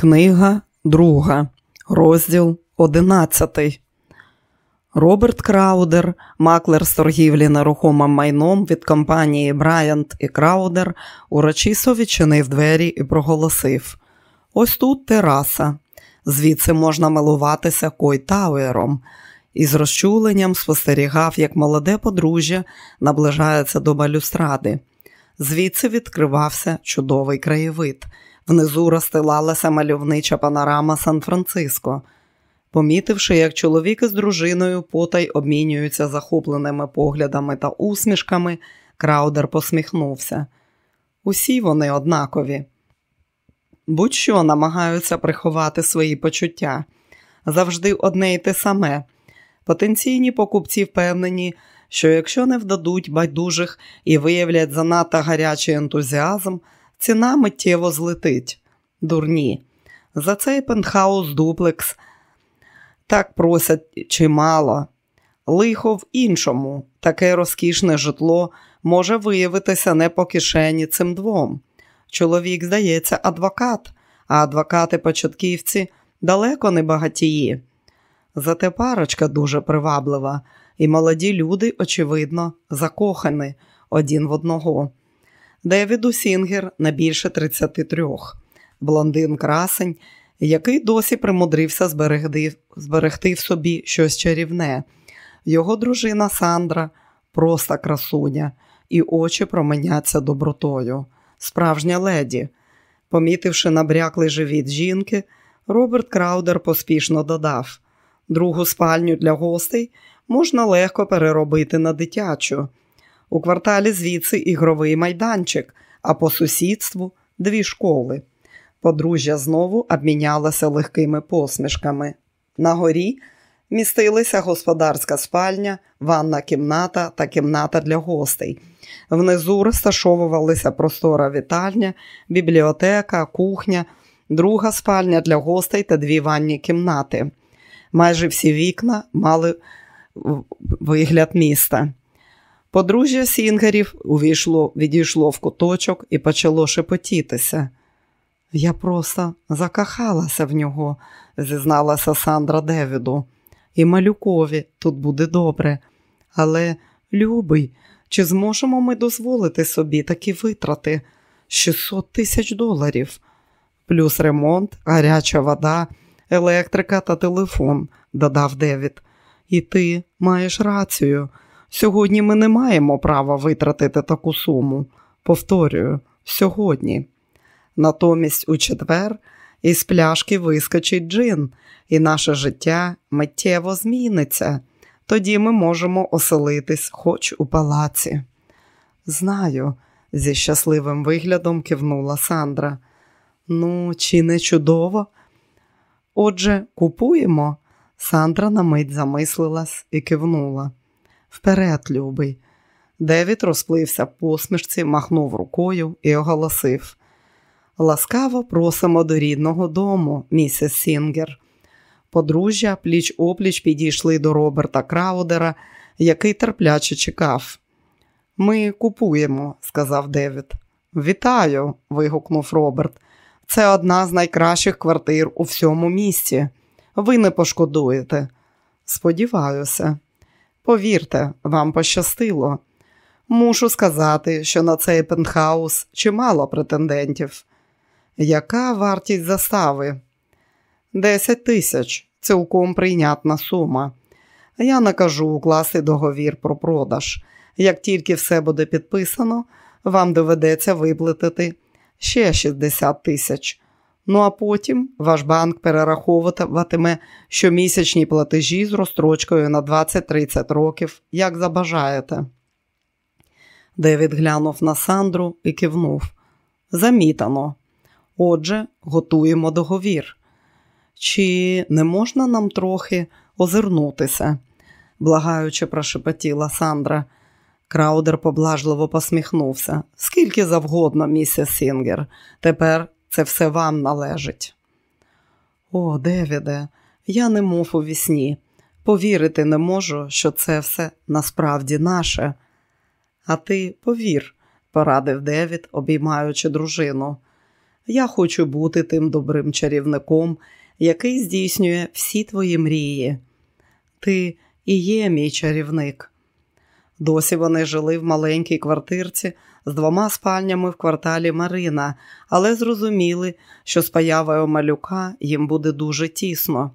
Книга друга, розділ одинадцятий. Роберт Краудер, маклер з торгівлі нерухомим майном від компанії Брайант і Краудер, урочисто відчинив двері і проголосив: Ось тут тераса. Звідси можна милуватися Кой Тауером. І з розчуленням спостерігав, як молоде подружжя наближається до балюстради. Звідси відкривався чудовий краєвид. Внизу розстилалася мальовнича панорама Сан-Франциско. Помітивши, як чоловік із дружиною потай обмінюються захопленими поглядами та усмішками, Краудер посміхнувся. Усі вони однакові. Будь-що намагаються приховати свої почуття. Завжди одне й те саме. Потенційні покупці впевнені, що якщо не вдадуть байдужих і виявлять занадто гарячий ентузіазм, ціна миттєво злетить. Дурні. За цей пентхаус дуплекс так просять чимало. Лихо в іншому, таке розкішне житло може виявитися не по кишені цим двом. Чоловік, здається, адвокат, а адвокати-початківці далеко не багатії. Зате парочка дуже приваблива, і молоді люди, очевидно, закохані один в одного. Девіду Сінгеру не більше 33, блондин красень, який досі примудрився зберегти, зберегти в собі щось чарівне. Його дружина Сандра проста красуня, і очі променяться добротою. Справжня леді. Помітивши набряклий живіт жінки, Роберт Краудер поспішно додав: другу спальню для гостей можна легко переробити на дитячу. У кварталі звідси ігровий майданчик, а по сусідству дві школи. Подружжя знову обмінялося легкими посмішками. На горі містилися господарська спальня, ванна кімната та кімната для гостей. Внизу розташовувалися простора вітальня, бібліотека, кухня, друга спальня для гостей та дві ванні кімнати. Майже всі вікна мали вигляд міста. Подружжя Сінгерів увійшло, відійшло в куточок і почало шепотітися. Я просто закохалася в нього, зізналася Сандра Девіду. І малюкові тут буде добре. Але, любий, чи зможемо ми дозволити собі такі витрати 600 тисяч доларів, плюс ремонт, гаряча вода, електрика та телефон, додав Девід. І ти маєш рацію. Сьогодні ми не маємо права витратити таку суму. Повторюю, сьогодні. Натомість у четвер із пляшки вискочить джин, і наше життя миттєво зміниться. Тоді ми можемо оселитись хоч у палаці. Знаю, зі щасливим виглядом кивнула Сандра. Ну, чи не чудово? Отже, купуємо. Сандра на мить замислилась і кивнула. Вперед, любий. Девід розплився в посмішці, махнув рукою і оголосив: Ласкаво просимо до рідного дому, місіс Сінгер. Подружжя пліч опліч підійшли до Роберта Краудера, який терпляче чекав. Ми купуємо, сказав Девід. Вітаю. вигукнув Роберт. Це одна з найкращих квартир у всьому місті. Ви не пошкодуєте. Сподіваюся. Повірте, вам пощастило. Мушу сказати, що на цей пентхаус чимало претендентів. Яка вартість застави? Десять тисяч, цілком прийнятна сума. Я накажу укласти договір про продаж. Як тільки все буде підписано, вам доведеться виплатити ще 60 тисяч. Ну а потім ваш банк перераховуватиме щомісячні платежі з розстрочкою на 20-30 років, як забажаєте. Девід глянув на Сандру і кивнув. Замітано. Отже, готуємо договір. Чи не можна нам трохи озирнутися? благаючи, прошепотіла Сандра. Краудер поблажливо посміхнувся. Скільки завгодно, місіс Сінгер. Тепер це все вам належить. О, Девіде, я немов уві сні. Повірити не можу, що це все насправді наше. А ти повір, порадив Девід, обіймаючи дружину. Я хочу бути тим добрим чарівником, який здійснює всі твої мрії. Ти і є мій чарівник. Досі вони жили в маленькій квартирці з двома спальнями в кварталі Марина, але зрозуміли, що з появою малюка їм буде дуже тісно.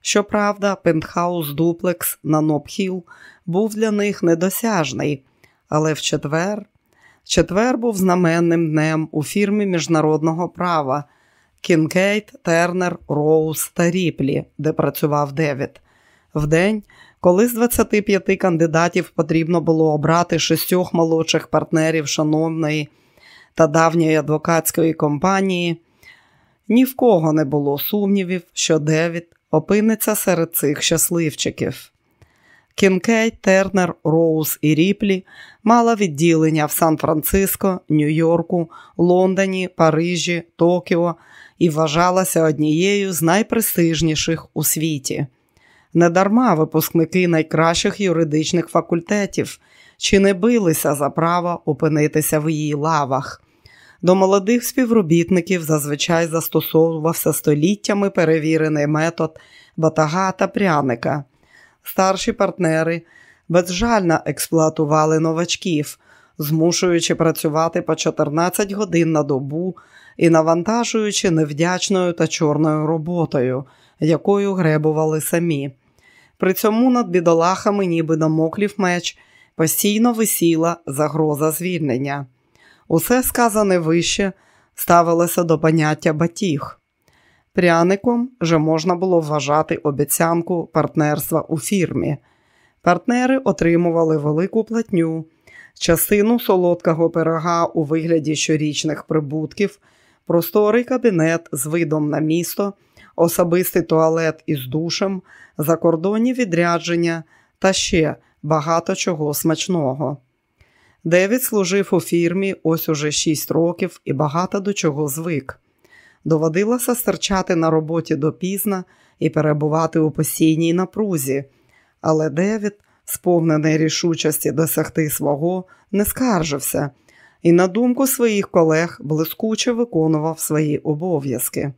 Щоправда, пентхаус Дуплекс на Ноб-Хіл був для них недосяжний, але в четвер четвер був знаменним днем у фірмі міжнародного права Кінкейт, Тернер, Роуз та Ріплі, де працював Девід. Вдень, коли з 25 кандидатів потрібно було обрати шістьох молодших партнерів шановної та давньої адвокатської компанії, ні в кого не було сумнівів, що Девід опиниться серед цих щасливчиків. Кінкейд, Тернер, Роуз і Ріплі мала відділення в Сан-Франциско, Нью-Йорку, Лондоні, Парижі, Токіо і вважалася однією з найпрестижніших у світі. Недарма випускники найкращих юридичних факультетів чи не билися за право опинитися в її лавах. До молодих співробітників зазвичай застосовувався століттями перевірений метод батага та пряника. Старші партнери безжально експлуатували новачків, змушуючи працювати по 14 годин на добу і навантажуючи невдячною та чорною роботою, якою гребували самі. При цьому над бідолахами, ніби намоклів меч, постійно висіла загроза звільнення. Усе сказане вище ставилося до поняття батіг. Пряником же можна було вважати обіцянку партнерства у фірмі. Партнери отримували велику платню, частину солодкого пирога у вигляді щорічних прибутків, просторий кабінет з видом на місто, особистий туалет із душем, закордонні відрядження та ще багато чого смачного. Девід служив у фірмі ось уже 6 років і багато до чого звик. Доводилося старчати на роботі допізна і перебувати у постійній напрузі, але Девід, сповнений рішучості досягти свого, не скаржився і, на думку своїх колег, блискуче виконував свої обов'язки.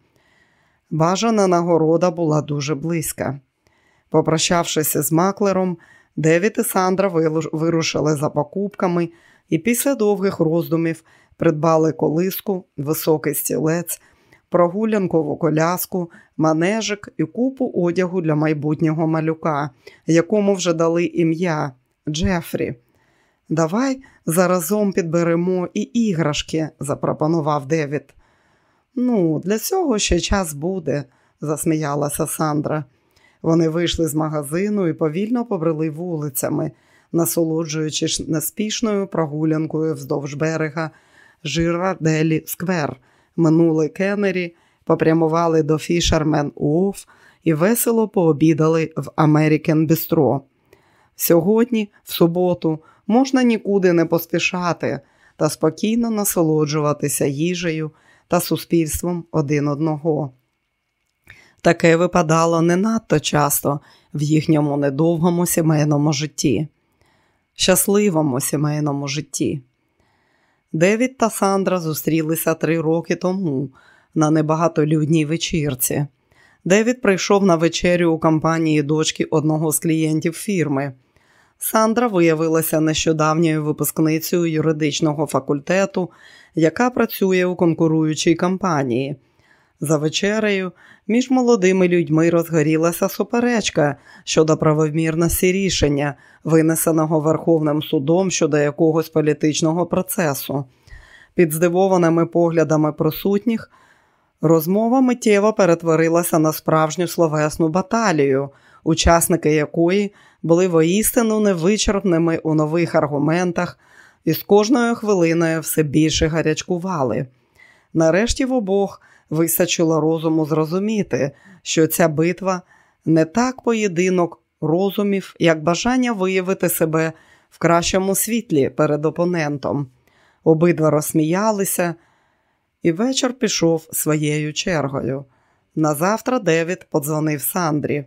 Бажана нагорода була дуже близька. Попрощавшись з маклером, Девід і Сандра вирушили за покупками і після довгих роздумів придбали колиску, високий стілець, прогулянкову коляску, манежик і купу одягу для майбутнього малюка, якому вже дали ім'я Джефрі. Давай заразом підберемо і іграшки, запропонував Девід. Ну, для цього ще час буде, засміялася Сандра. Вони вийшли з магазину і повільно побрели вулицями, насолоджуючись неспішною прогулянкою вздовж берега Гірарделлі-сквер, минули Кеннері, попрямували до Фішерменс-Уорф і весело пообідали в Америкен Бістро. Сьогодні, в суботу, можна нікуди не поспішати та спокійно насолоджуватися їжею та суспільством один одного. Таке випадало не надто часто в їхньому недовгому сімейному житті, щасливому сімейному житті. Девід та Сандра зустрілися три роки тому на небагатолюдній вечірці. Девід прийшов на вечерю у компанії дочки одного з клієнтів фірми. Сандра виявилася нещодавньою випускницею юридичного факультету, яка працює у конкуруючій компанії. За вечерею між молодими людьми розгорілася суперечка щодо правомірності рішення, винесеного Верховним судом щодо якогось політичного процесу. Під здивованими поглядами присутніх розмова миттєво перетворилася на справжню словесну баталію, учасники якої були воістину невичерпними у нових аргументах і з кожною хвилиною все більше гарячкували. Нарешті в обох вистачило розуму зрозуміти, що ця битва не так поєдинок розумів, як бажання виявити себе в кращому світлі перед опонентом. Обидва розсміялися, і вечір пішов своєю чергою. Назавтра Девід подзвонив Сандрі.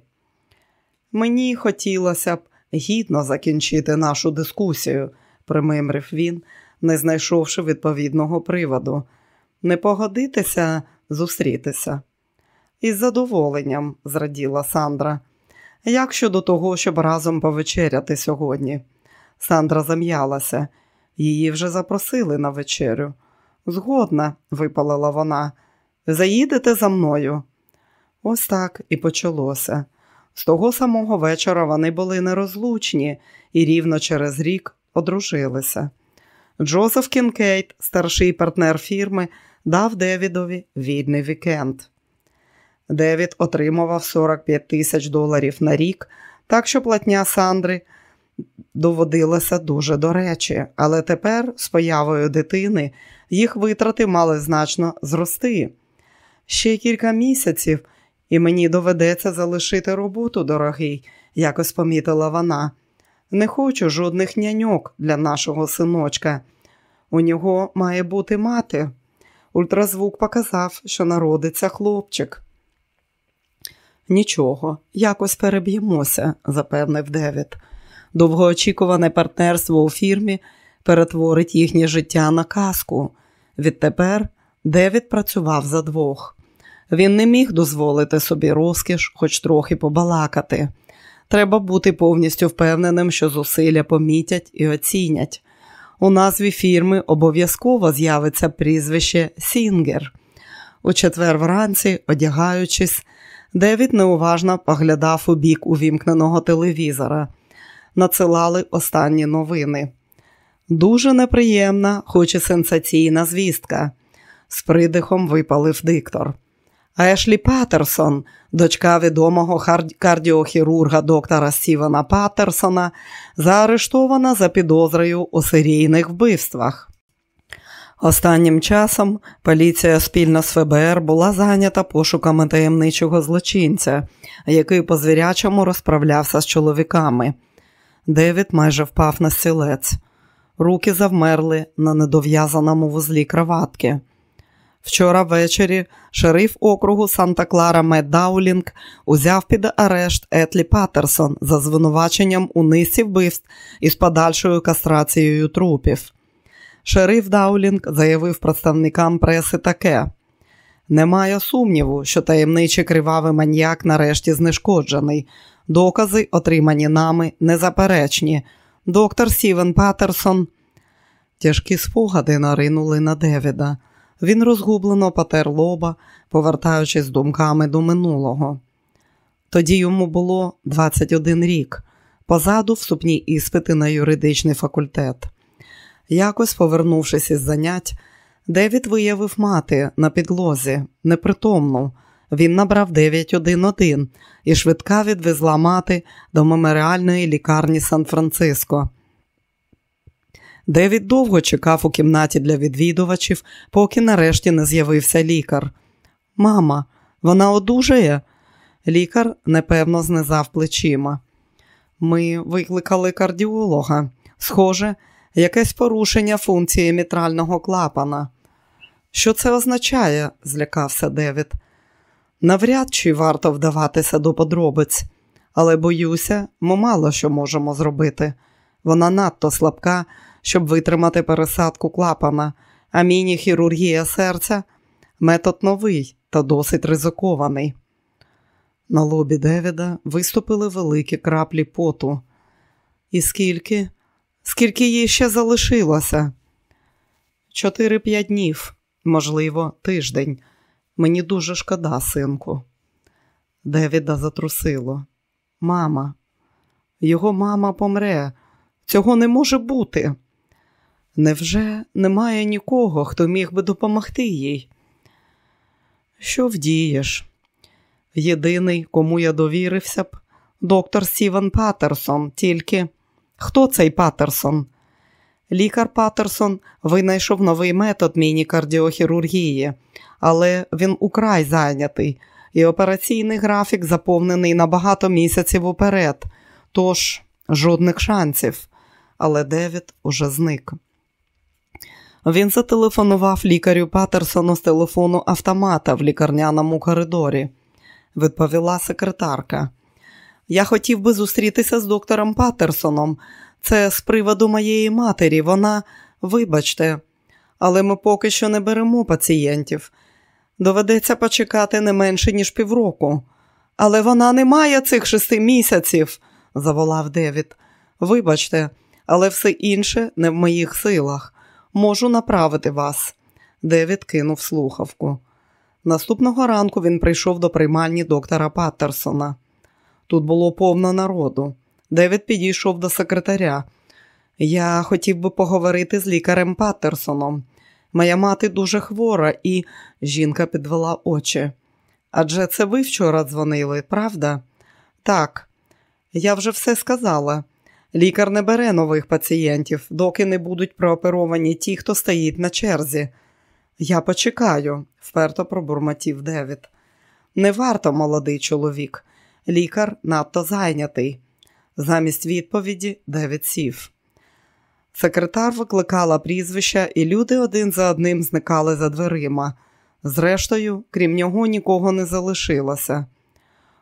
Мені хотілося б гідно закінчити нашу дискусію, примимрив він, не знайшовши відповідного приводу. Не погодитися зустрітися. Із задоволенням, зраділа Сандра. Як щодо того, щоб разом повечеряти сьогодні? Сандра зам'ялася. Її вже запросили на вечерю. Згодна, випалила вона. Заїдете за мною? Ось так і почалося. З того самого вечора вони були нерозлучні і рівно через рік одружилися. Джозеф Кінкейд, старший партнер фірми, дав Девідові вільний вікенд. Девід отримував 45 тисяч доларів на рік, так що платня Сандри доводилася дуже до речі, але тепер, з появою дитини, їх витрати мали значно зрости. Ще кілька місяців, і мені доведеться залишити роботу, дорогий, якось помітила вона. Не хочу жодних няньок для нашого синочка. У нього має бути мати. Ультразвук показав, що народиться хлопчик. Нічого, якось переб'ємося, запевнив Девід. Довгоочікуване партнерство у фірмі перетворить їхнє життя на казку. Відтепер Девід працював за двох. Він не міг дозволити собі розкіш, хоч трохи побалакати. Треба бути повністю впевненим, що зусилля помітять і оцінять. У назві фірми обов'язково з'явиться прізвище Сінгер. У четвер вранці, одягаючись, Девід неуважно поглядав у бік увімкненого телевізора. Надсилали останні новини. Дуже неприємна, хоч і сенсаційна звістка. З придихом випалив диктор. Ешлі Паттерсон, дочка відомого кардіохірурга доктора Стівена Паттерсона, заарештована за підозрою у серійних вбивствах. Останнім часом поліція спільно з ФБР була зайнята пошуками таємничого злочинця, який по звірячому розправлявся з чоловіками. Девід майже впав на стілець. Руки завмерли на недов'язаному вузлі кроватки. Вчора ввечері шериф округу Санта Клара Мед Даулінг узяв під арешт Етлі Паттерсон за звинуваченням у низці вбивств із подальшою кастрацією трупів. Шериф Даулінг заявив представникам преси таке: немає сумніву, що таємничий кривавий маньяк нарешті знешкоджений. Докази, отримані нами, незаперечні. Доктор Сівен Паттерсон. Тяжкі спогади наринули на Девіда. Він розгублено потер лоба, повертаючись думками до минулого. Тоді йому було 21 рік, позаду вступні іспити на юридичний факультет. Якось, повернувшись із занять, Девід виявив мати на підлозі, непритомну. Він набрав 911 і швидка відвезла мати до меморіальної лікарні Сан-Франциско. Девід довго чекав у кімнаті для відвідувачів, поки нарешті не з'явився лікар. Мама, вона одужає? Лікар непевно знизав плечима. Ми викликали кардіолога. Схоже, якесь порушення функції мітрального клапана. Що це означає? злякався Девід. Навряд чи варто вдаватися до подробиць, але боюся, ми мало що можемо зробити. Вона надто слабка, щоб витримати пересадку клапана, а міні-хірургія серця метод новий та досить ризикований. На лобі Девіда виступили великі краплі поту. І скільки? Скільки їй ще залишилося? Чотири-п'ять днів, можливо, тиждень. Мені дуже шкода, синку. Девіда затрусило. Мама, його мама помре. Цього не може бути. Невже немає нікого, хто міг би допомогти їй? Що вдієш? Єдиний, кому я довірився б, доктор Стівен Паттерсон, тільки хто цей Паттерсон? Лікар Паттерсон винайшов новий метод міні-кардіохірургії, але він украй зайнятий, і операційний графік заповнений на багато місяців уперед, тож жодних шансів. Але Девід уже зник. Він зателефонував лікарю Патерсону з телефону автомата в лікарняному коридорі. Відповіла секретарка. Я хотів би зустрітися з доктором Патерсоном. Це з приводу моєї матері. Вона, вибачте, але ми поки що не беремо пацієнтів. Доведеться почекати не менше, ніж півроку. Але вона не має цих шести місяців, заволав Девід. Вибачте, але все інше не в моїх силах. Можу направити вас. Девід кинув слухавку. Наступного ранку він прийшов до приймальні доктора Паттерсона. Тут було повно народу. Девід підійшов до секретаря. Я хотів би поговорити з лікарем Паттерсоном. Моя мати дуже хвора, і жінка підвела очі. Адже це ви вчора дзвонили, правда? Так, я вже все сказала. Лікар не бере нових пацієнтів, доки не будуть прооперовані ті, хто стоїть на черзі. Я почекаю, вперто пробурмотів Девід. Не варто, молодий чоловік. Лікар надто зайнятий. Замість відповіді Девід сів. Секретар викликала прізвища, і люди один за одним зникали за дверима. Зрештою, крім нього, нікого не залишилося.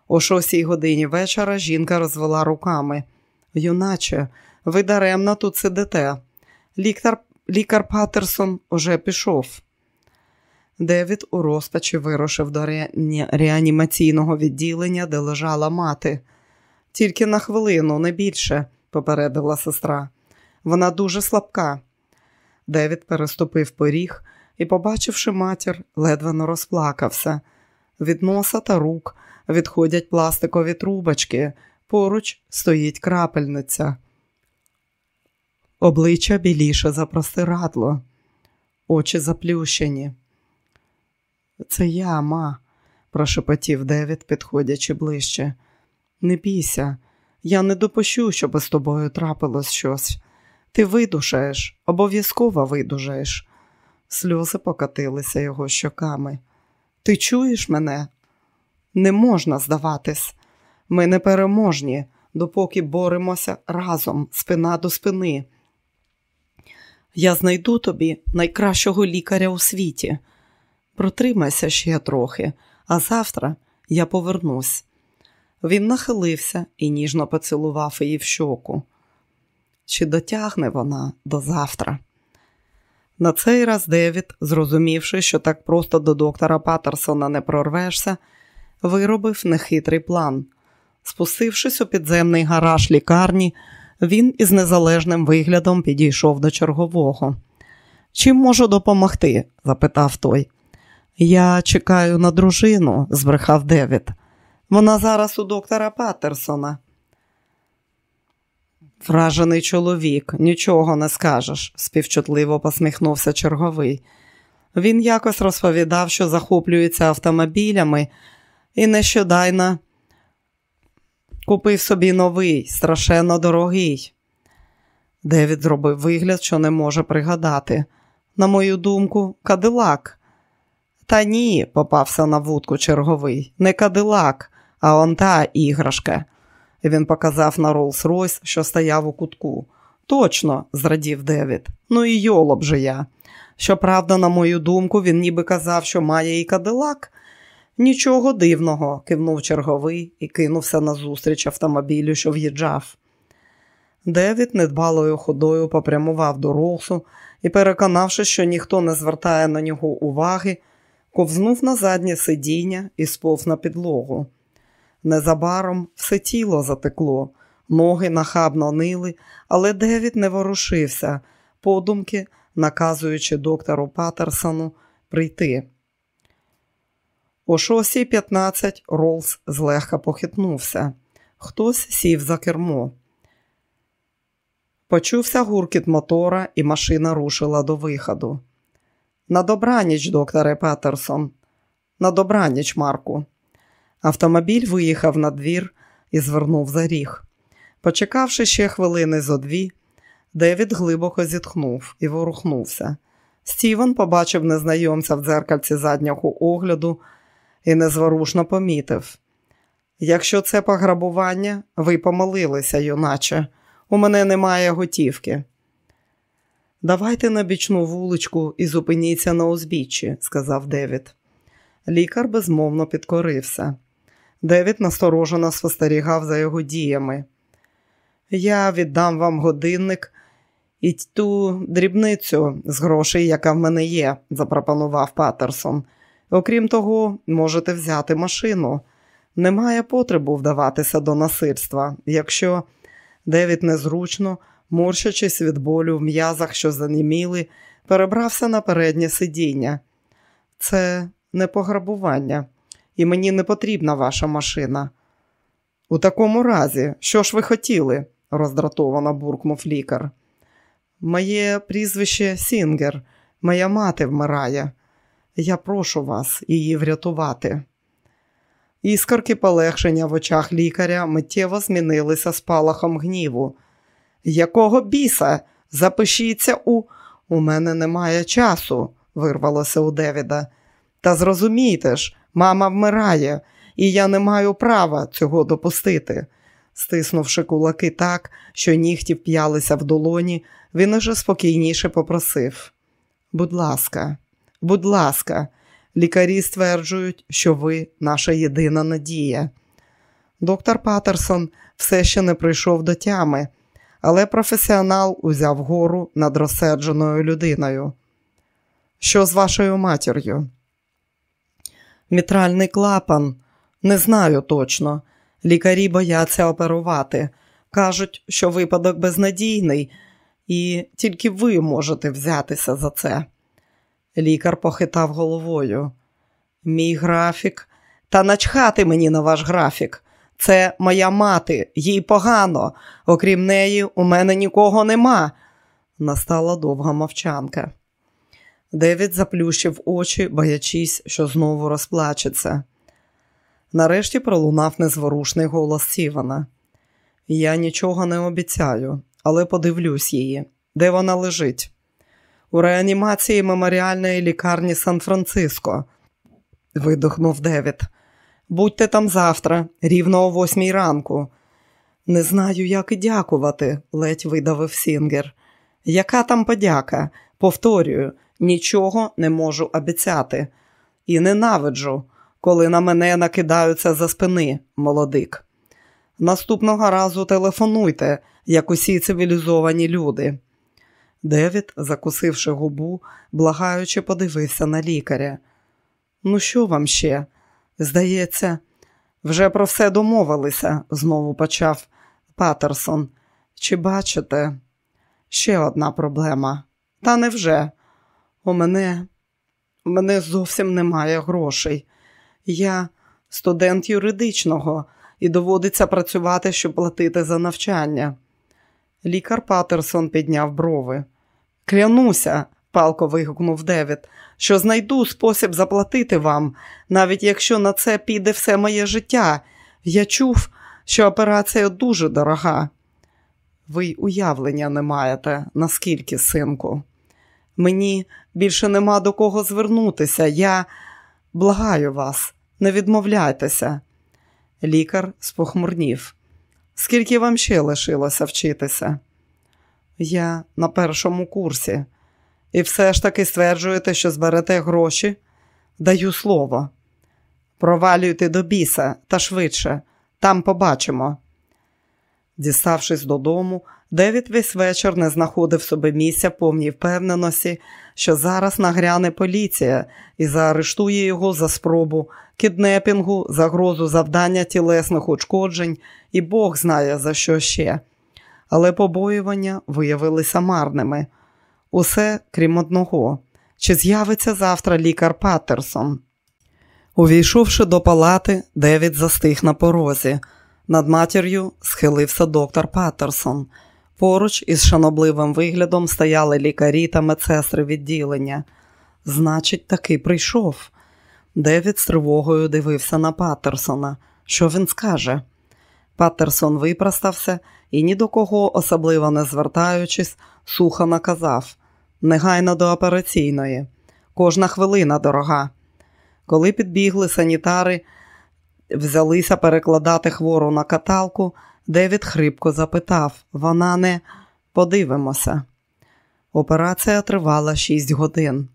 О шостій годині вечора жінка розвела руками. Юначе, ви даремно тут сидите. Лікар, лікар Паттерсон уже пішов. Девід у розпачі вирушив до ре... реанімаційного відділення, де лежала мати. Тільки на хвилину, не більше, попередила сестра. Вона дуже слабка. Девід переступив поріг і, побачивши матір, ледве не розплакався. Від носа та рук відходять пластикові трубочки, поруч стоїть крапельниця. Обличчя біліше за простирадло, очі заплющені. Це я, ма, прошепотів Девід, підходячи ближче. Не бійся, я не допущу, щоб з тобою трапилось щось. Ти видушаєш, обов'язково видужаєш. Сльози покатилися його щоками. Ти чуєш мене? Не можна здаватись. Ми не переможні, допоки боремося разом, спина до спини. Я знайду тобі найкращого лікаря у світі. Протримайся ще трохи, а завтра я повернусь. Він нахилився і ніжно поцілував її в щоку. Чи дотягне вона до завтра? На цей раз Девід, зрозумівши, що так просто до доктора Паттерсона не прорвешся, виробив нехитрий план. Спустившись у підземний гараж лікарні, він із незалежним виглядом підійшов до чергового. Чим можу допомогти? запитав той. Я чекаю на дружину, збрехав Девід. Вона зараз у доктора Паттерсона. Вражений чоловік, нічого не скажеш, співчутливо посміхнувся черговий. Він якось розповідав, що захоплюється автомобілями і нещодайно купив собі новий, страшенно дорогий. Девід зробив вигляд, що не може пригадати. На мою думку, кадилак. Та ні, попався на вудку черговий, не кадилак, а он та іграшка. Він показав на Роллс-Ройс, що стояв у кутку. Точно, зрадів Девід. Ну і йолоб же я. Щоправда, на мою думку, він ніби казав, що має і кадилак. Нічого дивного, кивнув черговий і кинувся назустріч автомобілю, що в'їжджав. Девід недбалою ходою попрямував до Ролсу і, переконавшись, що ніхто не звертає на нього уваги, ковзнув на заднє сидіння і сповз на підлогу. Незабаром все тіло затекло, ноги нахабно нили, але Девід не ворушився, подумки, наказуючи доктору Патерсону прийти. О 6.15 Ролс злегка похитнувся. Хтось сів за кермо. Почувся гуркіт мотора, і машина рушила до виходу. На добраніч, докторе Петерсон. На добраніч, Марку. Автомобіль виїхав на двір і звернув за ріг. Почекавши ще хвилини зо дві, Девід глибоко зітхнув і ворухнувся. Стівен побачив незнайомця в дзеркальці заднього огляду і незворушно помітив. Якщо це пограбування, ви помилилися, юначе. У мене немає готівки. Давайте на бічну вуличку і зупиніться на узбіччі, сказав Девід. Лікар безмовно підкорився. Девід насторожено спостерігав за його діями. Я віддам вам годинник І ту дрібницю з грошей, яка в мене є, запропонував Патерсон. Окрім того, можете взяти машину. Немає потребу вдаватися до насильства, якщо Девід незручно, морщачись від болю в м'язах, що заніміли, перебрався на переднє сидіння. Це не пограбування, і мені не потрібна ваша машина. У такому разі, що ж ви хотіли? роздратовано буркнув лікар. Моє прізвище Сінгер, моя мати вмирає. Я прошу вас її врятувати. Іскорки полегшення в очах лікаря миттєво змінилися спалахом гніву. Якого біса? Запишіться у. У мене немає часу, вирвалося у Девіда. Та зрозумійте ж, мама вмирає, і я не маю права цього допустити. Стиснувши кулаки так, що нігті вп'ялися в долоні, він уже спокійніше попросив: Будь ласка, будь ласка, лікарі стверджують, що ви наша єдина надія. Доктор Патерсон все ще не прийшов до тями, але професіонал узяв гору над розсердженою людиною. Що з вашою матір'ю? Мітральний клапан. Не знаю точно. Лікарі бояться оперувати. Кажуть, що випадок безнадійний, і тільки ви можете взятися за це. Лікар похитав головою. Мій графік. Та начхати мені на ваш графік. Це моя мати, їй погано. Окрім неї, у мене нікого нема. Настала довга мовчанка. Девід заплющив очі, боячись, що знову розплачеться. Нарешті пролунав незворушний голос Сівана. Я нічого не обіцяю, але подивлюсь її. Де вона лежить? У реанімації меморіальної лікарні Сан-Франциско, видохнув Девід. Будьте там завтра, рівно о восьмій ранку. Не знаю, як і дякувати, ледь видавив Сінгер. Яка там подяка? Повторюю, нічого не можу обіцяти. І ненавиджу, коли на мене накидаються за спини, молодик. Наступного разу телефонуйте, як усі цивілізовані люди. Девід, закусивши губу, благаючи, подивився на лікаря. Ну, що вам ще? Здається, вже про все домовилися, знову почав Патерсон. Чи бачите? Ще одна проблема. Та невже? У мене у мене зовсім немає грошей. Я студент юридичного і доводиться працювати, щоб платити за навчання. Лікар Патерсон підняв брови. Клянуся, палко вигукнув Девід, що знайду спосіб заплатити вам, навіть якщо на це піде все моє життя. Я чув, що операція дуже дорога. Ви й уявлення не маєте, наскільки, синку. Мені більше нема до кого звернутися. Я благаю вас, не відмовляйтеся. Лікар спохмурнів. Скільки вам ще лишилося вчитися? Я на першому курсі. І все ж таки стверджуєте, що зберете гроші? Даю слово. Провалюйте до біса та швидше, там побачимо. Діставшись додому, Девід весь вечір не знаходив собі місця повній впевненості, що зараз нагряне поліція і заарештує його за спробу кіднепінгу, загрозу завдання тілесних ушкоджень і Бог знає за що ще. Але побоювання виявилися марними. Усе крім одного. Чи з'явиться завтра лікар Паттерсон? Увійшовши до палати, Девід застиг на порозі. Над матір'ю схилився доктор Паттерсон. Поруч із шанобливим виглядом стояли лікарі та медсестри відділення. Значить, таки прийшов. Девід з тривогою дивився на Паттерсона. Що він скаже? Паттерсон випростався і, ні до кого особливо не звертаючись, сухо наказав негайно до операційної. Кожна хвилина дорога. Коли підбігли санітари, взялися перекладати хвору на каталку, Девід хрипко запитав вона не подивимося. Операція тривала 6 годин.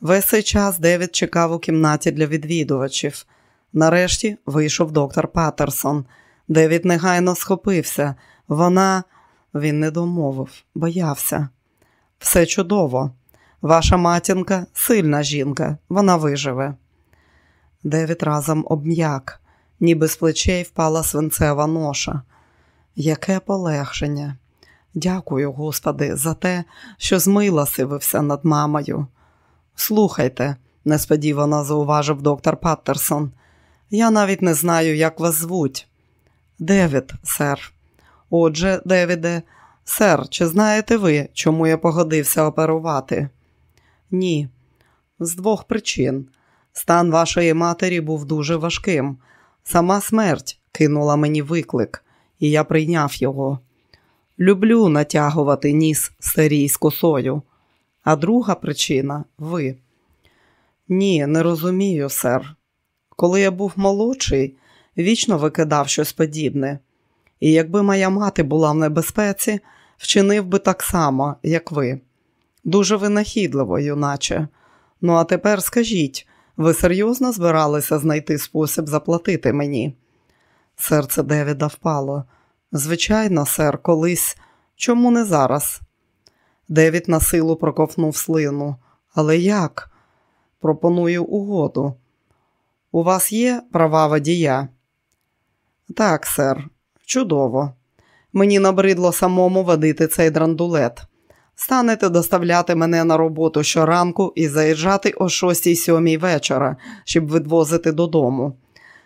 Весь цей час Девід чекав у кімнаті для відвідувачів. Нарешті вийшов доктор Паттерсон. Девід негайно схопився. Вона він не домовив, боявся. Все чудово. Ваша матінка сильна жінка, вона виживе. Девід разом обм'як, ніби з плечей впала свинцева ноша. Яке полегшення. Дякую, Господи, за те, що змилосивився над мамою. Слухайте, несподівано зауважив доктор Паттерсон. Я навіть не знаю, як вас звуть. Девід, сер. Отже, Девіде, сер, чи знаєте ви, чому я погодився оперувати? Ні, з двох причин. Стан вашої матері був дуже важким. Сама смерть кинула мені виклик, і я прийняв його. Люблю натягувати ніс старій з косою. А друга причина ви. Ні, не розумію, сер. Коли я був молодший, вічно викидав щось подібне. І якби моя мати була в небезпеці, вчинив би так само, як ви. Дуже винахідливо, юначе. Ну, а тепер скажіть, ви серйозно збиралися знайти спосіб заплатити мені? Серце Девіда впало. Звичайно, сер, колись. Чому не зараз? Девід на силу проковнув слину. Але як? Пропоную угоду. У вас є права водія? Так, сер, чудово. Мені набридло самому водити цей драндулет. Станете доставляти мене на роботу щоранку і заїжджати о 6-7 вечора, щоб відвозити додому.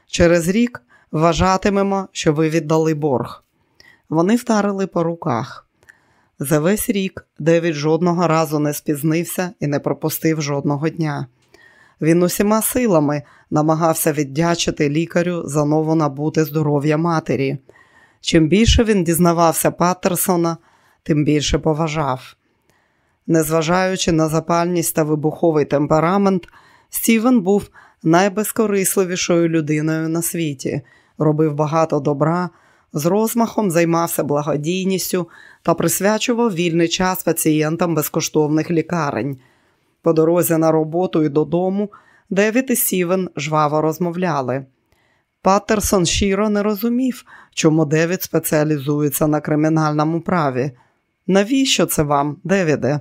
Через рік вважатимемо, що ви віддали борг. Вони вдарили по руках. За весь рік Девід жодного разу не спізнився і не пропустив жодного дня. Він усіма силами намагався віддячити лікарю за новонабуте здоров'я матері. Чим більше він дізнавався Паттерсона, тим більше поважав. Незважаючи на запальність та вибуховий темперамент, Стівен був найбезкорисливішою людиною на світі, робив багато добра, з розмахом займався благодійністю та присвячував вільний час пацієнтам безкоштовних лікарень. По дорозі на роботу і додому Девід і Сівен жваво розмовляли. Паттерсон щиро не розумів, чому Девід спеціалізується на кримінальному праві. Навіщо це вам, Девіде?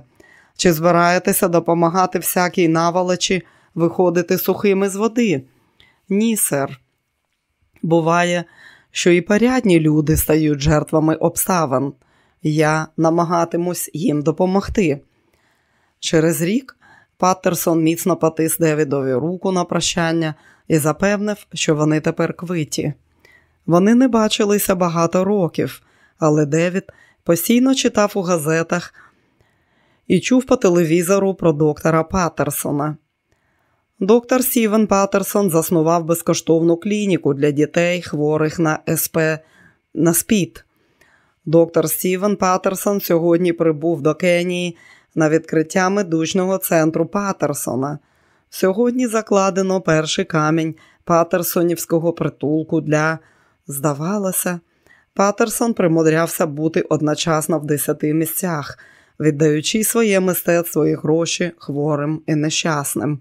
Чи збираєтеся допомагати всякій наволочі виходити сухими з води? Ні, сер. Буває, що і порядні люди стають жертвами обставин. Я намагатимусь їм допомогти. Через рік Паттерсон міцно потис Девідові руку на прощання і запевнив, що вони тепер квиті. Вони не бачилися багато років, але Девід постійно читав у газетах і чув по телевізору про доктора Паттерсона. Доктор Сівен Паттерсон заснував безкоштовну клініку для дітей, хворих на СП на СПІД. Доктор Стівен Паттерсон сьогодні прибув до Кенії на відкриття медичного центру Паттерсона. Сьогодні закладено перший камінь Паттерсонівського притулку для, здавалося, Паттерсон примудрявся бути одночасно в десяти місцях, віддаючи своє мистецтво і гроші хворим і нещасним.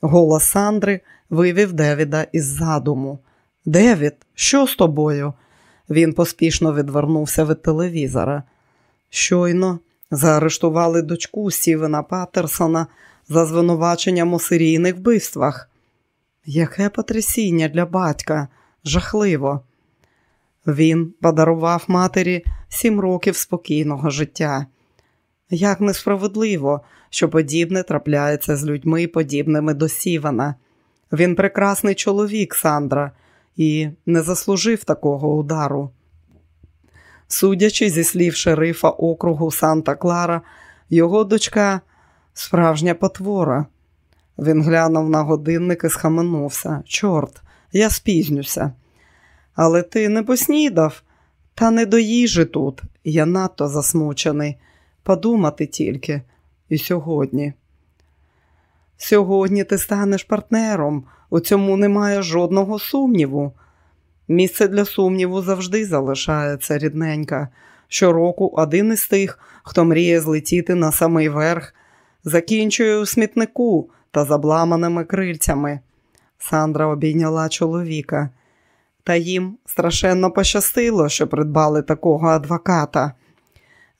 Голос Сандри вивів Девіда із задуму. Девід, що з тобою? Він поспішно відвернувся від телевізора. Щойно заарештували дочку Стівена Паттерсона за звинуваченням у серійних вбивствах. Яке потрясіння для батька, жахливо. Він подарував матері сім років спокійного життя. Як несправедливо, що подібне трапляється з людьми, подібними до Сівана. Він прекрасний чоловік, Сандра, і не заслужив такого удару. Судячи зі слів шерифа округу Санта Клара, його дочка справжня потвора. Він глянув на годинник і схаменувся. Чорт, я спізнюся. Але ти не поснідав, та не до їжі тут. Я надто засмучений. Подумати тільки і сьогодні. Сьогодні ти станеш партнером, у цьому немає жодного сумніву. Місце для сумніву завжди залишається рідненька. Щороку один із тих, хто мріє злетіти на самий верх, закінчує у смітнику та забламаними крильцями. Сандра обійняла чоловіка. Та їм страшенно пощастило, що придбали такого адвоката.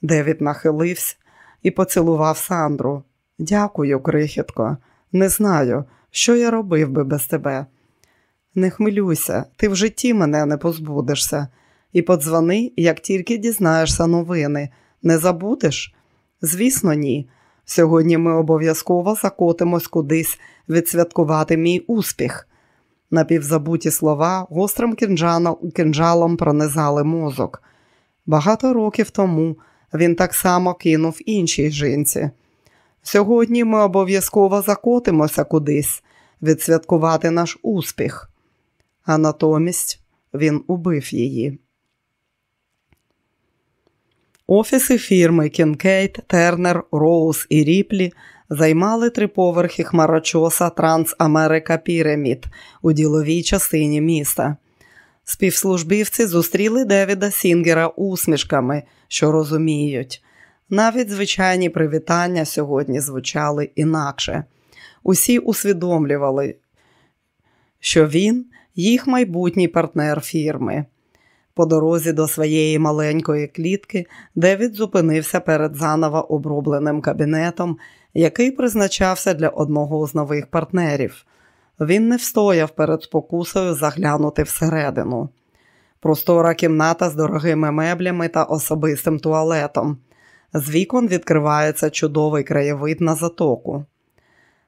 Девід нахилився і поцілував Сандру. Дякую, крихітко. Не знаю, що я робив би без тебе. Не хмилюйся, ти в житті мене не позбудешся. І подзвони, як тільки дізнаєшся новини. Не забудеш? Звісно, ні. Сьогодні ми обов'язково закотимось кудись відсвяткувати мій успіх. Напівзабуті слова гострим кинджалом пронизали мозок. Багато років тому він так само кинув іншій жінці. Сьогодні ми обов'язково закотимося кудись відсвяткувати наш успіх, а натомість він убив її. Офіси фірми Кінкейд, Тернер, Роуз і Ріплі займали три поверхи хмарочоса Трансамерика Пірамід у діловій частині міста. Співслужбівці зустріли Девіда Сінгера усмішками, що розуміють. Навіть звичайні привітання сьогодні звучали інакше. Усі усвідомлювали, що він їх майбутній партнер фірми. По дорозі до своєї маленької клітки Девід зупинився перед заново обробленим кабінетом, який призначався для одного з нових партнерів. Він не встояв перед спокусою заглянути всередину. Простора кімната з дорогими меблями та особистим туалетом. З вікон відкривається чудовий краєвид на затоку.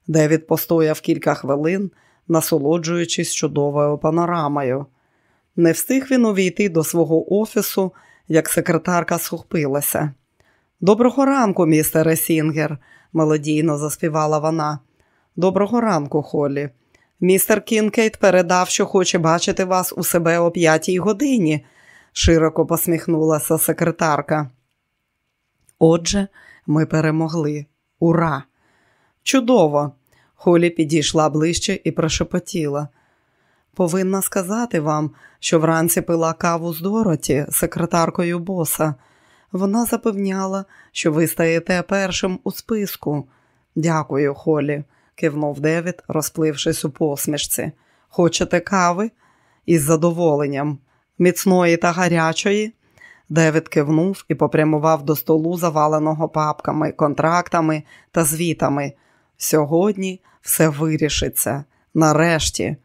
Девід постояв кілька хвилин, насолоджуючись чудовою панорамою. Не встиг він увійти до свого офісу, як секретарка схопилася. Доброго ранку, містере Сінгер, мелодійно заспівала вона. Доброго ранку, Холі. Містер Кінкейд передав, що хоче бачити вас у себе о п'ятій годині, широко посміхнулася секретарка. Отже, ми перемогли. Ура! Чудово! Холі підійшла ближче і прошепотіла. Повинна сказати вам, що вранці пила каву з Дороті, секретаркою боса. Вона запевняла, що ви стаєте першим у списку. Дякую, Холі, кивнув Девід, розплившись у посмішці. Хочете кави? Із задоволенням. Міцної та гарячої. Девід кивнув і попрямував до столу, заваленого папками, контрактами та звітами. Сьогодні все вирішиться. Нарешті.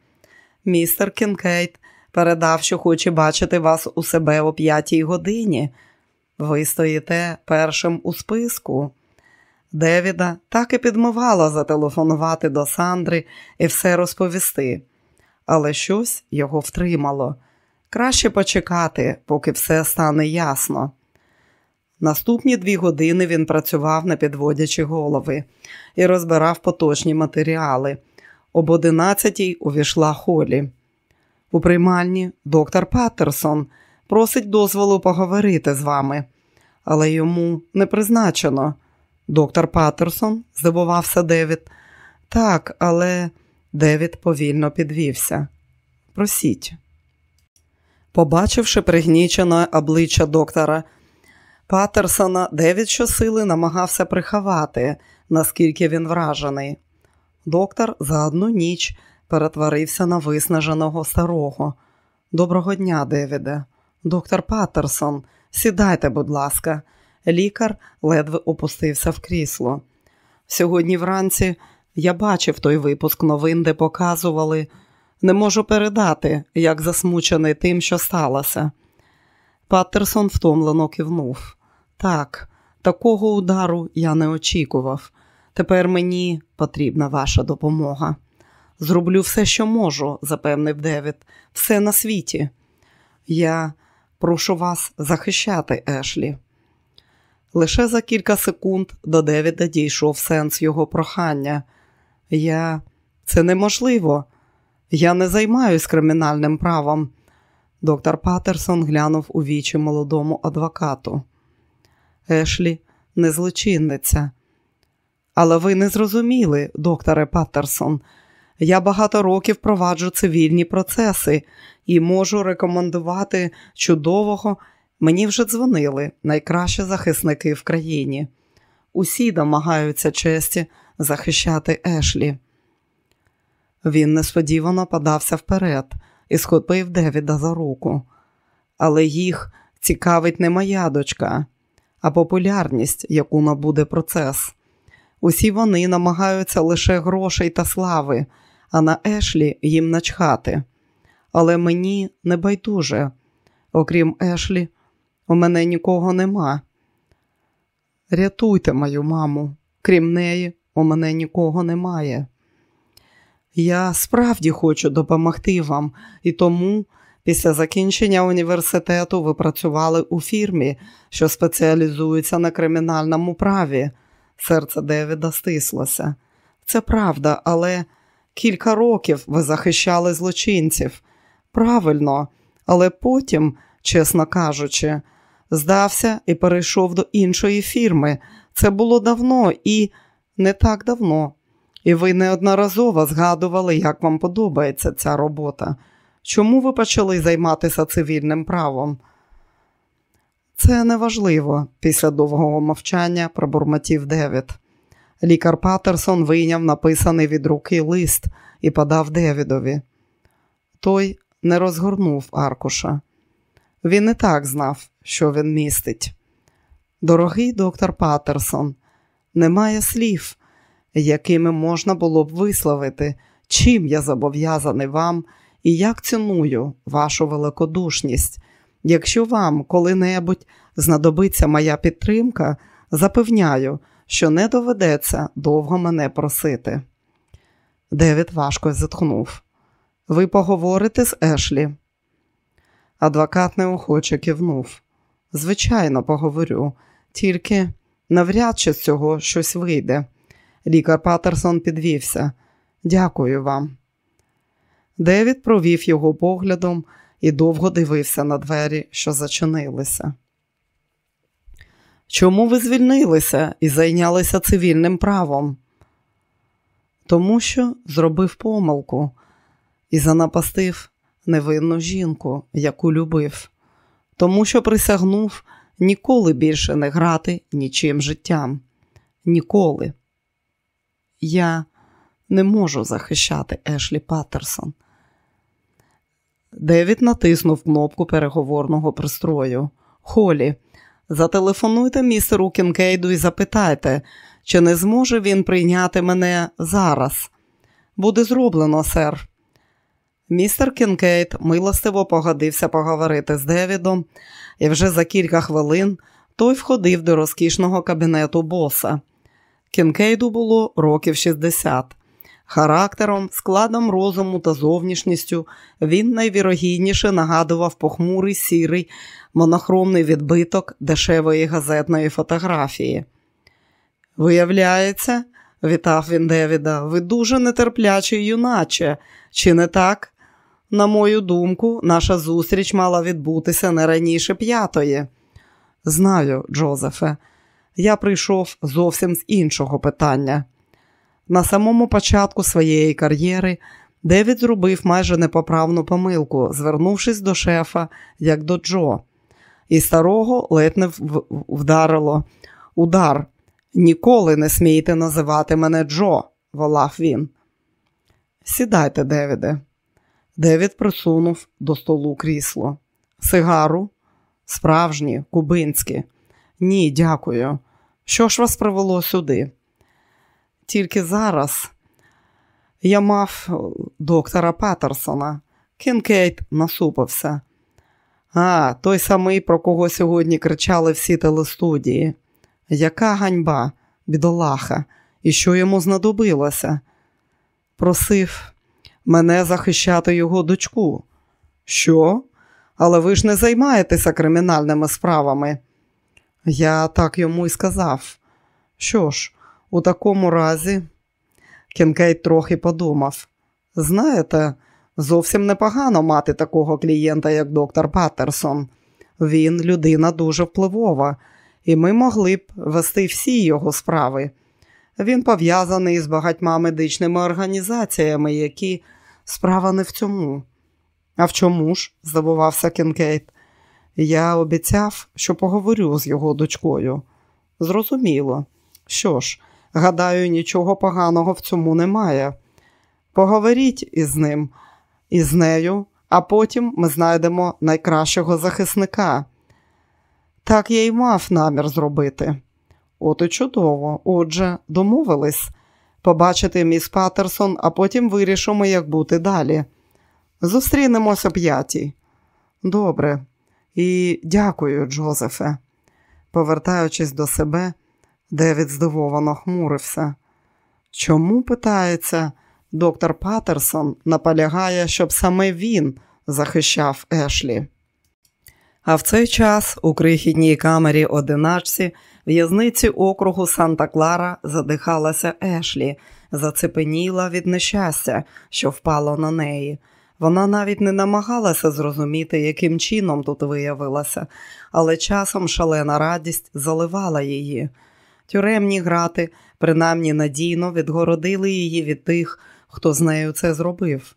Містер Кінкейд передав, що хоче бачити вас у себе о п'ятій годині. Ви стоїте першим у списку. Девіда так і підмивала зателефонувати до Сандри і все розповісти, але щось його втримало. Краще почекати, поки все стане ясно. Наступні дві години він працював, не підводячи голови, і розбирав поточні матеріали. Об одинадцятій увійшла Холі. У приймальні доктор Паттерсон просить дозволу поговорити з вами, але йому не призначено. Доктор Паттерсон, здивувався Девід. Так, але Девід повільно підвівся. Просіть. Побачивши пригнічене обличчя доктора Паттерсона, Девід щосили намагався приховати, наскільки він вражений. Доктор за одну ніч перетворився на виснаженого старого. Доброго дня, Девіде. Доктор Паттерсон, сідайте, будь ласка. Лікар ледве опустився в крісло. Сьогодні вранці я бачив той випуск новин, де показували. Не можу передати, як засмучений тим, що сталося. Паттерсон втомлено кивнув. Так, такого удару я не очікував. Тепер мені потрібна ваша допомога. Зроблю все, що можу, запевнив Девід, все на світі. Я прошу вас захищати Ешлі. Лише за кілька секунд до Девіда дійшов сенс його прохання. Я це неможливо. Я не займаюсь кримінальним правом. Доктор Патерсон глянув у вічі молодому адвокату. Ешлі не злочинниця. Але ви не зрозуміли, докторе Паттерсон. Я багато років проваджу цивільні процеси і можу рекомендувати чудового. Мені вже дзвонили найкращі захисники в країні. Усі домагаються честі захищати Ешлі. Він несподівано подався вперед і схопив Девіда за руку. Але їх цікавить не моя дочка, а популярність, яку набуде процес. Усі вони намагаються лише грошей та слави, а на Ешлі їм начхати. Але мені не байдуже. Окрім Ешлі, у мене нікого нема. Рятуйте мою маму, крім неї, у мене нікого немає. Я справді хочу допомогти вам, і тому після закінчення університету ви працювали у фірмі, що спеціалізується на кримінальному праві. Серце Девіда стислося. Це правда, але кілька років ви захищали злочинців. Правильно, але потім, чесно кажучи, здався і перейшов до іншої фірми. Це було давно і не так давно. І ви неодноразово згадували, як вам подобається ця робота. Чому ви почали займатися цивільним правом? Це неважливо, після довгого мовчання пробурмотів Девід. Лікар Патерсон вийняв написаний від руки лист і подав Девідові. Той не розгорнув аркуша. Він і так знав, що він містить. Дорогий доктор Патерсон, немає слів, якими можна було б висловити, чим я зобов'язаний вам і як ціную вашу великодушність. Якщо вам коли-небудь знадобиться моя підтримка, запевняю, що не доведеться довго мене просити. Девід важко зітхнув. Ви поговорите з Ешлі? Адвокат неохоче кивнув. Звичайно, поговорю, тільки навряд чи з цього щось вийде. Лікар Патерсон підвівся. Дякую вам. Девід провів його поглядом і довго дивився на двері, що зачинилися. Чому ви звільнилися і зайнялися цивільним правом? Тому що зробив помилку і занапастив невинну жінку, яку любив, тому що присягнув ніколи більше не грати нічиїм життям. Ніколи. Я не можу захищати Ешлі Паттерсон. Девід натиснув кнопку переговорного пристрою. Холі, зателефонуйте містеру Кінкейду і запитайте, чи не зможе він прийняти мене зараз. Буде зроблено, сер. Містер Кінкейд милостиво погодився поговорити з Девідом, і вже за кілька хвилин той входив до розкішного кабінету боса. Кінкейду було років 60. Характером, складом розуму та зовнішністю він найвірогідніше нагадував похмурий сірий, монохромний відбиток дешевої газетної фотографії. Виявляється, вітав він Девіда, ви дуже нетерплячий юначе, чи не так? На мою думку, наша зустріч мала відбутися не раніше п'ятої. Знаю, Джозефе, я прийшов зовсім з іншого питання. На самому початку своєї кар'єри Девід зробив майже непоправну помилку, звернувшись до шефа, як до Джо. І старого ледь не вдарило. Удар. Ніколи не смійте називати мене Джо, волав він. Сідайте, Девіде. Девід присунув до столу крісло. Сигару? Справжні, кубинські. Ні, дякую. Що ж вас привело сюди? Тільки зараз я мав доктора Паттерсона. Кінкейд насупився. А, той самий, про кого сьогодні кричали всі телестудії. Яка ганьба, бідолаха, і що йому знадобилося? Просив мене захищати його дочку. Що? Але ви ж не займаєтеся кримінальними справами. Я так йому й сказав. Що ж, у такому разі, Кінкейд трохи подумав. Знаєте, зовсім непогано мати такого клієнта, як доктор Паттерсон. Він людина дуже впливова, і ми могли б вести всі його справи. Він пов'язаний з багатьма медичними організаціями, які справа не в цьому. А в чому ж? здивувався Кінкейд. Я обіцяв, що поговорю з його дочкою. Зрозуміло. Що ж, гадаю, нічого поганого в цьому немає. Поговоріть із ним, і з нею, а потім ми знайдемо найкращого захисника. Так я й мав намір зробити. От і чудово. Отже, домовились побачити міс Паттерсон, а потім вирішимо, як бути далі. Зустрінемось о п'ятій. Добре. І дякую, Джозефе. Повертаючись до себе, Девід здивовано хмурився. Чому, питається, доктор Паттерсон наполягає, щоб саме він захищав Ешлі? А в цей час у крихітній камері одиначці в'язниці округу Санта-Клара задихалася Ешлі, зацепеніла від нещастя, що впало на неї. Вона навіть не намагалася зрозуміти, яким чином тут виявилася, але часом шалена радість заливала її. Тюремні грати, принаймні надійно, відгородили її від тих, хто з нею це зробив.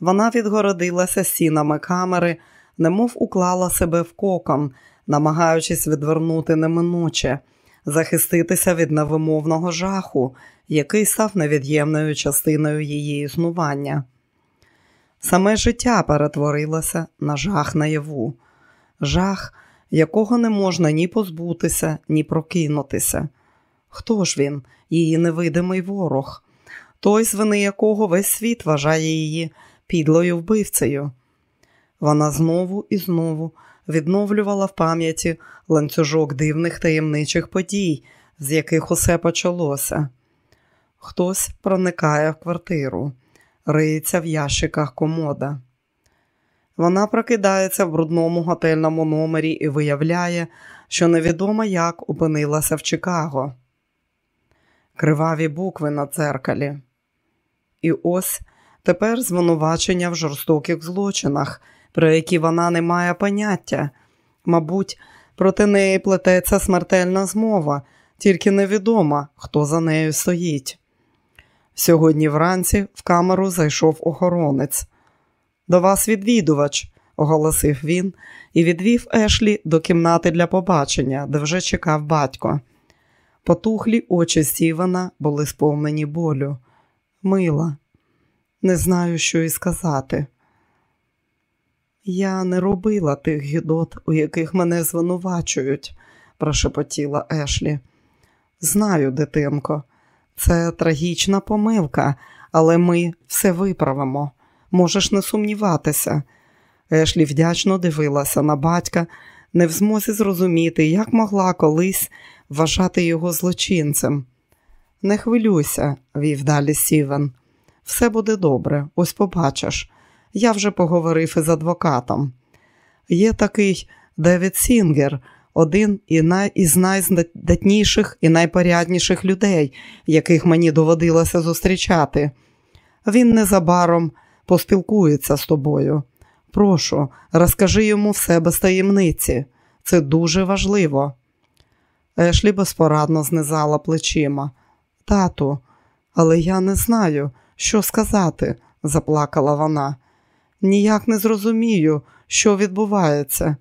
Вона відгородилася стінами камери, немов уклала себе в кокон, намагаючись відвернути неминуче, захиститися від невимовного жаху, який став невід'ємною частиною її існування. Саме життя перетворилося на жах наяву, жах, якого не можна ні позбутися, ні прокинутися. Хто ж він, її невидимий ворог, той, з вини якого весь світ вважає її підлою вбивцею? Вона знову і знову відновлювала в пам'яті ланцюжок дивних таємничих подій, з яких усе почалося. Хтось проникає в квартиру риється в ящиках комода. Вона прокидається в брудному готельному номері і виявляє, що невідомо як опинилася в Чикаго. Криваві букви на дзеркалі. І ось тепер звинувачення в жорстоких злочинах, про які вона не має поняття. Мабуть, проти неї плететься смертельна змова, тільки невідомо, хто за нею стоїть. Сьогодні вранці в камеру зайшов охоронець. До вас відвідувач, оголосив він і відвів Ешлі до кімнати для побачення, де вже чекав батько. Потухлі очі Стівена були сповнені болю. Мила, не знаю, що і сказати. Я не робила тих гідот, у яких мене звинувачують, прошепотіла Ешлі. Знаю, дитинко. Це трагічна помилка, але ми все виправимо. Можеш не сумніватися. Ешлі вдячно дивилася на батька, не в змозі зрозуміти, як могла колись вважати його злочинцем. Не хвилюйся, вів далі Стівен. Все буде добре, ось побачиш. Я вже поговорив із адвокатом. Є такий Девід Сінгер, один із найздатніших і найпорядніших людей, яких мені доводилося зустрічати. Він незабаром поспілкується з тобою. Прошу, розкажи йому все без таємниці. Це дуже важливо. Ешлі безпорадно знизала плечима. Тату, але я не знаю, що сказати, заплакала вона. Ніяк не зрозумію, що відбувається.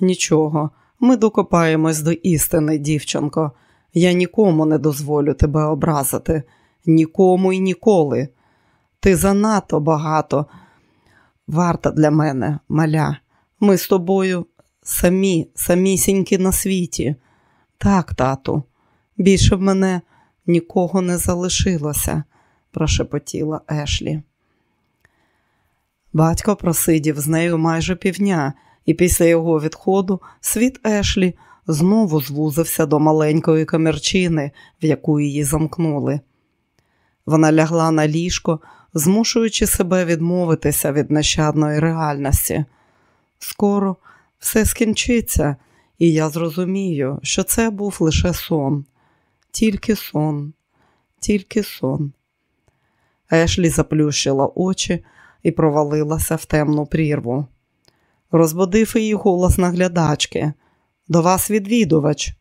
Нічого, ми докопаємось до істини, дівчинко. Я нікому не дозволю тебе образити, нікому і ніколи. Ти занадто багато варта для мене, маля. Ми з тобою самі, самісінькі на світі. Так, тату, більше в мене нікого не залишилося, прошепотіла Ешлі. Батько просидів з нею майже півдня і після його відходу світ Ешлі знову звузився до маленької камерчини, в яку її замкнули. Вона лягла на ліжко, змушуючи себе відмовитися від нещадної реальності. Скоро все скінчиться, і я зрозумію, що це був лише сон, тільки сон, тільки сон. Ешлі заплющила очі і провалилася в темну прірву розбудив її голос наглядачки. До вас відвідувач.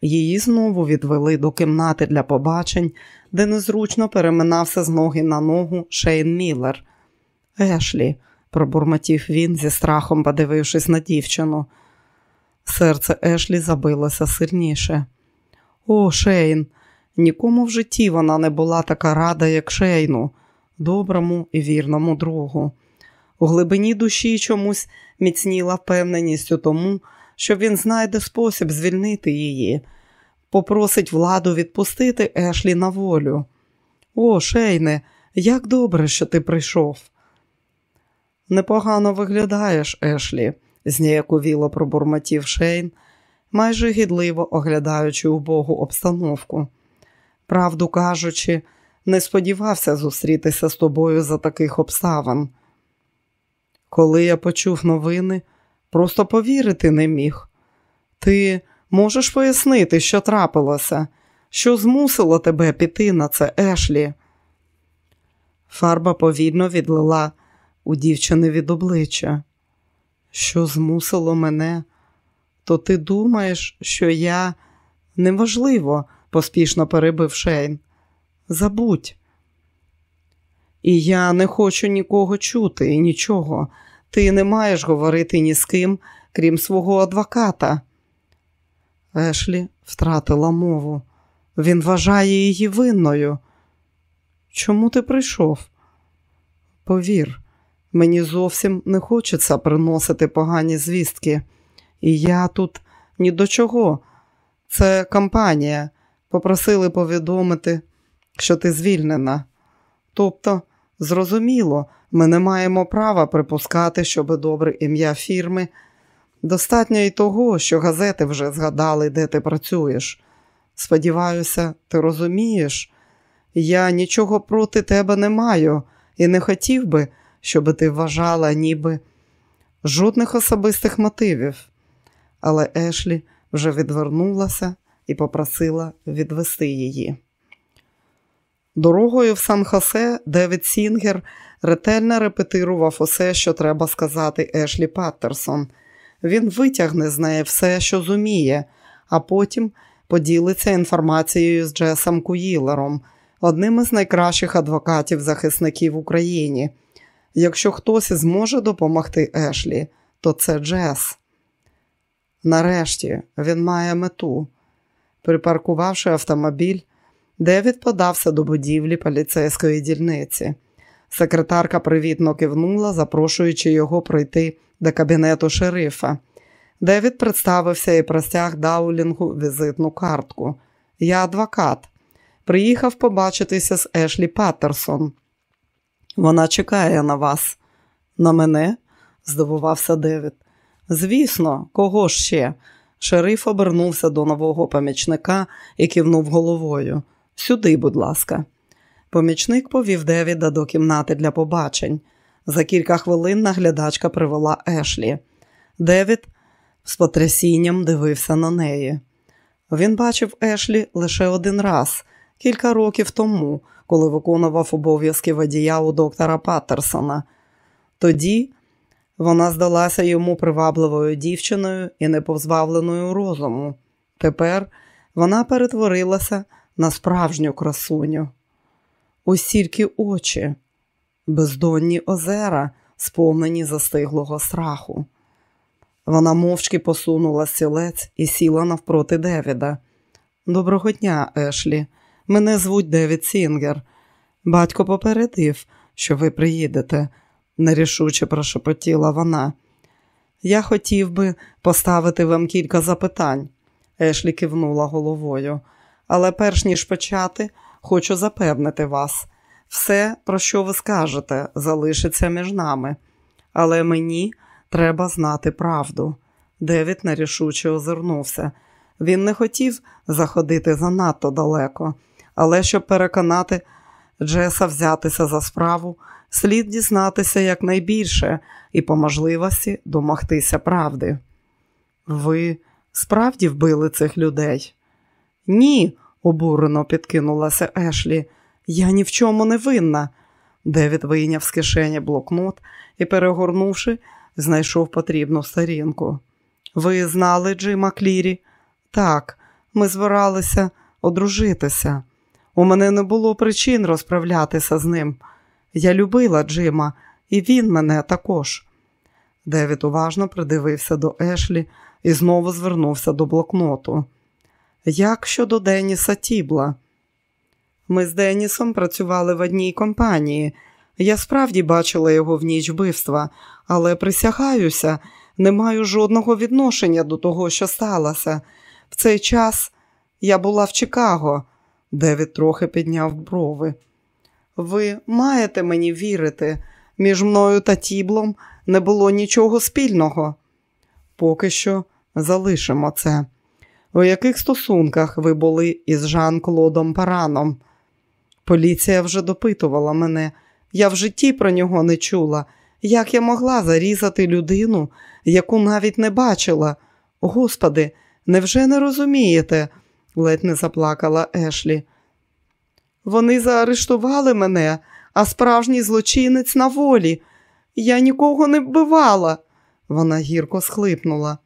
Її знову відвели до кімнати для побачень, де незручно переминався з ноги на ногу Шейн Міллер. Ешлі, пробурмотів він зі страхом, подивившись на дівчину. Серце Ешлі забилося сильніше. О, Шейн, нікому в житті вона не була така рада, як Шейну, доброму і вірному другу. У глибині душі чомусь міцніла впевненість у тому, що він знайде спосіб звільнити її, попросить владу відпустити Ешлі на волю. О, Шейне, як добре, що ти прийшов. Непогано виглядаєш, Ешлі, зніяковіло пробурмотів Шейн, майже гідливо оглядаючи убогу обстановку. Правду кажучи, не сподівався зустрітися з тобою за таких обставин. Коли я почув новини, просто повірити не міг. Ти можеш пояснити, що трапилося, що змусило тебе піти на це, Ешлі? Фарба повільно відлила у дівчини від обличчя. Що змусило мене? То ти думаєш, що я неважливо, поспішно перебив Шейн. Забудь. І я не хочу нікого чути і нічого. Ти не маєш говорити ні з ким, крім свого адвоката. Ешлі втратила мову. Він вважає її винною. Чому ти прийшов? Повір, мені зовсім не хочеться приносити погані звістки. І я тут ні до чого. Це компанія. Попросили повідомити, що ти звільнена. Тобто, зрозуміло, ми не маємо права припускати, щоби добре ім'я фірми. Достатньо і того, що газети вже згадали, де ти працюєш. Сподіваюся, ти розумієш, я нічого проти тебе не маю і не хотів би, щоб ти вважала, ніби жодних особистих мотивів. Але Ешлі вже відвернулася і попросила відвести її. Дорогою в Сан Хосе Девід Сінгер ретельно репетирував усе, що треба сказати Ешлі Паттерсон. Він витягне з неї все, що зуміє, а потім поділиться інформацією з Джесом Куїлером, одним із найкращих адвокатів-захисників в Україні. Якщо хтось зможе допомогти Ешлі, то це Джес. Нарешті він має мету. Припаркувавши автомобіль, Девід подався до будівлі поліцейської дільниці. Секретарка привітно кивнула, запрошуючи його пройти до кабінету шерифа. Девід представився і простяг Даулінгу візитну картку. Я адвокат. Приїхав побачитися з Ешлі Паттерсон. Вона чекає на вас. На мене? здивувався Девід. Звісно, кого ще? Шериф обернувся до нового помічника і кивнув головою. Сюди, будь ласка. Помічник повів Девіда до кімнати для побачень. За кілька хвилин наглядачка привела Ешлі. Девід з потрясінням дивився на неї. Він бачив Ешлі лише один раз, кілька років тому, коли виконував обов'язки водія у доктора Паттерсона. Тоді вона здалася йому привабливою дівчиною і непозбавленою розуму. Тепер вона перетворилася на справжню красуню. І тільки очі, бездонні озера, сповнені застиглого страху. Вона мовчки посунула стілець і сіла навпроти Девіда. Доброго дня, Ешлі. Мене звуть Девід Сінгер. Батько попередив, що ви приїдете, нерішуче прошепотіла вона. Я хотів би поставити вам кілька запитань, Ешлі кивнула головою. Але перш ніж почати, хочу запевнити вас, все, про що ви скажете, залишиться між нами. Але мені треба знати правду. Девід нерішуче озирнувся. Він не хотів заходити занадто далеко, але щоб переконати Джеса взятися за справу, слід дізнатися якнайбільше і по можливості домогтися правди. Ви справді вбили цих людей? Ні, обурено підкинулася Ешлі. Я ні в чому не винна. Девід вийняв з кишені блокнот і, перегорнувши, знайшов потрібну сторінку. Ви знали Джима Клірі? Так, ми збиралися одружитися. У мене не було причин розправлятися з ним. Я любила Джима, і він мене також. Девід уважно придивився до Ешлі і знову звернувся до блокноту. Як щодо Деніса Тібла? Ми з Денісом працювали в одній компанії. Я справді бачила його в ніч вбивства, але присягаюся, не маю жодного відношення до того, що сталося. В цей час я була в Чикаго. Девід трохи підняв брови. Ви маєте мені вірити, між мною та тіблом не було нічого спільного. Поки що залишимо це. У яких стосунках ви були із Жан Клодом Параном? Поліція вже допитувала мене. Я в житті про нього не чула. Як я могла зарізати людину, яку навіть не бачила? Господи, невже не розумієте? ледь не заплакала Ешлі. Вони заарештували мене, а справжній злочинець на волі. Я нікого не вбивала. Вона гірко схлипнула.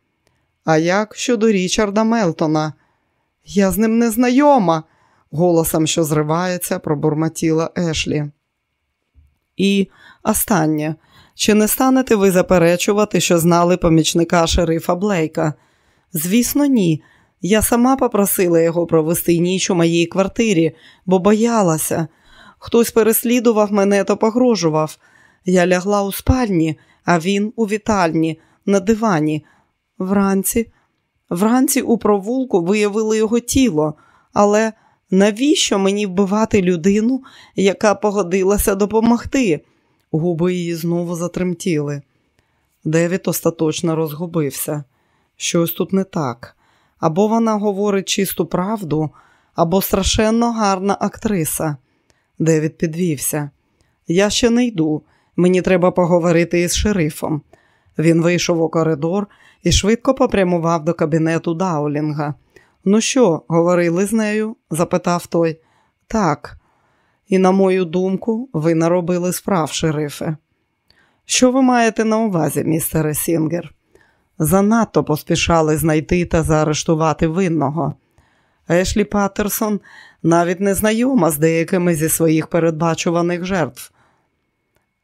А як щодо Річарда Мелтона? Я з ним не знайома, голосом, що зривається, пробурмотіла Ешлі. І останнє. Чи не станете ви заперечувати, що знали помічника шерифа Блейка? Звісно, ні. Я сама попросила його провести ніч у моїй квартирі, бо боялася. Хтось переслідував мене та погрожував. Я лягла у спальні, а він у вітальні, на дивані. Вранці, вранці у провулку виявили його тіло, але навіщо мені вбивати людину, яка погодилася допомогти? Губи її знову затремтіли. Девід остаточно розгубився. Щось тут не так. Або вона говорить чисту правду, або страшенно гарна актриса. Девід підвівся. Я ще не йду. Мені треба поговорити із шерифом. Він вийшов у коридор і швидко попрямував до кабінету Даулінга. Ну що, говорили з нею? запитав той. Так. І, на мою думку, ви наробили справ, шерифе. Що ви маєте на увазі, містере Сінгер? Занадто поспішали знайти та заарештувати винного. Ешлі Паттерсон навіть не знайома з деякими зі своїх передбачуваних жертв.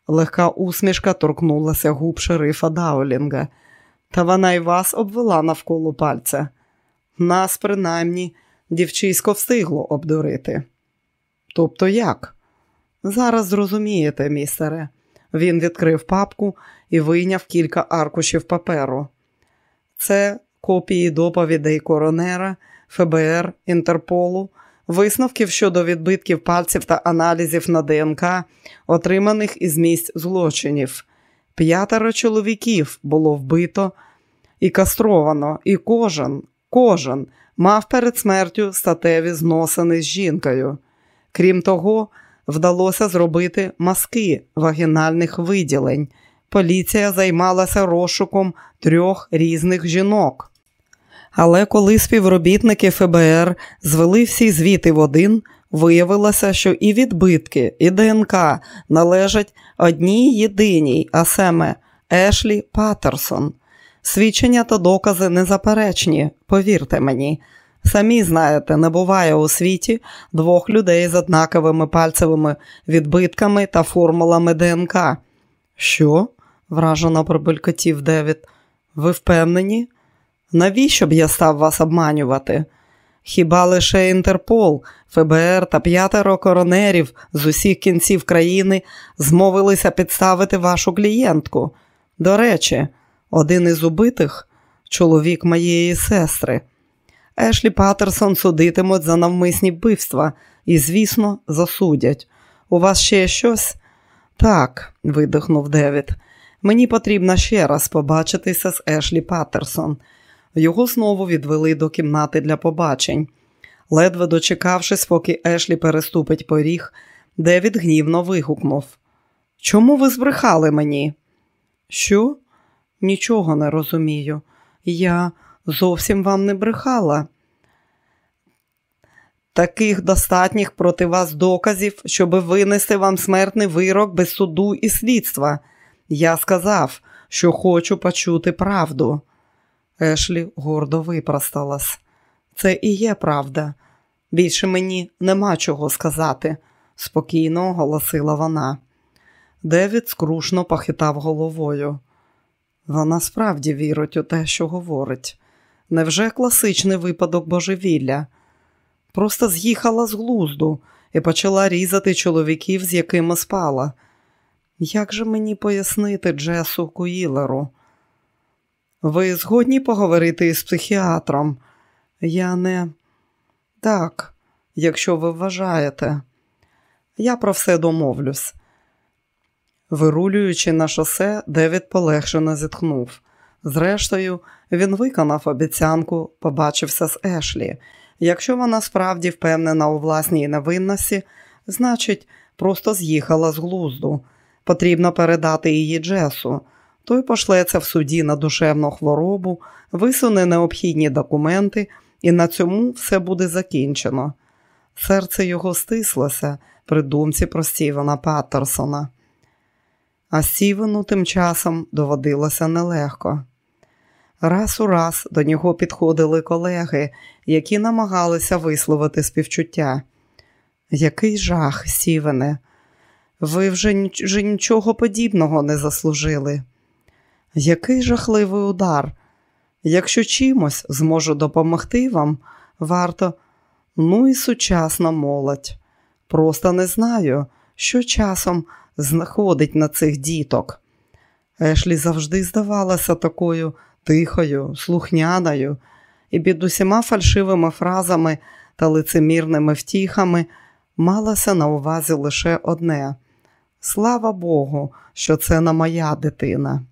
Легка усмішка торкнулася губ шерифа Даулінга, та вона й вас обвела навколо пальця. Нас, принаймні, дівчисько встигло обдурити. Тобто як? Зараз зрозумієте, містере. Він відкрив папку і вийняв кілька аркушів паперу. Це копії доповідей коронера, ФБР, Інтерполу, висновків щодо відбитків пальців та аналізів на ДНК, отриманих із місць злочинів. П'ятеро чоловіків було вбито і кастровано, і кожен, кожен мав перед смертю статеві зносини з жінкою. Крім того, вдалося зробити маски вагінальних виділень. Поліція займалася розшуком трьох різних жінок. Але коли співробітники ФБР звели всі звіти в один, виявилося, що і відбитки, і ДНК належать одній єдиній, а саме Ешлі Паттерсон. Свідчення та докази незаперечні, повірте мені. Самі знаєте, не буває у світі двох людей з однаковими пальцевими відбитками та формулами ДНК. Що? вражено пробелькотів Девід. Ви впевнені? Навіщо б я став вас обманювати? Хіба лише Інтерпол, ФБР та п'ятеро коронерів з усіх кінців країни змовилися підставити вашу клієнтку? До речі, один із убитих чоловік моєї сестри. Ешлі Паттерсон судитимуть за навмисні вбивства і, звісно, засудять. У вас ще щось? Так, видихнув Девід. Мені потрібно ще раз побачитися з Ешлі Паттерсон. Його знову відвели до кімнати для побачень. Ледве дочекавшись, поки Ешлі переступить поріг, Девід гнівно вигукнув: Чому ви збрехали мені? Що? Нічого не розумію. Я зовсім вам не брехала. Таких достатніх проти вас доказів, щоб винести вам смертний вирок без суду і слідства. Я сказав, що хочу почути правду. Ешлі гордо випросталась. Це і є правда. Більше мені нема чого сказати, спокійно оголосила вона. Девід скрушно похитав головою. Вона справді вірить у те, що говорить. Невже класичний випадок божевілля? Просто з'їхала з глузду і почала різати чоловіків, з якими спала. Як же мені пояснити Джесу Куїлеру? Ви згодні поговорити із психіатром? Я не так, якщо ви вважаєте, я про все домовлюсь. Вирулюючи на шосе, Девід полегшено зітхнув. Зрештою, він виконав обіцянку, побачився з Ешлі. Якщо вона справді впевнена у власній невинності, значить, просто з'їхала з глузду. Потрібно передати її Джесу. Той пошлеться в суді на душевну хворобу, висуне необхідні документи, і на цьому все буде закінчено. Серце його стислося при думці про Стівена Паттерсона. А Стівену тим часом доводилося нелегко. Раз у раз до нього підходили колеги, які намагалися висловити співчуття. Який жах, Стівене, ви вже нічого подібного не заслужили. Який жахливий удар. Якщо чимось зможу допомогти вам, варто, ну і сучасна молодь. Просто не знаю, що часом знаходить на цих діток. Ешлі завжди здавалася такою тихою, слухняною, і під усіма фальшивими фразами та лицемірними втіхами малася на увазі лише одне слава Богу, що це не моя дитина.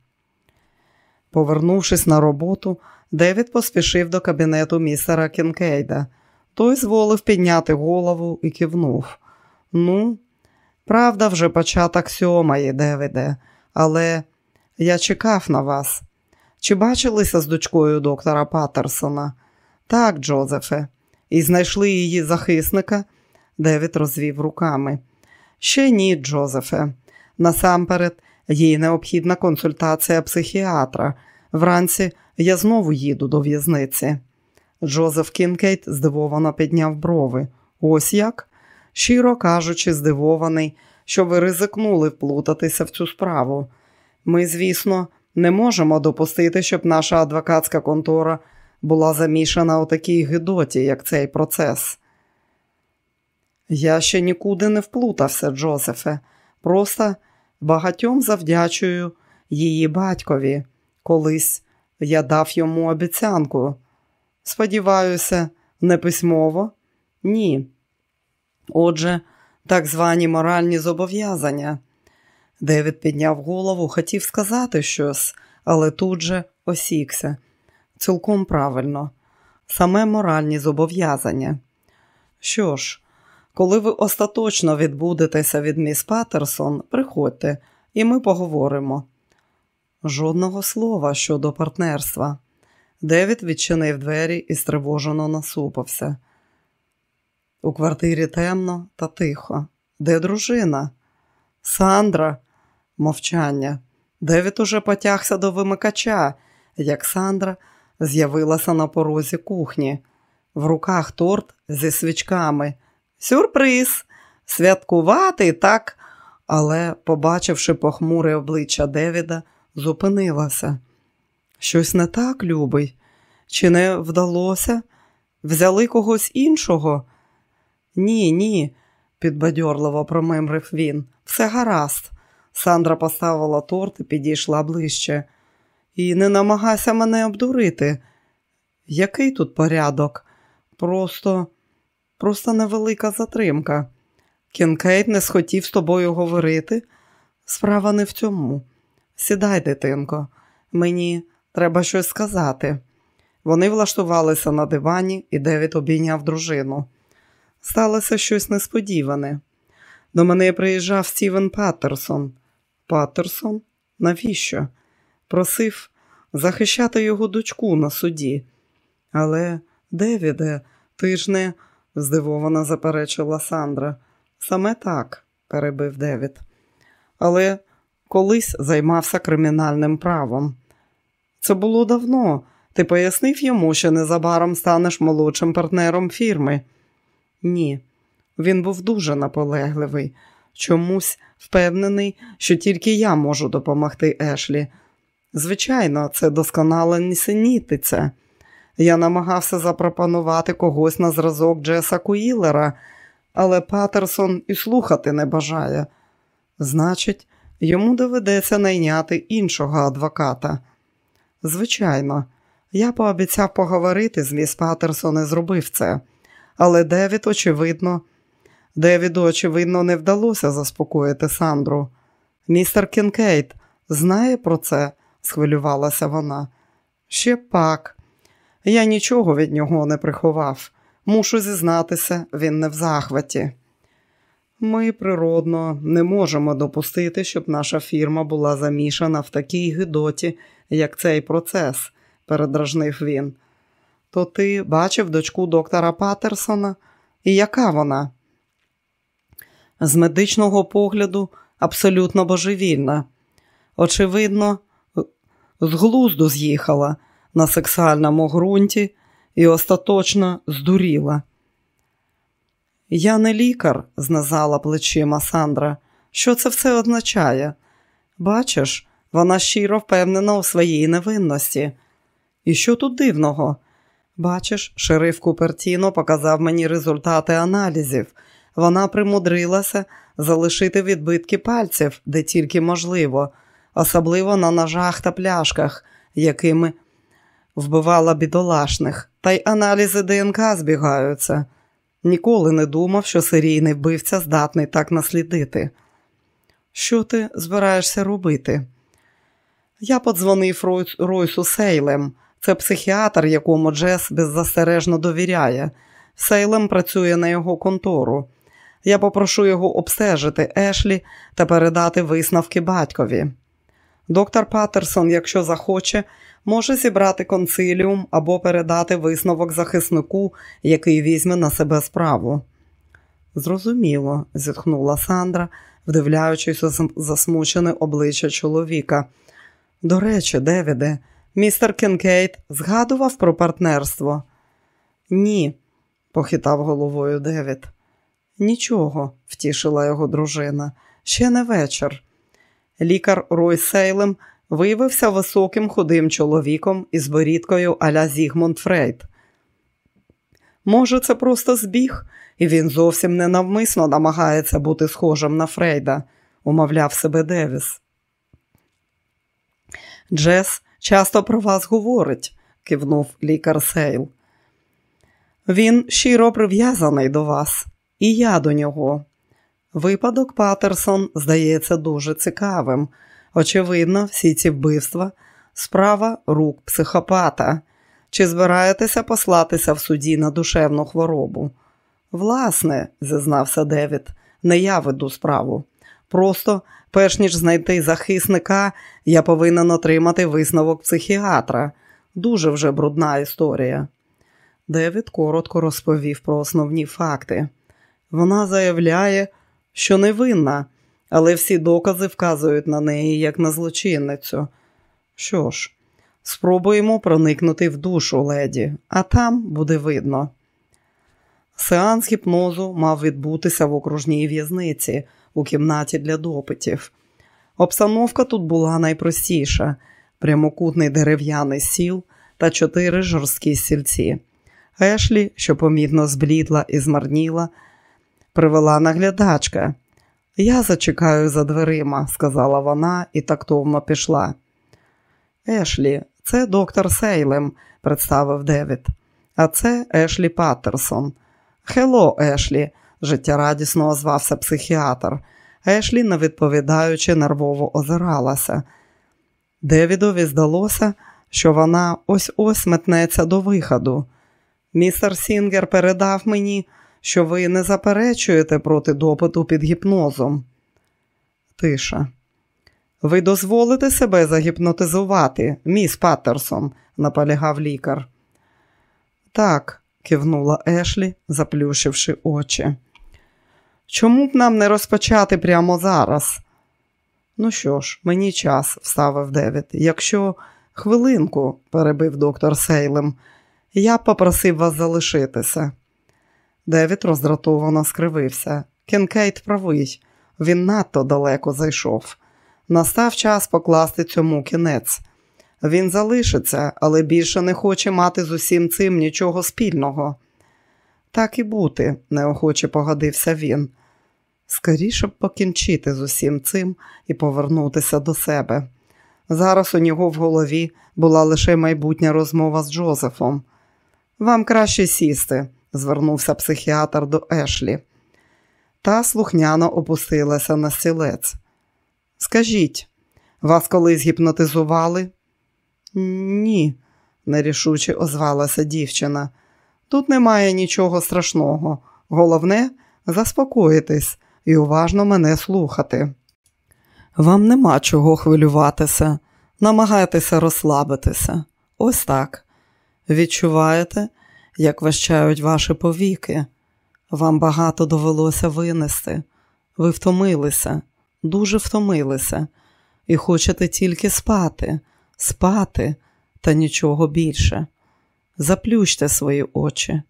Повернувшись на роботу, Девід поспішив до кабінету містера Кінкейда. Той зволив підняти голову і кивнув. Ну, правда, вже початок сьомої, Девіде, але я чекав на вас. Чи бачилися з дочкою доктора Паттерсона? Так, Джозефе, і знайшли її захисника? Девід розвів руками. Ще ні, Джозефе. Насамперед, їй необхідна консультація психіатра. Вранці я знову їду до в'язниці. Джозеф Кінкейт здивовано підняв брови. Ось як? Щиро кажучи, здивований, що ви ризикнули вплутатися в цю справу. Ми, звісно, не можемо допустити, щоб наша адвокатська контора була замішана у такій гидоті, як цей процес. Я ще нікуди не вплутався, Джозефе, просто багатьом завдячую її батькові. Колись я дав йому обіцянку. Сподіваюся, не письмово? Ні. Отже, так звані моральні зобов'язання. Девід підняв голову, хотів сказати щось, але тут же осікся. Цілком правильно, саме моральні зобов'язання. Що ж, коли ви остаточно відбудетеся від міс Паттерсон, приходьте, і ми поговоримо. Жодного слова щодо партнерства. Девід відчинив двері і стривожено насупився. У квартирі темно та тихо. Де дружина? Сандра, мовчання. Девід уже потягся до вимикача, як Сандра з'явилася на порозі кухні, в руках торт зі свічками. Сюрприз! Святкувати так, але, побачивши похмуре обличчя Девіда, зупинилася. Щось не так, любий? Чи не вдалося? Взяли когось іншого? Ні, ні, підбадьорливо промимрив він. Все гаразд. Сандра поставила торт і підійшла ближче. І не намагайся мене обдурити. Який тут порядок? Просто, просто невелика затримка. Кінкейт не схотів з тобою говорити. Справа не в цьому. Сідай, дитинко, мені треба щось сказати. Вони влаштувалися на дивані, і Девід обійняв дружину. Сталося щось несподіване. До мене приїжджав Стівен Паттерсон. Паттерсон? Навіщо? Просив захищати його дочку на суді. Але, Девіде, ти ж не, здивовано заперечила Сандра. Саме так, перебив Девід. Але колись займався кримінальним правом. Це було давно. Ти пояснив йому, що незабаром станеш молодшим партнером фірми? Ні, він був дуже наполегливий, чомусь впевнений, що тільки я можу допомогти Ешлі. Звичайно, це досконала нісенітиця. Я намагався запропонувати когось на зразок Джеса Куїлера, але Патерсон і слухати не бажає. Значить, йому доведеться найняти іншого адвоката. Звичайно, я пообіцяв поговорити з міс Патерсон і зробив це, але Девід, очевидно, Девіду, очевидно, не вдалося заспокоїти Сандру. Містер Кінкейт знає про це? схвилювалася вона. Ще б пак. Я нічого від нього не приховав. Мушу зізнатися, він не в захваті. Ми, природно, не можемо допустити, щоб наша фірма була замішана в такій гидоті, як цей процес, передражнив він. То ти бачив дочку доктора Патерсона? І яка вона? З медичного погляду абсолютно божевільна. Очевидно, з глузду з'їхала на сексуальному ґрунті і остаточно здуріла. Я не лікар, знизала плечима Сандра. Що це все означає? Бачиш, вона щиро впевнена у своїй невинності. І що тут дивного? Бачиш, шериф Купертіно показав мені результати аналізів. Вона примудрилася залишити відбитки пальців, де тільки можливо, особливо на ножах та пляшках, якими вбивала бідолашних, та й аналізи ДНК збігаються. Ніколи не думав, що серійний вбивця здатний так наслідити. Що ти збираєшся робити? Я подзвонив Ройсу Сейлем. Це психіатр, якому Джес беззастережно довіряє. Сейлем працює на його контору. Я попрошу його обстежити Ешлі та передати висновки батькові. Доктор Паттерсон, якщо захоче, може зібрати консиліум або передати висновок захиснику, який візьме на себе справу. Зрозуміло, зітхнула Сандра, вдивляючись у засмучене обличчя чоловіка. До речі, Девіде, містер Кенкейт згадував про партнерство? Ні, похитав головою Девід. Нічого, втішила його дружина. Ще не вечір. Лікар Рой Сейлем виявився високим худим чоловіком із борідкою а-ля Зігмунд Фрейд. Може, це просто збіг, і він зовсім ненавмисно намагається бути схожим на Фрейда, умовляв себе Девіс. Джес часто про вас говорить, кивнув лікар Сейл. Він щиро прив'язаний до вас, і я до нього. Випадок Патерсон здається дуже цікавим. Очевидно, всі ці вбивства справа рук психопата. Чи збираєтеся послатися в суді на душевну хворобу? Власне, зізнався Девід, не я веду справу. Просто, перш ніж знайти захисника, я повинен отримати висновок психіатра. Дуже вже брудна історія. Девід коротко розповів про основні факти. Вона заявляє, що невинна, але всі докази вказують на неї як на злочинницю. Що ж, спробуємо проникнути в душу леді, а там буде видно. Сеанс гіпнозу мав відбутися в окружній в'язниці у кімнаті для допитів. Обстановка тут була найпростіша: прямокутний дерев'яний сіл та чотири жорсткі сільці. Ешлі, що помітно зблідла і змарніла, привела наглядачка. Я зачекаю за дверима, сказала вона і тактовно пішла. Ешлі, це доктор Сейлем, представив Девід. А це Ешлі Паттерсон. Hello, Ешлі, життєрадісно озвався психіатр. Ешлі, не відповідаючи, нервово озиралася. Девідові здалося, що вона ось ось метнеться до виходу. Містер Сінгер передав мені, що ви не заперечуєте проти допиту під гіпнозом. Тиша. Ви дозволите себе загіпнотизувати, міс Паттерсон, наполягав лікар. Так, кивнула Ешлі, заплющивши очі. Чому б нам не розпочати прямо зараз? Ну що ж, мені час, вставив Девід. Ще хвилинку, перебив доктор Сейлем, я б попросив вас залишитися. Девід роздратовано скривився. Кенкейт правий, він надто далеко зайшов. Настав час покласти цьому кінець. Він залишиться, але більше не хоче мати з усім цим нічого спільного. Так і бути, неохоче погодився він. Скоріше б покінчити з усім цим і повернутися до себе. Зараз у нього в голові була лише майбутня розмова з Джозефом. Вам краще сісти, звернувся психіатр до Ешлі. Та слухняно опустилася на стілець. Скажіть, вас колись гіпнотизували? Ні, нерішуче озвалася дівчина. Тут немає нічого страшного. Головне заспокоїтись і уважно мене слухати. Вам нема чого хвилюватися, намагайтеся розслабитися. Ось так. Відчуваєте, як вищають ваші повіки. Вам багато довелося винести. Ви втомилися, дуже втомилися, і хочете тільки спати, спати та нічого більше. Заплющте свої очі,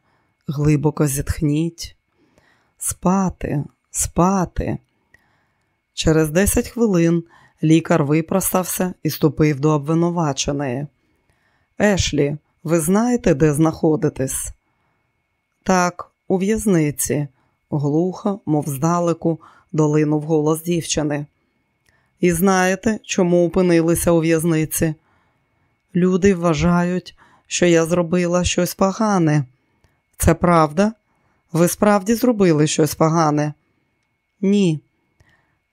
глибоко зітхніть. Спати, спати. Через 10 хвилин лікар випростався і ступив до обвинуваченої. Ешлі, ви знаєте, де знаходитесь? Так, у в'язниці, глухо, мов здалеку, долинув голос дівчини. І знаєте, чому опинилися у в'язниці? Люди вважають, що я зробила щось погане. Це правда? Ви справді зробили щось погане? Ні.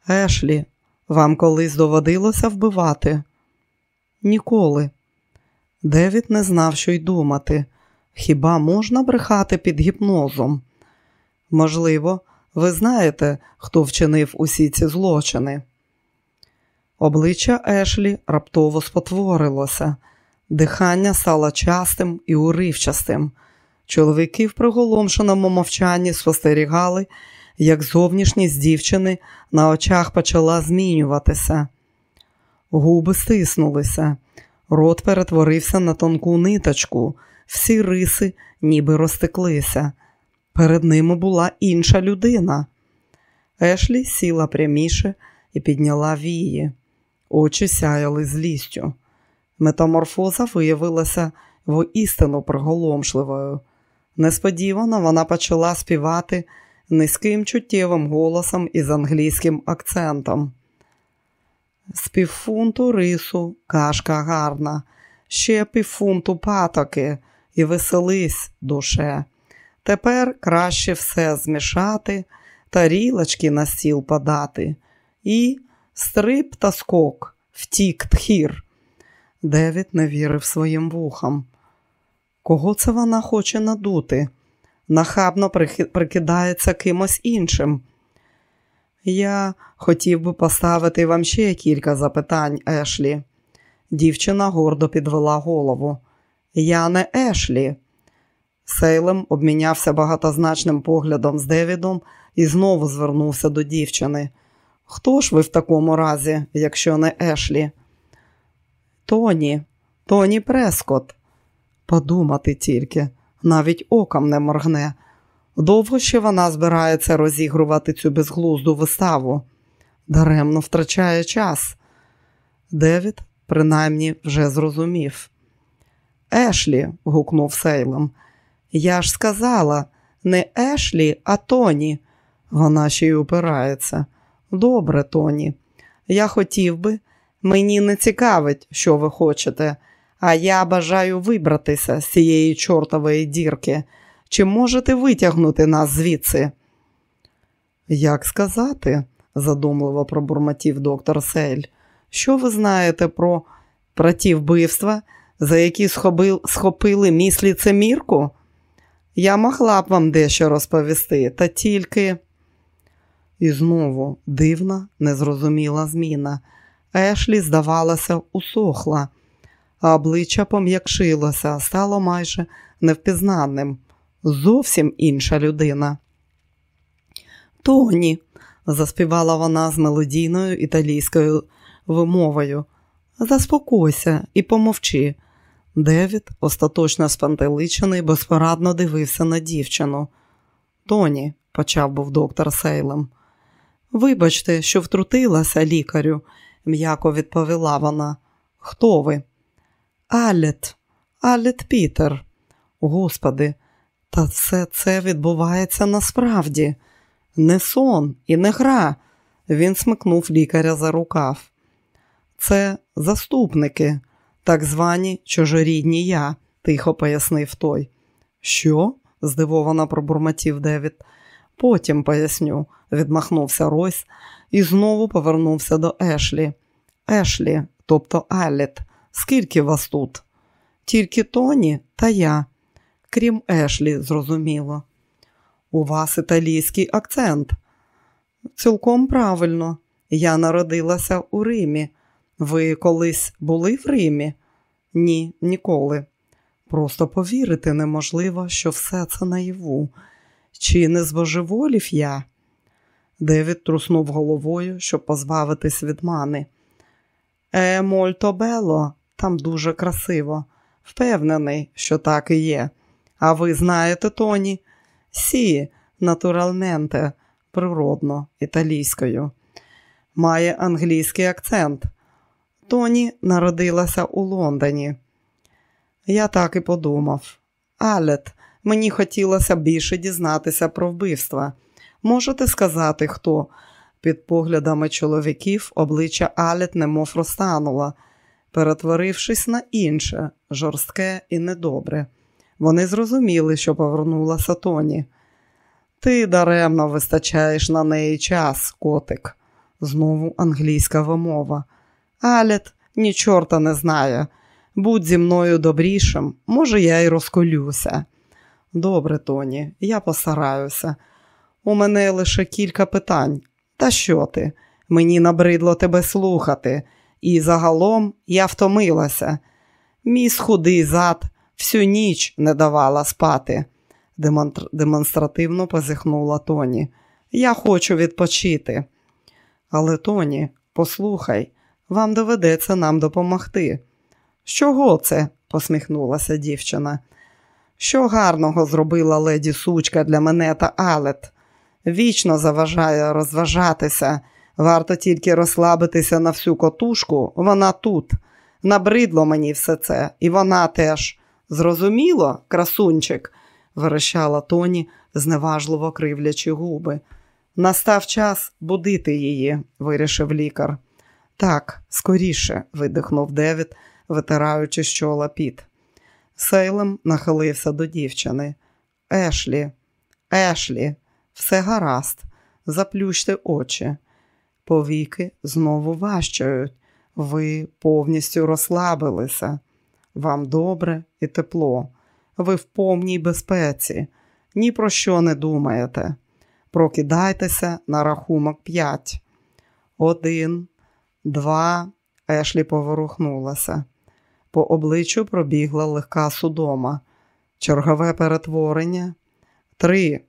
Ешлі, вам колись доводилося вбивати? Ніколи. Девід не знав, що й думати. Хіба можна брехати під гіпнозом? Можливо, ви знаєте, хто вчинив усі ці злочини. Обличчя Ешлі раптово спотворилося, дихання стало частим і уривчастим. Чоловіки в приголомшеному мовчанні спостерігали, як зовнішність дівчини на очах почала змінюватися. Губи стиснулися, рот перетворився на тонку ниточку, всі риси ніби розтеклися. Перед ними була інша людина. Ешлі сіла пряміше і підняла вії. Очі сяяли злістю. Метаморфоза виявилася воістину приголомшливою. Несподівано вона почала співати низьким чуттєвим голосом із англійським акцентом. З півфунту рису, кашка гарна, ще півфунту патоки і веселись, душе. Тепер краще все змішати, тарілочки на стіл подати. І стрип та скок, втік тхір. Девід не вірив своїм вухам. Кого це вона хоче надути? Нахабно прикидається кимось іншим. Я хотів би поставити вам ще кілька запитань, Ешлі. Дівчина гордо підвела голову. Я не Ешлі. Сейлем обмінявся багатозначним поглядом з Девідом і знову звернувся до дівчини. Хто ж ви в такому разі, якщо не Ешлі? Тоні, Тоні Прескот. Подумати тільки, навіть оком не моргне. Довго ще вона збирається розігрувати цю безглузду виставу. Даремно втрачає час. Девід, принаймні, вже зрозумів. Ешлі, гукнув Сейлем, я ж сказала, не Ешлі, а Тоні. Вона ще й упирається. Добре, Тоні. Я хотів би, мені не цікавить, що ви хочете, а я бажаю вибратися з цієї чортової дірки. Чи можете витягнути нас звідси? Як сказати, задумливо пробурмотів доктор Сейль. Що ви знаєте про про ті вбивства, за які схопили міс ліцемірку? Я могла б вам дещо розповісти, та тільки. І знову дивна, незрозуміла зміна. Ешлі, здавалося, усохла, а обличчя пом'якшилося, стало майже невпізнаним. Зовсім інша людина. Тоні, заспівала вона з мелодійною італійською вимовою. Заспокойся і помовчи. Девід, остаточно спантеличений, безпорадно дивився на дівчину. Тоні, почав був доктор Сейлем. Вибачте, що втрутилася лікарю, м'яко відповіла вона. Хто ви? Алет, Алет Пітер. Господи, та все це відбувається насправді. Не сон і не гра. Він смикнув лікаря за рукав. Це заступники, так звані чужорідні я, тихо пояснив той. Що? здивовано пробурмотів Девід. Потім поясню, відмахнувся Ройс і знову повернувся до Ешлі. Ешлі, тобто Аліт, скільки вас тут? Тільки Тоні та я, крім Ешлі, зрозуміло. У вас італійський акцент. Цілком правильно. Я народилася у Римі. Ви колись були в Римі? Ні, ніколи. Просто повірити неможливо, що все це наяву. Чи не збожеволів я? Девід труснув головою, щоб позбавитись від мани. Е, мольто бело, там дуже красиво. Впевнений, що так і є. А ви знаєте, Тоні? Сі, натуралменте, природно, італійською. Має англійський акцент. Тоні народилася у Лондоні. Я так і подумав. Алет, мені хотілося більше дізнатися про вбивства. Можете сказати, хто? Під поглядами чоловіків обличчя Алет немов розтануло, перетворившись на інше, жорстке і недобре. Вони зрозуміли, що повернулася Тоні. Ти даремно вистачаєш на неї час, котик, знову англійська вимова. Алет ні чорта не знає. Будь зі мною добрішим, може, я й розколюся. Добре, Тоні, я постараюся. У мене лише кілька питань. Та що ти? Мені набридло тебе слухати, і загалом я втомилася. Мій схудий зад всю ніч не давала спати, демонстративно позихнула Тоні. Я хочу відпочити. Але, Тоні, послухай, вам доведеться нам допомогти. Чого це? посміхнулася дівчина. Що гарного зробила леді сучка для мене та Алет. Вічно заважає розважатися. Варто тільки розслабитися на всю котушку, вона тут. Набридло мені все це, і вона теж. Зрозуміло, красунчик, верещала Тоні, зневажливо кривлячи губи. Настав час будити її, вирішив лікар. Так, скоріше, видихнув Девід, витираючи з чола піт. Сейлем нахилився до дівчини. Ешлі, Ешлі, все гаразд, заплющте очі. Повіки знову важчають. Ви повністю розслабилися. Вам добре і тепло. Ви в повній безпеці, ні про що не думаєте. Прокидайтеся на рахунок п'ять. Один, два. Ешлі поворухнулася. По обличчю пробігла легка судома. Чергове перетворення. Три.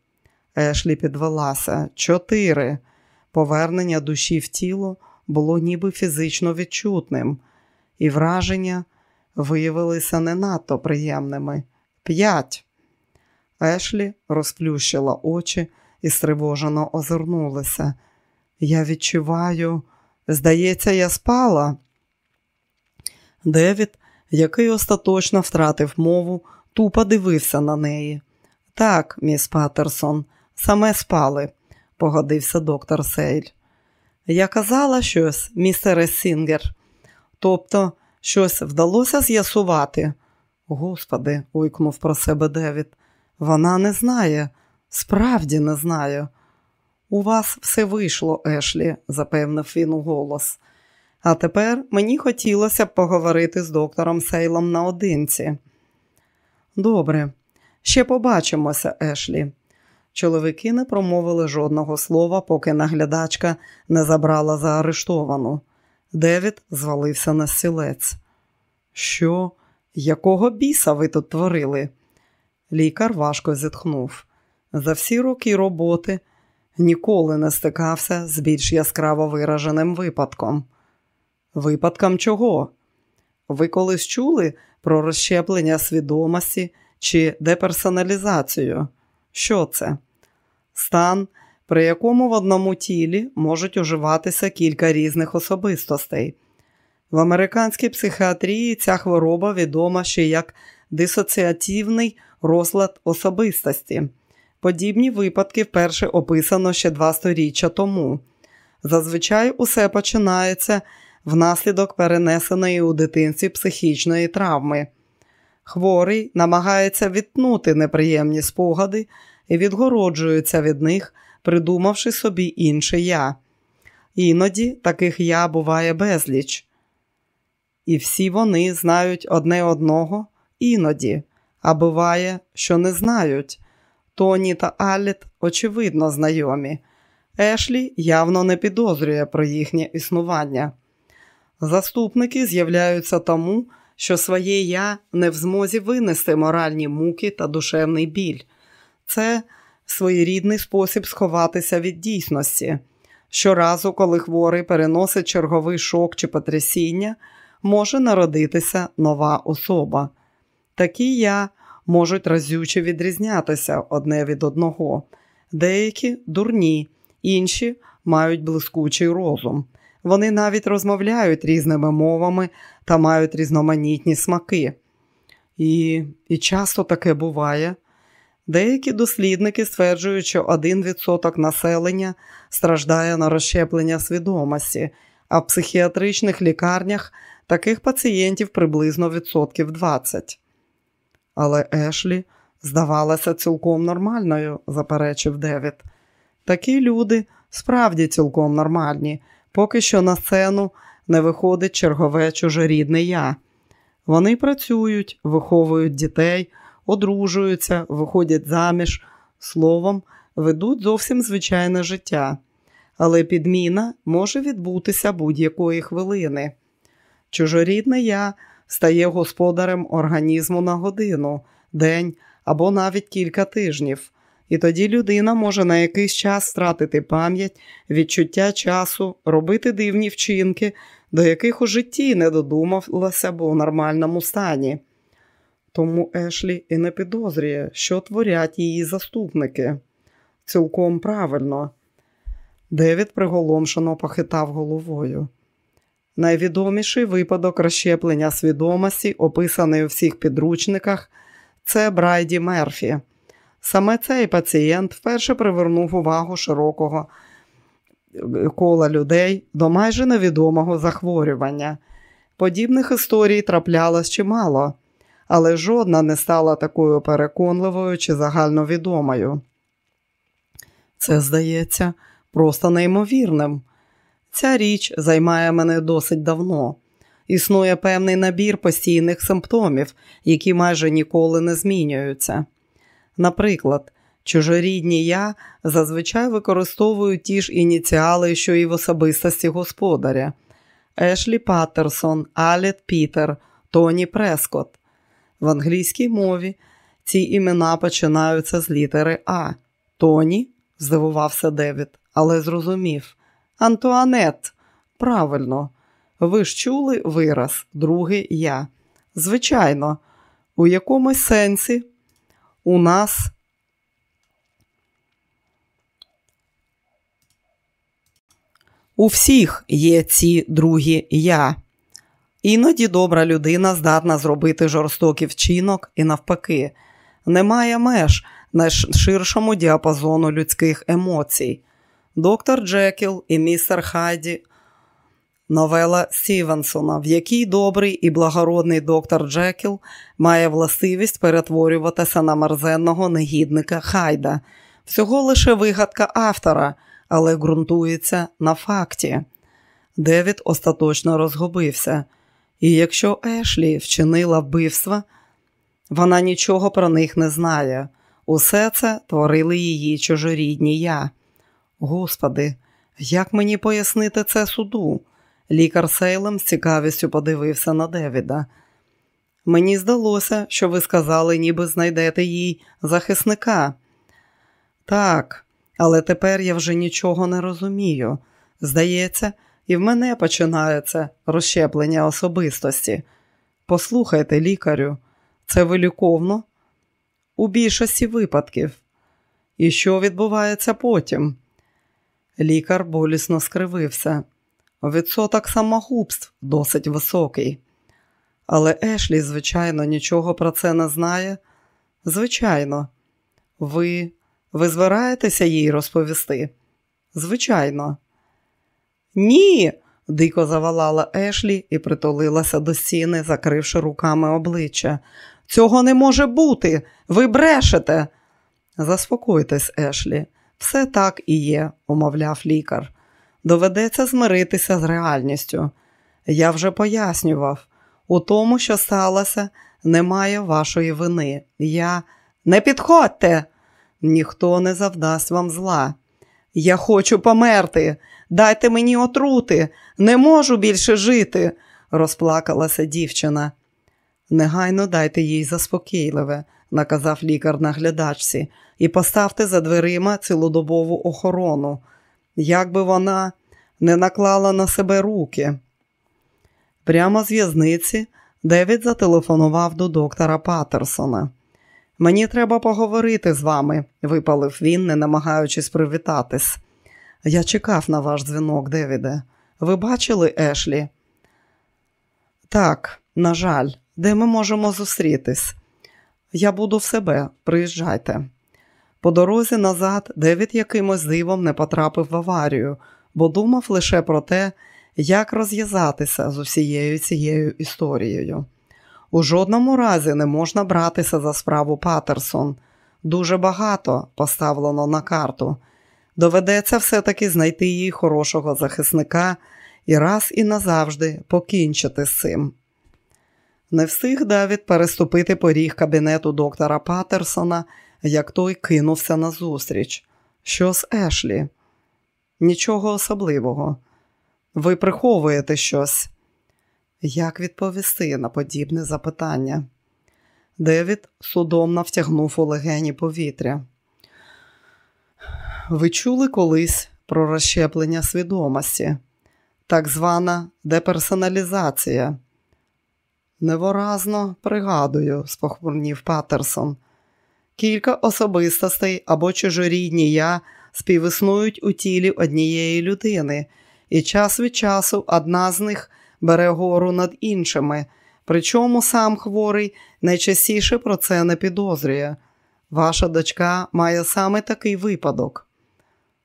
Ешлі підвелася. Чотири. Повернення душі в тіло було ніби фізично відчутним, і враження виявилися не надто приємними. П'ять. Ешлі розплющила очі і стривожено озирнулася. Я відчуваю, здається, я спала. Девід, який остаточно втратив мову, тупо дивився на неї. Так, міс Патерсон, саме спали, погодився доктор Сейлем. Я казала щось, містере Сінгер. Тобто, щось вдалося з'ясувати. Господи, ойкнув про себе Девід. Вона не знає, справді не знає. У вас все вийшло, Ешлі, запевнив він уголос. А тепер мені хотілося б поговорити з доктором Сейлемом наодинці. Добре, ще побачимося, Ешлі. Чоловіки не промовили жодного слова, поки наглядачка не забрала заарештовану. Девід звалився на стілець. Що, якого біса ви тут творили? Лікар важко зітхнув. За всі роки роботи ніколи не стикався з більш яскраво вираженим випадком. Випадком чого? Ви колись чули про розщеплення свідомості чи деперсоналізацію? Що це? Стан, при якому в одному тілі можуть уживатися кілька різних особистостей. В американській психіатрії ця хвороба відома ще як дисоціативний розлад особистості. Подібні випадки вперше описано ще два сторіччя тому. Зазвичай усе починається внаслідок перенесеної у дитинстві психічної травми. Хворий намагається відтнути неприємні спогади і відгороджується від них, придумавши собі інше я. Іноді таких я буває безліч. І всі вони знають одне одного іноді, а буває, що не знають. Тоні та Аліт, очевидно, знайомі. Ешлі явно не підозрює про їхнє існування. Заступники з'являються тому, що своє я не в змозі винести моральні муки та душевний біль. Це своєрідний спосіб сховатися від дійсності. Щоразу, коли хворий переносить черговий шок чи потрясіння, може народитися нова особа. Такі я можуть разюче відрізнятися одне від одного. Деякі дурні, інші мають блискучий розум. Вони навіть розмовляють різними мовами та мають різноманітні смаки. І, І часто таке буває. Деякі дослідники стверджують, що 1% населення страждає на розщеплення свідомості, а в психіатричних лікарнях таких пацієнтів приблизно відсотків 20. Але Ешлі здавалася цілком нормальною, заперечив Девід. Такі люди справді цілком нормальні, поки що на сцену не виходить чергове чужорідне я. Вони працюють, виховують дітей, одружуються, виходять заміж, словом, ведуть зовсім звичайне життя. Але підміна може відбутися будь-якої хвилини. Чужорідне я стає господарем організму на годину, день або навіть кілька тижнів, і тоді людина може на якийсь час втратити пам'ять, відчуття часу, робити дивні вчинки, до яких у житті не додумалася б у нормальному стані. Тому Ешлі і не підозрює, що творять її заступники. Цілком правильно. Девід приголомшено похитав головою. Найвідоміший випадок розщеплення свідомості, описаний у всіх підручниках, це Брайді Мерфі. Саме цей пацієнт вперше привернув увагу широкого кола людей до майже невідомого захворювання. Подібних історій траплялось чимало, але жодна не стала такою переконливою чи загальновідомою. Це здається просто неймовірним. Ця річ займає мене досить давно. Існує певний набір постійних симптомів, які майже ніколи не змінюються. Наприклад, чужорідні я зазвичай використовують ті ж ініціали, що і в особистості господаря: Ешлі Паттерсон, Алет Пітер, Тоні Прескот. В англійській мові ці імена починаються з літери А. Тоні, здивувався Девід, але зрозумів. Антуанет, правильно, ви ж чули вираз, другий я. Звичайно, у якомусь сенсі у нас у всіх є ці другі я. Іноді добра людина здатна зробити жорстокий вчинок і навпаки, немає меж на ширшому діапазону людських емоцій. Доктор Джекіл і містер Хайді новела Стівенсона, в якій добрий і благородний доктор Джекіл має властивість перетворюватися на мерзенного негідника Хайда. Всього лише вигадка автора, але ґрунтується на факті. Девід остаточно розгубився. І якщо Ешлі вчинила вбивства, вона нічого про них не знає. Усе це творили її чужорідні я. Господи, як мені пояснити це суду? Лікар Сейлем з цікавістю подивився на Девіда. Мені здалося, що ви сказали, ніби знайдете їй захисника. Так, але тепер я вже нічого не розумію. Здається, і в мене починається розщеплення особистості. Послухайте, лікарю, це виліковно? У більшості випадків. І що відбувається потім? Лікар болісно скривився. Відсоток самогубств досить високий. Але Ешлі, звичайно, нічого про це не знає. Звичайно, ви ви збираєтеся їй розповісти? Звичайно. Ні, дико завалала Ешлі і притулилася до стіни, закривши руками обличчя. Цього не може бути. Ви брешете. Заспокойтесь, Ешлі, все так і є, умовляв лікар. Доведеться змиритися з реальністю. Я вже пояснював, у тому, що сталося, немає вашої вини. Я не підходьте, ніхто не завдасть вам зла. Я хочу померти. Дайте мені отрути, не можу більше жити, розплакалася дівчина. Негайно дайте їй заспокійливе, наказав лікар наглядачці, і поставте за дверима цілодобову охорону, як би вона не наклала на себе руки. Прямо з в'язниці Девід зателефонував до доктора Паттерсона. Мені треба поговорити з вами, випалив він, не намагаючись привітатись. Я чекав на ваш дзвінок, Девіде. Ви бачили Ешлі? Так, на жаль, де ми можемо зустрітись? Я буду в себе, приїжджайте. По дорозі назад Девід якимось дивом не потрапив в аварію, бо думав лише про те, як розв'язатися з усією цією історією. У жодному разі не можна братися за справу Патерсон. Дуже багато поставлено на карту. Доведеться все-таки знайти їй хорошого захисника і раз і назавжди покінчити з цим. Не встиг Давід переступити поріг кабінету доктора Патерсона, як той кинувся назустріч. Що з Ешлі? Нічого особливого. Ви приховуєте щось. Як відповісти на подібне запитання? Девід судомно втягнув у легені повітря. Ви чули колись про розщеплення свідомості, так звана деперсоналізація. Невиразно пригадую, спохмурнів Патерсон. Кілька особистостей або чужорідні я співіснують у тілі однієї людини, і час від часу одна з них бере гору над іншими, причому сам хворий найчастіше про це не підозрює. Ваша дочка має саме такий випадок.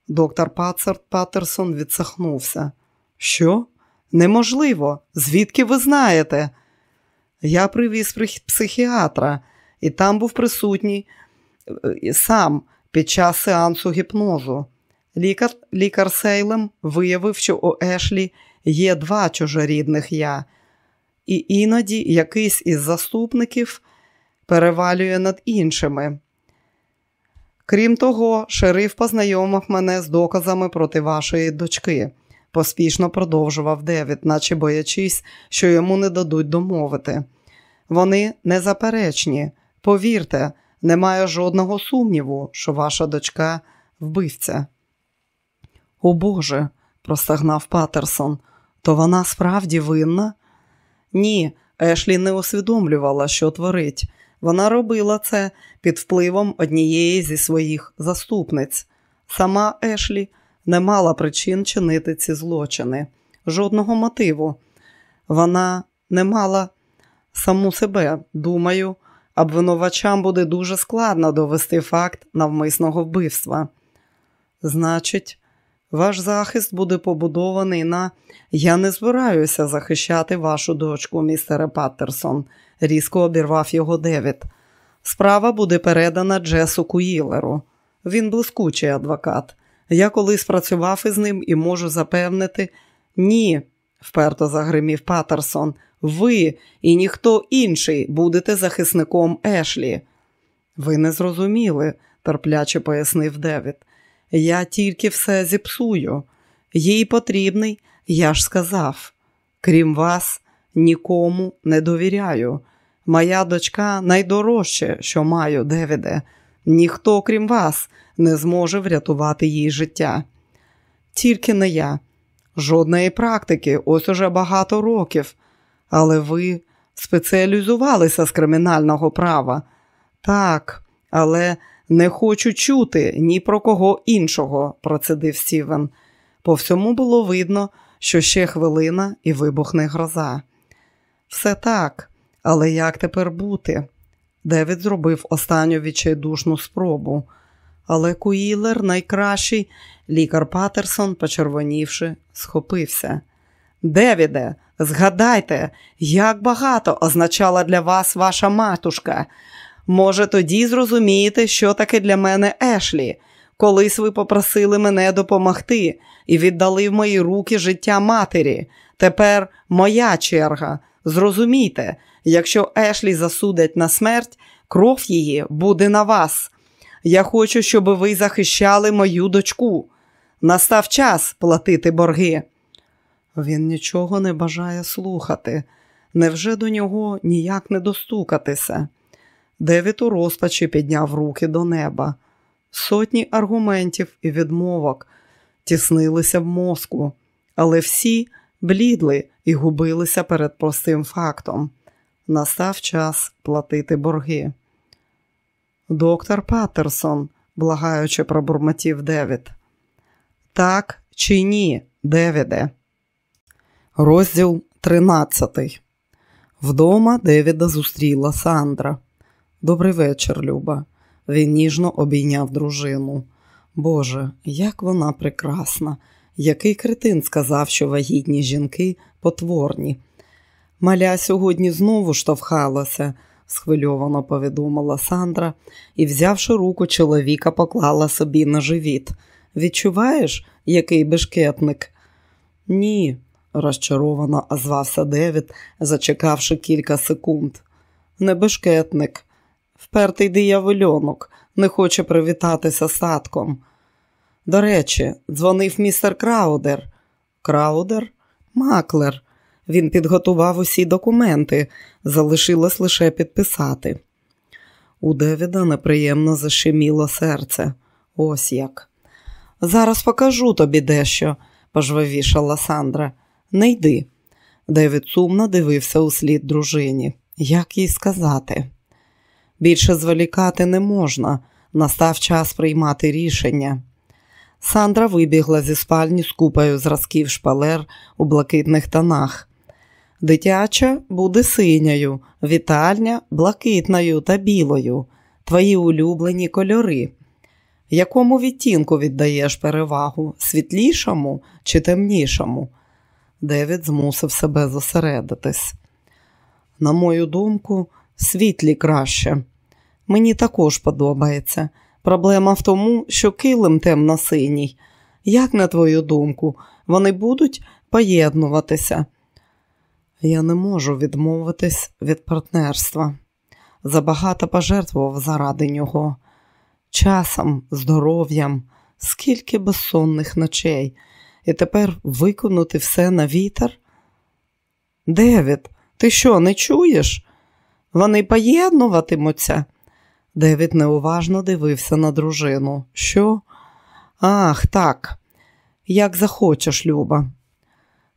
Доктор Пацерт Паттерсон відсахнувся. Що? Неможливо. Звідки ви знаєте? Я привіз психіатра, і там був присутній е, сам під час сеансу гіпнозу. Лікар лікар Сейлем виявив, що у Ешлі є два чужорідних я, і іноді якийсь із заступників перевалює над іншими. Крім того, шериф познайомив мене з доказами проти вашої дочки, поспішно продовжував Девід, наче боячись, що йому не дадуть домовити. Вони незаперечні. Повірте, немає жодного сумніву, що ваша дочка вбивця. О Боже, простагнав Патерсон, то вона справді винна? Ні, Ешлі не усвідомлювала, що творить. Вона робила це під впливом однієї зі своїх заступниць. Сама Ешлі не мала причин чинити ці злочини, жодного мотиву. Вона не мала саму себе. Думаю, обвинувачам буде дуже складно довести факт навмисного вбивства. Значить, ваш захист буде побудований на я не збираюся захищати вашу дочку, містере Паттерсон, різко обірвав його Девід. Справа буде передана Джесу Куїлеру. Він блискучий адвокат. Я колись працював із ним і можу запевнити ні, вперто загримів Паттерсон. Ви і ніхто інший будете захисником Ешлі. Ви не зрозуміли, терпляче пояснив Девід. Я тільки все зіпсую. Їй потрібний, я ж сказав. Крім вас, нікому не довіряю. Моя дочка найдорожче, що маю, Девіде. Ніхто, крім вас, не зможе врятувати їй життя. Тільки не я. Жодної практики, ось уже багато років. Але ви спеціалізувалися з кримінального права. Так, але не хочу чути ні про кого іншого, процедив Стівен. По всьому було видно, що ще хвилина і вибухне гроза. Все так, але як тепер бути? Девід зробив останню відчайдушну спробу. Але Куїлер найкращий, лікар Патерсон, почервонівши, схопився. Девіде, згадайте, як багато означала для вас ваша матушка. Може, тоді зрозумієте, що таке для мене Ешлі. Колись ви попросили мене допомогти і віддали в мої руки життя матері. Тепер моя черга. Зрозумійте, якщо Ешлі засудять на смерть, кров її буде на вас. Я хочу, щоб ви захищали мою дочку. Настав час платити борги. Він нічого не бажає слухати. Невже до нього ніяк не достукатися? Девід у розпачі підняв руки до неба. Сотні аргументів і відмовок тіснилися в мозку, але всі блідли і губилися перед простим фактом. Настав час платити борги. Доктор Паттерсон, благаючи пробурмотів Девід. Так чи ні, Девіде? Розділ 13 Вдома Девіда зустріла Сандра. Добрий вечір, Люба. Він ніжно обійняв дружину. Боже, як вона прекрасна! Який критин сказав, що вагітні жінки потворні. Маля сьогодні знову штовхалася, схвильовано повідомила Сандра і, взявши руку чоловіка, поклала собі на живіт. Відчуваєш, який бешкетник? Ні, розчаровано озвався Девід, зачекавши кілька секунд. Не бешкетник, впертий диявольонок, не хоче привітатися з татком. До речі, дзвонив містер Краудер. Краудер? Маклер. Він підготував усі документи, залишилось лише підписати. У Девіда неприємно зашиміло серце. Ось як. Зараз покажу тобі дещо, пожвавішала Сандра. Не йди. Девід сумно дивився у слід дружині. Як їй сказати? Більше зволікати не можна, настав час приймати рішення. Сандра вибігла зі спальні з купою зразків шпалер у блакитних тонах. Дитяча буде синьою, вітальня блакитною та білою, твої улюблені кольори. Якому відтінку віддаєш перевагу світлішому чи темнішому? Девід змусив себе зосередитись. На мою думку, світлі краще. Мені також подобається. Проблема в тому, що килим темно-синій. Як, на твою думку, вони будуть поєднуватися? Я не можу відмовитись від партнерства. Забагато пожертвував заради нього. Часом, здоров'ям, скільки безсонних ночей, і тепер виконати все на вітер? Девід, ти що, не чуєш? Вони поєднуватимуться. Девід неуважно дивився на дружину. Що? Ах, так, як захочеш, Люба.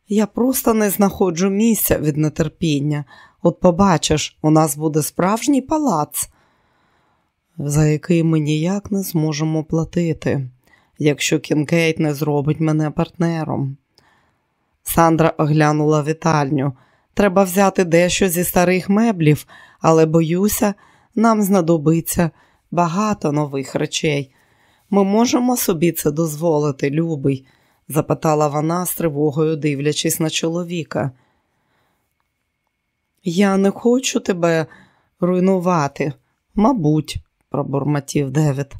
Я просто не знаходжу місця від нетерпіння. От побачиш, у нас буде справжній палац, за який ми ніяк не зможемо платити, якщо Кінкейт не зробить мене партнером. Сандра оглянула вітальню. Треба взяти дещо зі старих меблів, але боюся, нам знадобиться багато нових речей. Ми можемо собі це дозволити, любий, запитала вона з тривогою, дивлячись на чоловіка. Я не хочу тебе руйнувати, мабуть, пробурмотів Девід.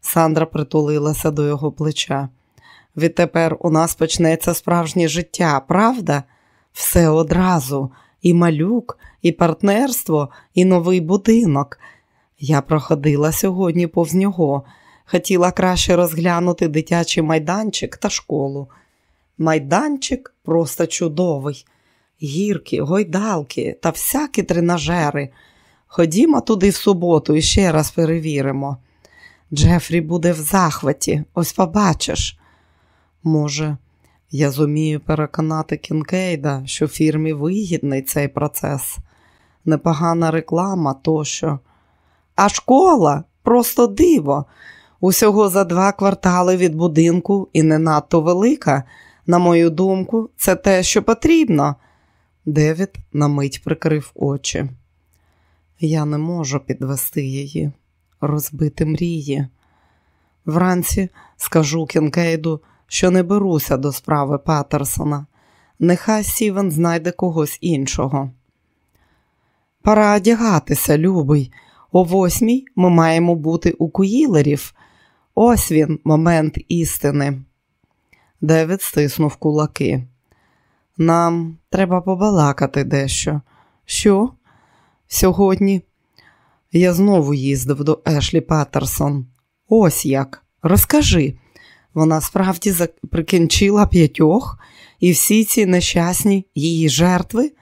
Сандра притулилася до його плеча. Відтепер у нас почнеться справжнє життя, правда? Все одразу і малюк, і партнерство, і новий будинок. Я проходила сьогодні повз нього, хотіла краще розглянути дитячий майданчик та школу. Майданчик просто чудовий, гірки, гойдалки та всякі тренажери. Ходімо туди в суботу і ще раз перевіримо. Джефрі буде в захваті, ось побачиш. Може, я зумію переконати Кінкейда, що фірмі вигідний цей процес, непогана реклама тощо. А школа просто диво. Усього за два квартали від будинку і не надто велика. На мою думку, це те, що потрібно. Девід на мить прикрив очі. Я не можу підвести її, розбити мрії. Вранці скажу Кінкейду, що не беруся до справи Патерсона. Нехай Сівен знайде когось іншого. Пора одягатися, любий. О восьмій ми маємо бути у куїлерів. Ось він, момент істини. Девід стиснув кулаки. Нам треба побалакати дещо. Що? Сьогодні я знову їздив до Ешлі Паттерсон. Ось як. Розкажи. Вона справді прикінчила п'ятьох і всі ці нещасні її жертви?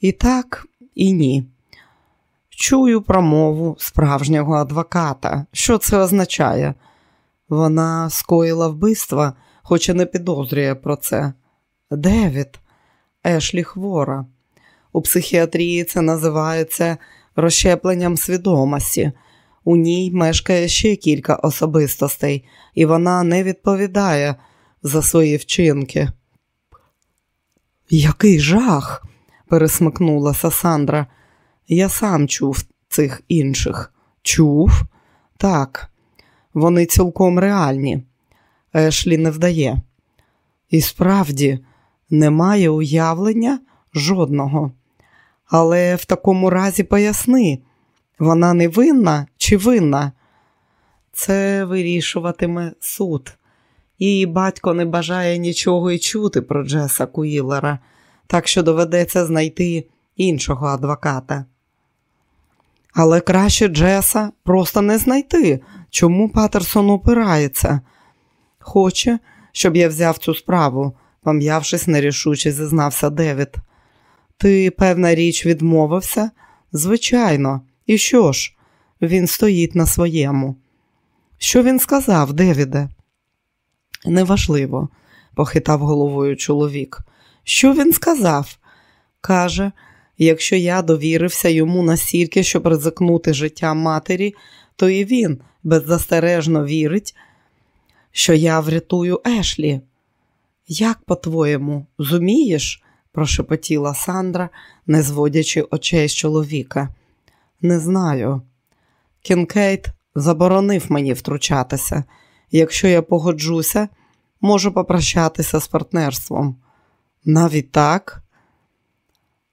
І так, і ні. Чую промову справжнього адвоката. Що це означає? Вона скоїла вбивство, хоч і не підозрює про це. Девід, Ешлі хвора. У психіатрії це називається розщепленням свідомості. У ній мешкає ще кілька особистостей, і вона не відповідає за свої вчинки. Який жах, пересмикнулася Сандра. Я сам чув цих інших. Чув? Так, вони цілком реальні. Ешлі не вдає. І справді немає уявлення жодного. Але в такому разі поясни, вона не винна чи винна? Це вирішуватиме суд. Її батько не бажає нічого й чути про Джеса Куїлера, так що доведеться знайти іншого адвоката. Але краще Джеса просто не знайти, чому Патерсон опирається. Хоче, щоб я взяв цю справу, пом'явшись нерішуче, зізнався Девід. Ти, певна річ, відмовився? Звичайно, і що ж? Він стоїть на своєму. Що він сказав, Девіде? Неважливо, похитав головою чоловік. Що він сказав? Каже, якщо я довірився йому настільки, щоб ризикнути життя матері, то і він беззастережно вірить, що я врятую Ешлі. Як, по-твоєму, зумієш? прошепотіла Сандра, не зводячи очей з чоловіка. Не знаю. Кінкейт заборонив мені втручатися. Якщо я погоджуся, можу попрощатися з партнерством. Навіть так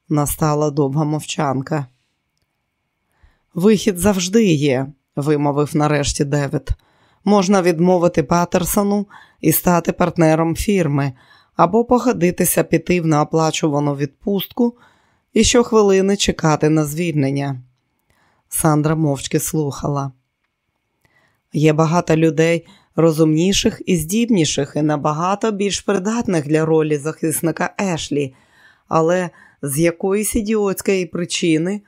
настала довга мовчанка. Вихід завжди є, вимовив нарешті Девід. Можна відмовити Патерсону і стати партнером фірми, або погодитися піти в неоплачувану відпустку і щохвилини чекати на звільнення. Сандра мовчки слухала. Є багато людей розумніших і здібніших, і набагато більш придатних для ролі захисника Ешлі, але з якоїсь ідіотської причини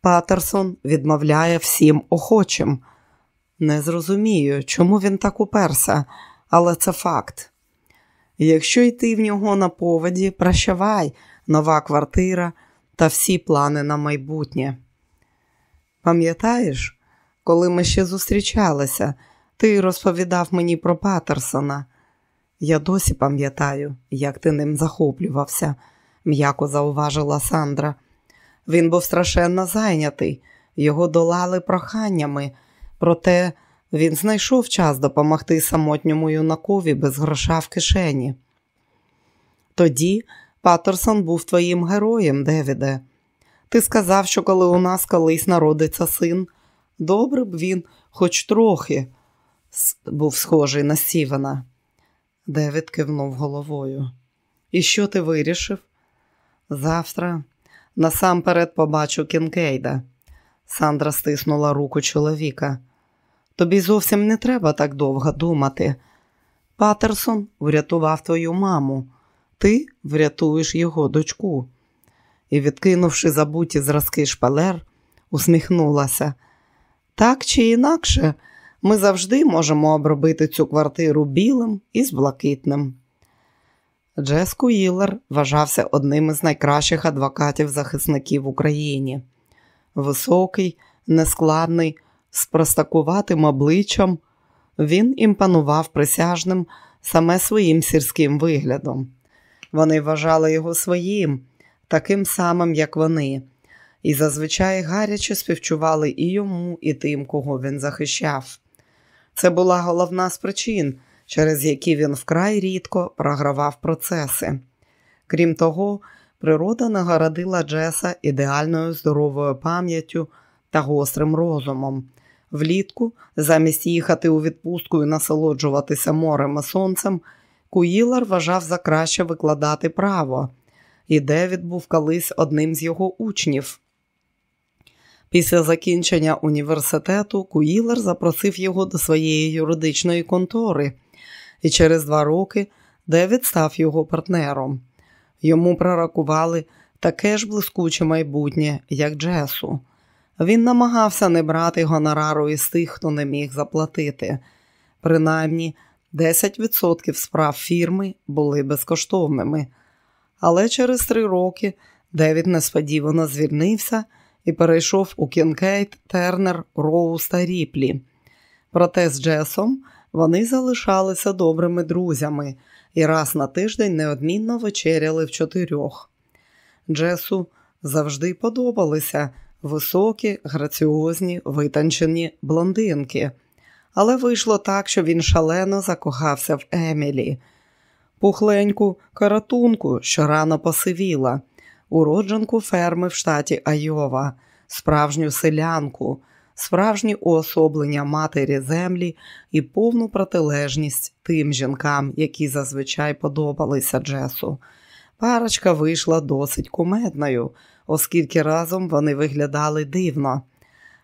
Патерсон відмовляє всім охочим. Не зрозумію, чому він так уперся, але це факт. Якщо йти в нього на поводі, прощавай, нова квартира та всі плани на майбутнє. Пам'ятаєш, коли ми ще зустрічалися, ти розповідав мені про Патерсона. Я досі пам'ятаю, як ти ним захоплювався, м'яко зауважила Сандра. Він був страшенно зайнятий, його долали проханнями, проте він знайшов час допомогти самотньому юнакові без гроша в кишені. Тоді Паттерсон був твоїм героєм, Девіде. Ти сказав, що коли у нас колись народиться син, добре б він хоч трохи був схожий на Стівена. Девід кивнув головою. І що ти вирішив? Завтра насамперед побачу Кінкейда. Сандра стиснула руку чоловіка. Тобі зовсім не треба так довго думати. Патерсон врятував твою маму, ти врятуєш його дочку. І, відкинувши забуті зразки шпалер, усміхнулася. Так чи інакше, ми завжди можемо обробити цю квартиру білим і з блакитним. Джес Куїлер вважався одним із найкращих адвокатів-захисників в Україні. Високий, нескладний, з простакуватим обличчям, він імпанував присяжним саме своїм сільським виглядом. Вони вважали його своїм, таким самим, як вони, і зазвичай гаряче співчували і йому, і тим, кого він захищав. Це була головна з причин, через які він вкрай рідко програвав процеси. Крім того, природа нагородила Джеса ідеальною здоровою пам'яттю та гострим розумом. Влітку, замість їхати у відпустку і насолоджуватися морем і сонцем, Куїлар вважав за краще викладати право, і Девід був колись одним з його учнів. Після закінчення університету Куїлер запросив його до своєї юридичної контори, і через два роки Девід став його партнером. Йому пророкували таке ж блискуче майбутнє, як Джесу. Він намагався не брати гонорару із тих, хто не міг заплатити. Принаймні, 10% справ фірми були безкоштовними. Але через три роки Девід несподівано звільнився і перейшов у Кінкейт, Тернер, Роуз та Ріплі. Проте з Джесом вони залишалися добрими друзями і раз на тиждень неодмінно вечеряли в чотирьох. Джесу завжди подобалися високі, граціозні, витончені блондинки, але вийшло так, що він шалено закохався в Емілі, пухленьку каратунку, що рано посивіла, уродженку ферми в штаті Айова, справжню селянку, справжнє уособлення матері землі і повну протилежність тим жінкам, які зазвичай подобалися Джесу. Парочка вийшла досить кумедною, оскільки разом вони виглядали дивно.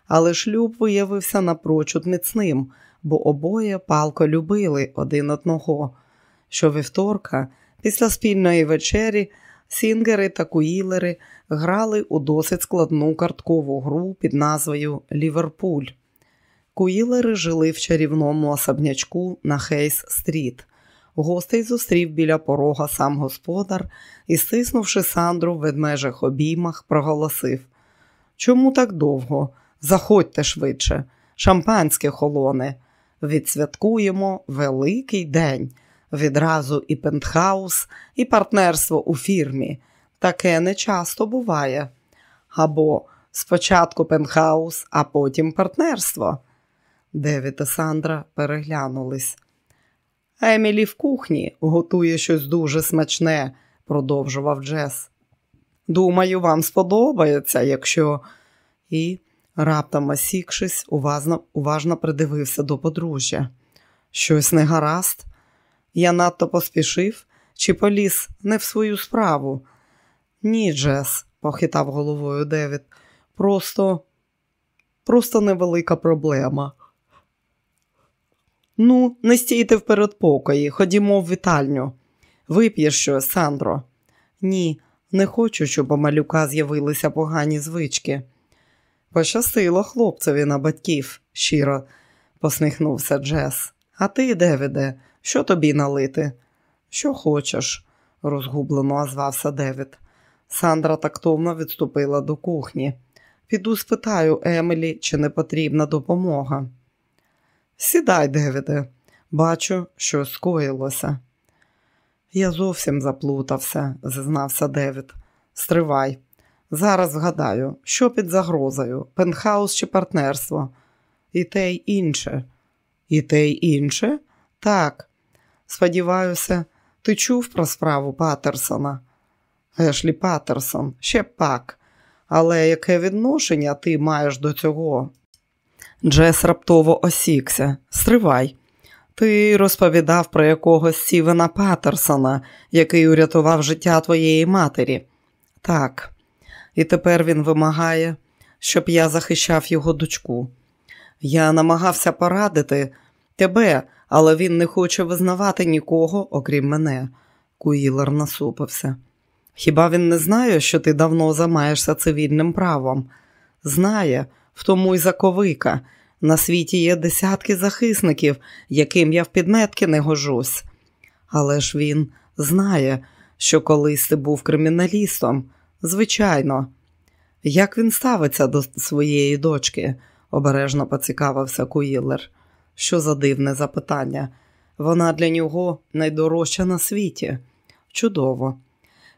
Але шлюб виявився напрочуд міцним, бо обоє палко любили один одного. Щовівторка, після спільної вечері, Сінгери та Куїлери грали у досить складну карткову гру під назвою Ліверпуль. Куїлери жили в чарівному особнячку на Хейс-стріт. Гостей зустрів біля порога сам господар і, стиснувши Сандру в ведмежих обіймах, проголосив Чому так довго? Заходьте швидше, шампанське холоне. Відсвяткуємо великий день відразу і пентхаус, і партнерство у фірмі. Таке не часто буває. Або спочатку пентхаус, а потім партнерство. Девід і Сандра переглянулись. Емілі в кухні готує щось дуже смачне, продовжував Джес. Думаю, вам сподобається, якщо. І, раптом осікшись, уважно, уважно придивився до подружжя. Щось не гаразд. Я надто поспішив чи поліз не в свою справу. Ні, Джес, похитав головою Девід. Просто, просто невелика проблема. Ну, не стійте в передпокої, ходімо в вітальню. Вип'єш щось, Сандро. Ні, не хочу, щоб у малюка з'явилися погані звички. Пощастило хлопцеві на батьків, щиро посміхнувся Джес. А ти, Девіде, що тобі налити? Що хочеш, розгублено озвався Девід. Сандра тактовно відступила до кухні. Піду спитаю Емілі, чи не потрібна допомога. Сідай, Девіде, бачу, що скоїлося. Я зовсім заплутався, зізнався Девід. Стривай. Зараз вгадаю, що під загрозою, пентхаус чи партнерство. І те й інше. І те й інше? Так. Сподіваюся, ти чув про справу Патерсона? Ешлі Патерсон, ще пак. Але яке відношення ти маєш до цього? Джес раптово осікся. Стривай. Ти розповідав про якогось Стівена Патерсона, який урятував життя твоєї матері. Так, і тепер він вимагає, щоб я захищав його дочку. Я намагався порадити тебе, але він не хоче визнавати нікого, окрім мене. Куїлер насупився. Хіба він не знає, що ти давно займаєшся цивільним правом? Знає, в тому й заковика. На світі є десятки захисників, яким я в підметки не гожусь. Але ж він знає, що колись ти був криміналістом. Звичайно. Як він ставиться до своєї дочки? обережно поцікавився Куїлер. Що за дивне запитання? Вона для нього найдорожча на світі. Чудово.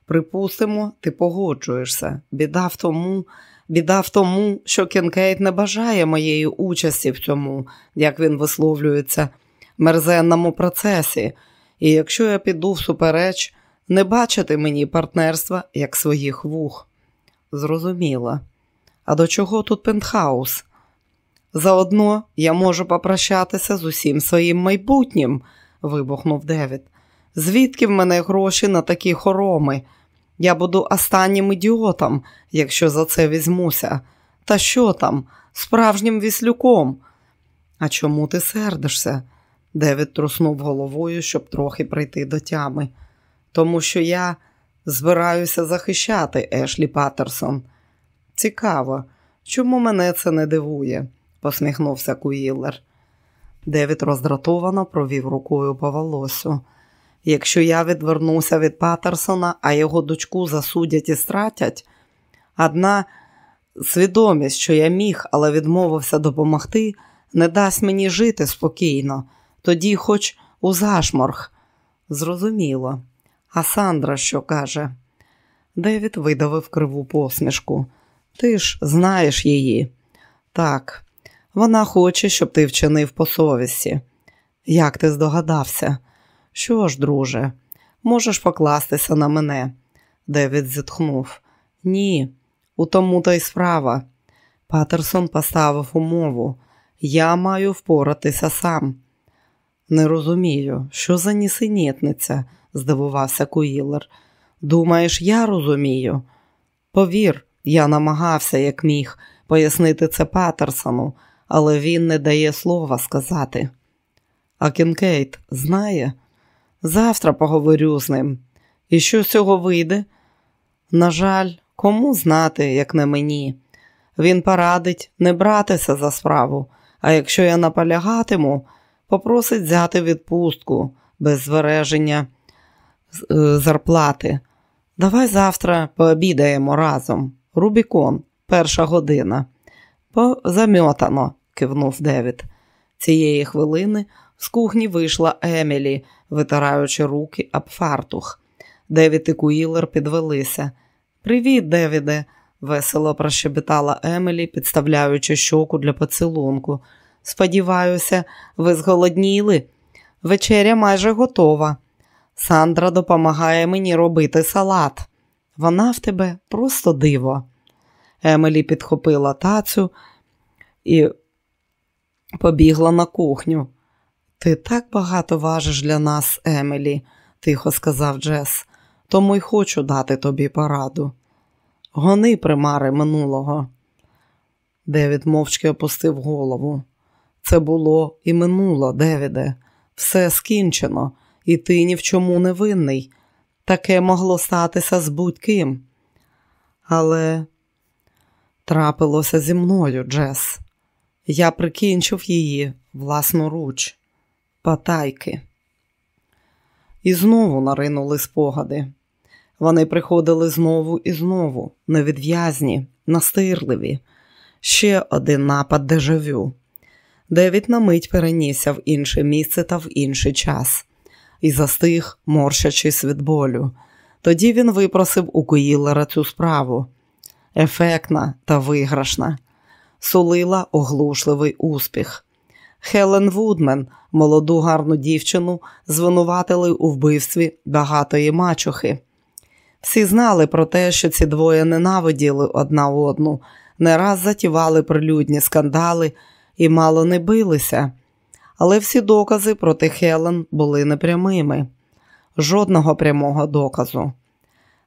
Припустимо, ти погоджуєшся. Біда в тому, Біда в тому, що Кінкейт не бажає моєї участі в цьому, як він висловлюється, мерзенному процесі, і якщо я піду всупереч, не бачити мені партнерства як своїх вух. Зрозуміло. А до чого тут пентхаус? Заодно я можу попрощатися з усім своїм майбутнім, вибухнув Девід. Звідки в мене гроші на такі хороми? Я буду останнім ідіотом, якщо за це візьмуся. Та що там, справжнім віслюком? А чому ти сердишся? Девід труснув головою, щоб трохи прийти до тями. Тому що я збираюся захищати Ешлі Паттерсон. Цікаво, чому мене це не дивує, посміхнувся Куїлер. Девід роздратовано провів рукою по волосю. Якщо я відвернуся від Паттерсона, а його дочку засудять і стратять, одна свідомість, що я міг, але відмовився допомогти, не дасть мені жити спокійно, тоді хоч у зашморг. Зрозуміло. А Сандра що каже? Девід видавив криву посмішку. Ти ж знаєш її. Так, вона хоче, щоб ти вчинив по совісті. Як ти здогадався? Що ж, друже, можеш покластися на мене. Девід зітхнув. Ні, у тому та й справа. Патерсон поставив умову. Я маю впоратися сам. Не розумію, що за нісенітниця, здивувався Куїлер. Думаєш, я розумію? Повір, я намагався, як міг, пояснити це Патерсону, але він не дає слова сказати. А Кінкейт знає? Завтра поговорю з ним. І що з цього вийде? На жаль, кому знати, як не мені. Він порадить не братися за справу, а якщо я наполягатиму, попросить взяти відпустку без збереження е, зарплати. Давай завтра пообідаємо разом. Рубікон, перша година. Позамьотано, кивнув Девід. Цієї хвилини з кухні вийшла Емілі, витираючи руки об фартух. Девід і Куїлер підвелися. Привіт, Девіде, весело прощебетала Емілі, підставляючи щоку для поцілунку. Сподіваюся, ви зголодніли. Вечеря майже готова. Сандра допомагає мені робити салат. Вона в тебе просто диво. Емілі підхопила тацю і побігла на кухню. Ти так багато важиш для нас, Емілі, тихо сказав Джес, тому й хочу дати тобі пораду. Гони примари минулого. Девід мовчки опустив голову. Це було і минуло, Девіде. Все скінчено, і ти ні в чому не винний. Таке могло статися з будь-ким. Але трапилося зі мною, Джес. Я прикінчив її власноруч потайки. І знову наринули спогади. Вони приходили знову і знову, невідв'язні, настирливі. Ще один напад дежавю. Девід на мить перенісся в інше місце та в інший час і застиг, морщачись від болю. Тоді він випросив у Куїлера цю справу ефектна та виграшна, сулила оглушливий успіх. Хелен Вудмен, молоду гарну дівчину, звинуватили у вбивстві багатої мачухи. Всі знали про те, що ці двоє ненавиділи одна одну, не раз затівали прилюдні скандали і мало не билися. Але всі докази проти Хелен були непрямими, жодного прямого доказу.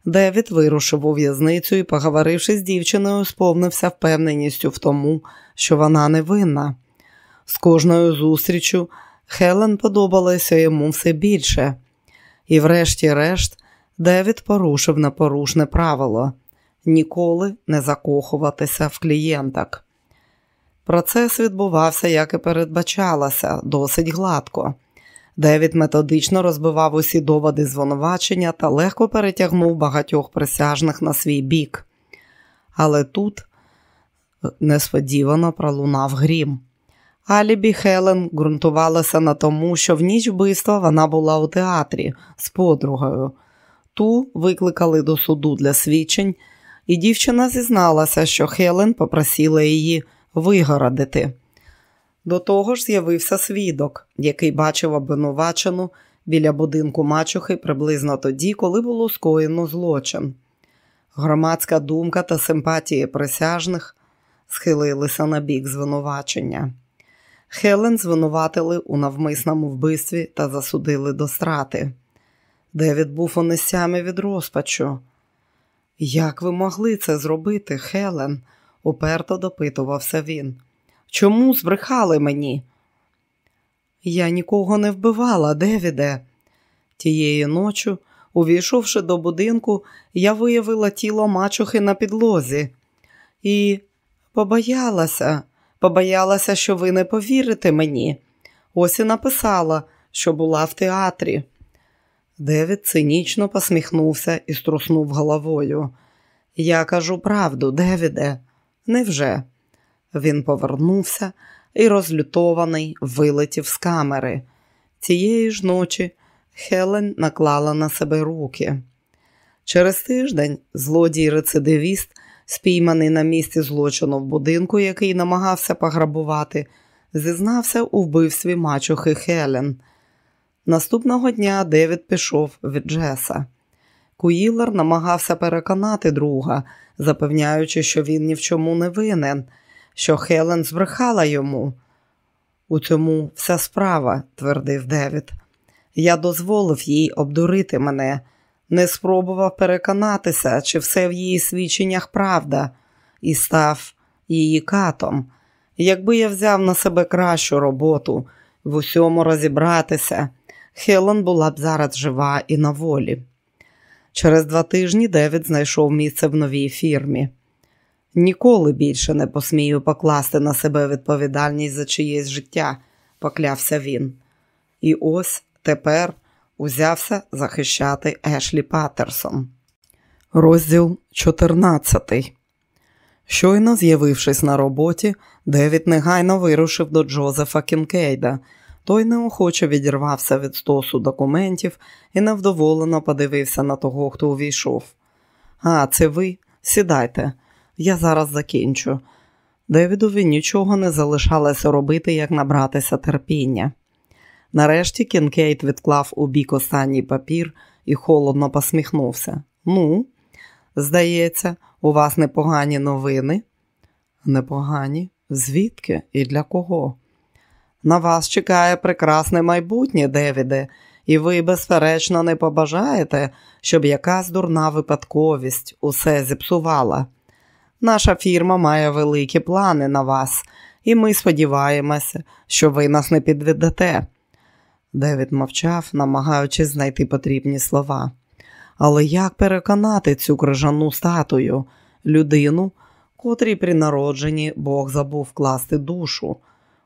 Девід вирушив у в'язницю і, поговоривши з дівчиною, сповнився впевненістю в тому, що вона невинна. З кожною зустрічю Хелен подобалася йому все більше, і, врешті-решт, Девід порушив непорушне правило ніколи не закохуватися в клієнток. Процес відбувався, як і передбачалося, досить гладко. Девід методично розбивав усі доводи звинувачення та легко перетягнув багатьох присяжних на свій бік. Але тут несподівано пролунав грім. Алібі Хелен ґрунтувалася на тому, що в ніч вбивства вона була у театрі з подругою. Ту викликали до суду для свідчень, і дівчина зізналася, що Хелен попросила її вигородити. До того ж з'явився свідок, який бачив обвинувачену біля будинку мачухи приблизно тоді, коли було скоєно злочин. Громадська думка та симпатії присяжних схилилися на бік звинувачення. Хелен звинуватили у навмисному вбивстві та засудили до страти. Девід був у нестямі від розпачу. Як ви могли це зробити, Хелен? уперто допитувався він. Чому збрехали мені? Я нікого не вбивала, Девіде. Тієї ночі, увійшовши до будинку, я виявила тіло мачухи на підлозі і побоялася, побоялася, що ви не повірите мені. Ось і написала, що була в театрі. Девід цинічно посміхнувся і струснув головою. Я кажу правду, Девіде, невже? Він повернувся і, розлютований, вилетів з камери. Цієї ж ночі Хелен наклала на себе руки. Через тиждень злодій рецидивіст, спійманий на місці злочину в будинку, який намагався пограбувати, зізнався у вбивстві мачухи Хелен. Наступного дня Девід пішов від Джеса. Куїлер намагався переконати друга, запевняючи, що він ні в чому не винен, що Хелен збрехала йому. У цьому вся справа, твердив Девід. Я дозволив їй обдурити мене, не спробував переконатися, чи все в її свідченнях правда, і став її катом. Якби я взяв на себе кращу роботу, в усьому розібратися, Хелен була б зараз жива і на волі. Через два тижні Девід знайшов місце в новій фірмі. Ніколи більше не посмію покласти на себе відповідальність за чиєсь життя, поклявся він. І ось тепер узявся захищати Ешлі Паттерсон. Розділ 14 Щойно з'явившись на роботі, Девід негайно вирушив до Джозефа Кінкейда. Той неохоче відірвався від стосу документів і невдоволено подивився на того, хто увійшов. А, це ви? Сідайте, я зараз закінчу. Девідові нічого не залишалося робити, як набратися терпіння. Нарешті Кінкейт відклав убік останній папір і холодно посміхнувся. Ну, здається, у вас непогані новини? Непогані? Звідки і для кого? На вас чекає прекрасне майбутнє, Девіде, і ви, безперечно, не побажаєте, щоб якась дурна випадковість усе зіпсувала. Наша фірма має великі плани на вас, і ми сподіваємося, що ви нас не підведете. Девід мовчав, намагаючись знайти потрібні слова. Але як переконати цю крижану статую, людину, котрій при народженні Бог забув вкласти душу?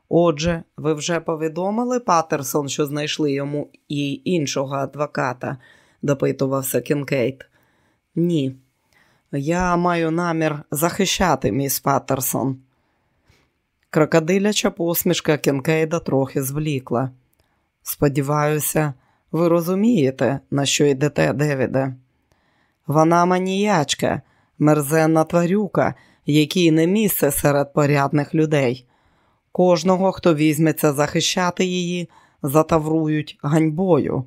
Отже, ви вже повідомили Патерсону, що знайшли йому іншого адвоката, допитувався Кінкейт. Ні. Я маю намір захищати міс Патерсон. Крокодиляча посмішка Кінкейда трохи звлікла. Сподіваюся, ви розумієте, на що йдете, Девіде. Вона маніячка, мерзенна тварюка, якій не місце серед порядних людей. Кожного, хто візьметься захищати її, затаврують ганьбою.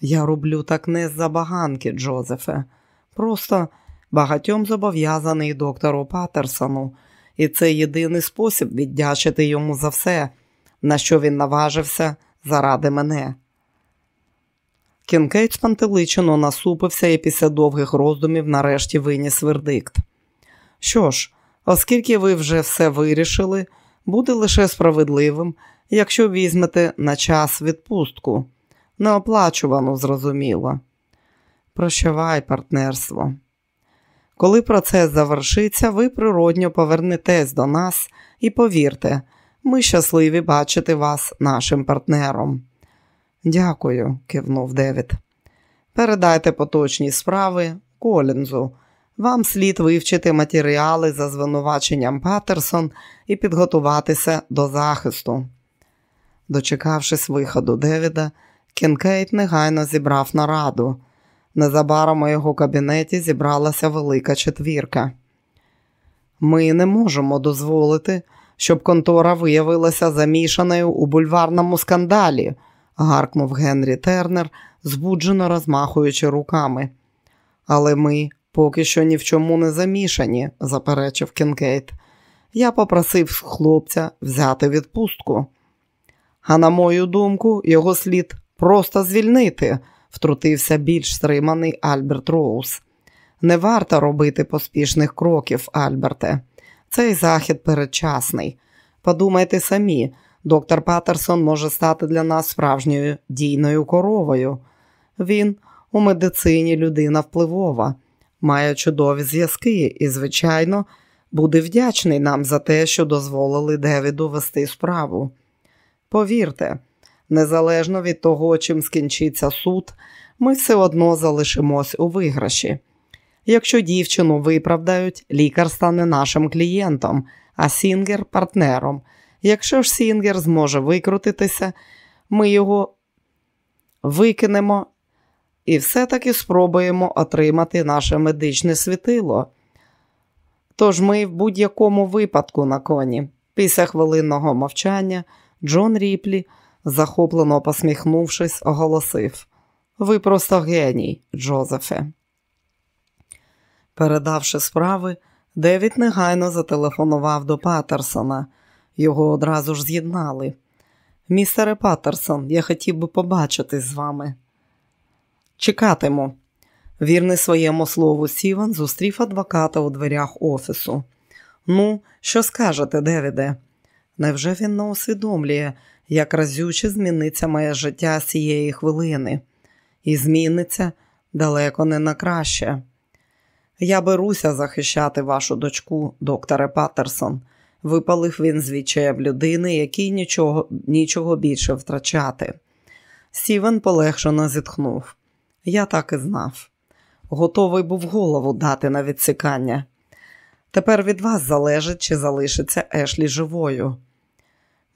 Я роблю так не з забаганки, Джозефе. Просто багатьом зобов'язаний доктору Патерсону, і це єдиний спосіб віддячити йому за все, на що він наважився заради мене. Кінкейт спантеличено насупився і після довгих роздумів нарешті виніс вердикт. Що ж, оскільки ви вже все вирішили, буде лише справедливим, якщо візьмете на час відпустку, неоплачувану, зрозуміло. Прощавай, партнерство. Коли процес завершиться, ви природньо повернетесь до нас і повірте, ми щасливі бачити вас нашим партнером. Дякую, кивнув Девід. Передайте поточні справи Колінзу. Вам слід вивчити матеріали за звинуваченням Паттерсон і підготуватися до захисту. Дочекавшись виходу Девіда, Кінкейт негайно зібрав нараду. Незабаром у його кабінеті зібралася велика четвірка. Ми не можемо дозволити, щоб контора виявилася замішаною у бульварному скандалі, гаркнув Генрі Тернер, збуджено розмахуючи руками. Але ми поки що ні в чому не замішані, заперечив Кінкейт. Я попросив хлопця взяти відпустку. А на мою думку, його слід просто звільнити, втрутився більш стриманий Альберт Роуз. Не варто робити поспішних кроків, Альберте. Цей захід передчасний. Подумайте самі, доктор Паттерсон може стати для нас справжньою дійною коровою. Він у медицині людина впливова, має чудові зв'язки і, звичайно, буде вдячний нам за те, що дозволили Девіду вести справу. Повірте, незалежно від того, чим скінчиться суд, ми все одно залишимось у виграші. Якщо дівчину виправдають, лікар стане нашим клієнтом, а Сінгер партнером. Якщо ж Сінгер зможе викрутитися, ми його викинемо і все-таки спробуємо отримати наше медичне світило. Тож ми в будь-якому випадку на коні. Після хвилинного мовчання Джон Ріплі, захоплено посміхнувшись, оголосив: Ви просто геній, Джозефе. Передавши справи, Девід негайно зателефонував до Паттерсона. Його одразу ж з'єднали. Містере Паттерсон, я хотів би побачитись з вами. Чекатиму. Вірний своєму слову Сіван зустрів адвоката у дверях офісу. Ну, що скажете, Девіде? Невже він не усвідомлює, як разюче зміниться моє життя цієї хвилини? І зміниться далеко не на краще. Я беруся захищати вашу дочку, докторе Паттерсон, випалив він з відчаєв людини, який нічого, нічого більше втрачати. Стівен полегшено зітхнув. Я так і знав. Готовий був голову дати на відсікання. Тепер від вас залежить, чи залишиться Ешлі живою.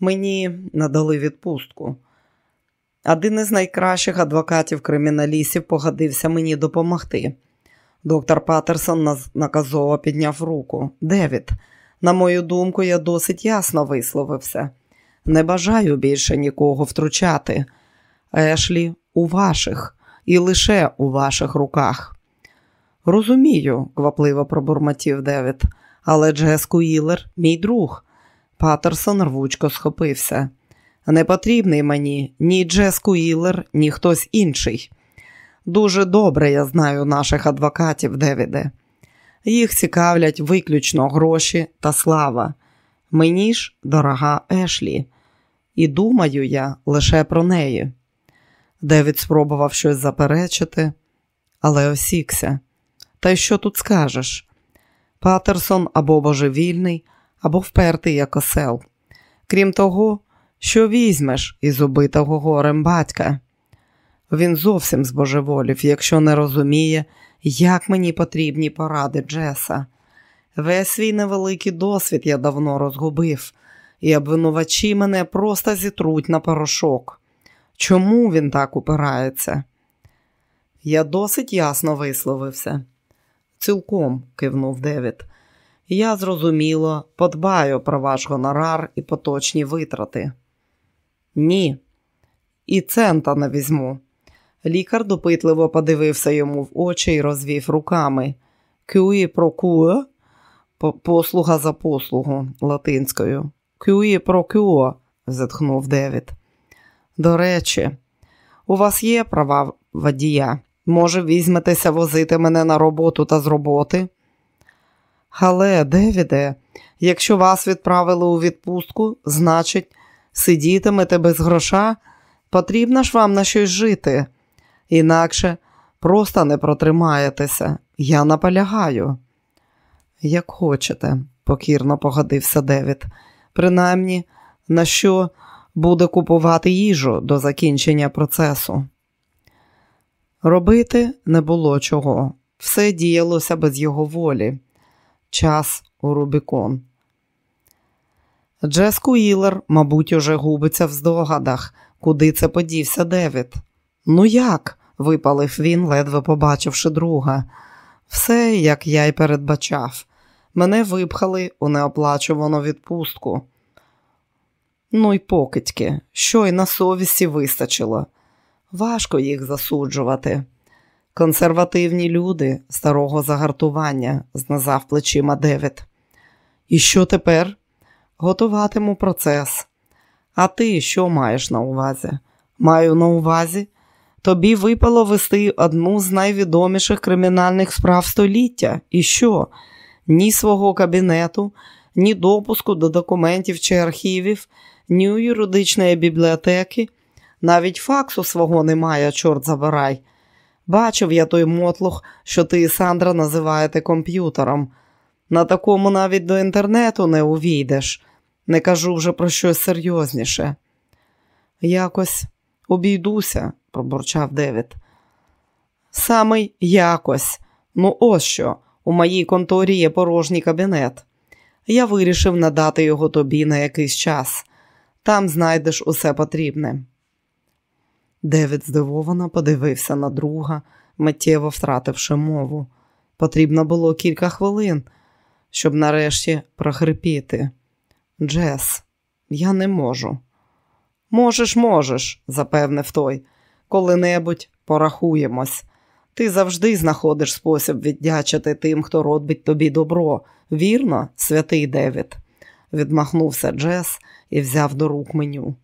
Мені надали відпустку. Один із найкращих адвокатів криміналістів погодився мені допомогти. Доктор Паттерсон наказово підняв руку. Девід, на мою думку, я досить ясно висловився. Не бажаю більше нікого втручати. Ешлі у ваших і лише у ваших руках. Розумію, квапливо пробурмотів Девід, але Джес Куїлер – мій друг. Паттерсон рвучко схопився. Не потрібний мені ні Джес Куїлер, ні хтось інший. Дуже добре я знаю наших адвокатів, Девіде. Їх цікавлять виключно гроші та слава. Мені ж, дорога Ешлі, і думаю я лише про неї. Девід спробував щось заперечити, але осікся. Та й що тут скажеш? Патерсон або божевільний, або впертий як осел. Крім того, що візьмеш із убитого горем батька. Він зовсім збожеволів, якщо не розуміє, як мені потрібні поради Джеса. Весь свій невеликий досвід я давно розгубив, і обвинувачі мене просто зітруть на порошок. Чому він так упирається? Я досить ясно висловився. Цілком, кивнув Девід. Я зрозуміло подбаю про ваш гонорар і поточні витрати. Ні, і цента не візьму. Лікар допитливо подивився йому в очі і розвів руками. Кюї про куо, послуга за послугу латинською. Кюї про кюо, зітхнув Девід. До речі, у вас є права водія. Може, візьметеся возити мене на роботу та з роботи? Але, Девіде, якщо вас відправили у відпустку, значить, сидітимете без гроша, потрібно ж вам на щось жити. Інакше просто не протримаєтеся. Я наполягаю. Як хочете, покірно погодився Девід. Принаймні, на що буде купувати їжу до закінчення процесу. Робити не було чого, все діялося без його волі. Час у Рубікон. Джес Куїлер, мабуть, уже губиться в здогадах, куди це подівся Девід. Ну як? випалив він, ледве побачивши друга. Все, як я й передбачав. Мене випхали у неоплачувану відпустку. Ну й покидьки, що й на совісті вистачило. Важко їх засуджувати. Консервативні люди старого загартування, знизав плечима Девід. І що тепер? Готуватиму процес. А ти що маєш на увазі? Маю на увазі. Тобі випало вести одну з найвідоміших кримінальних справ століття. І що? Ні свого кабінету, ні допуску до документів чи архівів, ні юридичної бібліотеки, навіть факсу свого немає, чорт забирай. Бачив я той мотлух, що ти і Сандра називаєте комп'ютером. На такому навіть до інтернету не увійдеш. Не кажу вже про щось серйозніше. Якось обійдуся, пробурчав Девід. Саме якось. Ну, ось що. У моїй конторі є порожній кабінет. Я вирішив надати його тобі на якийсь час. Там знайдеш усе потрібне. Девід здивовано подивився на друга, миттєво втративши мову. Потрібно було кілька хвилин, щоб нарешті прохрипіти. Джес, я не можу. Можеш, можеш, запевнив той. Коли-небудь порахуємось. Ти завжди знаходиш спосіб віддячити тим, хто робить тобі добро. Вірно, святий Девід, відмахнувся Джес і взяв до рук меню.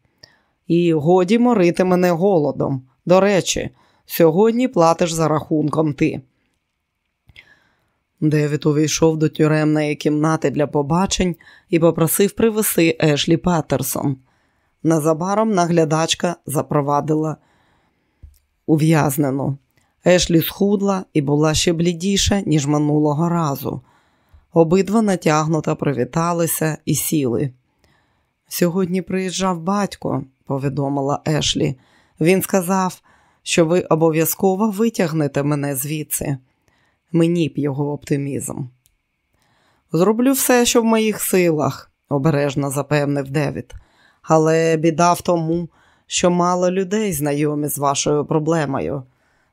І годі морити мене голодом. До речі, сьогодні платиш за рахунком ти. Девід увійшов до тюремної кімнати для побачень і попросив привести Ешлі Паттерсон. Незабаром наглядачка запровадила ув'язнену. Ешлі схудла і була ще блідіша, ніж минулого разу. Обидва натягнуто привіталися і сіли. Сьогодні приїжджав батько, повідомила Ешлі. Він сказав, що ви обов'язково витягнете мене звідси. Мені б його оптимізм. Зроблю все, що в моїх силах, обережно запевнив Девід. Але біда в тому, що мало людей знайомі з вашою проблемою.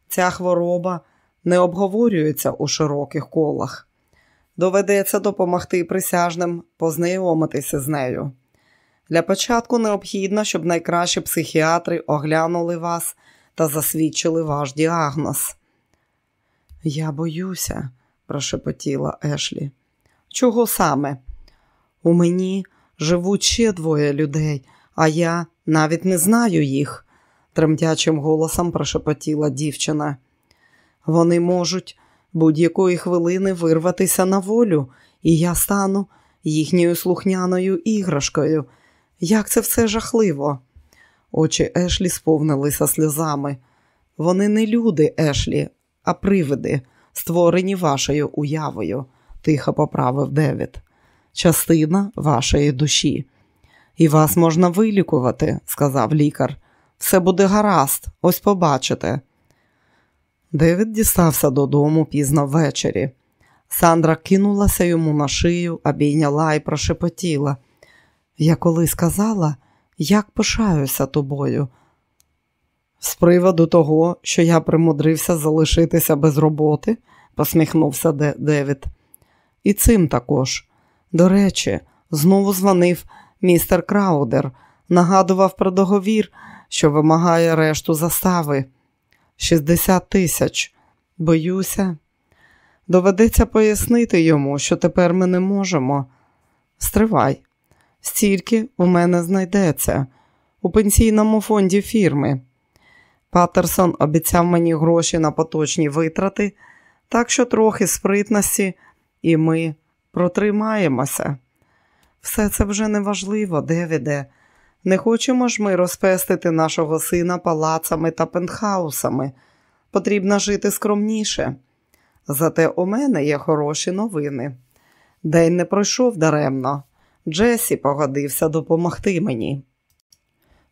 Ця хвороба не обговорюється у широких колах. Доведеться допомогти присяжним познайомитися з нею. Для початку необхідно, щоб найкращі психіатри оглянули вас та засвідчили ваш діагноз. Я боюся, прошепотіла Ешлі. Чого саме? У мені живуть ще двоє людей, а я навіть не знаю їх, тремтячим голосом прошепотіла дівчина. Вони можуть будь-якої хвилини вирватися на волю, і я стану їхньою слухняною іграшкою. Як це все жахливо. Очі Ешлі сповнилися сльозами. Вони не люди, Ешлі, а привиди, створені вашою уявою, тихо поправив Девід. Частина вашої душі. І вас можна вилікувати, сказав лікар. Все буде гаразд, ось побачите. Девід дістався додому пізно ввечері. Сандра кинулася йому на шию, обійняла і прошепотіла. Я коли сказала, як пишаюся тобою. З приводу того, що я примудрився залишитися без роботи, посміхнувся Девід. І цим також. До речі, знову дзвонив містер Краудер, нагадував про договір, що вимагає решту застави. 60 тисяч. Боюся, доведеться пояснити йому, що тепер ми не можемо. Стривай, стільки у мене знайдеться у пенсійному фонді фірми. Паттерсон обіцяв мені гроші на поточні витрати, так що трохи спритності, і ми протримаємося. Все це вже неважливо, Девіде. Не хочемо ж ми розпестити нашого сина палацами та пентхаусами. Потрібно жити скромніше. Зате у мене є хороші новини. День не пройшов даремно. Джесі погодився допомогти мені.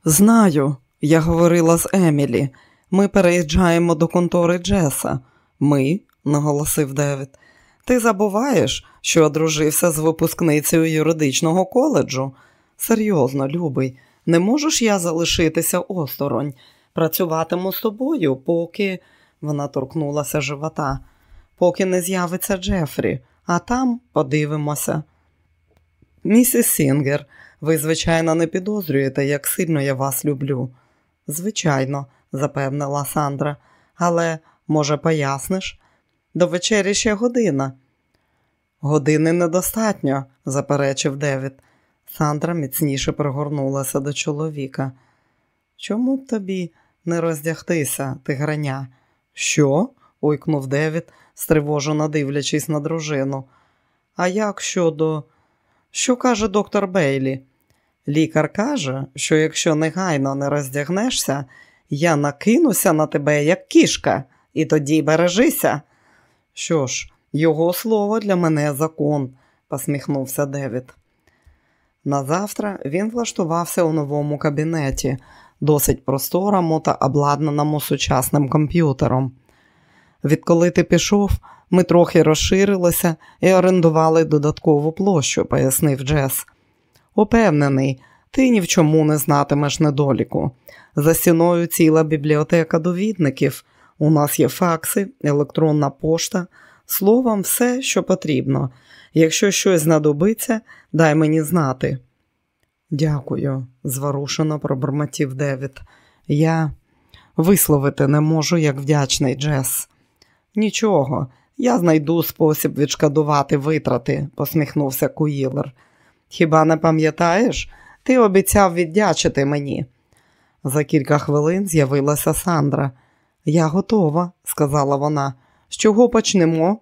Знаю, я говорила з Емілі. Ми переїжджаємо до контори Джеса. Ми, наголосив Девід. Ти забуваєш, що одружився з випускницею юридичного коледжу. Серйозно, любий, не можеш я залишитися осторонь. Працюватиму з тобою, поки вона торкнулася живота, поки не з'явиться Джефрі, а там подивимося. Місіс Сінгер, ви, звичайно, не підозрюєте, як сильно я вас люблю. Звичайно, запевнила Сандра, але, може, поясниш? До вечері ще година. Години недостатньо, заперечив Девід. Сандра міцніше пригорнулася до чоловіка. Чому б тобі не роздягтися, тиграня? Що? ойкнув Девід, стривожено дивлячись на дружину. А як щодо. Що каже доктор Бейлі? Лікар каже, що якщо негайно не роздягнешся, я накинуся на тебе, як кішка, і тоді бережися. Що ж, його слово для мене закон, посміхнувся Девід. Назавтра він влаштувався у новому кабінеті, досить просторому та обладнаному сучасним комп'ютером. Відколи ти пішов, ми трохи розширилися і орендували додаткову площу, пояснив Джес. Упевнений, ти ні в чому не знатимеш недоліку. За стіною ціла бібліотека довідників. У нас є факси, електронна пошта, словом, все, що потрібно. Якщо щось знадобиться, дай мені знати. Дякую, зворушено пробормотів Девід. Я висловити не можу, як вдячний Джес. Нічого, я знайду спосіб відшкодувати витрати, посміхнувся Куїлер. Хіба не пам'ятаєш? Ти обіцяв віддячити мені. За кілька хвилин з'явилася Сандра. Я готова, сказала вона. З чого почнемо?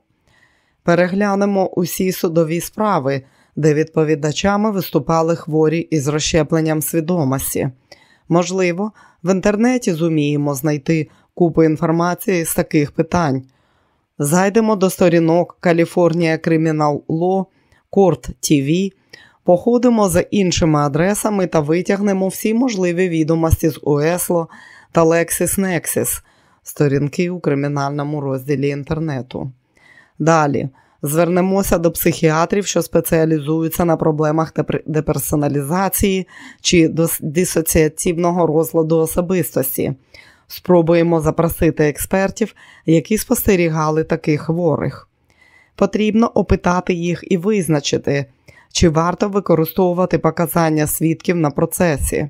Переглянемо усі судові справи, де відповідачами виступали хворі із розщепленням свідомості. Можливо, в інтернеті зуміємо знайти купу інформації з таких питань. Зайдемо до сторінок Каліфорнія Кримінал Ло, Корт ТВ, походимо за іншими адресами та витягнемо всі можливі відомості з Уесло та LexisNexis, сторінки у кримінальному розділі інтернету. Далі звернемося до психіатрів, що спеціалізуються на проблемах деперсоналізації чи дисоціативного розладу особистості. Спробуємо запросити експертів, які спостерігали таких хворих. Потрібно опитати їх і визначити, чи варто використовувати показання свідків на процесі.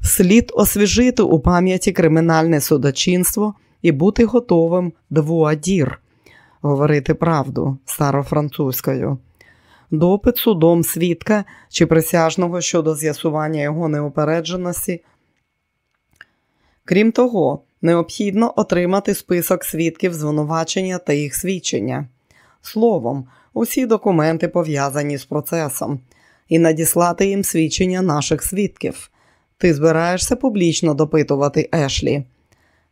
Слід освіжити у пам'яті кримінальне судочинство і бути готовим до вуадір, говорити правду старофранцузькою. Допит судом свідка чи присяжного щодо з'ясування його неупередженості Крім того, необхідно отримати список свідків звинувачення та їх свідчення. Словом, усі документи пов'язані з процесом, і надіслати їм свідчення наших свідків. Ти збираєшся публічно допитувати Ешлі.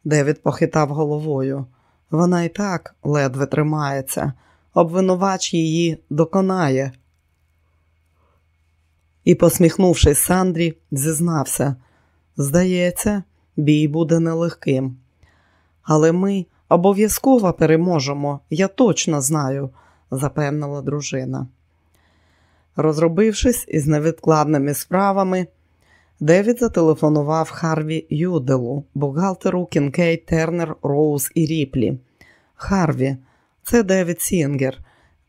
Девід похитав головою. Вона і так ледве тримається, обвинувач її доконає. І, посміхнувшись Сандрі, зізнався. Здається, бій буде нелегким. Але ми обов'язково переможемо, я точно знаю, запевнила дружина. Розправившись із невідкладними справами, Девід зателефонував Харві Юделу, бухгалтеру Кінкейд, Тернер, Роуз і Ріплі. Харві, це Девід Сінгер.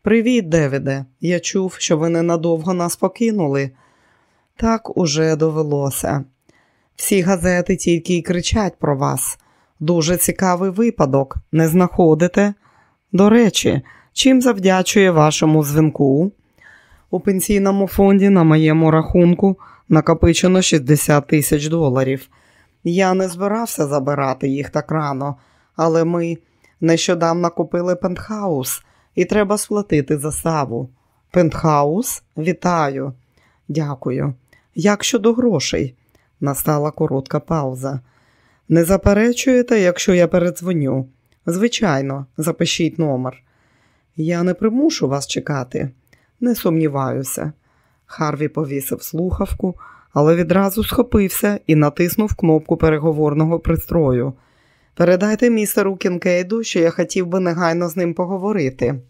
Привіт, Девіде. Я чув, що ви ненадовго нас покинули. Так уже довелося. Всі газети тільки й кричать про вас. Дуже цікавий випадок, не знаходите? До речі, чим завдячує вашому дзвінку? У пенсійному фонді на моєму рахунку накопичено 60 тисяч доларів. Я не збирався забирати їх так рано, але ми нещодавно купили пентхаус і треба сплатити заставу. Пентхаус? Вітаю. Дякую. Як щодо грошей? Настала коротка пауза. Не заперечуєте, якщо я передзвоню? Звичайно, запишіть номер. Я не примушу вас чекати, не сумніваюся. Харві повісив слухавку, але відразу схопився і натиснув кнопку переговорного пристрою. Передайте містеру Кінкейду, що я хотів би негайно з ним поговорити.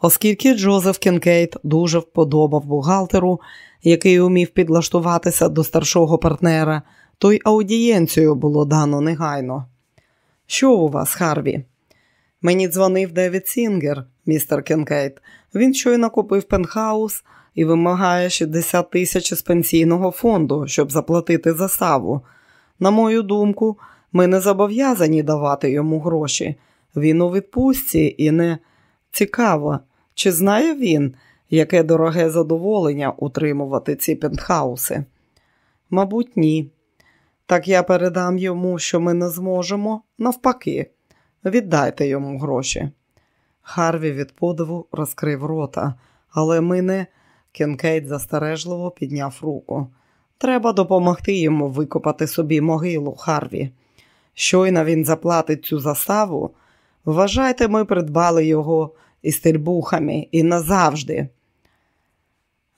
Оскільки Джозеф Кінкейт дуже вподобав бухгалтеру, який умів підлаштуватися до старшого партнера, то й аудієнцію було дано негайно. Що у вас, Харві? Мені дзвонив Девід Сінгер, містер Кінкейт. Він щойно купив пентхаус і вимагає 60 тисяч з пенсійного фонду, щоб заплатити заставу. На мою думку, ми не зобов'язані давати йому гроші. Він у відпустці І мені цікаво, чи знає він, яке дороге задоволення утримувати ці пентхауси? Мабуть, ні. Так я передам йому, що ми не зможемо... Навпаки, віддайте йому гроші. Харві від подиву розкрив рота, але ми не. Кінкейт застережливо підняв руку. Треба допомогти йому викопати собі могилу, Харві. Щойно він заплатить цю заставу. Вважайте, ми придбали його із тельбухами і назавжди.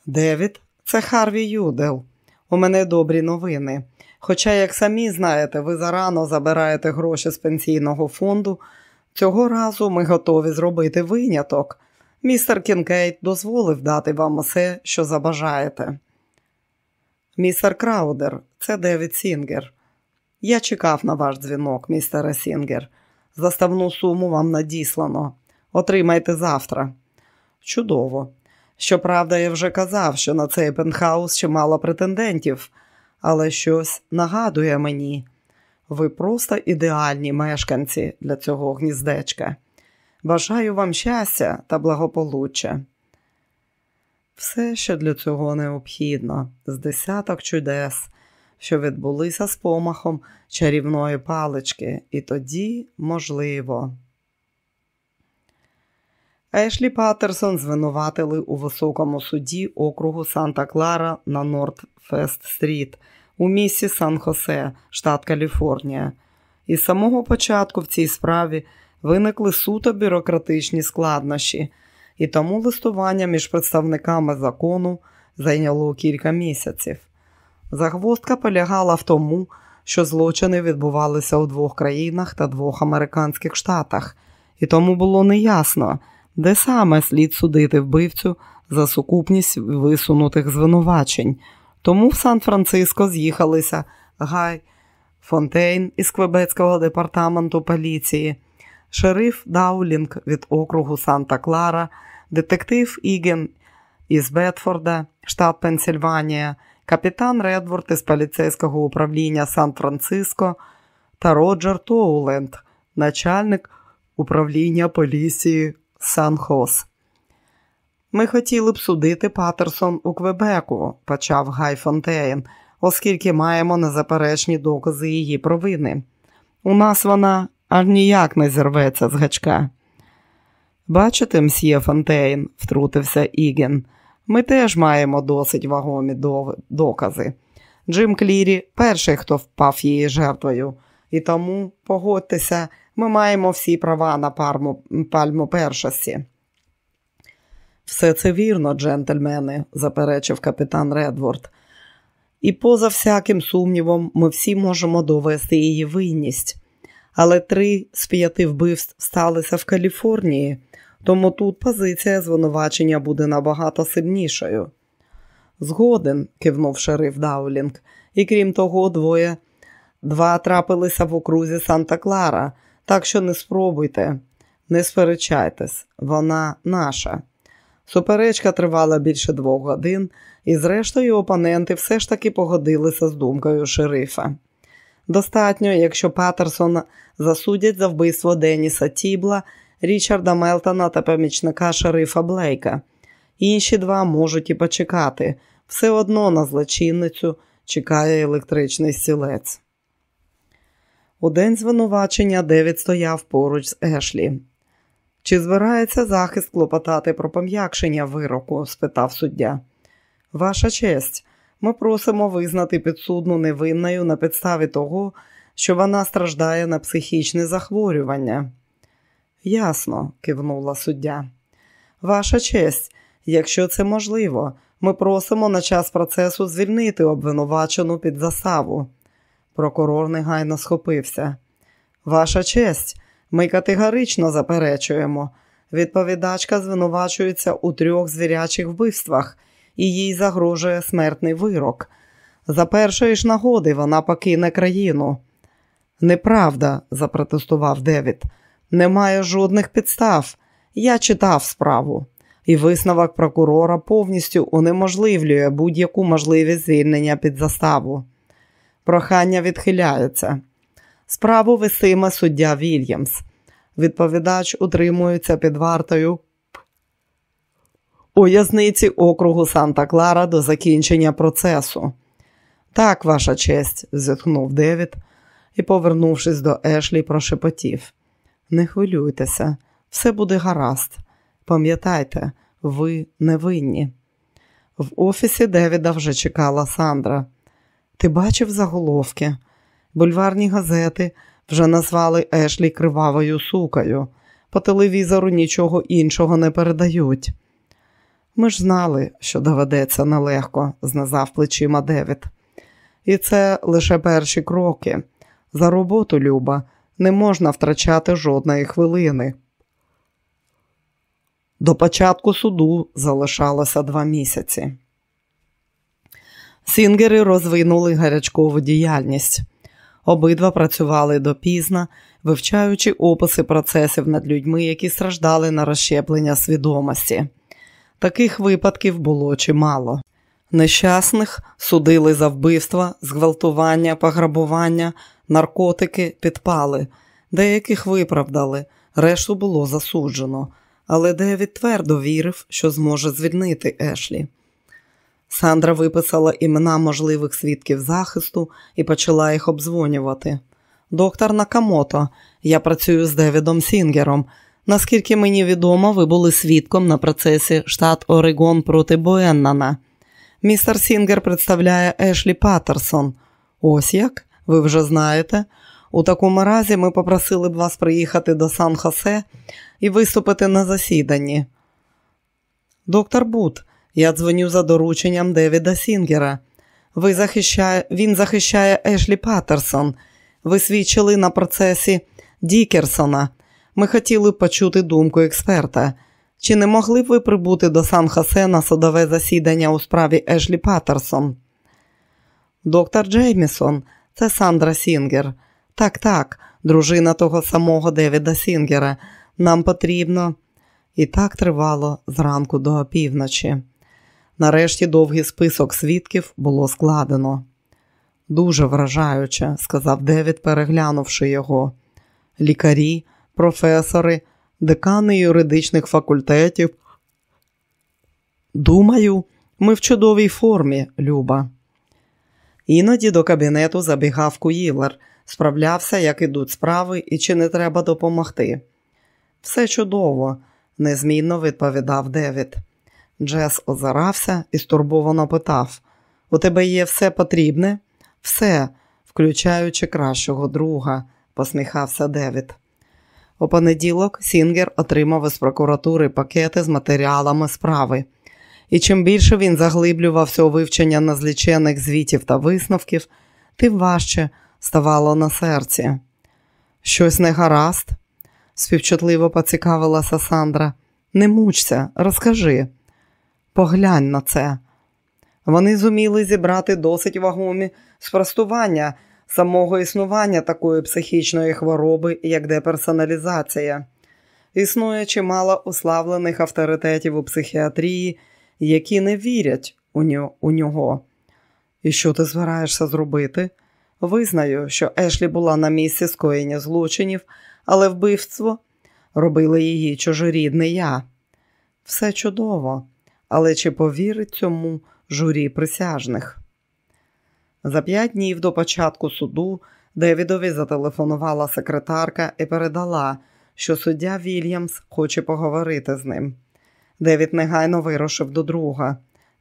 Девід, це Харві Юдел. У мене добрі новини. Хоча, як самі знаєте, ви зарано забираєте гроші з пенсійного фонду, цього разу ми готові зробити виняток. Містер Кінкейт дозволив дати вам усе, що забажаєте. Містер Краудер, це Девід Сінгер. Я чекав на ваш дзвінок, містере Сінгер. Заставну суму вам надіслано. Отримайте завтра. Чудово. Щоправда, я вже казав, що на цей пентхаус чимало претендентів, але щось нагадує мені. Ви просто ідеальні мешканці для цього гніздечка. Бажаю вам щастя та благополуччя. Все, що для цього необхідно, з десяток чудес, що відбулися з помахом чарівної палички, і тоді можливо. Ешлі Паттерсон звинуватили у високому суді округу Санта Клара на Норд-Фест-стріт у місті Сан-Хосе, штат Каліфорнія. І з самого початку в цій справі виникли суто бюрократичні складнощі, і тому листування між представниками закону зайняло кілька місяців. Загвоздка полягала в тому, що злочини відбувалися у двох країнах та двох американських штатах, і тому було неясно, де саме слід судити вбивцю за сукупність висунутих звинувачень. Тому в Сан-Франциско з'їхалися Гай Фонтейн із Квебецького департаменту поліції, шериф Даулінг від округу Санта-Клара, детектив Іген із Бетфорда, штат Пенсільванія, капітан Редворд із поліцейського управління Сан-Франциско та Роджер Тоуленд, начальник управління поліції Сан-Хос. Ми хотіли б судити Патерсон у Квебеку, почав Гай Фонтейн, оскільки маємо незаперечні докази її провини. У нас вона аж ніяк не зірветься з гачка. Бачите, мсьє Фонтейн, втрутився Іген, ми теж маємо досить вагомі докази. Джим Клірі перший, хто впав її жертвою, і тому, погодьтеся, ми маємо всі права на парму, пальму першості. Все це вірно, джентльмени, заперечив капітан Редворд. І поза всяким сумнівом, ми всі можемо довести її винність. Але три з п'яти вбивств сталися в Каліфорнії, тому тут позиція звинувачення буде набагато сильнішою. Згоден, кивнув шериф Даулінг, і крім того, двоє два трапилися в окрузі Санта Клара, так що не спробуйте, не сперечайтесь, вона наша. Суперечка тривала більше двох годин, і, зрештою, опоненти все ж таки погодилися з думкою шерифа. Достатньо, якщо Патерсона засудять за вбивство Деніса Тібла, Річарда Мелтона та помічника шерифа Блейка. Інші два можуть і почекати. Все одно на злочинницю чекає електричний стілець. У день звинувачення Девід стояв поруч з Ешлі. Чи збирається захист клопотати про пом'якшення вироку? спитав суддя. Ваша честь, ми просимо визнати підсудну невинною на підставі того, що вона страждає на психічне захворювання. Ясно, кивнула суддя. Ваша честь, якщо це можливо, ми просимо на час процесу звільнити обвинувачену під заставу. Прокурор негайно схопився. Ваша честь, ми категорично заперечуємо. Відповідачка звинувачується у трьох звірячих вбивствах і їй загрожує смертний вирок. За першої ж нагоди вона покине країну. Неправда, запротестував Девід. Немає жодних підстав. Я читав справу, і висновок прокурора повністю унеможливлює будь-яку можливість звільнення під заставу. Прохання відхиляється. Справу вестиме суддя Вільямс. Відповідач утримується під вартою у в'язниці округу Санта Клара до закінчення процесу. Так, ваша честь, зітхнув Девід і, повернувшись до Ешлі, прошепотів. Не хвилюйтеся, все буде гаразд. Пам'ятайте, ви невинні. В офісі Девіда вже чекала Сандра. Ти бачив заголовки? Бульварні газети вже назвали Ешлі кривавою сукою. По телевізору нічого іншого не передають. Ми ж знали, що доведеться нелегко, знизав плечима Девід. І це лише перші кроки. За роботу, Люба, не можна втрачати жодної хвилини. До початку суду залишалося два місяці. Сінгери розвинули гарячкову діяльність. Обидва працювали допізно, вивчаючи описи процесів над людьми, які страждали на розщеплення свідомості. Таких випадків було чимало. Нещасних судили за вбивства, зґвалтування, пограбування, наркотики, підпали, деяких виправдали, решту було засуджено, але Девід твердо вірив, що зможе звільнити Ешлі. Сандра виписала імена можливих свідків захисту і почала їх обдзвонювати. Доктор Накамото, я працюю з Девідом Сінгером. Наскільки мені відомо, ви були свідком на процесі штат Орегон проти Боханнана. Містер Сінгер представляє Ешлі Паттерсон. Ось як, ви вже знаєте. У такому разі ми попросили б вас приїхати до Сан-Хосе і виступити на засіданні. Доктор Бут, я дзвоню за дорученням Девіда Сінгера. Ви захищає... Він захищає Ешлі Паттерсон. Ви свідчили на процесі Дікерсона. Ми хотіли почути думку експерта. Чи не могли б ви прибути до Сан-Хосе на судове засідання у справі Ешлі Паттерсон? Доктор Джеймісон, це Сандра Сінгер. Так, так, дружина того самого Девіда Сінгера. Нам потрібно. І так тривало зранку до опівночі. Нарешті довгий список свідків було складено. Дуже вражаюче, сказав Девід, переглянувши його. Лікарі, професори, декани юридичних факультетів. Думаю, ми в чудовій формі, Люба. Іноді до кабінету забігав Куїлер, справлявся, як ідуть справи і чи не треба допомогти. Все чудово, незмінно відповідав Девід. Джес озирався і стурбовано питав: У тебе є все потрібне? Все, включаючи кращого друга, посміхався Девід. У понеділок Сінгер отримав із прокуратури пакети з матеріалами справи. І чим більше він заглиблювався у вивчення незлічених звітів та висновків, тим важче ставало на серці. Щось не гаразд? співчутливо поцікавилася Сандра. Не мучся, розкажи. Поглянь на це. Вони зуміли зібрати досить вагомі спростування самого існування такої психічної хвороби, як деперсоналізація. Існує чимало уславлених авторитетів у психіатрії, які не вірять у нього. І що ти збираєшся зробити? Визнаю, що Ешлі була на місці скоєння злочинів, але вбивство робили її чужорідний я. Все чудово, але чи повірить цьому журі присяжних? За п'ять днів до початку суду Девідові зателефонувала секретарка і передала, що суддя Вільямс хоче поговорити з ним. Девід негайно вирушив до друга.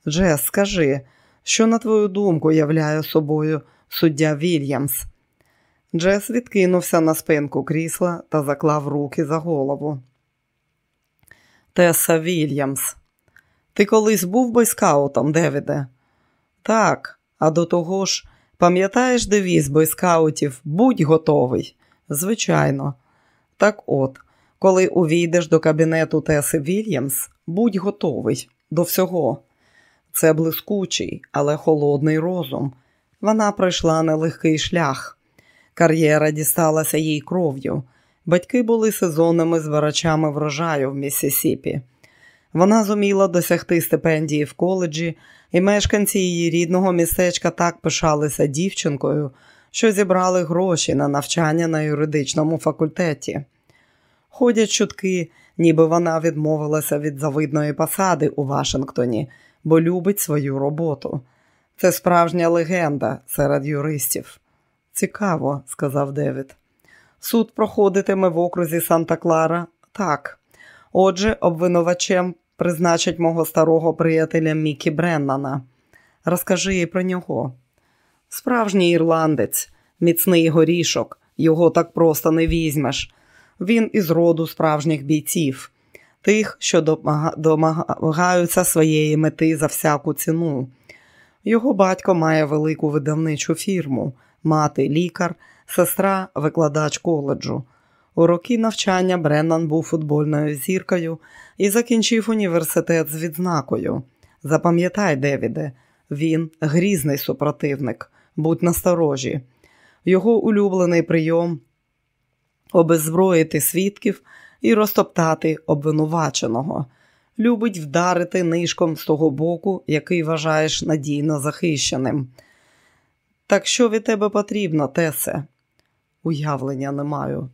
Джес, скажи, що, на твою думку, являє собою суддя Вільямс? Джес відкинувся на спинку крісла та заклав руки за голову. Теса Вільямс. Ти колись був бойскаутом, Девіде? Так, а до того ж, пам'ятаєш девіз бойскаутів? Будь готовий. Звичайно. Так от, Коли увійдеш до кабінету Теси Вільямс, будь готовий до всього. Це блискучий, але холодний розум. Вона пройшла нелегкий шлях. Кар'єра дісталася їй кров'ю. Батьки були сезонними збирачами врожаю в Міссісіпі. Вона зуміла досягти стипендії в коледжі, і мешканці її рідного містечка так пишалися дівчинкою, що зібрали гроші на навчання на юридичному факультеті. Ходять чутки, ніби вона відмовилася від завидної посади у Вашингтоні, бо любить свою роботу. Це справжня легенда серед юристів. Цікаво, сказав Девід. Суд проходитиме в окрузі Санта Клара? Так. Отже, обвинувачем призначать мого старого приятеля Мікі Бреннана. Розкажи їй про нього. Справжній ірландець, міцний горішок, його так просто не візьмеш. Він із роду справжніх бійців, тих, що домагаються своєї мети за всяку ціну. Його батько має велику видавничу фірму, мати лікар, сестра викладач коледжу. У роки навчання Бреннан був футбольною зіркою і закінчив університет з відзнакою. Запам'ятай, Девіде, він грізний супротивник, будь насторожі. Його улюблений прийом обеззброїти свідків і розтоптати обвинуваченого. Любить вдарити нишком з того боку, який вважаєш надійно захищеним. Так що від тебе потрібно, Тесе? Уявлення не маю.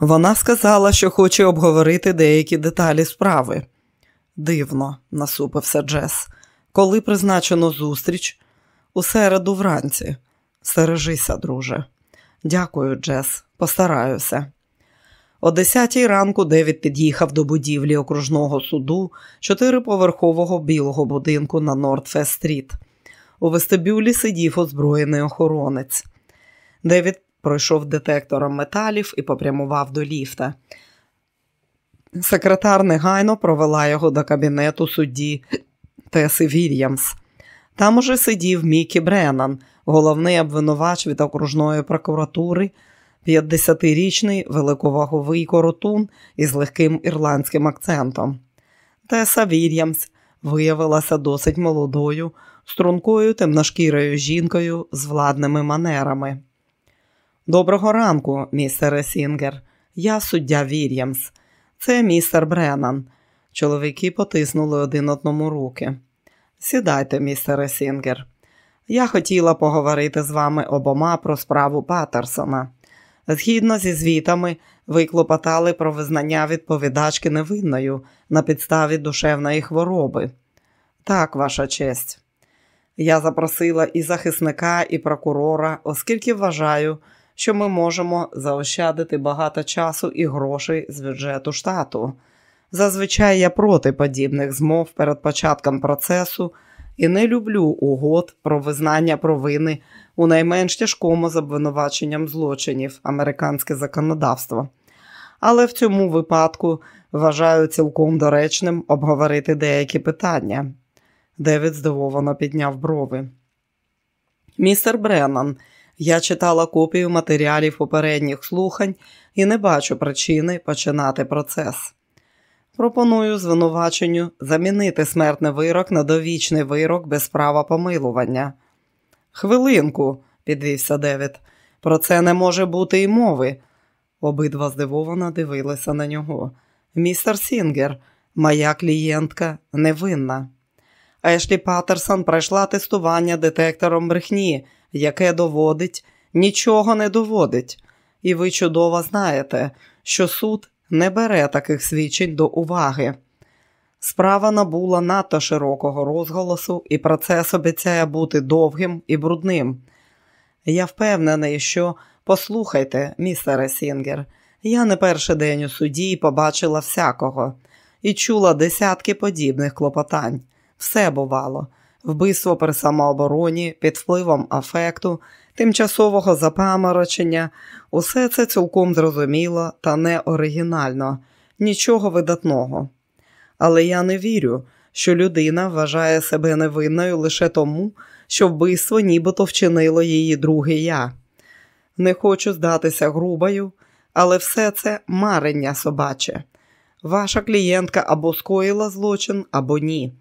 Вона сказала, що хоче обговорити деякі деталі справи. Дивно, насупився Джес. Коли призначено зустріч? У середу вранці. Стережися, друже. Дякую, Джес, постараюся. О 10 ранку Девід під'їхав до будівлі окружного суду чотириповерхового білого будинку на Нордфест-стріт. У вестибюлі сидів озброєний охоронець. Девід пройшов детектором металів і попрямував до ліфта. Секретар негайно провела його до кабінету судді Теси Вільямс. Там уже сидів Мікі Бреннан, головний обвинувач від окружної прокуратури, 50-річний великоваговий коротун із легким ірландським акцентом. Теса Вільямс виявилася досить молодою, стрункою темношкірою жінкою з владними манерами. Доброго ранку, містере Сінгер. Я суддя Вільямс. Це містер Бреннан. Чоловіки потиснули один одному руки. Сідайте, містере Сінгер. Я хотіла поговорити з вами обома про справу Патерсона. Згідно зі звітами, ви клопотали про визнання відповідачки невинною на підставі душевної хвороби. Так, ваша честь. Я запросила і захисника, і прокурора, оскільки вважаю, що ми можемо заощадити багато часу і грошей з бюджету штату. Зазвичай я проти подібних змов перед початком процесу і не люблю угод про визнання провини у найменш тяжкому з обвинуваченням злочинів американське законодавство. Але в цьому випадку вважаю цілком доречним обговорити деякі питання. Девід здивовано підняв брови. Містер Бреннан, я читала копію матеріалів попередніх слухань і не бачу причини починати процес. Пропоную звинуваченню замінити смертний вирок на довічний вирок без права помилування. Хвилинку, підвівся Девід, про це не може бути й мови. Обидва здивовано дивилися на нього. Містер Сінгер, моя клієнтка невинна. Ешлі Паттерсон пройшла тестування детектором брехні, яке доводить, нічого не доводить. І ви чудово знаєте, що суд не бере таких свідчень до уваги. Справа набула надто широкого розголосу, і процес обіцяє бути довгим і брудним. Я впевнений, що послухайте, містере Сінгер, я не перший день у суді побачила всякого і чула десятки подібних клопотань. Все бувало. Вбивство при самообороні, під впливом афекту, тимчасового запаморочення, усе це цілком зрозуміло та не оригінально, нічого видатного. Але я не вірю, що людина вважає себе невинною лише тому, що вбивство нібито вчинило її друге я. Не хочу здатися грубою, але все це марення собаче. Ваша клієнтка або скоїла злочин, або ні.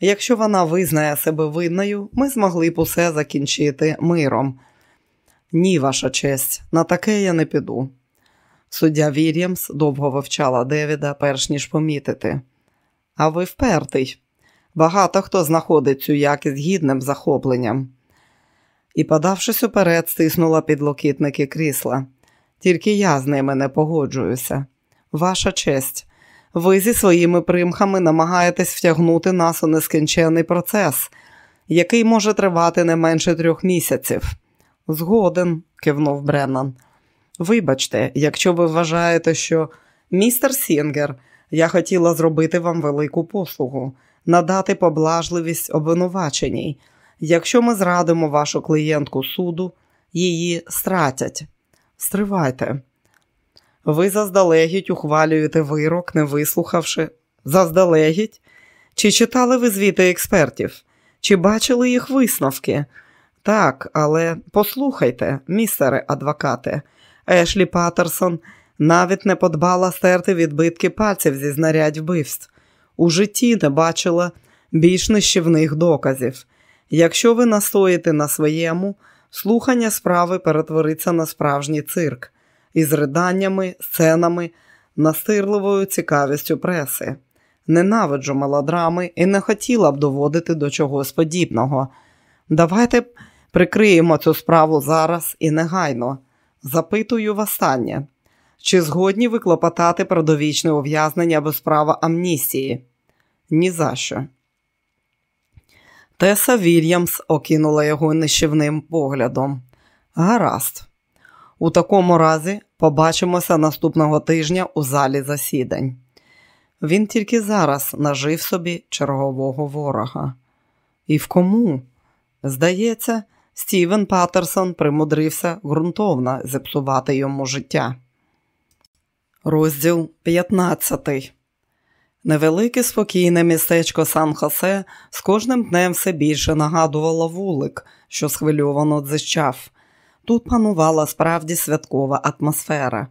Якщо вона визнає себе винною, ми змогли б усе закінчити миром. Ні, ваша честь, на таке я не піду. Суддя Вільямс довго вивчала Девіда, перш ніж помітити. А ви впертий. Багато хто знаходить цю якість гідним захопленням. І, подавшись уперед, стиснула підлокітники крісла. Тільки я з ними не погоджуюся. Ваша честь, ви зі своїми примхами намагаєтесь втягнути нас у нескінченний процес, який може тривати не менше трьох місяців. Згоден, кивнув Бреннан. Вибачте, якщо ви вважаєте, що містер Сінгер, я хотіла зробити вам велику послугу, надати поблажливість обвинуваченій. Якщо ми зрадимо вашу клієнтку суду, її стратять. Стривайте. Ви заздалегідь ухвалюєте вирок, не вислухавши. Заздалегідь? Чи читали ви звіти експертів? Чи бачили їх висновки? Так, але послухайте, містере адвокате, Ешлі Паттерсон навіть не подбала стерти відбитки пальців зі знарядь вбивств. У житті не бачила більш нищівних доказів. Якщо ви настоїте на своєму, слухання справи перетвориться на справжній цирк із риданнями, сценами, настирливою цікавістю преси. Ненавиджу мелодрами і не хотіла б доводити до чогось подібного. Давайте прикриємо цю справу зараз і негайно. Запитую востаннє. Чи згодні ви клопотати про довічне ув'язнення без права амністії? Ні за що. Теса Вільямс окинула його нищівним поглядом. Гаразд. У такому разі побачимося наступного тижня у залі засідань. Він тільки зараз нажив собі чергового ворога. І в кому? Здається, Стівен Паттерсон примудрився ґрунтовно зіпсувати йому життя. Розділ 15 Невелике спокійне містечко Сан-Хосе з кожним днем все більше нагадувало вулик, що схвильовано дзищав. Тут панувала справді святкова атмосфера.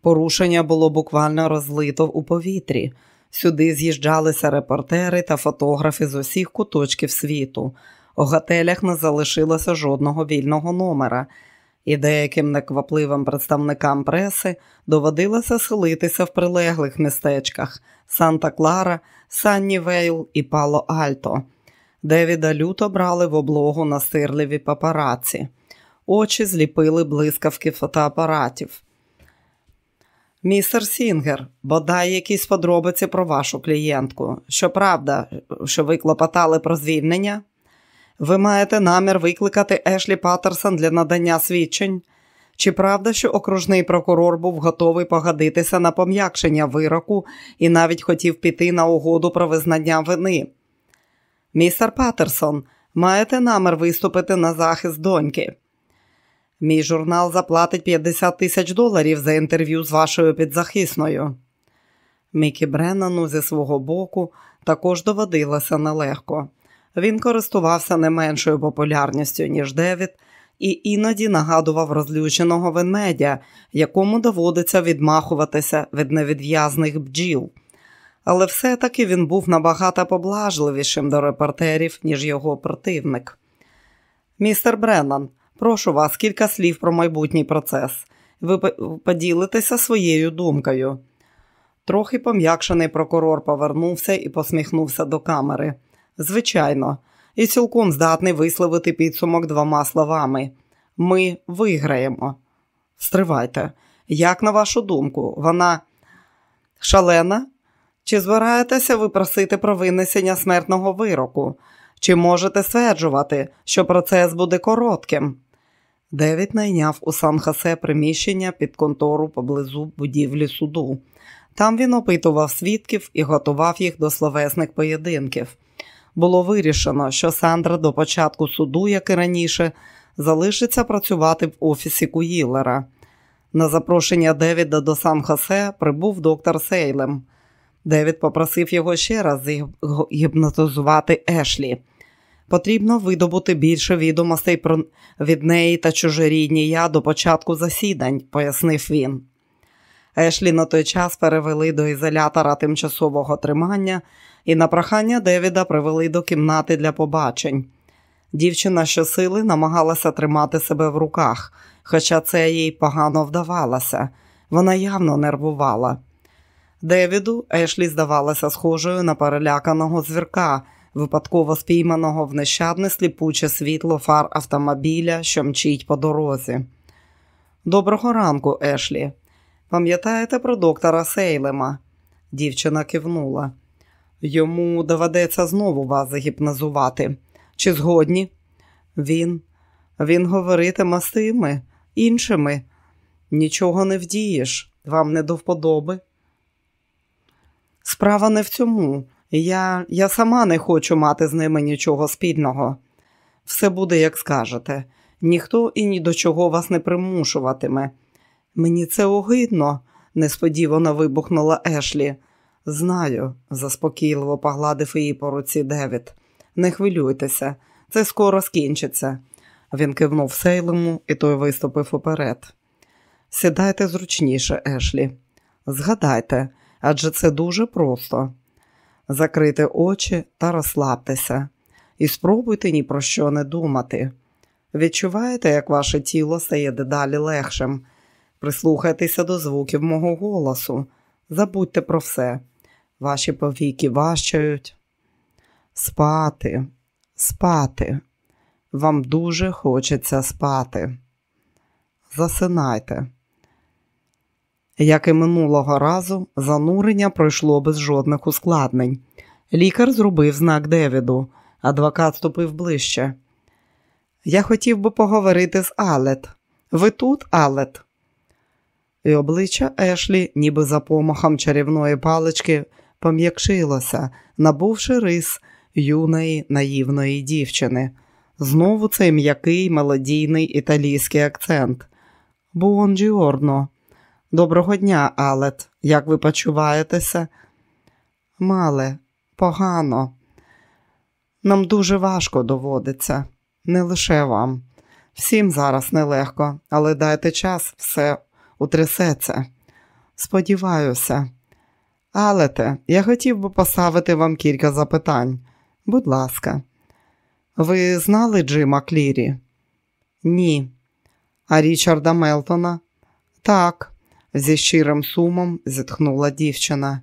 Порушення було буквально розлито у повітрі. Сюди з'їжджалися репортери та фотографи з усіх куточків світу. У готелях не залишилося жодного вільного номера, і деяким неквапливим представникам преси доводилося селитися в прилеглих містечках Санта-Клара, Саннівейл і Пало Альто. Девіда люто брали в облогу настирливі папараці. Очі зліпили блискавки фотоапаратів. Містер Сінгер, бодай якісь подробиці про вашу клієнтку. Щоправда, що ви клопотали про звільнення? Ви маєте намір викликати Ешлі Паттерсон для надання свідчень? Чи правда, що окружний прокурор був готовий погодитися на пом'якшення вироку і навіть хотів піти на угоду про визнання вини? Містер Паттерсон, маєте намір виступити на захист доньки? Мій журнал заплатить 50 тисяч доларів за інтерв'ю з вашою підзахисною. Мікі Бреннану зі свого боку також доводилося нелегко. Він користувався не меншою популярністю, ніж Девід, і іноді нагадував розлюченого ведмедя, якому доводиться відмахуватися від невідв'язних бджіл. Але все-таки він був набагато поблажливішим до репортерів, ніж його противник. Містер Бреннан, прошу вас кілька слів про майбутній процес. Ви поділитеся своєю думкою. Трохи пом'якшений прокурор повернувся і посміхнувся до камери. Звичайно, і цілком здатний висловити підсумок двома словами: ми виграємо. Стривайте, як на вашу думку, вона шалена? Чи збираєтеся ви просити про винесення смертного вироку? Чи можете стверджувати, що процес буде коротким? Девід найняв у Сан-Хосе приміщення під контору поблизу будівлі суду. Там він опитував свідків і готував їх до словесних поєдинків було вирішено, що Сандра до початку суду, як і раніше, залишиться працювати в офісі Куїлера. На запрошення Девіда до Сан-Хосе прибув доктор Сейлем. Девід попросив його ще раз гіпнотизувати Ешлі. Потрібно видобути більше відомостей про від неї та чужорідні я до початку засідань, пояснив він. Ешлі на той час перевели до ізолятора тимчасового тримання і на прохання Девіда привели до кімнати для побачень. Дівчина щосили намагалася тримати себе в руках, хоча це їй погано вдавалося. Вона явно нервувала. Девіду Ешлі здавалася схожою на переляканого звірка, випадково спійманого в нещадне сліпуче світло фар автомобіля, що мчить по дорозі. Доброго ранку, Ешлі. Пам'ятаєте про доктора Сейлема? Дівчина кивнула. Йому доведеться знову вас загіпнозувати. Чи згодні? Він Він говоритиме з тими, іншими. Нічого не вдієш, вам не до вподоби. Справа не в цьому. Я я сама не хочу мати з ними нічого спільного. Все буде, як скажете. Ніхто і ні до чого вас не примушуватиме. Мені це огидно, несподівано вибухнула Ешлі. Знаю, заспокійливо погладив її по руці Девід. Не хвилюйтеся, це скоро скінчиться. Він кивнув Сейлему, і той виступив уперед. Сідайте зручніше, Ешлі. Згадайте, адже це дуже просто. Закрити очі та розслабтеся, і спробуйте ні про що не думати. Відчуваєте, як ваше тіло стає дедалі легшим. Прислухайтеся до звуків мого голосу. Забудьте про все. Ваші повіки важчають. Спати, спати. Вам дуже хочеться спати. Засинайте. Як і минулого разу, занурення пройшло без жодних ускладнень. Лікар зробив знак Девіду, адвокат ступив ближче. Я хотів би поговорити з Алет. Ви тут, Алет? І обличчя Ешлі, ніби за помахом чарівної палички, пом'якшилося, набувши рис юної наївної дівчини. Знову цей м'який мелодійний італійський акцент. Буонджіорно. Доброго дня, Алет. Як ви почуваєтеся? Мале, погано. Нам дуже важко доводиться, не лише вам. Всім зараз нелегко, але дайте час, все утрясеться. Сподіваюся. Алете, я хотів би поставити вам кілька запитань. Будь ласка, ви знали Джима Клірі? Ні. А Річарда Мелтона? Так зі щирим сумом зітхнула дівчина.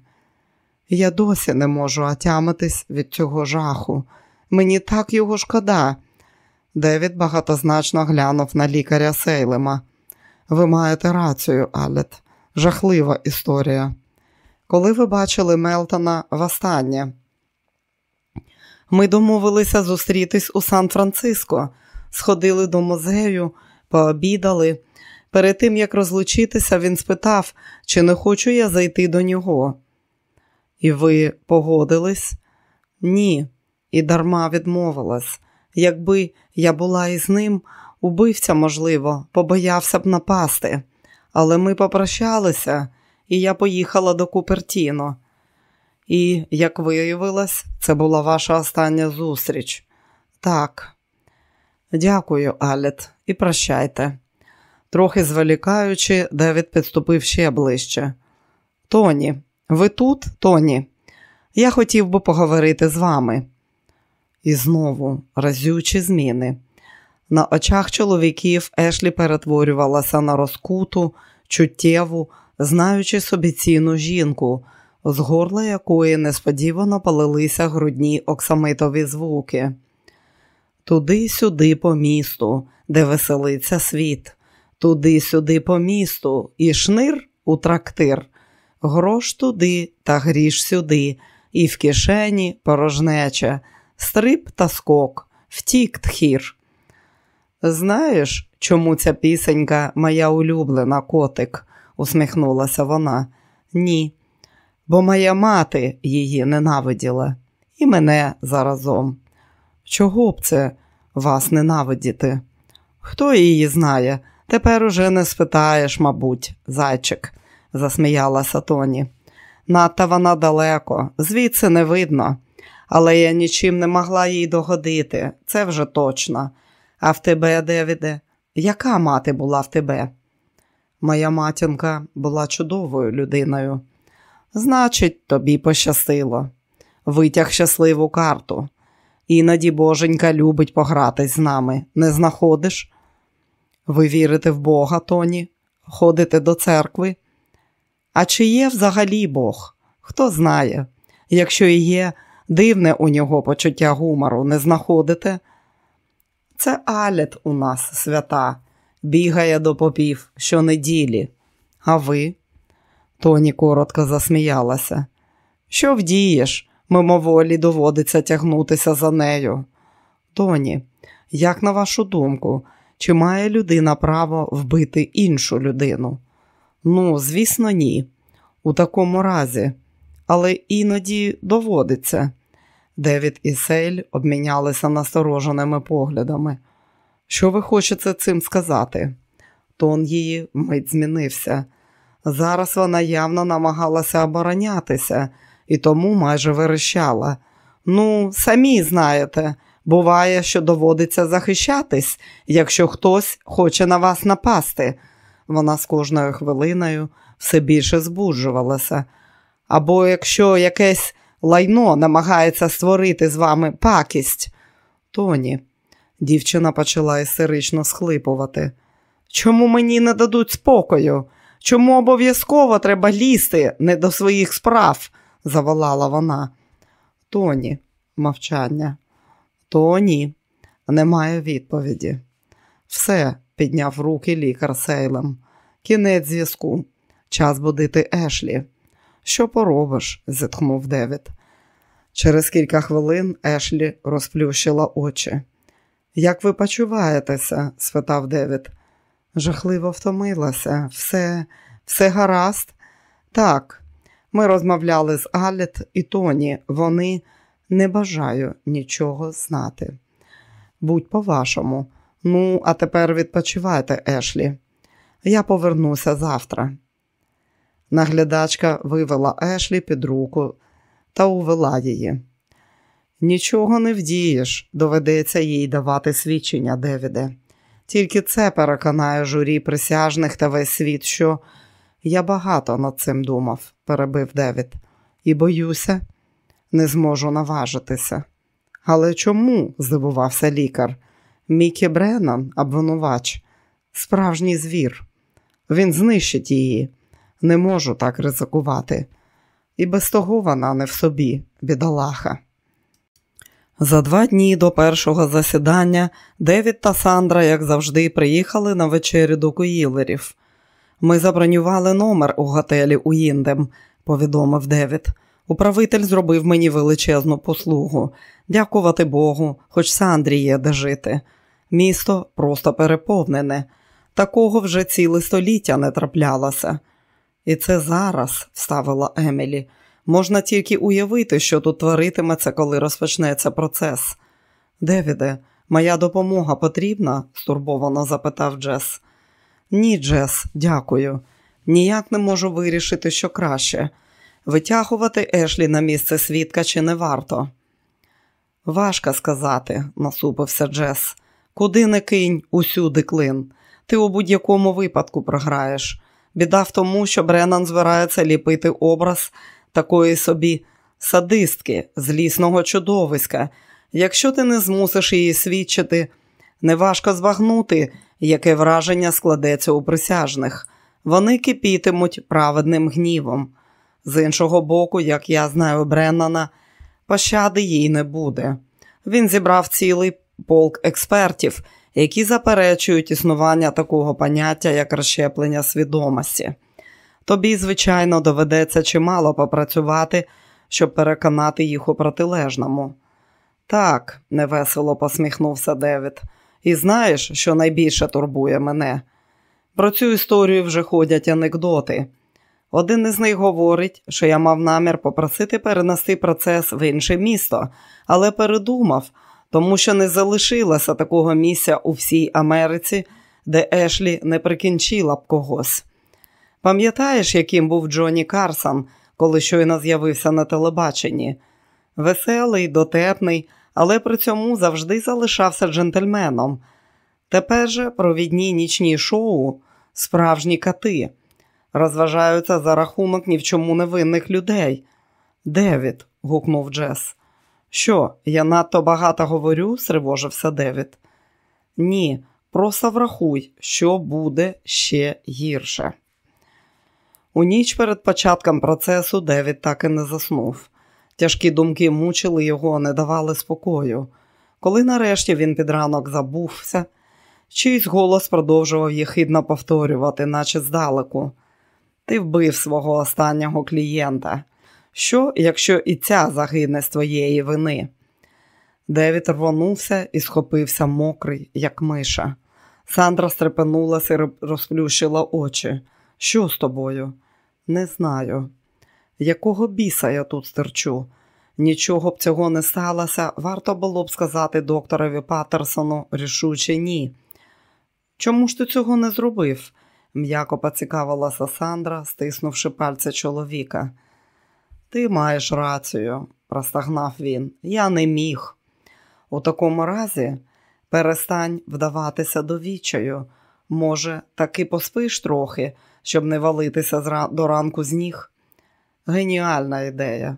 Я досі не можу отямитись від цього жаху. Мені так його шкода. Девід багатозначно глянув на лікаря Сейлема. Ви маєте рацію, Алет. Жахлива історія. Коли ви бачили Мелтона востаннє? Ми домовилися зустрітись у Сан-Франциско, сходили до музею, пообідали. Перед тим, як розлучитися, він спитав, чи не хочу я зайти до нього. І ви погодились? Ні, і дарма відмовилась. Якби я була із ним, убивця, можливо, побоявся б напасти. Але ми попрощалися, і я поїхала до Купертіно. І, як виявилось, це була ваша остання зустріч. Так, дякую, Алет, і прощайте. Трохи зволікаючи, Девід підступив ще ближче. Тоні, ви тут, Тоні? Я хотів би поговорити з вами. І знову разючі зміни. На очах чоловіків Ешлі перетворювалася на розкуту, чуттєву, знаючи собі ціну жінку, з горла якої несподівано палилися грудні оксамитові звуки. Туди-сюди по місту, де веселиться світ туди-сюди по місту, і шнир у трактир, грош туди та гріш сюди, і в кишені порожнеча, стрип та скок, втік тхір. Знаєш, чому ця пісенька моя улюблена котик? усміхнулася вона. Ні, бо моя мати її ненавиділа, і мене заразом. Чого б це вас ненавидіти? Хто її знає? Тепер уже не спитаєш, мабуть, зайчик, засміялася Тоні. Надто вона далеко, звідси не видно. але я нічим не могла їй догодити, це вже точно. А в тебе, Девіде, яка мати була в тебе? Моя матінка була чудовою людиною. Значить, тобі пощастило. Витяг щасливу карту. Іноді боженька любить погратись з нами. Не знаходиш? Ви вірите в Бога, Тоні? Ходите до церкви? А чи є взагалі Бог? Хто знає? Якщо і є, дивне у нього почуття гумору, не знаходите? Це Алет у нас свята, бігає до попів щонеділі. А ви? Тоні коротко засміялася. Що вдієш? Мимоволі доводиться тягнутися за нею. Тоні, як на вашу думку, чи має людина право вбити іншу людину? Ну, звісно, ні. У такому разі, але іноді доводиться. Девід і Сейль обмінялися настороженими поглядами. Що ви хочете цим сказати? Тон її мить змінився. Зараз вона явно намагалася оборонятися і тому майже верещала. Ну, самі знаєте, буває, що доводиться захищатись, якщо хтось хоче на вас напасти. Вона з кожною хвилиною все більше збуджувалася. Або якщо якесь лайно намагається створити з вами пакість. Тоні, дівчина почала істерично схлипувати. Чому мені не дадуть спокою? Чому обов'язково треба лізти не до своїх справ? заволала вона. Тоні, мовчання. Тоні, немає відповіді. Все, підняв руки лікар Сейлем. Кінець зв'язку. Час будити Ешлі. Що поробиш? зітхнув Девід. Через кілька хвилин Ешлі розплющила очі. Як ви почуваєтеся? спитав Девід. Жахливо втомилася. Все, все гаразд? Так, ми розмовляли з Алет і Тоні. Вони не бажаю нічого знати. Будь по-вашому. Ну, а тепер відпочивайте, Ешлі. Я повернуся завтра. Наглядачка вивела Ешлі під руку та увела її. Нічого не вдієш, доведеться їй давати свідчення, Девіде. Тільки це переконає журі присяжних та весь світ, що я багато над цим думав, перебив Девід, і боюся, не зможу наважитися. Але чому? здивувався лікар. Мікі Бреннан, обвинувач, справжній звір. Він знищить її. Не можу так ризикувати. І без того вона не в собі, бідолаха. За два дні до першого засідання Девід та Сандра, як завжди, приїхали на вечерю до Куїлерів. Ми забронювали номер у готелі Уіндем, повідомив Девід. Управитель зробив мені величезну послугу. Дякувати Богу, хоч Сандрі є де жити. Місто просто переповнене. Такого вже ціле століття не траплялося. І це зараз, вставила Емілі. Можна тільки уявити, що тут творитиметься, коли розпочнеться процес. Девіде, моя допомога потрібна? стурбовано запитав Джес. Ні, Джес, дякую. Ніяк не можу вирішити, що краще витягувати Ешлі на місце свідка чи не варто. Важко сказати, насупився Джес. Куди не кинь, усюди клин. Ти у будь-якому випадку програєш. Біда в тому, що Бреннан збирається ліпити образ такої собі садистки, злісного чудовиська. Якщо ти не змусиш її свідчити, неважко збагнути, яке враження складеться у присяжних. Вони кипітимуть праведним гнівом. З іншого боку, як я знаю Бреннана, пощади їй не буде. Він зібрав цілий полк експертів, які заперечують існування такого поняття, як розщеплення свідомості. Тобі, звичайно, доведеться чимало попрацювати, щоб переконати їх у протилежному. Так, невесело посміхнувся Девід. І знаєш, що найбільше турбує мене? Про цю історію вже ходять анекдоти. Один із них говорить, що я мав намір попросити перенести процес в інше місто, але передумав, тому що не залишилося такого місця у всій Америці, де Ешлі не прикінчила б когось. Пам'ятаєш, яким був Джонні Карсон, коли щойно з'явився на телебаченні? Веселий, дотепний, але при цьому завжди залишався джентльменом. Тепер же провідні нічні шоу справжні кати, розважаються за рахунок ні в чому невинних людей. Девід, гукнув Джес. Що, я надто багато говорю? стривожився Девід. Ні, просто врахуй, що буде ще гірше. У ніч перед початком процесу Девід так і не заснув. Тяжкі думки мучили його, не давали спокою. Коли нарешті він під ранок забувся, чийсь голос продовжував єхидно повторювати, наче здалеку. Ти вбив свого останнього клієнта. Що, якщо і ця загине з твоєї вини? Девід рвонувся і схопився мокрий, як миша. Сандра стрепенулася і розплющила очі. Що з тобою? Не знаю. Якого біса я тут стерчу? Нічого б цього не сталося, варто було б сказати докторові Паттерсону рішуче ні. Чому ж ти цього не зробив? М'яко поцікавилася Сандра, стиснувши пальця чоловіка. Ти маєш рацію, простагнав він. Я не міг. У такому разі перестань вдаватися до вічаю. Може, таки поспиш трохи, щоб не валитися до ранку з ніг? Геніальна ідея.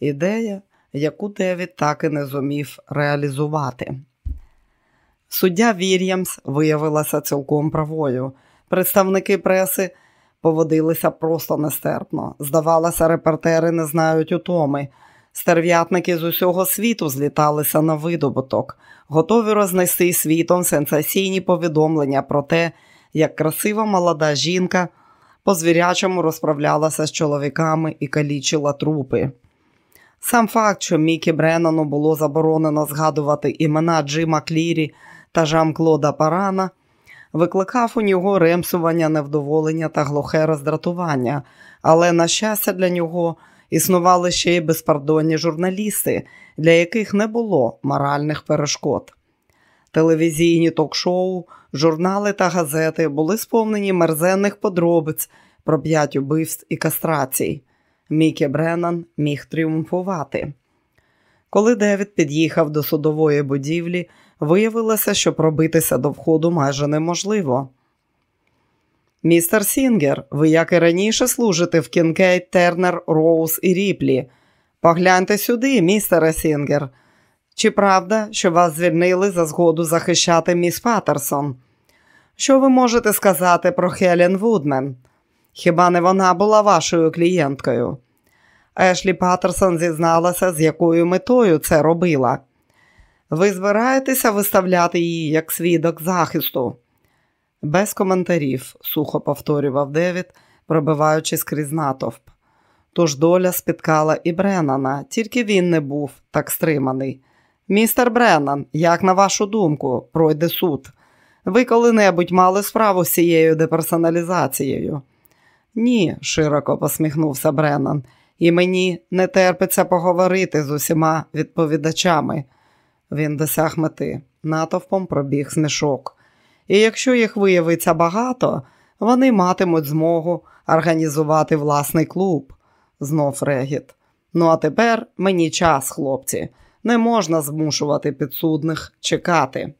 Ідея, яку Девід так і не зумів реалізувати. Суддя Вільямс виявилася цілком правою. Представники преси поводилися просто нестерпно. Здавалося, репортери не знають утоми. Стерв'ятники з усього світу зліталися на видобуток, готові рознести світом сенсаційні повідомлення про те, як красива молода жінка по звірячому розправлялася з чоловіками і калічила трупи. Сам факт, що Мікі Бреннану було заборонено згадувати імена Джима Клірі та Жан Клода Парана, викликав у нього ремсування, невдоволення та глухе роздратування, але, на щастя, для нього існували ще й безпардонні журналісти, для яких не було моральних перешкод. Телевізійні ток-шоу, журнали та газети були сповнені мерзенних подробиць про п'ять убивств і кастрацій. Мікі Бреннан міг тріумфувати. Коли Девід під'їхав до судової будівлі, виявилося, що пробитися до входу майже неможливо. Містер Сінгер, ви як і раніше служите в Кінкейт, Тернер, Роуз і Ріплі. Погляньте сюди, містере Сінгер. Чи правда, що вас звільнили за згоду захищати міс Паттерсон? Що ви можете сказати про Хелен Вудмен? Хіба не вона була вашою клієнткою? Ешлі Паттерсон зізналася, з якою метою це робила. Ви збираєтеся виставляти її як свідок захисту? Без коментарів, сухо повторював Девід, пробиваючись крізь натовп. Тож доля спіткала і Бреннана, тільки він не був так стриманий. Містер Бреннан, як на вашу думку, пройде суд. Ви коли-небудь мали справу з цією деперсоналізацією? Ні, широко посміхнувся Бреннан, і мені не терпиться поговорити з усіма відповідачами. Він досяг мети, натовпом пробіг смішок. І якщо їх виявиться багато, вони матимуть змогу організувати власний клуб, знов регіт. Ну а тепер мені час, хлопці, не можна змушувати підсудних чекати.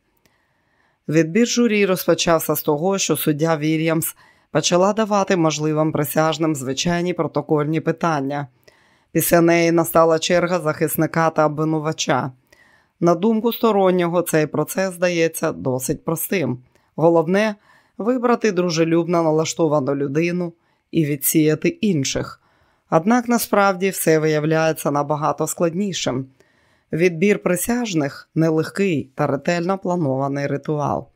Відбір журі розпочався з того, що суддя Вільямс почала давати можливим присяжним звичайні протокольні питання. Після неї настала черга захисника та обвинувача. На думку стороннього, цей процес здається досить простим. Головне вибрати дружелюбно налаштовану людину і відсіяти інших. Однак насправді все виявляється набагато складнішим. Відбір присяжних нелегкий та ретельно планований ритуал.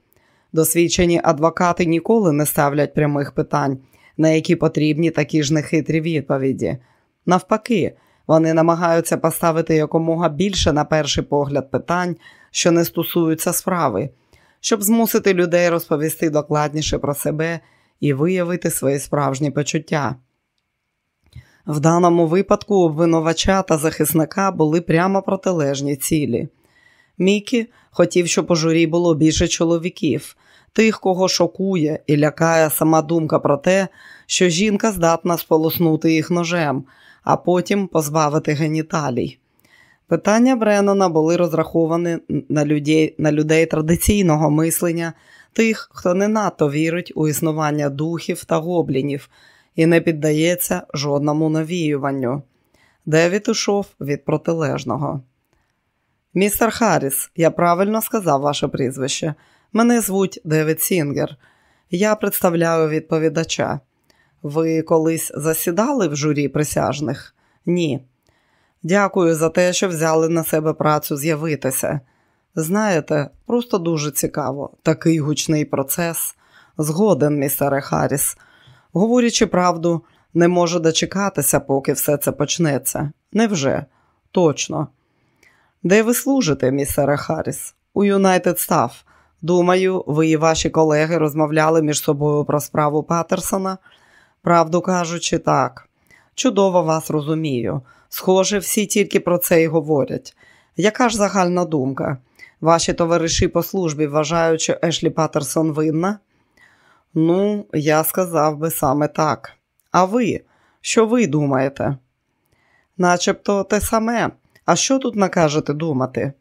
Досвідчені адвокати ніколи не ставлять прямих питань, на які потрібні такі ж нехитрі відповіді. Навпаки, вони намагаються поставити якомога більше на перший погляд питань, що не стосуються справи, щоб змусити людей розповісти докладніше про себе і виявити свої справжні почуття. В даному випадку обвинувача та захисника були прямо протилежні цілі. Мікі хотів, щоб у журі було більше чоловіків, тих, кого шокує і лякає сама думка про те, що жінка здатна сполоснути їх ножем, а потім позбавити геніталій. Питання Бреннона були розраховані на людей, на людей традиційного мислення, тих, хто не надто вірить у існування духів та гоблінів і не піддається жодному навіюванню. Девід йшов від протилежного. Містер Харріс, я правильно сказав ваше прізвище. Мене звуть Девід Сінгер. Я представляю відповідача. Ви колись засідали в журі присяжних? Ні. Дякую за те, що взяли на себе працю з'явитися. Знаєте, просто дуже цікаво, такий гучний процес. Згоден, містере Харріс. Говорячи правду, не можу дочекатися, поки все це почнеться. Невже? Точно. Де ви служите, містере Харріс? У Юнайтед Стаф. Думаю, ви і ваші колеги розмовляли між собою про справу Патерсона. Правду кажучи, так. Чудово вас розумію. Схоже, всі тільки про це й говорять. Яка ж загальна думка? Ваші товариші по службі вважають, що Ешлі Патерсон винна? Ну, я сказав би саме так. А ви? Що ви думаєте? Начебто те саме. А що тут накажете думати?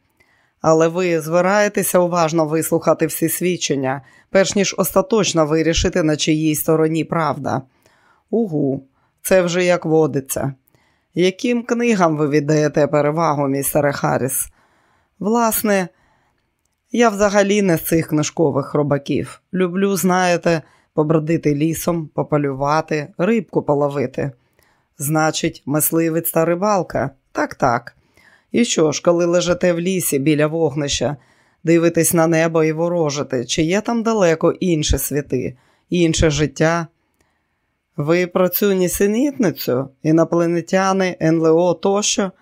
Але ви збираєтеся уважно вислухати всі свідчення, перш ніж остаточно вирішити, на чиїй стороні правда. Угу, це вже як водиться. Яким книгам ви віддаєте перевагу, містере Харріс? Власне, я взагалі не з цих книжкових хробаків. Люблю, знаєте, побродити лісом, пополювати, рибку половити. Значить, мисливець та рибалка? Так, так. І що ж, коли лежите в лісі біля вогнища, дивитесь на небо і ворожите, чи є там далеко інші світи, інше життя? Ви про цю нісенітницю, інопланетяни, НЛО тощо?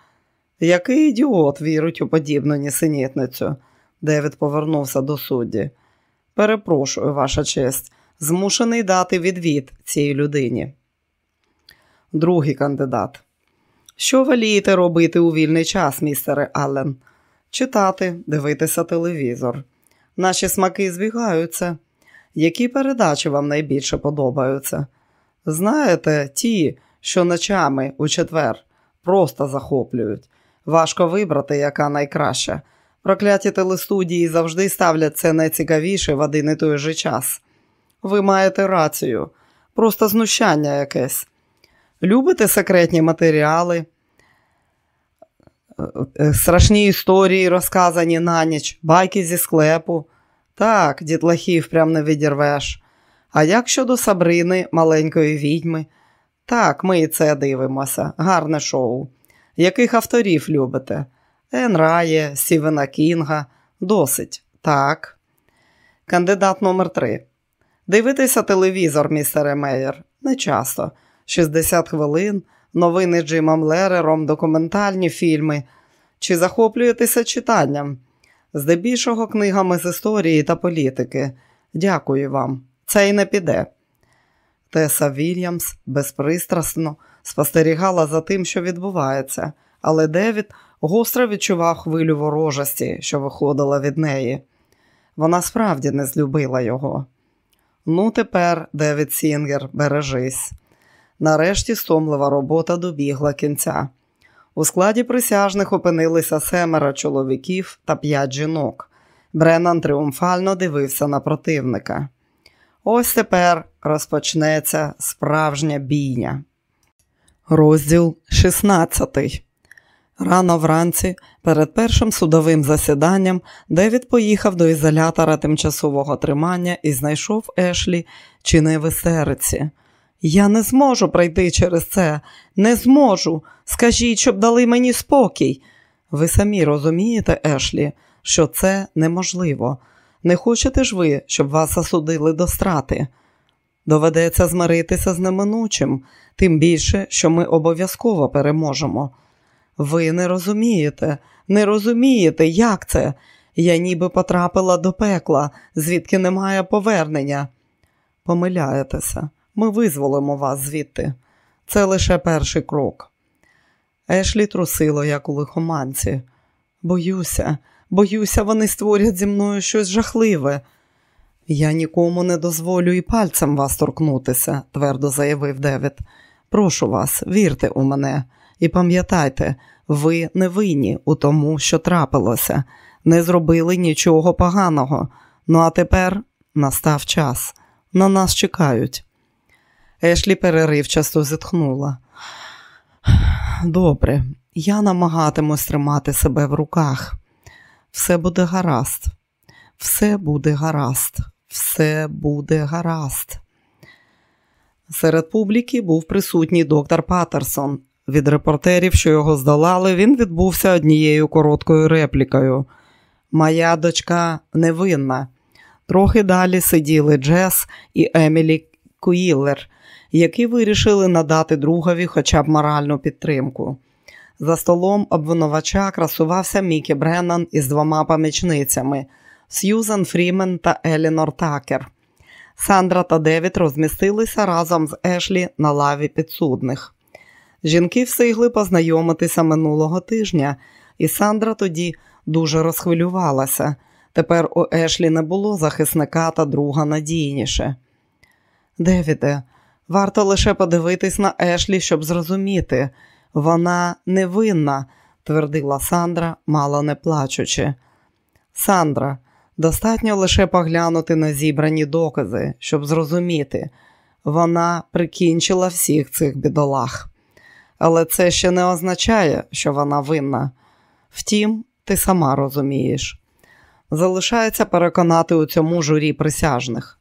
Який ідіот вірить у подібну нісенітницю? Девід повернувся до судді. Перепрошую, ваша честь, змушений дати відвід цій людині. Другий кандидат. Що волієте робити у вільний час, містере Аллен? Читати, дивитися телевізор. Наші смаки збігаються. Які передачі вам найбільше подобаються? Знаєте, ті, що ночами у четвер просто захоплюють. Важко вибрати, яка найкраща. Прокляті телестудії завжди ставлять це найцікавіше в один і той же час. Ви маєте рацію, просто знущання якесь. Любите секретні матеріали, е, страшні історії, розказані на ніч, байки зі склепу. Так, дітлахів прям не відірвеш. А як щодо Сабрини, маленької відьми? Так, ми і це дивимося. Гарне шоу. Яких авторів любите? Ен Рає, Стівена Кінга. Досить. Так. Кандидат номер 3 Дивитися телевізор, містере Мейер. Не часто. 60 хвилин, новини Джимом Лерером, документальні фільми. Чи захоплюєтеся читанням? Здебільшого книгами з історії та політики. Дякую вам. Це й не піде. Теса Вільямс безпристрасно спостерігала за тим, що відбувається, але Девід гостро відчував хвилю ворожості, що виходила від неї. Вона справді не злюбила його. Ну, тепер, Девід Сінгер, бережись. Нарешті стомлива робота добігла кінця. У складі присяжних опинилися семеро чоловіків та п'ять жінок. Бреннан тріумфально дивився на противника. Ось тепер розпочнеться справжня бійня. Розділ 16 Рано вранці, перед першим судовим засіданням, Девід поїхав до ізолятора тимчасового тримання і знайшов Ешлі чи не в істериці. Я не зможу пройти через це, не зможу. Скажіть, щоб дали мені спокій. Ви самі розумієте, Ешлі, що це неможливо. Не хочете ж ви, щоб вас засудили до страти? Доведеться змиритися з неминучим, тим більше, що ми обов'язково переможемо. Ви не розумієте, не розумієте, як це? Я ніби потрапила до пекла, звідки немає повернення. Помиляєтеся, ми визволимо вас звідти. Це лише перший крок. Ешлі трусило, як у лихоманці. Боюся, боюся, вони створять зі мною щось жахливе. Я нікому не дозволю і пальцем вас торкнутися, твердо заявив Девід. Прошу вас, вірте у мене, і пам'ятайте, ви не винні у тому, що трапилося, не зробили нічого поганого. Ну а тепер настав час. На нас чекають. Ешлі переривчасто зітхнула. Добре, я намагатимусь тримати себе в руках. Все буде гаразд, все буде гаразд, все буде гаразд. Серед публіки був присутній доктор Паттерсон. Від репортерів, що його здолали, він відбувся однією короткою реплікою. Моя дочка невинна. Трохи далі сиділи Джес і Емілі Куїлер, які вирішили надати другові хоча б моральну підтримку. За столом обвинувача красувався Мікі Бреннан із двома помічницями Сьюзан Фрімен та Елінор Такер. Сандра та Девід розмістилися разом з Ешлі на лаві підсудних. Жінки встигли познайомитися минулого тижня, і Сандра тоді дуже розхвилювалася. Тепер у Ешлі не було захисника та друга надійніше. Девіде, варто лише подивитись на Ешлі, щоб зрозуміти. Вона невинна, твердила Сандра, мало не плачучи. Сандра, достатньо лише поглянути на зібрані докази, щоб зрозуміти, вона прикінчила всіх цих бідолах. Але це ще не означає, що вона винна. Втім, ти сама розумієш. Залишається переконати у цьому журі присяжних.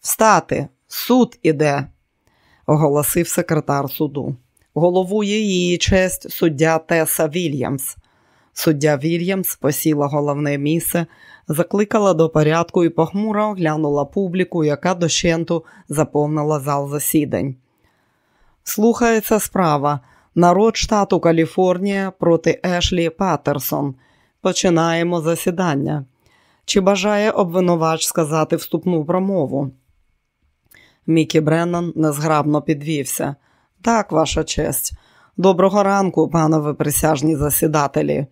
Встати, суд іде, оголосив секретар суду. Головує її честь суддя Теса Вільямс. Суддя Вільямс посіла головне місце, закликала до порядку і похмуро оглянула публіку, яка дощенту заповнила зал засідань. Слухається справа. Народ штату Каліфорнія проти Ешлі Паттерсон. Починаємо засідання. Чи бажає обвинувач сказати вступну промову? Мікі Бреннан незграбно підвівся. Так, ваша честь. Доброго ранку, панове присяжні засідателі.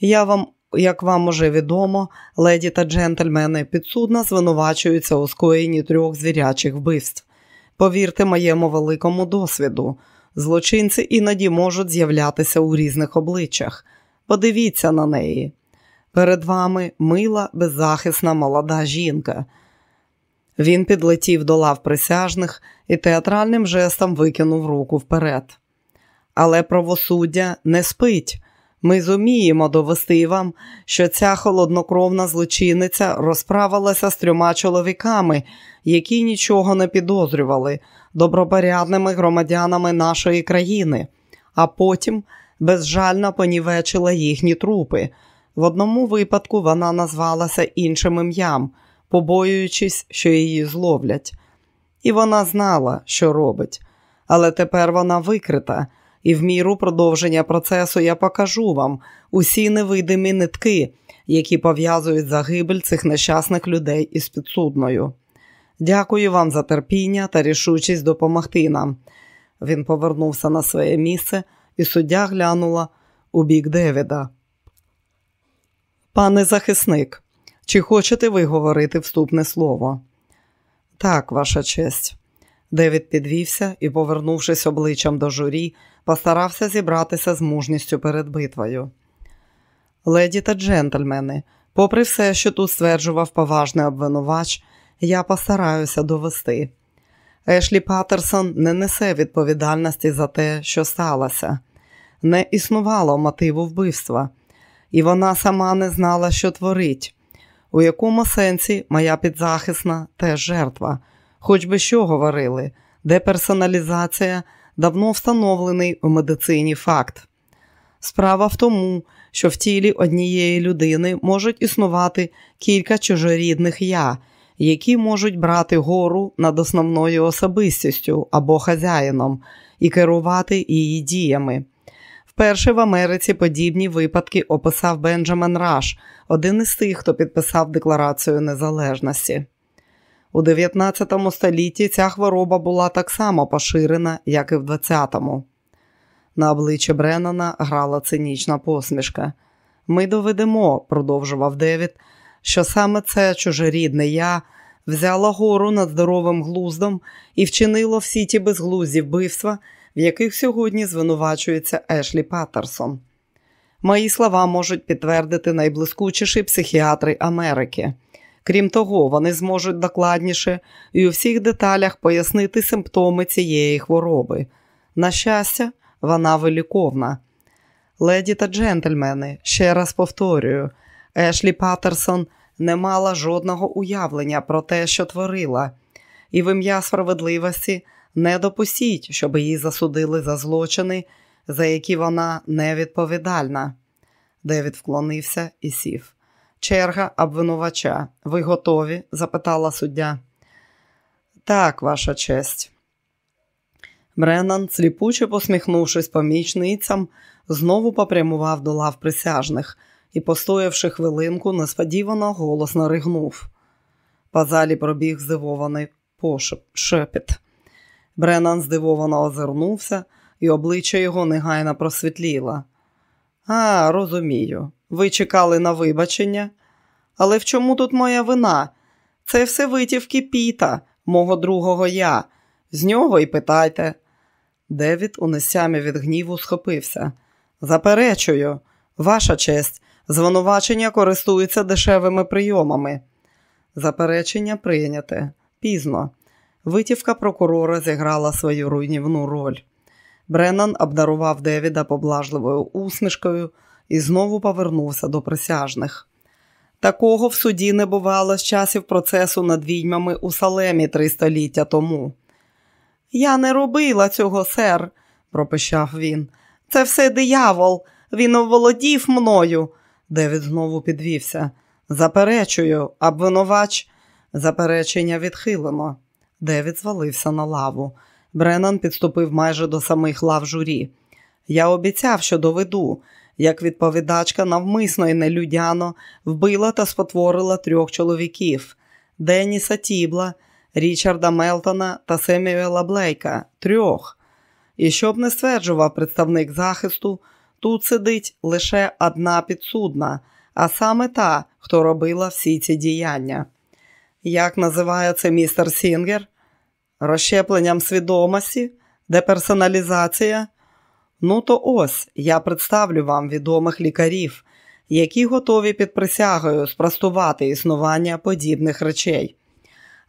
Я вам, як вам уже відомо, леді та джентльмени підсудно звинувачуються у скоєнні трьох звірячих вбивств. Повірте моєму великому досвіду, злочинці іноді можуть з'являтися у різних обличчях. Подивіться на неї. Перед вами мила, беззахисна молода жінка. Він підлетів до лав присяжних і театральним жестом викинув руку вперед. Але правосуддя не спить. Ми зуміємо довести вам, що ця холоднокровна злочинниця розправилася з трьома чоловіками, які нічого не підозрювали, добропорядними громадянами нашої країни, а потім безжально понівечила їхні трупи. В одному випадку вона назвалася іншим ім'ям, побоюючись, що її зловлять. І вона знала, що робить, але тепер вона викрита і в міру продовження процесу я покажу вам усі невидимі нитки, які пов'язують загибель цих нещасних людей із підсудною. Дякую вам за терпіння та рішучість допомогти нам. Він повернувся на своє місце, і суддя глянула у бік Девіда. Пане захисник, чи хочете ви говорити вступне слово? Так, ваша честь. Девід підвівся і, повернувшись обличчям до журі, постарався зібратися з мужністю перед битвою. Леді та джентльмени, попри все, що тут стверджував поважний обвинувач, я постараюся довести. Ешлі Паттерсон не несе відповідальності за те, що сталося, не існувало мотиву вбивства, і вона сама не знала, що творить. У якому сенсі моя підзахисна теж жертва, хоч би що говорили, деперсоналізація – давно встановлений у медицині факт. Справа в тому, що в тілі однієї людини можуть існувати кілька чужорідних я, які можуть брати гору над основною особистістю або хазяїном і керувати її діями. Вперше в Америці подібні випадки описав Бенджамен Раш, один із тих, хто підписав Декларацію незалежності. У 19 столітті ця хвороба була так само поширена, як і в 20-му. На обличчі Бреннана грала цинічна посмішка. Ми доведемо, продовжував Девід, що саме це чужорідне я взяло гору над здоровим глуздом і вчинило всі ті безглузді вбивства, в яких сьогодні звинувачується Ешлі Паттерсон. Мої слова можуть підтвердити найблискучіші психіатри Америки. Крім того, вони зможуть докладніше і у всіх деталях пояснити симптоми цієї хвороби. На щастя, вона виліковна. Леді та джентльмени, ще раз повторюю, Ешлі Паттерсон не мала жодного уявлення про те, що творила, і в ім'я справедливості не допустіть, щоб її засудили за злочини, за які вона не відповідальна. Девід вклонився і сів. Черга обвинувача. Ви готові? запитала суддя. Так, ваша честь. Бреннан, сліпуче посміхнувшись помічницям, знову попрямував до лав присяжних і, постоявши хвилинку, несподівано голосно ригнув. По залі пробіг здивований шепіт. Бреннан здивовано озирнувся, і обличчя його негайно просвітліло. А, розумію. Ви чекали на вибачення? Але в чому тут моя вина? Це все витівки піта, мого другого я. З нього й питайте. Девід у несямі від гніву схопився. Заперечую, ваша честь, звинувачення користуються дешевими прийомами. Заперечення прийняте. Пізно. Витівка прокурора зіграла свою руйнівну роль. Бреннан обдарував Девіда поблажливою усмішкою і знову повернувся до присяжних. Такого в суді не бувало з часів процесу над відьмами у Салемі три століття тому. Я не робила цього, сер, пропищав він. Це все диявол. Він оволодів мною. Девід знову підвівся. Заперечую, обвинувач. Заперечення відхилено. Девід звалився на лаву. Бреннан підступив майже до самих лав журі. Я обіцяв, що доведу, як відповідачка навмисно і нелюдяно вбила та спотворила трьох чоловіків Деніса Тібла, Річарда Мелтона та Семюела Блейка трьох. І щоб не стверджував представник захисту, тут сидить лише одна підсудна, а саме та, хто робила всі ці діяння. Як це називає містер Сінгер? Розщепленням свідомості, деперсоналізація? Ну, то ось я представлю вам відомих лікарів, які готові під присягою спростувати існування подібних речей.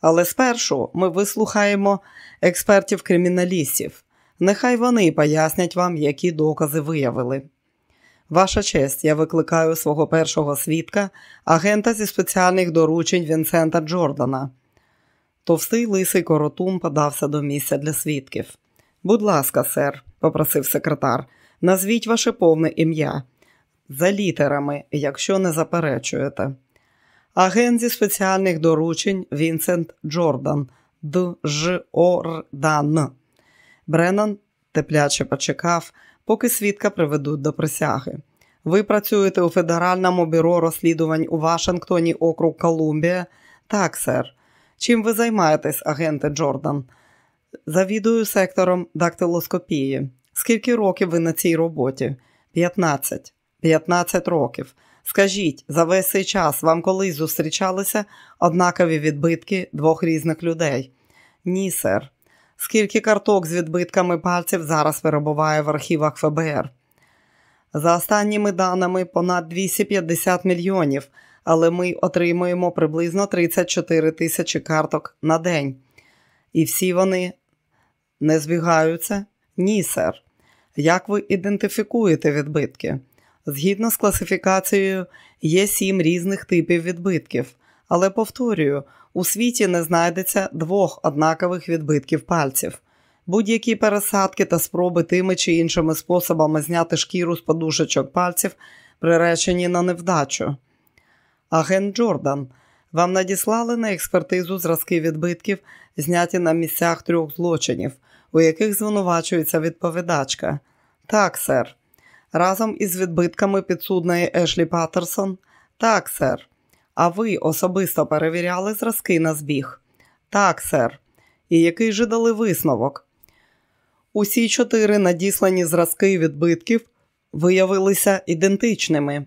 Але спершу ми вислухаємо експертів-криміналістів. Нехай вони пояснять вам, які докази виявили. Ваша честь, я викликаю свого першого свідка, агента зі спеціальних доручень Вінсента Джордана. Товстий лисий коротун подався до місця для свідків. Будь ласка, сер, попросив секретар, назвіть ваше повне ім'я. За літерами, якщо не заперечуєте. Агент зі спеціальних доручень Вінсент Джордан Д. Ж. Ордан. Бреннан тепляче почекав, поки свідка приведуть до присяги. Ви працюєте у Федеральному бюро розслідувань у Вашингтоні, округ Колумбія? Так, сер. Чим ви займаєтесь, агенте Джордан? Завідую сектором дактилоскопії. Скільки років ви на цій роботі? 15. 15 років. Скажіть, за весь цей час вам колись зустрічалися однакові відбитки двох різних людей? Ні, сер. Скільки карток з відбитками пальців зараз перебуває в архівах ФБР? За останніми даними понад 250 мільйонів, але ми отримуємо приблизно 34 тисячі карток на день. І всі вони не збігаються? Ні, сер. Як ви ідентифікуєте відбитки? Згідно з класифікацією, є сім різних типів відбитків, але повторюю, у світі не знайдеться двох однакових відбитків пальців. Будь-які пересадки та спроби тими чи іншими способами зняти шкіру з подушечок пальців приречені на невдачу. Агент Джордан, вам надіслали на експертизу зразки відбитків, зняті на місцях трьох злочинів, у яких звинувачується відповідачка. Так, сер. Разом із відбитками підсудної Ешлі Паттерсон? Так, сер. А ви особисто перевіряли зразки на збіг? Так, сер. І який же дали висновок? Усі чотири надіслані зразки відбитків виявилися ідентичними.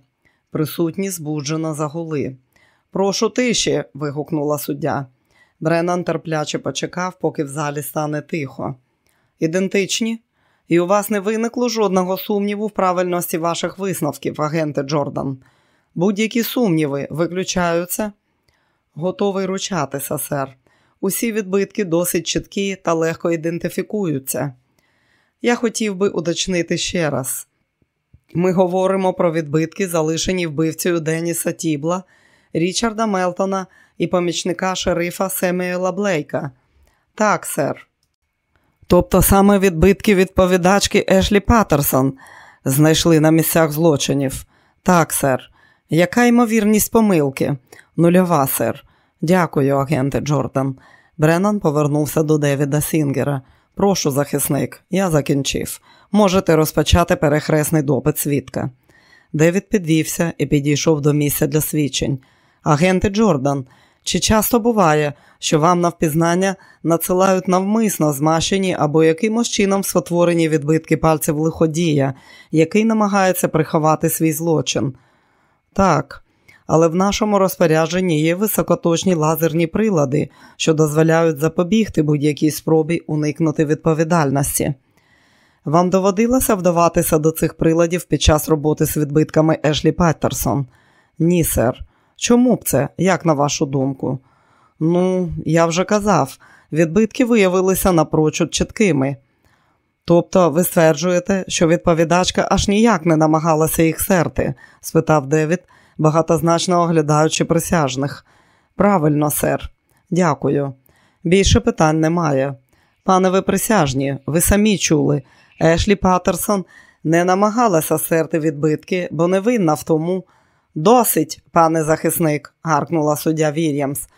Присутні збуджено загули. Прошу тиші. вигукнула суддя. Бреннан терпляче почекав, поки в залі стане тихо. Ідентичні? І у вас не виникло жодного сумніву в правильності ваших висновків, агенте Джордан. Будь-які сумніви виключаються. Готовий ручатися, сер. Усі відбитки досить чіткі та легко ідентифікуються. Я хотів би уточнити ще раз. Ми говоримо про відбитки, залишені вбивцею Деніса Тібла, Річарда Мелтона і помічника шерифа Семюела Блейка. Так, сер. Тобто саме відбитки відповідачки Ешлі Паттерсон знайшли на місцях злочинів. Так, сер. Яка ймовірність помилки? Нульова, сер. Дякую, агенте Джордан. Бреннан повернувся до Девіда Сінгера. Прошу, захисник, я закінчив. Можете розпочати перехресний допит свідка. Девід підвівся і підійшов до місця для свідчень. Агенти Джордан, чи часто буває, що вам на впізнання надсилають навмисно змащені або якимось чином сотворені відбитки пальців лиходія, який намагається приховати свій злочин? Так, але в нашому розпорядженні є високоточні лазерні прилади, що дозволяють запобігти будь-якій спробі уникнути відповідальності. Вам доводилося вдаватися до цих приладів під час роботи з відбитками Ешлі Паттерсон? Ні, сер. Чому б це, як на вашу думку? Ну, я вже казав, відбитки виявилися напрочуд чіткими. Тобто ви стверджуєте, що відповідачка аж ніяк не намагалася їх серти? спитав Девід, багатозначно оглядаючи присяжних. Правильно, сер. Дякую. Більше питань немає. Пане ви присяжні, ви самі чули. Ешлі Паттерсон не намагалася серти відбитки, бо не винна в тому. Досить, пане захисник, гаркнула суддя Вільямс.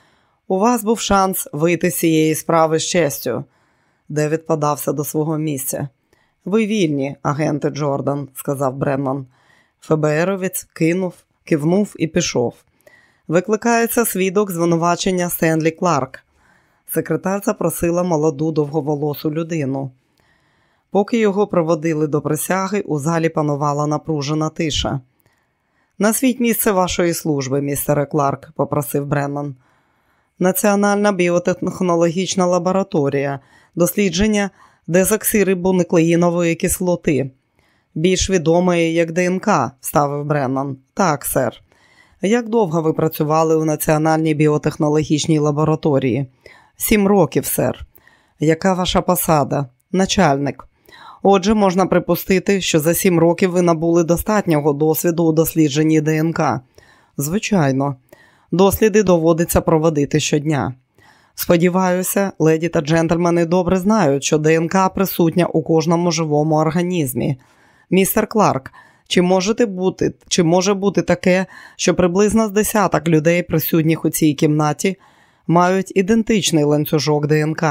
У вас був шанс вийти з цієї справи з честю. Девід подався до свого місця. Ви вільні, агенте Джордан, сказав Бреннан. ФБРовець кинув, кивнув і пішов. Викликається свідок звинувачення Стенлі Кларк. Секретар запросила молоду довговолосу людину. Поки його проводили до присяги, у залі панувала напружена тиша. Назвіть місце вашої служби, містере Кларк, попросив Бреннан. Національна біотехнологічна лабораторія, дослідження дезоксирибонуклеїнової кислоти, більш відомої як ДНК, ставив Бреннан. Так, сер. Як довго ви працювали у Національній біотехнологічній лабораторії? Сім років, сер. Яка ваша посада? Начальник. Отже, можна припустити, що за сім років ви набули достатнього досвіду у дослідженні ДНК. Звичайно, досліди доводиться проводити щодня. Сподіваюся, леді та джентльмени добре знають, що ДНК присутня у кожному живому організмі. Містер Кларк, чи можете бути, чи може бути таке, що приблизно з десяток людей, присутніх у цій кімнаті, мають ідентичний ланцюжок ДНК?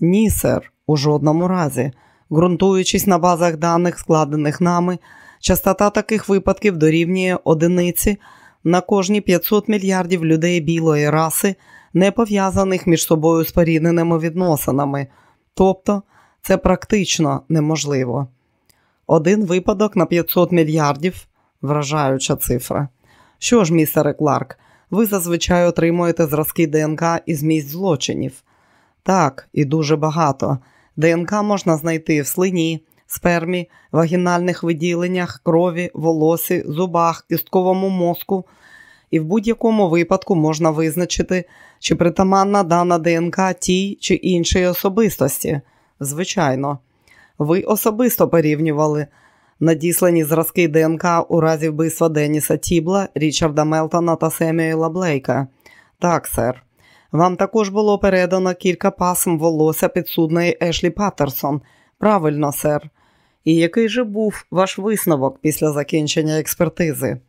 Ні, сер, у жодному разі. Ґрунтуючись на базах даних, складених нами, частота таких випадків дорівнює одиниці на кожні 500 мільярдів людей білої раси, не пов'язаних між собою спорідненими відносинами. Тобто це практично неможливо. Один випадок на 500 мільярдів вражаюча цифра. Що ж, містере Кларк, ви зазвичай отримуєте зразки ДНК із місць злочинів? Так, і дуже багато. ДНК можна знайти в слині, спермі, вагінальних виділеннях, крові, волосі, зубах, кістковому мозку, і в будь-якому випадку можна визначити, чи притаманна дана ДНК тій чи іншій особистості. Звичайно, ви особисто порівнювали надіслані зразки ДНК у разі вбивства Деніса Тібла, Річарда Мелтона та Семюела Блейка. Так, сер. Вам також було передано кілька пасм волосся підсудної Ешлі Паттерсон. Правильно, сер. І який же був ваш висновок після закінчення експертизи?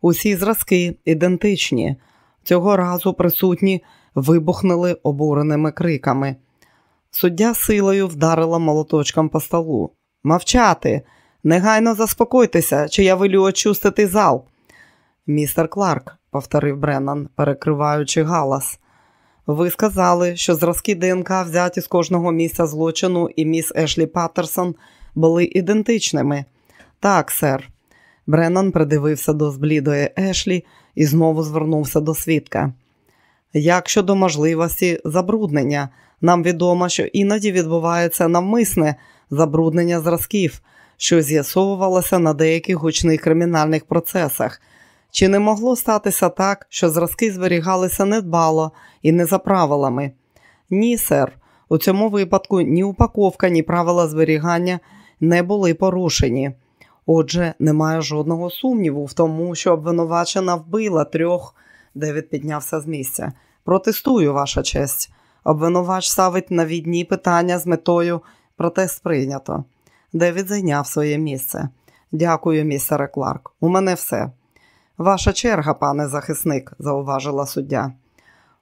Усі зразки ідентичні. Цього разу присутні вибухнули обуреними криками. Суддя силою вдарила молоточком по столу. Мовчати, негайно заспокойтеся, чи я велю очустити зал. Містер Кларк, повторив Бреннан, перекриваючи галас. Ви сказали, що зразки ДНК, взяті з кожного місця злочину, і міс Ешлі Паттерсон були ідентичними. Так, сер. Бреннан придивився до зблідої Ешлі і знову звернувся до свідка. Як щодо можливості забруднення, нам відомо, що іноді відбувається навмисне забруднення зразків, що з'ясовувалося на деяких гучних кримінальних процесах. Чи не могло статися так, що зразки зберігалися недбало і не за правилами? Ні, сер. У цьому випадку ні упаковка, ні правила зберігання не були порушені. Отже, немає жодного сумніву в тому, що обвинувачена вбила трьох. Девід піднявся з місця. Протестую, ваша честь. Обвинувач ставить на відні питання з метою протест прийнято. Девід зайняв своє місце. Дякую, містере Кларк. У мене все. Ваша черга, пане захисник, зауважила суддя.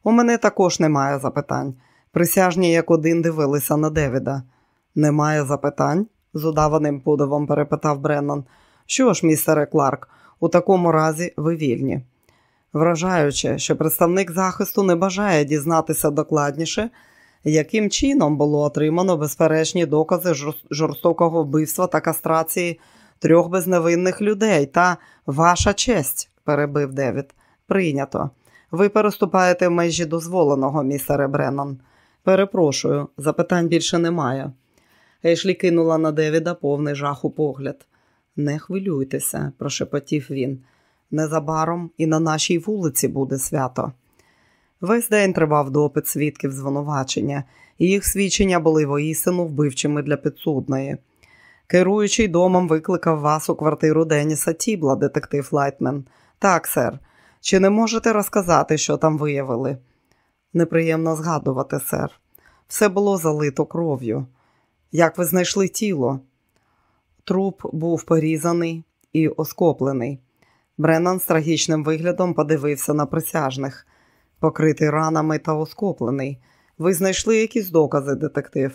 У мене також немає запитань. Присяжні як один дивилися на Девіда. Немає запитань? з удаваним подивом перепитав Бреннан. Що ж, містере Кларк, у такому разі ви вільні. Вражаюче, що представник захисту не бажає дізнатися докладніше, яким чином було отримано безперечні докази жорстокого вбивства та кастрації трьох безневинних людей та ваша честь, перебив Девід. Прийнято. Ви переступаєте в межі дозволеного, містере Бреннан. Перепрошую, запитань більше немає. Ешлі кинула на Девіда повний жаху погляд. Не хвилюйтеся, прошепотів він. Незабаром і на нашій вулиці буде свято. Весь день тривав допит свідків звинувачення, і їх свідчення були воістину вбивчими для підсудної. Керуючий домом викликав вас у квартиру Деніса Тібла, детектив Лайтмен. Так, сер. Чи не можете розказати, що там виявили? Неприємно згадувати, сер. Все було залито кров'ю. Як ви знайшли тіло? Труп був порізаний і оскоплений. Бреннан з трагічним виглядом подивився на присяжних, покритий ранами та оскоплений. Ви знайшли якісь докази, детектив?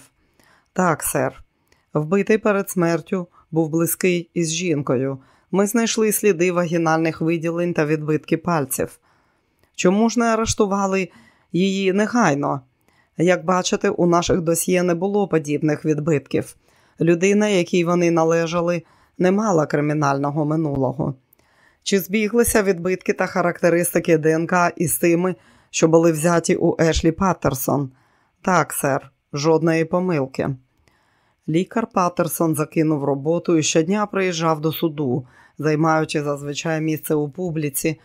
Так, сер. Вбитий перед смертю був близький із жінкою. Ми знайшли сліди вагінальних виділень та відбитки пальців. Чому ж не арештували її негайно? Як бачите, у наших досьє не було подібних відбитків. Людина, якій вони належали, не мала кримінального минулого. Чи збіглися відбитки та характеристики ДНК із тими, що були взяті у Ешлі Паттерсон? Так, сер, жодної помилки. Лікар Паттерсон закинув роботу і щодня приїжджав до суду, займаючи зазвичай місце у публіці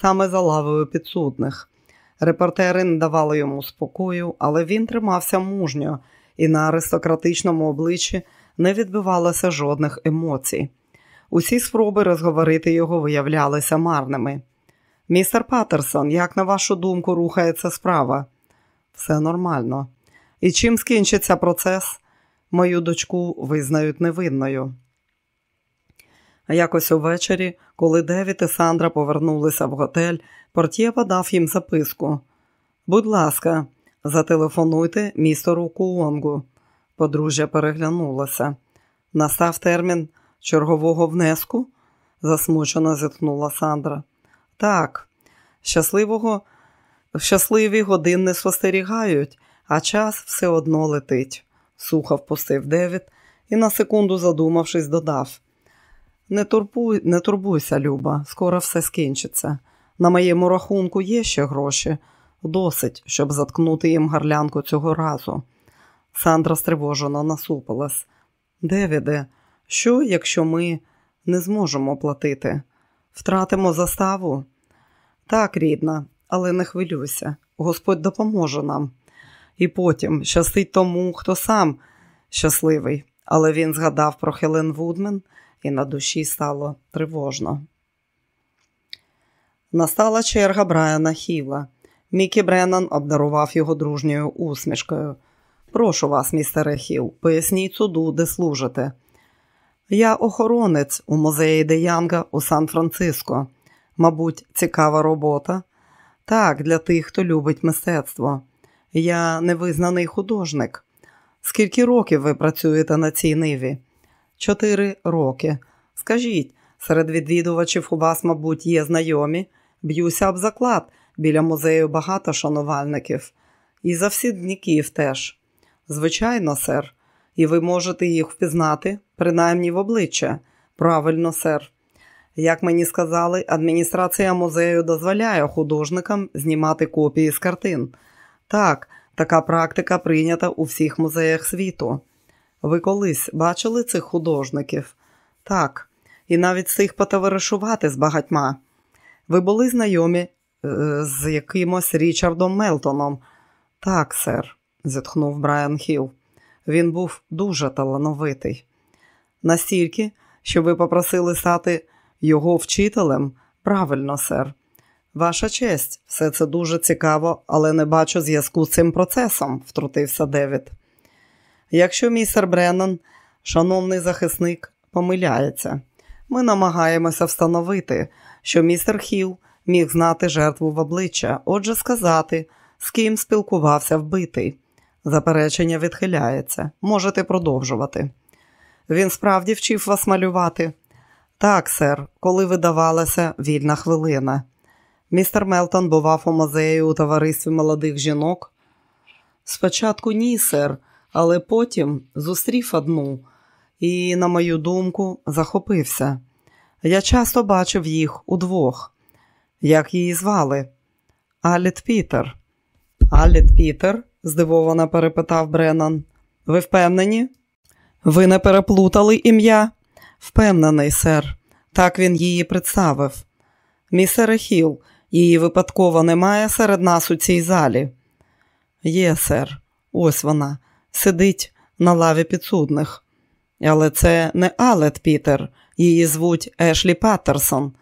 саме за лавою підсудних. Репортери не давали йому спокою, але він тримався мужньо, і на аристократичному обличчі не відбивалося жодних емоцій. Усі спроби розговорити його виявлялися марними. Містер Паттерсон, як на вашу думку, рухається справа? Все нормально. І чим скінчиться процес? Мою дочку визнають невинною. Якось увечері, коли Девід і Сандра повернулися в готель, портє подав їм записку. Будь ласка, зателефонуйте містеру Куонгу. Подружжя переглянулося. Настав термін чергового внеску? засмучено зітхнула Сандра. Так, щасливого, щасливі години спостерігають, а час все одно летить, сухо впустив Девід і на секунду, задумавшись, додав. Не турбуй, не турбуйся, Люба, скоро все скінчиться. На моєму рахунку є ще гроші, досить, щоб заткнути їм гарлянку цього разу. Сандра стривожено насупилась. Девіде, що, якщо ми не зможемо платити? Втратимо заставу? Так, рідна, але не хвилюйся. Господь допоможе нам. І потім щастить тому, хто сам щасливий, але він згадав про Хелен Вудмен, і на душі стало тривожно. Настала черга Брайана Хіла. Мікі Бреннан обдарував його дружньою усмішкою. Прошу вас, містере Хіл, поясніть суду, де служите. Я охоронець у музеї Де Янга у Сан-Франциско. Мабуть, цікава робота. Так, для тих, хто любить мистецтво. Я невизнаний художник. Скільки років ви працюєте на цій ниві? Чотири роки. Скажіть, серед відвідувачів у вас, мабуть, є знайомі? Б'юся об заклад. Біля музею багато шанувальників. І завсідників теж. Звичайно, сер. І ви можете їх впізнати, принаймні в обличчя. Правильно, сер. Як мені сказали, адміністрація музею дозволяє художникам знімати копії з картин. Так, така практика прийнята у всіх музеях світу. Ви колись бачили цих художників? Так, і навіть цих потоваришувати з багатьма. Ви були знайомі е, з якимось Річардом Мелтоном? Так, сер, зітхнув Брайан Хіл. Він був дуже талановитий. Настільки, що ви попросили стати його вчителем? Правильно, сер. Ваша честь, все це дуже цікаво, але не бачу зв'язку з цим процесом, втрутився Девід. Якщо містер Бреннан, шановний захисник, помиляється, ми намагаємося встановити, що містер Хіл міг знати жертву в обличчя, отже, сказати, з ким спілкувався вбитий. Заперечення відхиляється. Можете продовжувати. Він справді вчив вас малювати? Так, сер, коли видавалася вільна хвилина. Містер Мелтон бував у музеї у товаристві молодих жінок. Спочатку ні, сер, але потім зустрів одну і, на мою думку, захопився. Я часто бачив їх удвох. Як її звали? Аліт Пітер. Аліт Пітер? здивовано перепитав Бреннан. Ви впевнені? Ви не переплутали ім'я? Впевнений, сер. Так він її представив. Місере Хіл, її випадково немає серед нас у цій залі. Є, сер, ось вона. Сидить на лаві підсудних. Але це не Алет Пітер, її звуть Ешлі Паттерсон.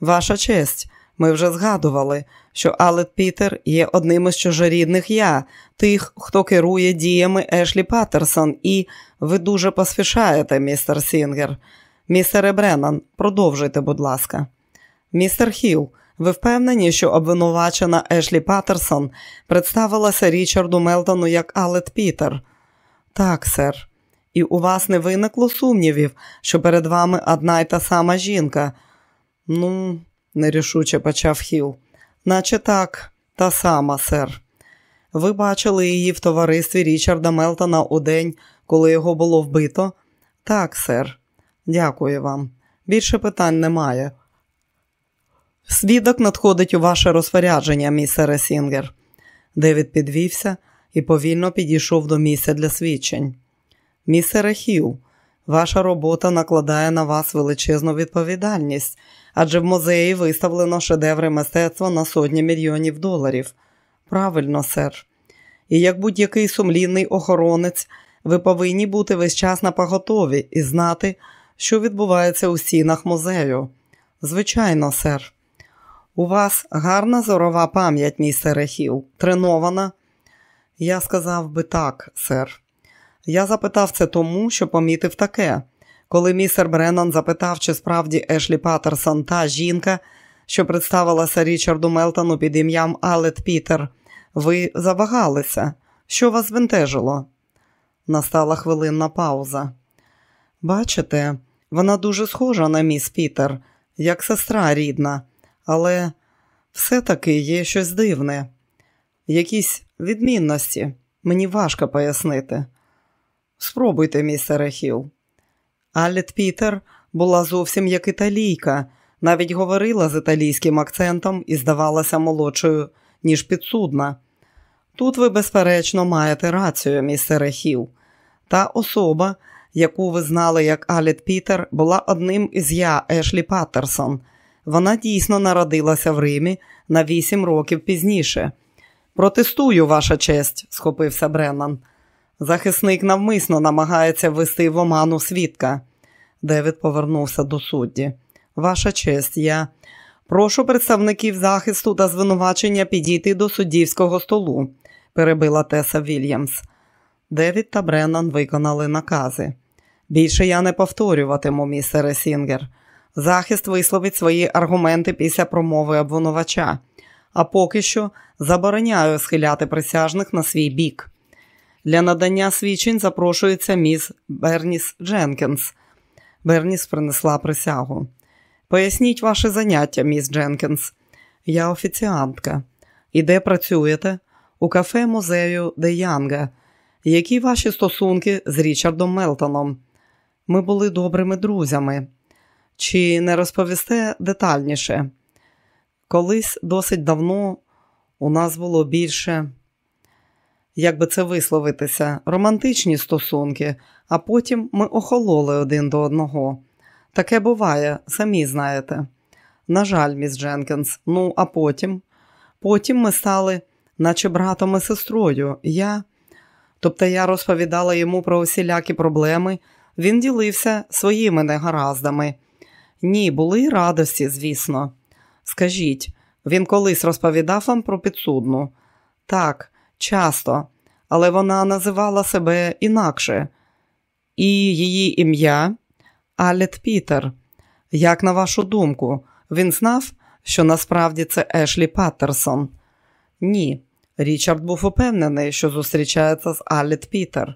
Ваша честь, ми вже згадували, що Алет Пітер є одним із чужорідних я, тих, хто керує діями Ешлі Паттерсон, і ви дуже поспішаєте, містер Сінгер. Містере Бреннан, продовжуйте, будь ласка. Містер Хіл, ви впевнені, що обвинувачена Ешлі Паттерсон представилася Річарду Мелтону як Алет Пітер? Так, сер. І у вас не виникло сумнівів, що перед вами одна й та сама жінка. Ну, нерішуче почав Хіл. Наче так, та сама, сер. Ви бачили її в товаристві Річарда Мелтона у день, коли його було вбито? Так, сер. Дякую вам. Більше питань немає. Свідок переходить у ваше розпорядження, містере Сінгер. Девід підвівся і повільно підійшов до місця для свідчень. Містере Хіл, ваша робота накладає на вас величезну відповідальність, адже в музеї виставлено шедеври мистецтва на сотні мільйонів доларів. Правильно, сер. І як будь-який сумлінний охоронець, ви повинні бути весь час на і знати, що відбувається у стінах музею. Звичайно, сер. У вас гарна зорова пам'ять, містере Хіл, тренована? Я сказав би так, сер. Я запитав це тому, що помітив таке. Коли містер Бреннан запитав, чи справді Ешлі Паттерсон та жінка, що представилася Річарду Мелтону під ім'ям Алет Пітер, ви завагалися. Що вас збентежило? Настала хвилинна пауза. Бачите, вона дуже схожа на міс Пітер, як сестра рідна, але все-таки є щось дивне, якісь відмінності. Мені важко пояснити. Спробуйте, містере Хіл. Аліт Пітер була зовсім як італійка, навіть говорила з італійським акцентом і здавалася молодшою, ніж підсудна. Тут ви, безперечно, маєте рацію, містере Хіл. Та особа, яку ви знали як Аліт Пітер, була одним із я, Ешлі Паттерсон. Вона дійсно народилася в Римі на вісім років пізніше. Протестую, ваша честь, схопився Бреннан. Захисник навмисно намагається ввести в оману свідка. Девід повернувся до судді. Ваша честь, я прошу представників захисту та звинувачення підійти до суддівського столу, перебила Теса Вільямс. Девід та Бреннан виконали накази. Більше я не повторюватиму, містере Сінгер. Захист висловить свої аргументи після промови обвинувача, а поки що забороняю схиляти присяжних на свій бік. Для надання свідчень запрошується міс Берніс Дженкінс. Берніс принесла присягу. Поясніть ваше заняття, міс Дженкінс. Я офіціантка. І де працюєте? У кафе музею Де Янга. Які ваші стосунки з Річардом Мелтоном? Ми були добрими друзями. Чи не розповісте детальніше? Колись досить давно у нас було більше, як би це висловитися, романтичні стосунки, а потім ми охололи один до одного. Таке буває, самі знаєте. На жаль, міс Дженкінс, ну, а потім. Потім ми стали, наче братом і сестрою. Я. Тобто я розповідала йому про усілякі проблеми, він ділився своїми негараздами. Ні, були й радості, звісно. Скажіть, він колись розповідав вам про підсудну? Так, часто, але вона називала себе інакше. І її ім'я Алет Пітер. Як на вашу думку, він знав, що насправді це Ешлі Паттерсон? Ні. Річард був упевнений, що зустрічається з Алет Пітер.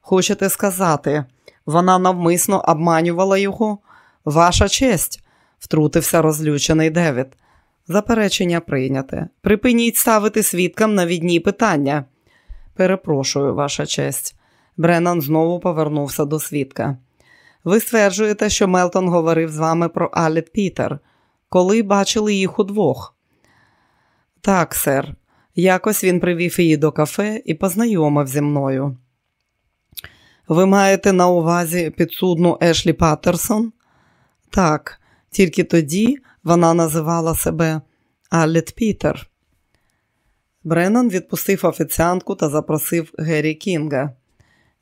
Хочете сказати, вона навмисно обманювала його? Ваша честь, втрутився розлючений Девід. Заперечення прийняте. Припиніть ставити свідкам навідні питання. Перепрошую, ваша честь. Бреннан знову повернувся до свідка. Ви стверджуєте, що Мелтон говорив з вами про Алет Пітер, коли бачили їх удвох? Так, сер. Якось він привів її до кафе і познайомив зі мною. Ви маєте на увазі підсудну Ешлі Паттерсон? Так, тільки тоді вона називала себе Аллет Пітер. Бреннан відпустив офіціантку та запросив Геррі Кінга.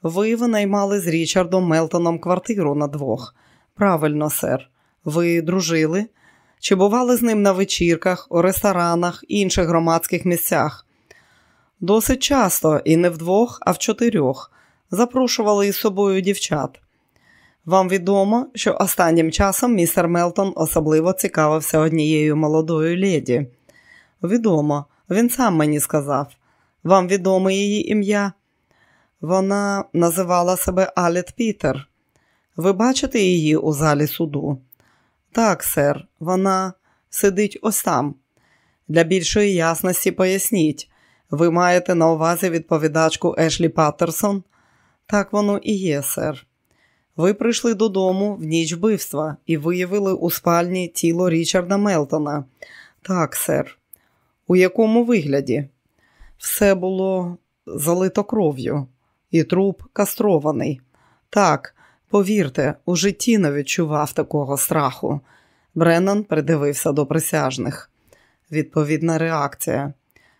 Ви винаймали з Річардом Мелтоном квартиру на двох. Правильно, сер. Ви дружили? Чи бували з ним на вечірках, у ресторанах, інших громадських місцях? Досить часто і не вдвох, а в чотирьох. Запрошували із собою дівчат. Вам відомо, що останнім часом містер Мелтон особливо цікавився однією молодою леді. Відомо, він сам мені сказав. Вам відоме її ім'я? Вона називала себе Алет Пітер. Ви бачите її у залі суду? Так, сер, вона сидить ось там. Для більшої ясності поясніть, ви маєте на увазі відповідачку Ешлі Паттерсон? Так воно і є, сер. Ви прийшли додому в ніч вбивства і виявили у спальні тіло Річарда Мелтона. Так, сер. У якому вигляді? Все було залито кров'ю, і труп кастрований. Так, повірте, у житті не відчував такого страху. Бреннан придивився до присяжних. Відповідна реакція.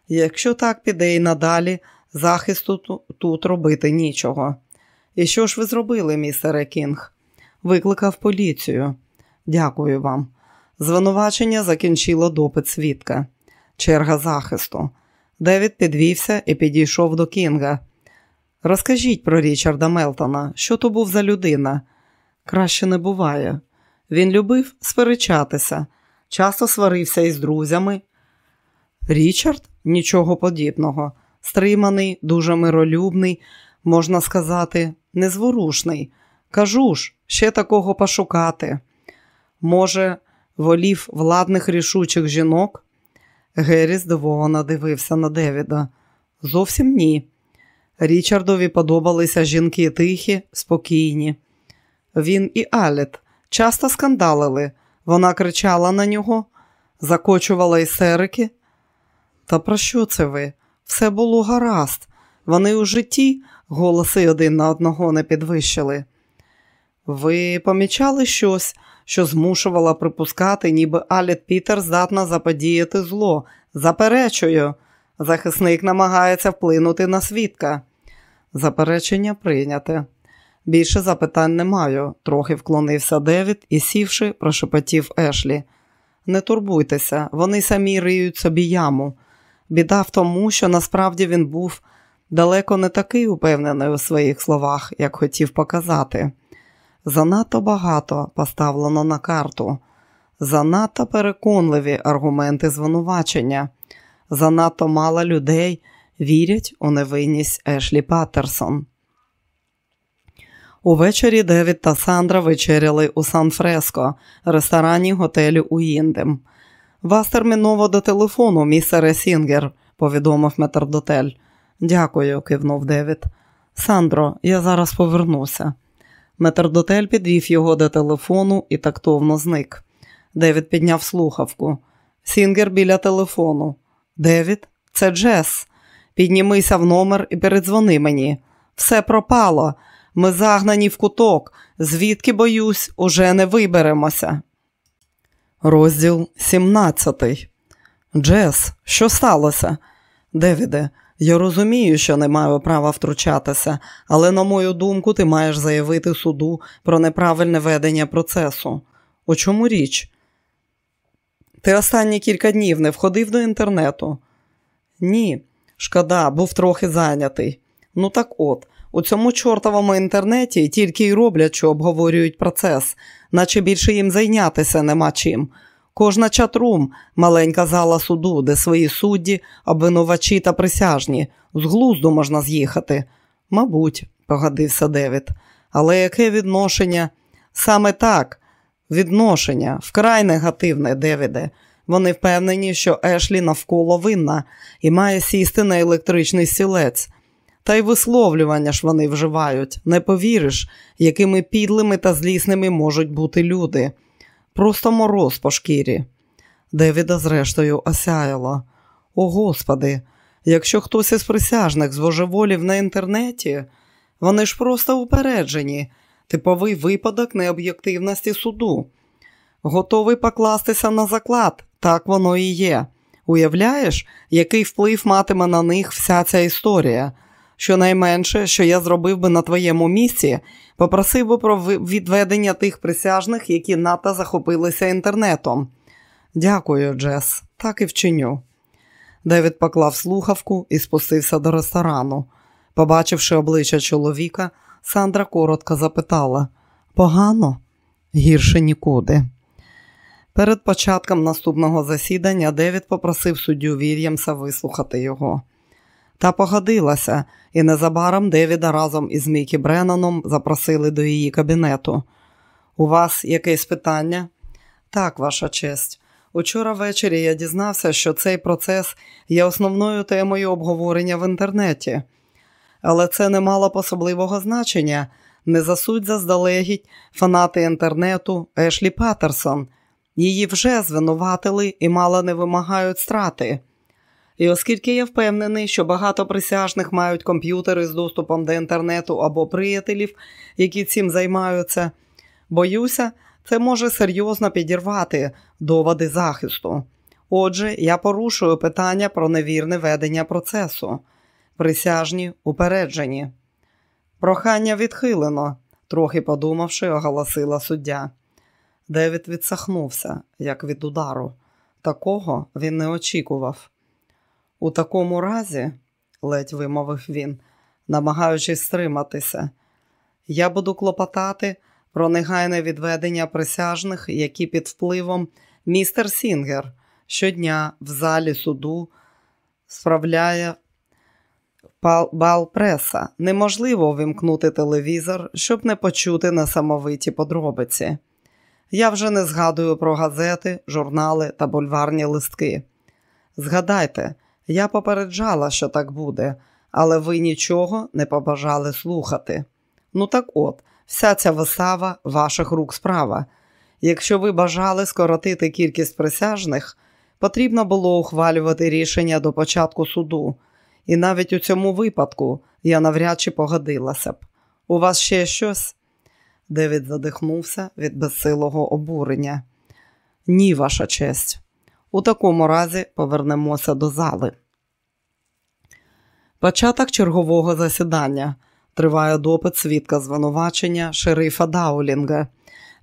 Якщо так піде і надалі, захисту тут робити нічого. І що ж ви зробили, містере Кінг? Викликав поліцію. Дякую вам. Звинувачення закінчило допит свідка. Черга захисту. Девід підвівся і підійшов до Кінга. Розкажіть про Річарда Мелтона, що то був за людина? Краще не буває. Він любив сперечатися, часто сварився із друзями. Річард нічого подібного, стриманий, дуже миролюбний, можна сказати, незворушний. Кажу ж, ще такого пошукати. Може, волів владних рішучих жінок? Геррі здивовано дивився на Девіда. Зовсім ні. Річардові подобалися жінки тихі, спокійні. Він і Алет часто скандалили. Вона кричала на нього, закочувала істерики. Та про що це ви? Все було гаразд. Вони у житті голоси один на одного не підвищили. Ви помічали щось, що змушувало припускати, ніби Аліт Пітер здатна заподіяти зло. Заперечую, захисник намагається вплинути на свідка. Заперечення прийняте. Більше запитань не маю, трохи вклонився Девід і, сівши, прошепотів Ешлі. Не турбуйтеся, вони самі риють собі яму. Біда в тому, що насправді він був далеко не такий упевнений у своїх словах, як хотів показати. Занадто багато поставлено на карту, занадто переконливі аргументи звинувачення, занадто мало людей вірять у невинність Ешлі Паттерсон. Увечері Девід та Сандра вечеряли у Сан-Фреско, ресторані готелю Уіндем. Вас терміново до телефону, містере Сінгер, повідомив метрдотель. Дякую, кивнув Девід. Сандро, я зараз повернуся. Метрдотель підвів його до телефону і тактовно зник. Девід підняв слухавку. Сінгер біля телефону. Девід, це Джес. Піднімися в номер і передзвони мені. Все пропало. Ми загнані в куток, звідки, боюсь, уже не виберемося. Розділ 17 Джес, що сталося? Девіде, я розумію, що не маю права втручатися, але, на мою думку, ти маєш заявити суду про неправильне ведення процесу. У чому річ? Ти останні кілька днів не входив до інтернету? Ні, шкода, був трохи зайнятий. Ну так от, у цьому чортовому інтернеті тільки й роблять, що обговорюють процес, наче більше їм зайнятися нема чим. Кожна чатрум маленька зала суду, де свої судді, обвинувачі та присяжні. З глузду можна з'їхати. Мабуть, погодився Девід. Але яке відношення? Саме так, відношення вкрай негативне, Девіде. Вони впевнені, що Ешлі навколо винна і має сісти на електричний стілець. Та й висловлювання ж вони вживають. Не повіриш, якими підлими та злісними можуть бути люди. Просто мороз по шкірі. Девіда, зрештою, осяяло. О Господи, якщо хтось із присяжних збожеволів на інтернеті, вони ж просто упереджені, типовий випадок необ'єктивності суду. Готовий покластися на заклад, так воно і є. Уявляєш, який вплив матиме на них вся ця історія? Щонайменше, що я зробив би на твоєму місці, попросив би про відведення тих присяжних, які надто захопилися інтернетом. Дякую, Джес, так і вчиню. Девід поклав слухавку і спустився до ресторану. Побачивши обличчя чоловіка, Сандра коротко запитала: Погано? Гірше нікуди. Перед початком наступного засідання Девід попросив суддю Вільямса вислухати його. Та погодилася, і незабаром Девіда разом із Мікі Бренаном запросили до її кабінету. У вас якесь питання? Так, ваша честь. Учора ввечері я дізнався, що цей процес є основною темою обговорення в інтернеті, але це не мало особливого значення. Не засудь заздалегідь фанати інтернету Ешлі Паттерсон. Її вже звинуватили і мало не вимагають страти. І оскільки я впевнений, що багато присяжних мають комп'ютери з доступом до інтернету або приятелів, які цим займаються, боюся, це може серйозно підірвати доводи захисту. Отже, я порушую питання про невірне ведення процесу. Присяжні упереджені. Прохання відхилено, трохи подумавши, оголосила суддя. Девід відсахнувся, як від удару. Такого він не очікував. У такому разі, ледь вимовив він, намагаючись стриматися, я буду клопотати про негайне відведення присяжних, які під впливом містер Сінгер щодня в залі суду справляє бал преса. Неможливо вимкнути телевізор, щоб не почути несамовиті подробиці. Я вже не згадую про газети, журнали та бульварні листки. Згадайте, я попереджала, що так буде, але ви нічого не побажали слухати. Ну так от, вся ця висава ваших рук справа. Якщо ви бажали скоротити кількість присяжних, потрібно було ухвалювати рішення до початку суду, і навіть у цьому випадку я навряд чи погодилася б. У вас ще щось? Девід задихнувся від безсилого обурення. Ні, ваша честь. У такому разі повернемося до зали. Початок чергового засідання. Триває допит свідка звинувачення шерифа Даулінга.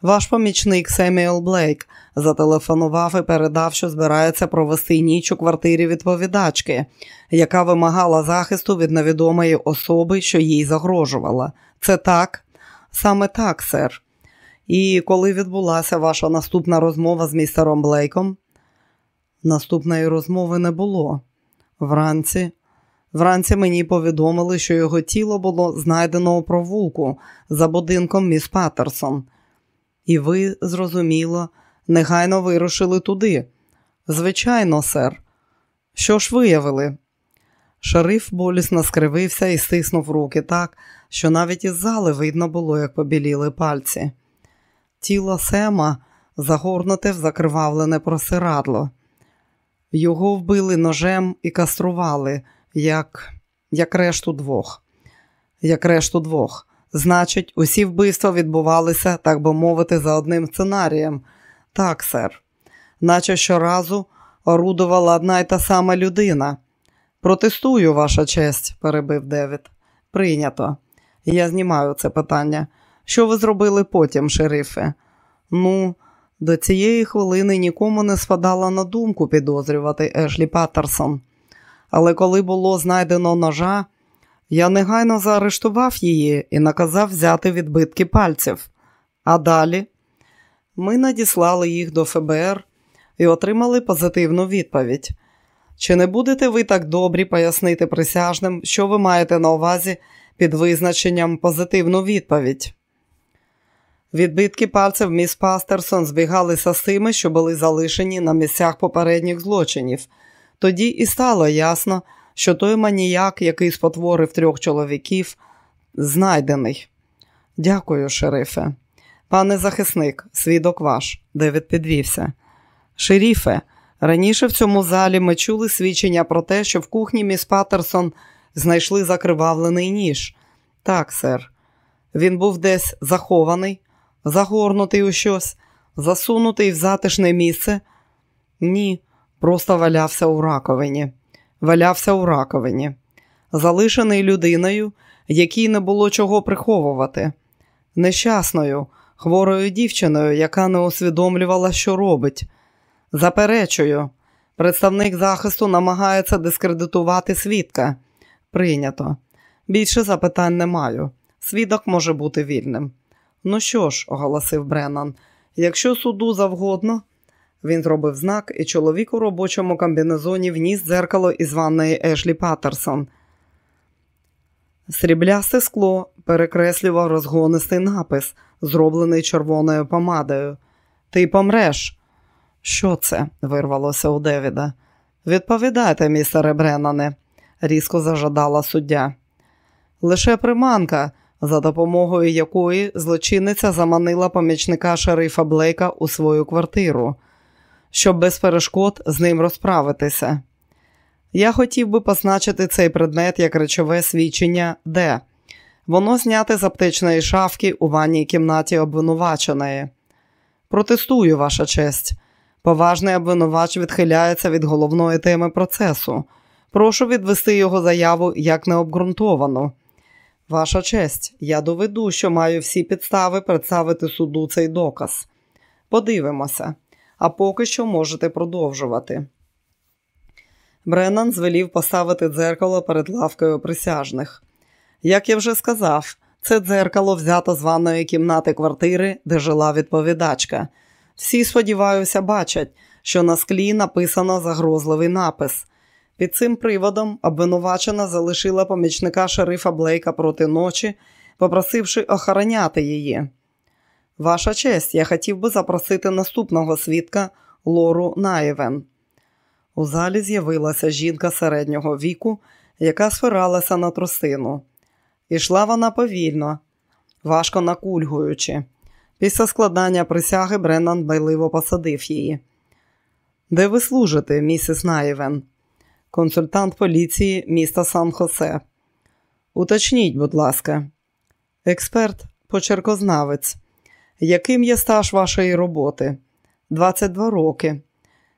Ваш помічник Семюел Блейк зателефонував і передав, що збирається провести ніч у квартирі відповідачки, яка вимагала захисту від невідомої особи, що їй загрожувала. Це так? Саме так, сер. І коли відбулася ваша наступна розмова з містером Блейком? Наступної розмови не було. Вранці Вранці мені повідомили, що його тіло було знайдено у провулку за будинком міс Паттерсон. І ви, зрозуміло, негайно вирушили туди. Звичайно, сер. Що ж виявили? Шериф болісно скривився і стиснув руки так, що навіть із зали видно було, як побіліли пальці. Тіло Сема загорнуте в закривавлене просирадло. Його вбили ножем і кастрували, як як решту двох. Як решту двох. Значить, усі вбивства відбувалися, так би мовити, за одним сценарієм. Так, сер. Наче щоразу орудувала одна й та сама людина. Протестую, ваша честь, перебив Девід. Прийнято. Я знімаю це питання. Що ви зробили потім, шерифе? Ну, до цієї хвилини нікому не спадало на думку підозрювати Ешлі Паттерсон. Але коли було знайдено ножа, я негайно заарештував її і наказав взяти відбитки пальців. А далі ми надіслали їх до ФБР і отримали позитивну відповідь. Чи не будете ви так добрі пояснити присяжним, що ви маєте на увазі під визначенням позитивну відповідь? Відбитки пальців міс Пастерсон збігалися з тими, що були залишені на місцях попередніх злочинів. Тоді і стало ясно, що той маніяк, який спотворив трьох чоловіків, знайдений. Дякую, шерифе. Пане захисник, свідок ваш, Девід підвівся. Шеріфе, раніше в цьому залі ми чули свідчення про те, що в кухні міс Паттерсон знайшли закривавлений ніж. Так, сер. Він був десь захований, загорнутий у щось, засунутий в затишне місце. Ні, просто валявся у раковині. Валявся у раковині, залишений людиною, якій не було чого приховувати, нещасною, хворою дівчиною, яка не усвідомлювала, що робить. Заперечую, представник захисту намагається дискредитувати свідка. Прийнято. Більше запитань не маю. Свідок може бути вільним. Ну що ж, оголосив Бреннан, якщо суду завгодно. Він зробив знак, і чоловік у робочому комбінезоні вніс дзеркало із ванної Ешлі Паттерсон. Сріблясте скло перекреслював розгонистий напис, зроблений червоною помадою. Ти помреш. Що це? вирвалося у Девіда. Відповідайте, містере Бреннане, різко зажадала суддя. Лише приманка, за допомогою якої злочинниця заманила помічника шерифа Блейка у свою квартиру, щоб без перешкод з ним розправитися. Я хотів би позначити цей предмет як речове свідчення де. Воно зняте з аптечної шафки у ванній кімнаті обвинуваченої. Протестую, ваша честь. Поважний обвинувач відхиляється від головної теми процесу. Прошу відвести його заяву як необґрунтовану. Ваша честь, я доведу, що маю всі підстави представити суду цей доказ. Подивимося, а поки що можете продовжувати. Бреннан звелів поставити дзеркало перед лавкою присяжних. Як я вже сказав, це дзеркало взято з ванної кімнати квартири, де жила відповідачка. Всі, сподіваюся, бачать, що на склі написано загрозливий напис. Під цим приводом обвинувачена залишила помічника шерифа Блейка проти ночі, попросивши охороняти її. Ваша честь, я хотів би запросити наступного свідка Лору Наєвен. У залі з'явилася жінка середнього віку, яка сфиралася на тростину. Ішла вона повільно, важко накульгуючи. Після складання присяги Бреннан байливо посадив її. Де ви служите, місіс Наєвен? Консультант поліції міста Сан-Хосе. Уточніть, будь ласка, експерт, почеркознавець. Яким є стаж вашої роботи? 22 роки.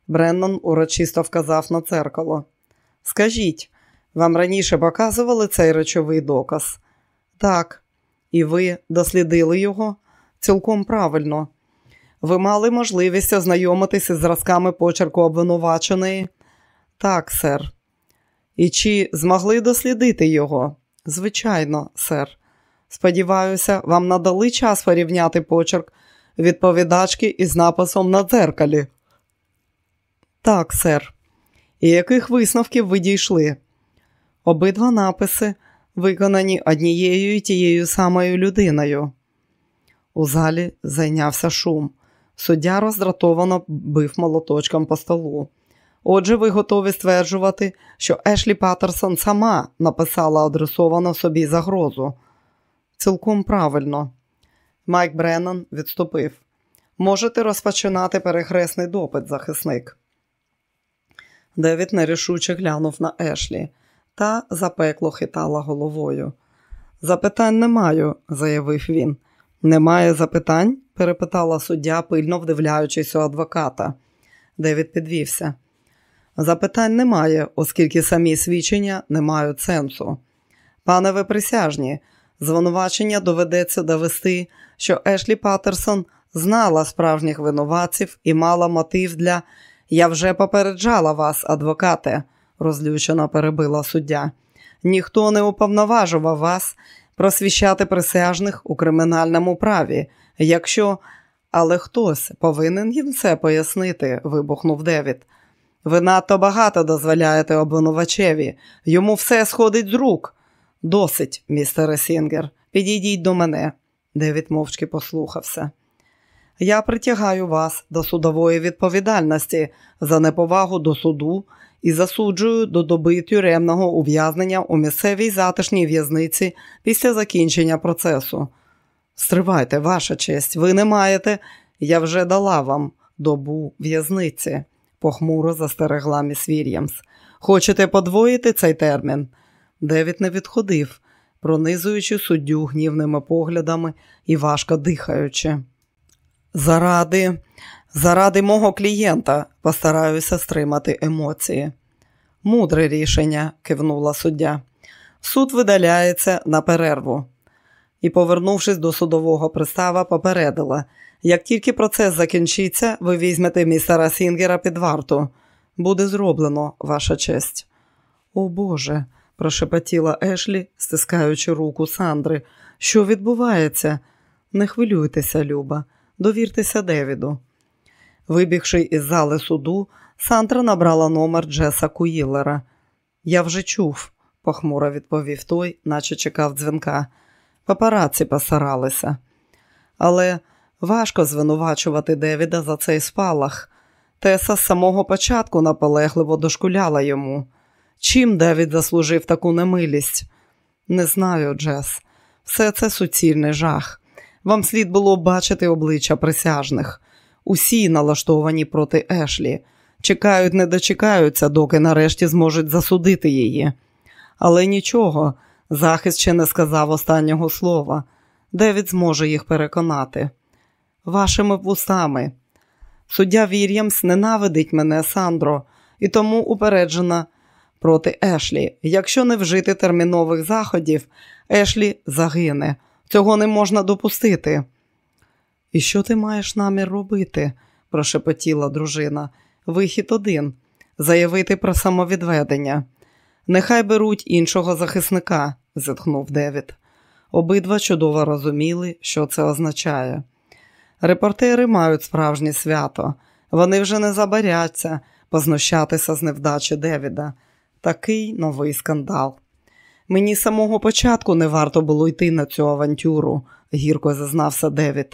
Бреннан урочисто вказав на церкало. Скажіть, вам раніше показували цей речовий доказ? Так. І ви дослідили його? Цілком правильно. Ви мали можливість ознайомитися з зразками почерку обвинуваченої? Так, сер. І чи змогли дослідити його? Звичайно, сер. Сподіваюся, вам надали час порівняти почерк відповідачки із написом на дзеркалі. Так, сер. І яких висновків ви дійшли? Обидва написи виконані однією і тією самою людиною. У залі зайнявся шум. Суддя роздратовано бив молоточком по столу. Отже, ви готові стверджувати, що Ешлі Паттерсон сама написала адресовану собі загрозу. Цілком правильно. Майк Бреннан відступив. Можете розпочинати перехресний допит, захисник. Девід нерішуче глянув на Ешлі та запекло хитала головою. Запитань не маю, заявив він. Немає запитань? перепитала суддя, пильно вдивляючись у адвоката. Девід підвівся. Запитань немає, оскільки самі свідчення не мають сенсу. Пане ви присяжні, звинувачення доведеться довести, що Ешлі Паттерсон знала справжніх винуватців і мала мотив для я вже попереджала вас, адвокате, розлючено перебила суддя. Ніхто не уповноважував вас просвіщати присяжних у кримінальному праві, якщо. Але хтось повинен їм це пояснити, вибухнув Девід. Ви надто багато дозволяєте обвинувачеві. Йому все сходить з рук. Досить, містере Сінгер, підійдіть до мене. Девід мовчки послухався. Я притягаю вас до судової відповідальності за неповагу до суду і засуджую до доби тюремного ув'язнення у місцевій затишній в'язниці після закінчення процесу. Стривайте, ваша честь, ви не маєте. Я вже дала вам добу в'язниці, похмуро застерегла міс Вільямс. Хочете подвоїти цей термін? Девід не відходив, пронизуючи суддю гнівними поглядами і важко дихаючи. Заради, заради мого клієнта постараюся стримати емоції. Мудре рішення, кивнула суддя. Суд видаляється на перерву. І, повернувшись до судового пристава, попередила як тільки процес закінчиться, ви візьмете містера Сінгера під варту. Буде зроблено, ваша честь. О Боже, прошепотіла Ешлі, стискаючи руку Сандри. Що відбувається? Не хвилюйтеся, Люба, довіртеся Девіду. Вибігши із зали суду, Сандра набрала номер Джеса Куїлера. Я вже чув, похмуро відповів той, наче чекав дзвінка. Папараці посаралися. Але важко звинувачувати Девіда за цей спалах. Теса з самого початку наполегливо дошкуляла йому. Чим Девід заслужив таку немилість? Не знаю, Джес. Все це суцільний жах. Вам слід було бачити обличчя присяжних. Усі налаштовані проти Ешлі. Чекають, не дочекаються, доки нарешті зможуть засудити її. Але нічого, захист ще не сказав останнього слова. Девід зможе їх переконати. Вашими вустами. Суддя Вір'ямс ненавидить мене, Сандро, і тому упереджена проти Ешлі. Якщо не вжити термінових заходів, Ешлі загине. Цього не можна допустити. І що ти маєш намір робити? прошепотіла дружина. Вихід один заявити про самовідведення. Нехай беруть іншого захисника, зітхнув Девід. Обидва чудово розуміли, що це означає. Репортери мають справжнє свято, вони вже не забаряться познущатися з невдачі Девіда. Такий новий скандал. Мені з самого початку не варто було йти на цю авантюру, гірко зазнався Девід.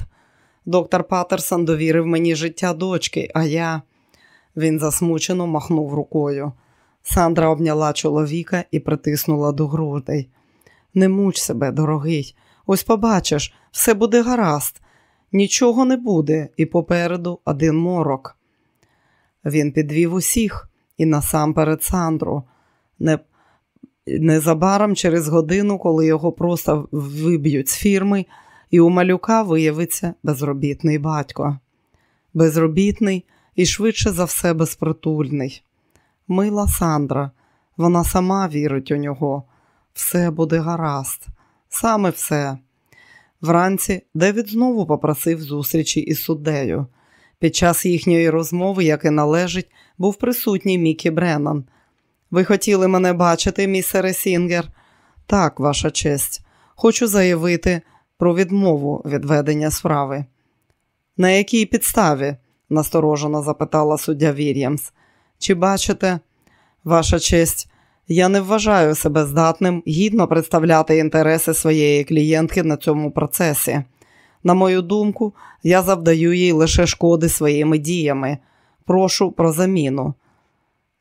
Доктор Паттерсон довірив мені життя дочки, а я. Він засмучено махнув рукою. Сандра обняла чоловіка і притиснула до грудей. Не муч себе, дорогий. Ось побачиш, все буде гаразд. Нічого не буде, і попереду один морок. Він підвів усіх і насамперед Сандру. Не... Незабаром через годину, коли його просто виб'ють з фірми, і у малюка виявиться безробітний батько. Безробітний і швидше за все безпритульний. Мила Сандра, вона сама вірить у нього. Все буде гаразд, саме все. Вранці Девід знову попросив зустрічі із суддею. Під час їхньої розмови, як і належить, був присутній Мікі Бреннан. Ви хотіли мене бачити, містере Сінгер? Так, ваша честь. Хочу заявити про відмову від ведення справи. На якій підставі? насторожено запитала суддя Вільямс. Чи бачите, ваша честь, я не вважаю себе здатним гідно представляти інтереси своєї клієнтки на цьому процесі. На мою думку, я завдаю їй лише шкоди своїми діями. Прошу про заміну.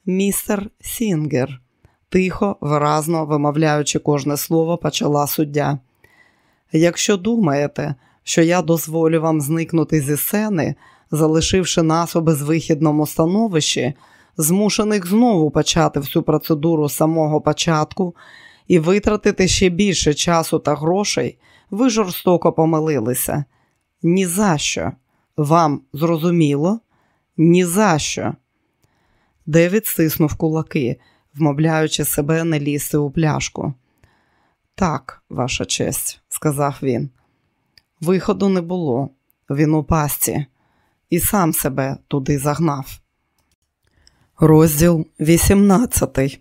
Містер Сінгер, тихо, виразно вимовляючи кожне слово, почала суддя. Якщо думаєте, що я дозволю вам зникнути зі сцени, залишивши нас у безвихідному становищі, змушених знову почати всю процедуру з самого початку і витратити ще більше часу та грошей, ви жорстоко помилилися. Ні за що. Вам зрозуміло? Ні за що. Девід стиснув кулаки, вмовляючи себе не лізти у пляшку. Так, ваша честь, сказав він. Виходу не було. Він у пасті і сам себе туди загнав. Розділ 18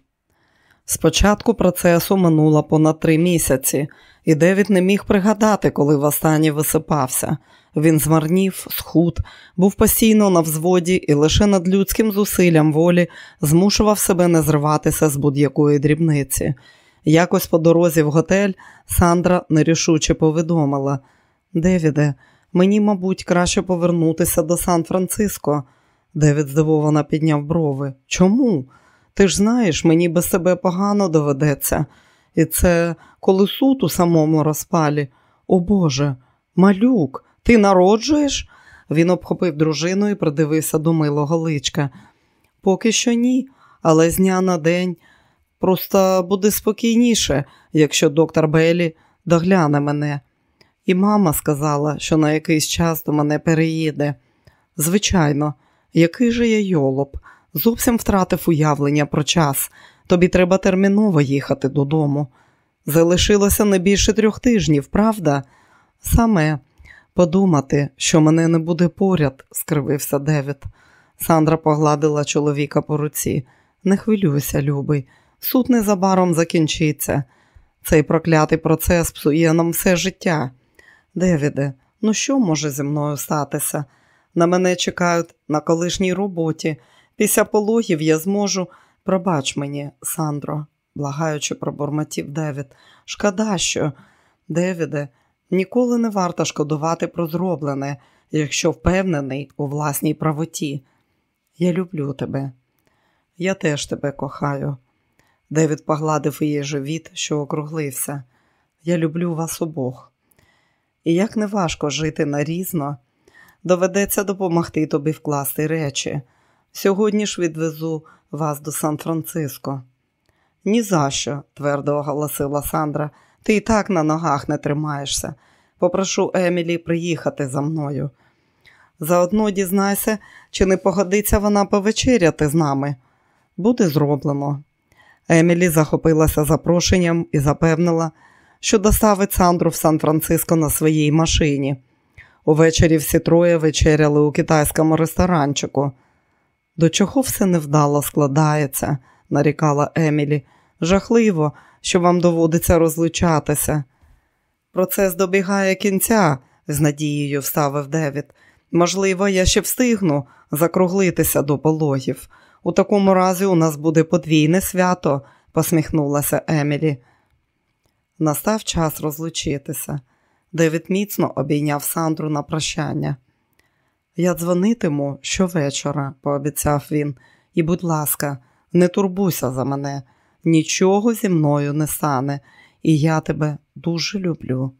Спочатку процесу минуло понад три місяці, і Девід не міг пригадати, коли востаннє висипався. Він змарнів, схуд, був постійно на взводі і лише над людським зусиллям волі змушував себе не зриватися з будь-якої дрібниці. Якось по дорозі в готель Сандра нерішуче повідомила Девіде, мені, мабуть, краще повернутися до Сан-Франциско. Девід здивовано підняв брови. Чому? Ти ж знаєш, мені без себе погано доведеться. І це коли суд у самому розпалі. О Боже, малюк, ти народжуєш? Він обхопив дружину і придивився до милого личка. Поки що ні, але з дня на день просто буде спокійніше, якщо доктор Беллі догляне мене. І мама сказала, що на якийсь час до мене переїде. Звичайно, який же я йолоп, зовсім втратив уявлення про час. Тобі треба терміново їхати додому. Залишилося не більше трьох тижнів, правда? Саме подумати, що мене не буде поряд, скривився Девід. Сандра погладила чоловіка по руці. Не хвилюйся, любий, суд незабаром закінчиться. Цей проклятий процес псує нам все життя. Девіде, ну що може зі мною статися? На мене чекають на колишній роботі. Після пологів я зможу. Пробач мені, Сандро, благаючи пробормотів Девід. Шкода, що, Девіде, ніколи не варто шкодувати про зроблене, якщо впевнений у власній правоті. Я люблю тебе. Я теж тебе кохаю. Девід погладив її живіт, що округлився. Я люблю вас обох. І як не важко жити нарізно, доведеться допомогти тобі вкласти речі. Сьогодні ж відвезу вас до Сан-Франциско. «Ні за що», – твердо оголосила Сандра, ти і так на ногах не тримаєшся. Попрошу Емілі приїхати за мною. Заодно дізнайся, чи не погодиться вона повечеряти з нами. Буде зроблено. Емілі захопилася запрошенням і запевнила, що доставить Сандру в Сан-Франциско на своїй машині. Увечері всі троє вечеряли у китайському ресторанчику. До чого все невдало складається, нарікала Емілі. Жахливо, що вам доводиться розлучатися. Процес добігає кінця, з надією вставив Девід. Можливо, я ще встигну закруглитися до пологів. У такому разі у нас буде подвійне свято, посміхнулася Емілі. Настав час розлучитися. Девід міцно обійняв Сандру на прощання. Я дзвонитиму щовечора, пообіцяв він, і, будь ласка, не турбуйся за мене, нічого зі мною не стане, і я тебе дуже люблю.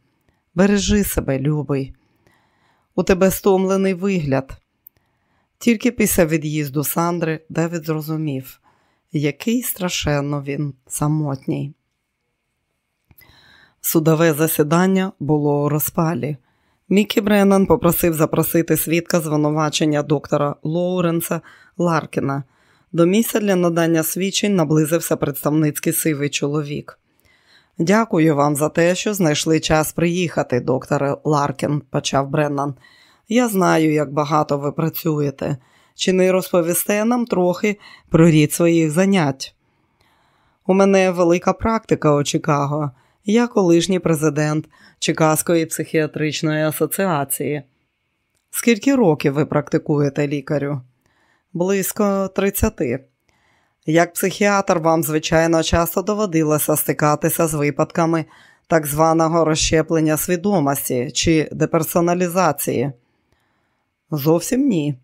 Бережи себе, любий. У тебе стомлений вигляд. Тільки після від'їзду Сандри Девід зрозумів, який страшенно він самотній. Судове засідання було у розпалі. Мікі Бреннан попросив запросити свідка звинувачення доктора Лоуренса Ларкіна. До місця для надання свідчень наблизився представницький сивий чоловік. Дякую вам за те, що знайшли час приїхати, докторе Ларкін, почав Бреннан. Я знаю, як багато ви працюєте. Чи не розповісте нам трохи про рід своїх занять? У мене велика практика у Чикаго. Я колишній президент Чикаської психіатричної асоціації. Скільки років ви практикуєте лікарю? Близько 30. Як психіатр, вам, звичайно, часто доводилося стикатися з випадками так званого розщеплення свідомості чи деперсоналізації. Зовсім ні.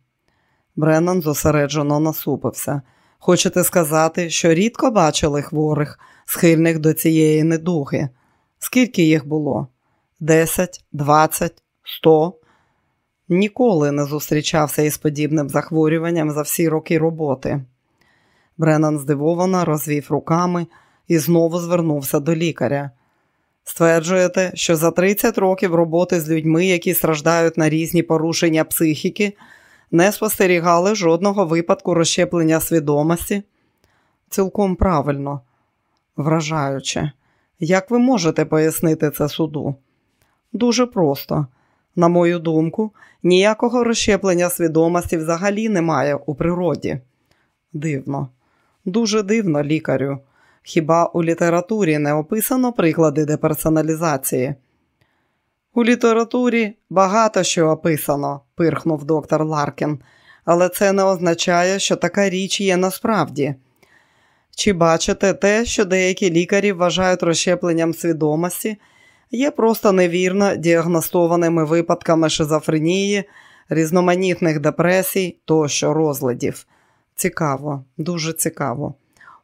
Бреннан зосереджено насупився. Хочете сказати, що рідко бачили хворих, схильних до цієї недуги? Скільки їх було? Десять, двадцять, сто? Ніколи не зустрічався із подібним захворюванням за всі роки роботи. Бреннан здивовано розвів руками і знову звернувся до лікаря. Стверджуєте, що за 30 років роботи з людьми, які страждають на різні порушення психіки, не спостерігали жодного випадку розщеплення свідомості? Цілком правильно, вражаюче. Як ви можете пояснити це суду? Дуже просто. На мою думку, ніякого розщеплення свідомості взагалі немає у природі. Дивно, дуже дивно, лікарю. Хіба у літературі не описано приклади деперсоналізації? У літературі багато що описано, пирхнув доктор Ларкін, але це не означає, що така річ є насправді. Чи бачите те, що деякі лікарі вважають розщепленням свідомості, є просто невірно діагностованими випадками шизофренії, різноманітних депресій тощо розладів. Цікаво, дуже цікаво.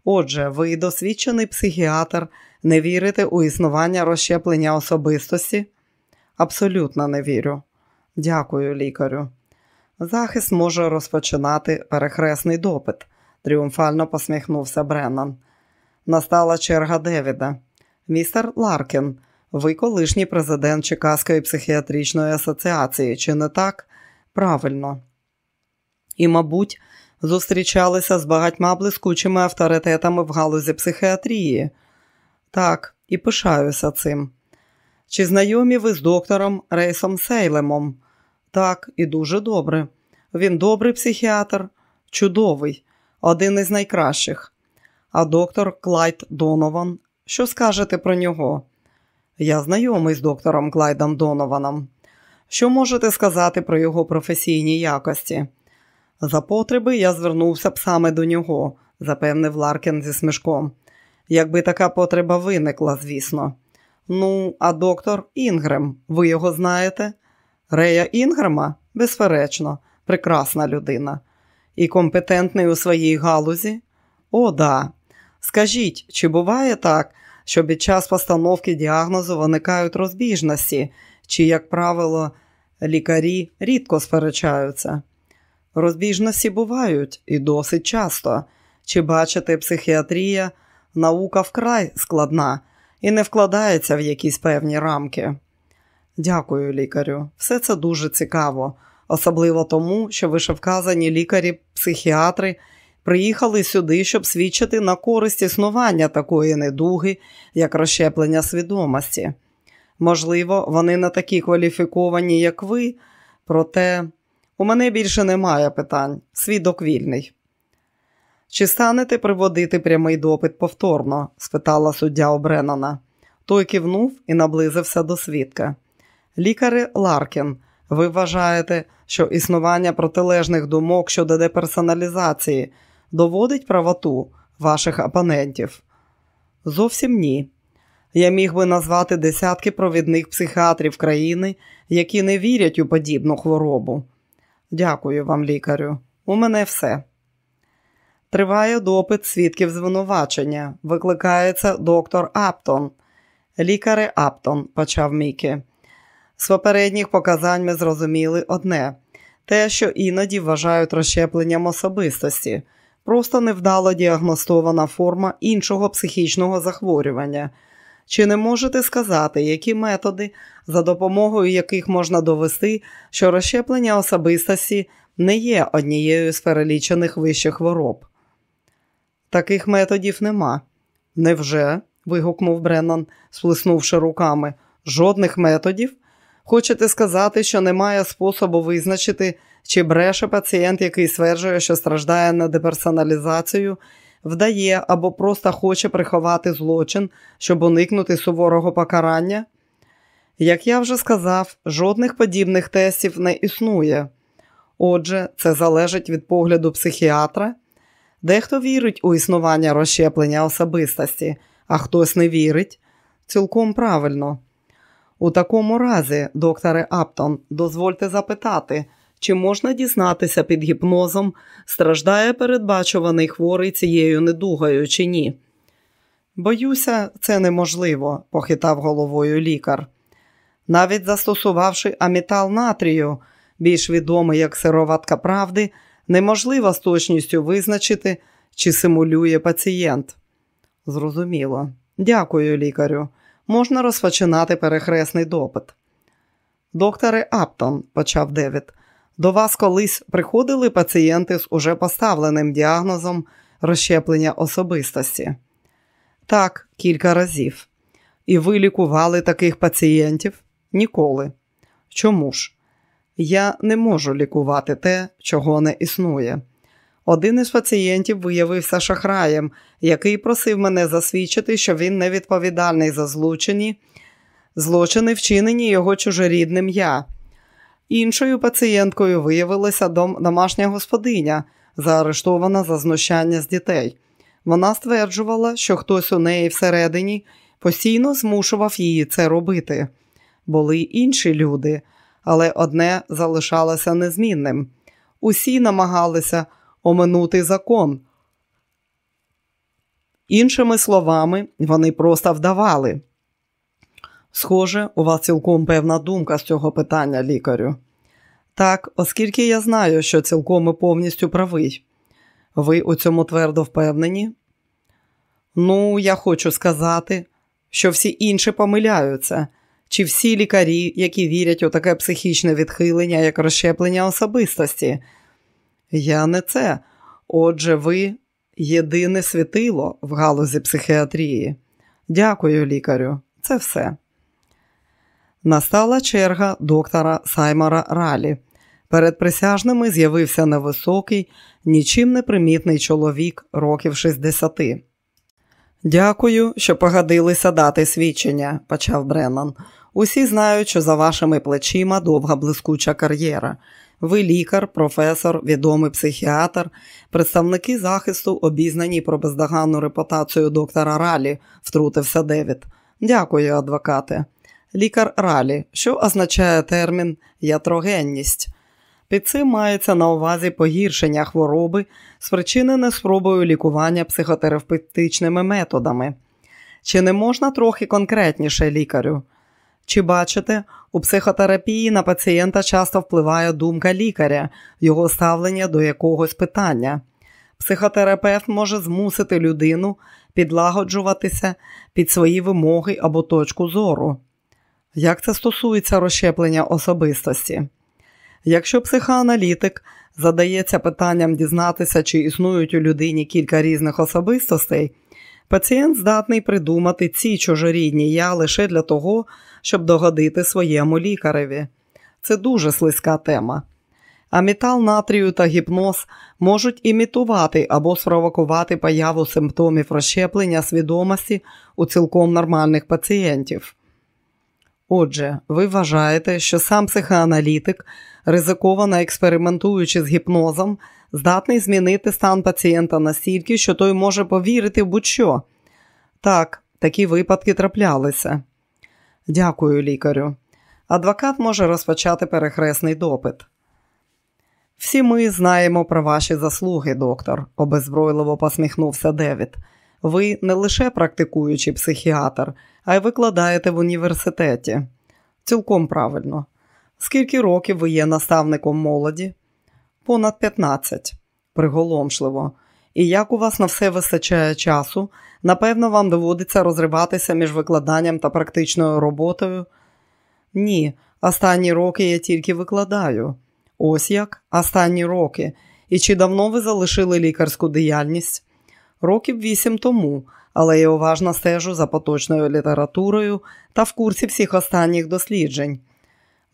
Отже, ви досвідчений психіатр, не вірите у існування розщеплення особистості? Абсолютно не вірю. Дякую, лікарю. Захист може розпочинати перехресний допит, тріумфально посміхнувся Бреннан. Настала черга Девіда. Містер Ларкін, ви колишній президент Чикаської психіатричної асоціації, чи не так? Правильно. І, мабуть, зустрічалися з багатьма блискучими авторитетами в галузі психіатрії. Так, і пишаюся цим. Чи знайомі ви з доктором Рейсом Сейлемом? Так, і дуже добре. Він добрий психіатр, чудовий, один із найкращих. А доктор Клайд Донован, що скажете про нього? Я знайомий з доктором Клайдом Донованом. Що можете сказати про його професійні якості? За потреби я звернувся б саме до нього, запевнив Ларкен зі смішком. Якби така потреба виникла, звісно. Ну, а доктор Інгрем, ви його знаєте? Рея Інгрема, безперечно, прекрасна людина. І компетентний у своїй галузі? О, да. Скажіть, чи буває так, що під час постановки діагнозу виникають розбіжності, чи, як правило, лікарі рідко сперечаються? Розбіжності бувають і досить часто. Чи бачите, психіатрія наука вкрай складна і не вкладається в якісь певні рамки. Дякую, лікарю. Все це дуже цікаво, особливо тому, що вишевказані лікарі-психіатри приїхали сюди, щоб свідчити на користь існування такої недуги, як розщеплення свідомості. Можливо, вони не такі кваліфіковані, як ви, проте у мене більше немає питань. Свідок вільний. Чи станете приводити прямий допит повторно? спитала суддя Обренана. Той кивнув і наблизився до свідка. Лікари Ларкін, ви вважаєте, що існування протилежних думок щодо деперсоналізації доводить правоту ваших опонентів? Зовсім ні. Я міг би назвати десятки провідних психіатрів країни, які не вірять у подібну хворобу. Дякую вам, лікарю. У мене все. Триває допит свідків звинувачення. Викликається доктор Аптон. Лікари Аптон, почав Мікі. З попередніх показань ми зрозуміли одне те, що іноді вважають розщепленням особистості, просто невдало діагностована форма іншого психічного захворювання. Чи не можете сказати, які методи, за допомогою яких можна довести, що розщеплення особистості не є однією з перелічених вищих хвороб? Таких методів нема. Невже? вигукнув Бреннан, сплеснувши руками. Жодних методів? Хочете сказати, що немає способу визначити, чи бреше пацієнт, який стверджує, що страждає на деперсоналізацію, вдає або просто хоче приховати злочин, щоб уникнути суворого покарання? Як я вже сказав, жодних подібних тестів не існує. Отже, це залежить від погляду психіатра. Дехто вірить у існування розщеплення особистості, а хтось не вірить. Цілком правильно. У такому разі, докторе Аптон, дозвольте запитати, чи можна дізнатися під гіпнозом, страждає передбачуваний хворий цією недугою чи ні? Боюся, це неможливо, похитав головою лікар. Навіть застосувавши амітал натрію, більш відомий як сироватка правди, неможливо з точністю визначити, чи симулює пацієнт. Зрозуміло. Дякую, лікарю. Можна розпочинати перехресний допит. Докторе Аптон, почав Девід, до вас колись приходили пацієнти з уже поставленим діагнозом розщеплення особистості? Так, кілька разів. І ви лікували таких пацієнтів? Ніколи. Чому ж? Я не можу лікувати те, чого не існує. Один із пацієнтів виявився шахраєм, який просив мене засвідчити, що він не відповідальний за злочині, злочини, вчинені його чужорідним я. Іншою пацієнткою виявилася дом, домашня господиня, заарештована за знущання з дітей. Вона стверджувала, що хтось у неї всередині постійно змушував її це робити. Були інші люди, але одне залишалося незмінним. Усі намагалися оминути закон. Іншими словами, вони просто вдавали. Схоже, у вас цілком певна думка з цього питання, лікарю. Так, оскільки я знаю, що цілком і повністю правий. Ви у цьому твердо впевнені? Ну, я хочу сказати, що всі інші помиляються, чи всі лікарі, які вірять у таке психічне відхилення, як розщеплення особистості. Я не це. Отже, ви єдине світило в галузі психіатрії. Дякую, лікарю. Це все. Настала черга доктора Саймора Ралі. Перед присяжними з'явився невисокий, нічим не примітний чоловік років 60. Дякую, що погодилися дати свідчення, почав Бреннан. Усі знають, що за вашими плечима довга блискуча кар'єра. Ви лікар, професор, відомий психіатр, представники захисту, обізнані про бездоганну репутацію доктора Ралі, втрутився Девід. Дякую, адвокате. Лікар Ралі, що означає термін ятрогенність. Під цим мається на увазі погіршення хвороби, спричинене спробою лікування психотерапевтичними методами. Чи не можна трохи конкретніше лікарю? Чи бачите, у психотерапії на пацієнта часто впливає думка лікаря, його ставлення до якогось питання. Психотерапевт може змусити людину підлагоджуватися під свої вимоги або точку зору. Як це стосується розщеплення особистості? Якщо психоаналітик задається питанням дізнатися, чи існують у людині кілька різних особистостей, пацієнт здатний придумати ці чужорідні я лише для того, щоб догодити своєму лікареві. Це дуже слизька тема. А метал натрію та гіпноз можуть імітувати або спровокувати появу симптомів розщеплення свідомості у цілком нормальних пацієнтів. Отже, ви вважаєте, що сам психоаналітик, ризиковано експериментуючи з гіпнозом, здатний змінити стан пацієнта настільки, що той може повірити в будь-що. Так, такі випадки траплялися. Дякую, лікарю. Адвокат може розпочати перехресний допит. Всі ми знаємо про ваші заслуги, доктор, обезбройливо посміхнувся Девід. Ви не лише практикуючий психіатр, а й викладаєте в університеті. Цілком правильно. Скільки років ви є наставником молоді? Понад 15. Приголомшливо. І як у вас на все вистачає часу, напевно, вам доводиться розриватися між викладанням та практичною роботою? Ні, останні роки я тільки викладаю. Ось як останні роки. І чи давно ви залишили лікарську діяльність? Років вісім тому, але я уважно стежу за поточною літературою та в курсі всіх останніх досліджень.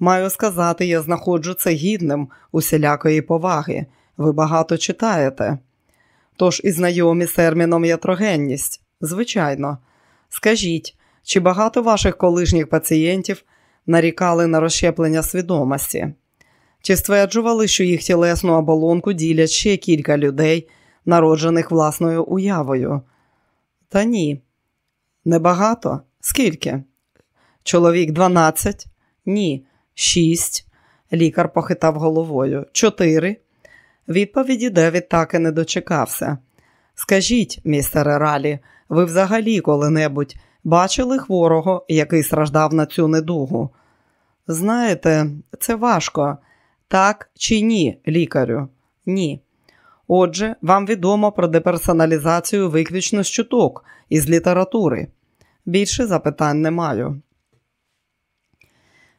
Маю сказати, я знаходжу це гідним усілякої поваги. Ви багато читаєте. Тож і знайомі з терміном ятрогенність. Звичайно. Скажіть, чи багато ваших колишніх пацієнтів нарікали на розщеплення свідомості? Чи стверджували, що їх тілесну оболонку ділять ще кілька людей, народжених власною уявою? Та ні. Небагато? Скільки? Чоловік 12? Ні. Шість. Лікар похитав головою. Чотири. Відповіді Девід так і не дочекався. Скажіть, містере Ралі, ви взагалі коли-небудь бачили хворого, який страждав на цю недугу? Знаєте, це важко. Так чи ні, лікарю? Ні. Отже, вам відомо про деперсоналізацію виключно з чуток із літератури. Більше запитань не маю.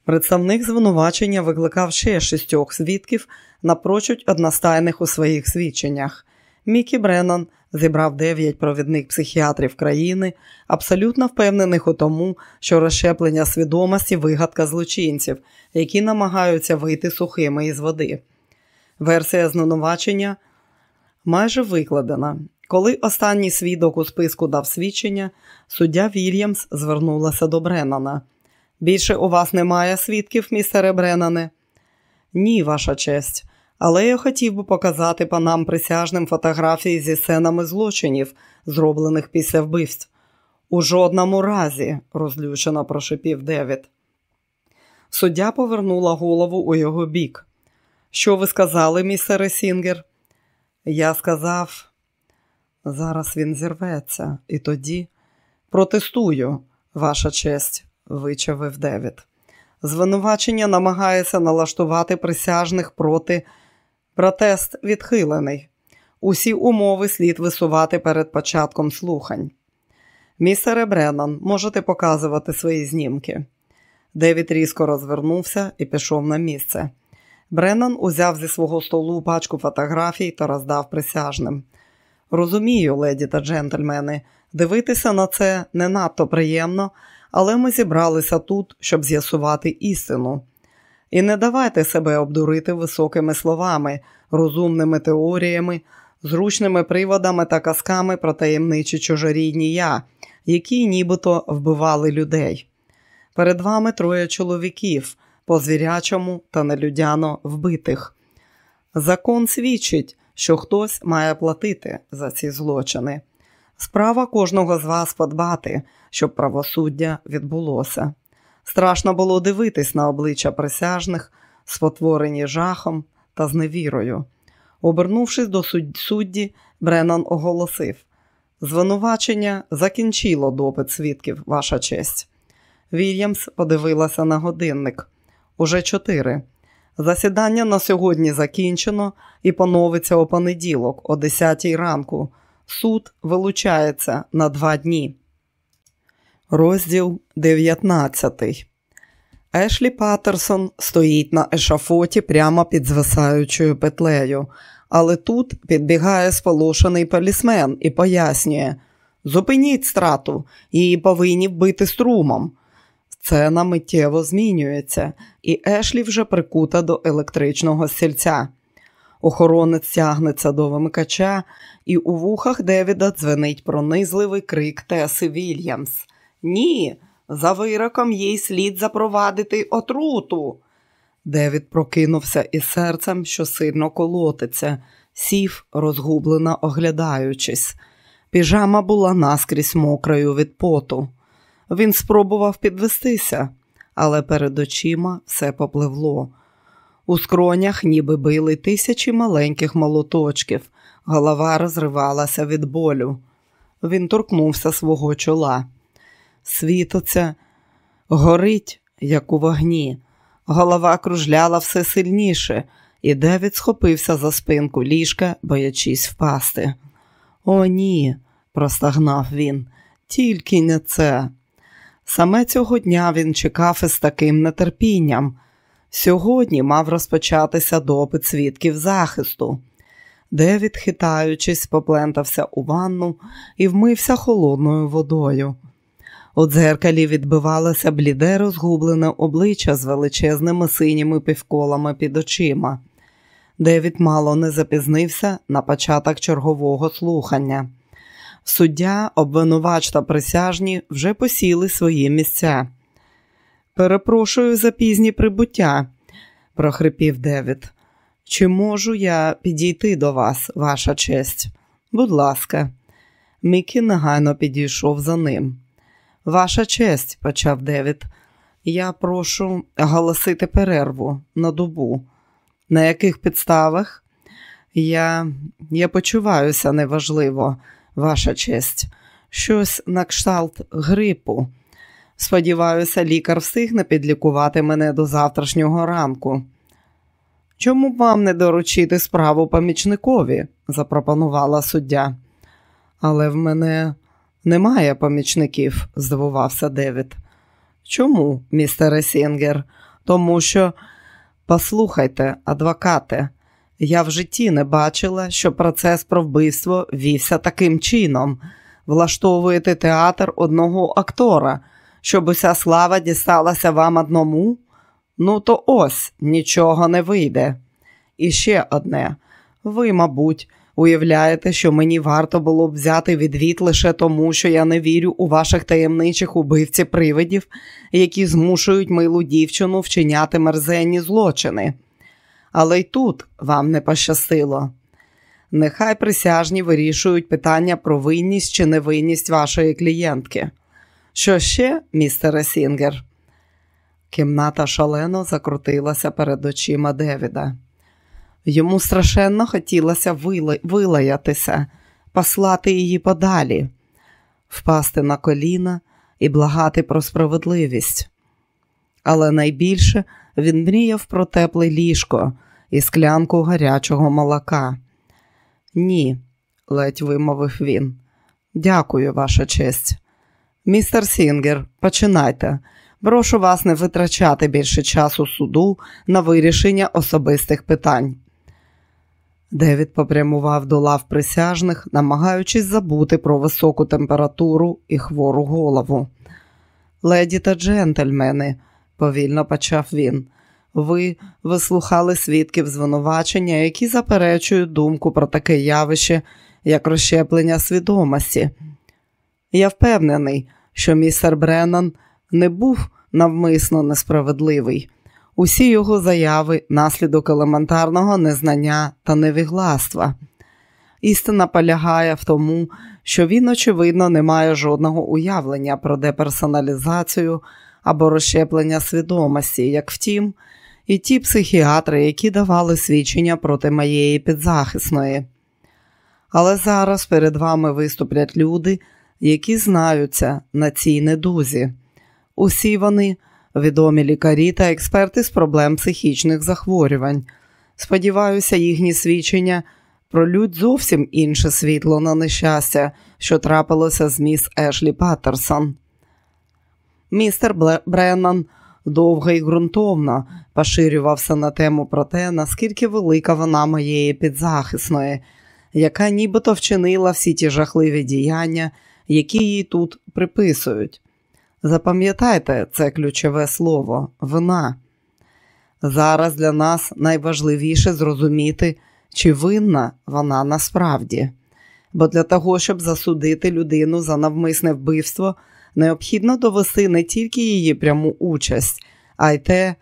Представник звинувачення викликав ще шістьох свідків напрочуть одностайних у своїх свідченнях. Мікі Бреннан зібрав дев'ять провідних психіатрів країни, абсолютно впевнених у тому, що розщеплення свідомості вигадка злочинців, які намагаються вийти сухими із води. Версія звинувачення майже викладена. Коли останній свідок у списку дав свідчення, суддя Вільямс звернулася до Бреннана. Більше у вас немає свідків, містере Бреннане? Ні, ваша честь. Але я хотів би показати панам присяжним фотографії зі сценами злочинів, зроблених після вбивств. У жодному разі, розлючено прошипів Девід. Суддя повернула голову у його бік. Що ви сказали, містере Сінгер? Я сказав, зараз він зірветься, і тоді протестую, ваша честь, вичавив Девід. Звинувачення намагається налаштувати присяжних проти протест відхилений. Усі умови слід висувати перед початком слухань. Містере Бреннан, можете показувати свої знімки. Девід різко розвернувся і пішов на місце. Бреннан узяв зі свого столу пачку фотографій та роздав присяжним. Розумію, леді та джентльмени, дивитися на це не надто приємно, але ми зібралися тут, щоб з'ясувати істину. І не давайте себе обдурити високими словами, розумними теоріями, зручними приводами та казками про таємничі чужорідні я, які нібито вбивали людей. Перед вами троє чоловіків, по звірячому та нелюдяно вбитих. Закон свідчить, що хтось має платити за ці злочини. Справа кожного з вас подбати, щоб правосуддя відбулося. Страшно було дивитись на обличчя присяжних, спотворені жахом та зневірою. Обернувшись до судді, Бреннан оголосив: звинувачення закінчило допит свідків, ваша честь. Вільямс подивилася на годинник. Уже чотири. Засідання на сьогодні закінчено і поновиться у понеділок, о 10 ранку. Суд вилучається на два дні. Розділ 19 Ешлі Паттерсон стоїть на ешафоті прямо під звисаючою петлею, але тут підбігає сполошений полісмен і пояснює: Зупиніть страту, її повинні вбити струмом. Сцена миттєво змінюється, і Ешлі вже прикута до електричного стільця. Охоронець тягнеться до вимикача, і у вухах Девіда дзвенить пронизливий крик Теси Вільямс. Ні, за вироком їй слід запровадити отруту. Девід прокинувся із серцем, що сильно колотиться, сів, розгублено оглядаючись. Піжама була наскрізь мокрою від поту. Він спробував підвестися, але перед очима все попливло. У скронях ніби били тисячі маленьких молоточків, голова розривалася від болю. Він торкнувся свого чола. Світоця горить, як у вогні. Голова кружляла все сильніше, і Девід схопився за спинку ліжка, боячись впасти. О, ні, простагнав він, тільки не це. Саме цього дня він чекав із таким нетерпінням. Сьогодні мав розпочатися допит свідків захисту. Девід, хитаючись, поплентався у ванну і вмився холодною водою. У дзеркалі відбивалося бліде розгублене обличчя з величезними синіми півколами під очима. Девід мало не запізнився на початок чергового слухання. Суддя, обвинувач та присяжні вже посіли свої місця. Перепрошую за пізні прибуття, прохрипів Девід. Чи можу я підійти до вас, ваша честь? Будь ласка, Мікі негайно підійшов за ним. Ваша честь, почав Девід, я прошу оголосити перерву на добу. На яких підставах? Я я почуваюся неважливо, ваша честь, щось на кшталт грипу. Сподіваюся, лікар встигне підлікувати мене до завтрашнього ранку. Чому б вам не доручити справу помічникові? запропонувала суддя. Але в мене немає помічників, здивувався Девід. Чому, містере Сінгер? Тому що, послухайте, адвокате, я в житті не бачила, що процес про вбивство вівся таким чином. Влаштовуєте театр одного актора, щоб уся слава дісталася вам одному? Ну, то ось нічого не вийде. І ще одне. Ви, мабуть, уявляєте, що мені варто було б взяти відвід лише тому, що я не вірю у ваших таємничих убивці привидів, які змушують милу дівчину вчиняти мерзенні злочини. Але й тут вам не пощастило. Нехай присяжні вирішують питання про винність чи невинність вашої клієнтки. Що ще, містере Сінгер? Кімната шалено закрутилася перед очима Девіда. Йому страшенно хотілося вилаятися, послати її подалі, впасти на коліна і благати про справедливість. Але найбільше він мріяв про тепле ліжко і склянку гарячого молока. Ні, ледь вимовив він. Дякую, ваша честь. Містер Сінгер, починайте. Прошу вас не витрачати більше часу суду на вирішення особистих питань. Девід попрямував до лав присяжних, намагаючись забути про високу температуру і хвору голову. Леді та джентльмени, повільно почав він, ви вислухали свідків звинувачення, які заперечують думку про таке явище, як розщеплення свідомості. Я впевнений, що містер Бреннан не був навмисно несправедливий. Усі його заяви наслідок елементарного незнання та невігластва. Істина полягає в тому, що він, очевидно, не має жодного уявлення про деперсоналізацію або розщеплення свідомості, як втім, і ті психіатри, які давали свідчення проти моєї підзахисної. Але зараз перед вами виступлять люди, які знаються на цій недузі. Усі вони відомі лікарі та експерти з проблем психічних захворювань. Сподіваюся, їхні свідчення пролють зовсім інше світло на нещастя, що трапилося з міс Ешлі Паттерсон. Містер Бреннан довго і ґрунтовно поширювався на тему про те, наскільки велика вона моєї підзахисної, яка нібито вчинила всі ті жахливі діяння, які їй тут приписують. Запам'ятайте це ключове слово вина. Зараз для нас найважливіше зрозуміти, чи винна вона насправді. Бо для того, щоб засудити людину за навмисне вбивство, необхідно довести не тільки її пряму участь, а й те,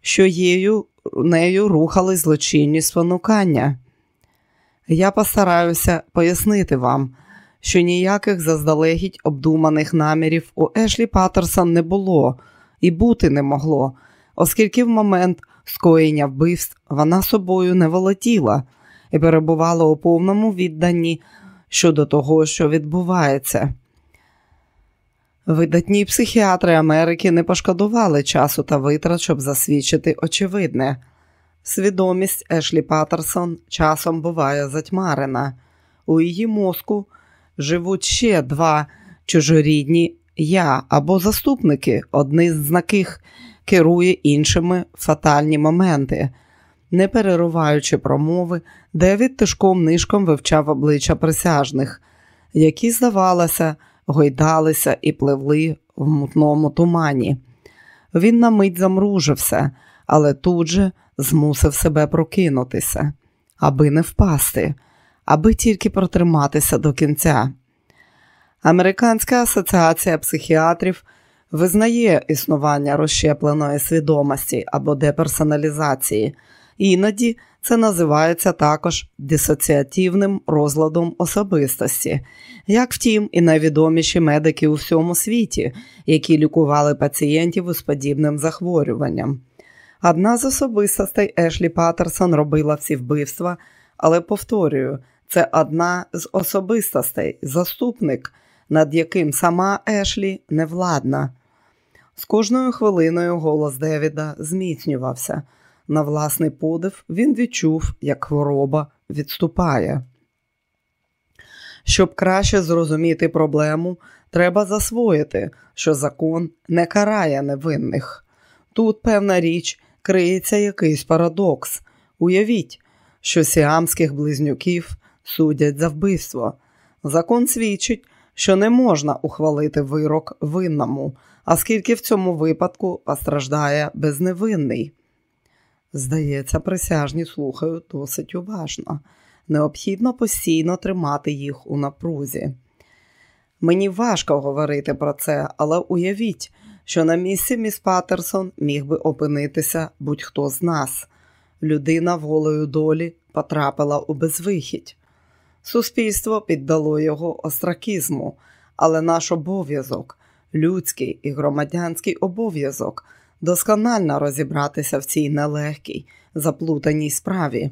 що її, нею рухали злочинні спонукання. Я постараюся пояснити вам, що ніяких заздалегідь обдуманих намірів у Ешлі Паттерсон не було і бути не могло, оскільки в момент скоєння вбивств вона собою не волотіла і перебувала у повному відданні щодо того, що відбувається. Видатні психіатри Америки не пошкодували часу та витрат, щоб засвідчити очевидне. Свідомість Ешлі Паттерсон часом буває затьмарена. У її мозку живуть ще два чужорідні я або заступники, одні з яких керує іншими фатальні моменти. Не перериваючи промови, Девід тишком нишком вивчав обличчя присяжних, які, здавалося, гойдалися і пливли в мутному тумані. Він на мить замружився, але тут же змусив себе прокинутися, аби не впасти аби тільки протриматися до кінця. Американська асоціація психіатрів визнає існування розщепленої свідомості або деперсоналізації, іноді це називається також дисоціативним розладом особистості, як втім, і найвідоміші медики у всьому світі, які лікували пацієнтів із подібним захворюванням. Одна з особистостей Ешлі Паттерсон робила всі вбивства, але повторюю, це одна з особистостей, заступник, над яким сама Ешлі невладна. З кожною хвилиною голос Девіда зміцнювався. На власний подив він відчув, як хвороба відступає. Щоб краще зрозуміти проблему, треба засвоїти, що закон не карає невинних. Тут, певна річ, криється якийсь парадокс. Уявіть, що сіамських близнюків судять за вбивство. Закон свідчить, що не можна ухвалити вирок винному, оскільки в цьому випадку постраждає безневинний. Здається, присяжні слухають досить уважно. Необхідно постійно тримати їх у напрузі. Мені важко говорити про це, але уявіть, що на місці міс Патерсон міг би опинитися будь-хто з нас. Людина волею долі потрапила у безвихідь. Суспільство піддало його остракізму, але наш обов'язок, людський і громадянський обов'язок, досконально розібратися в цій нелегкій, заплутаній справі.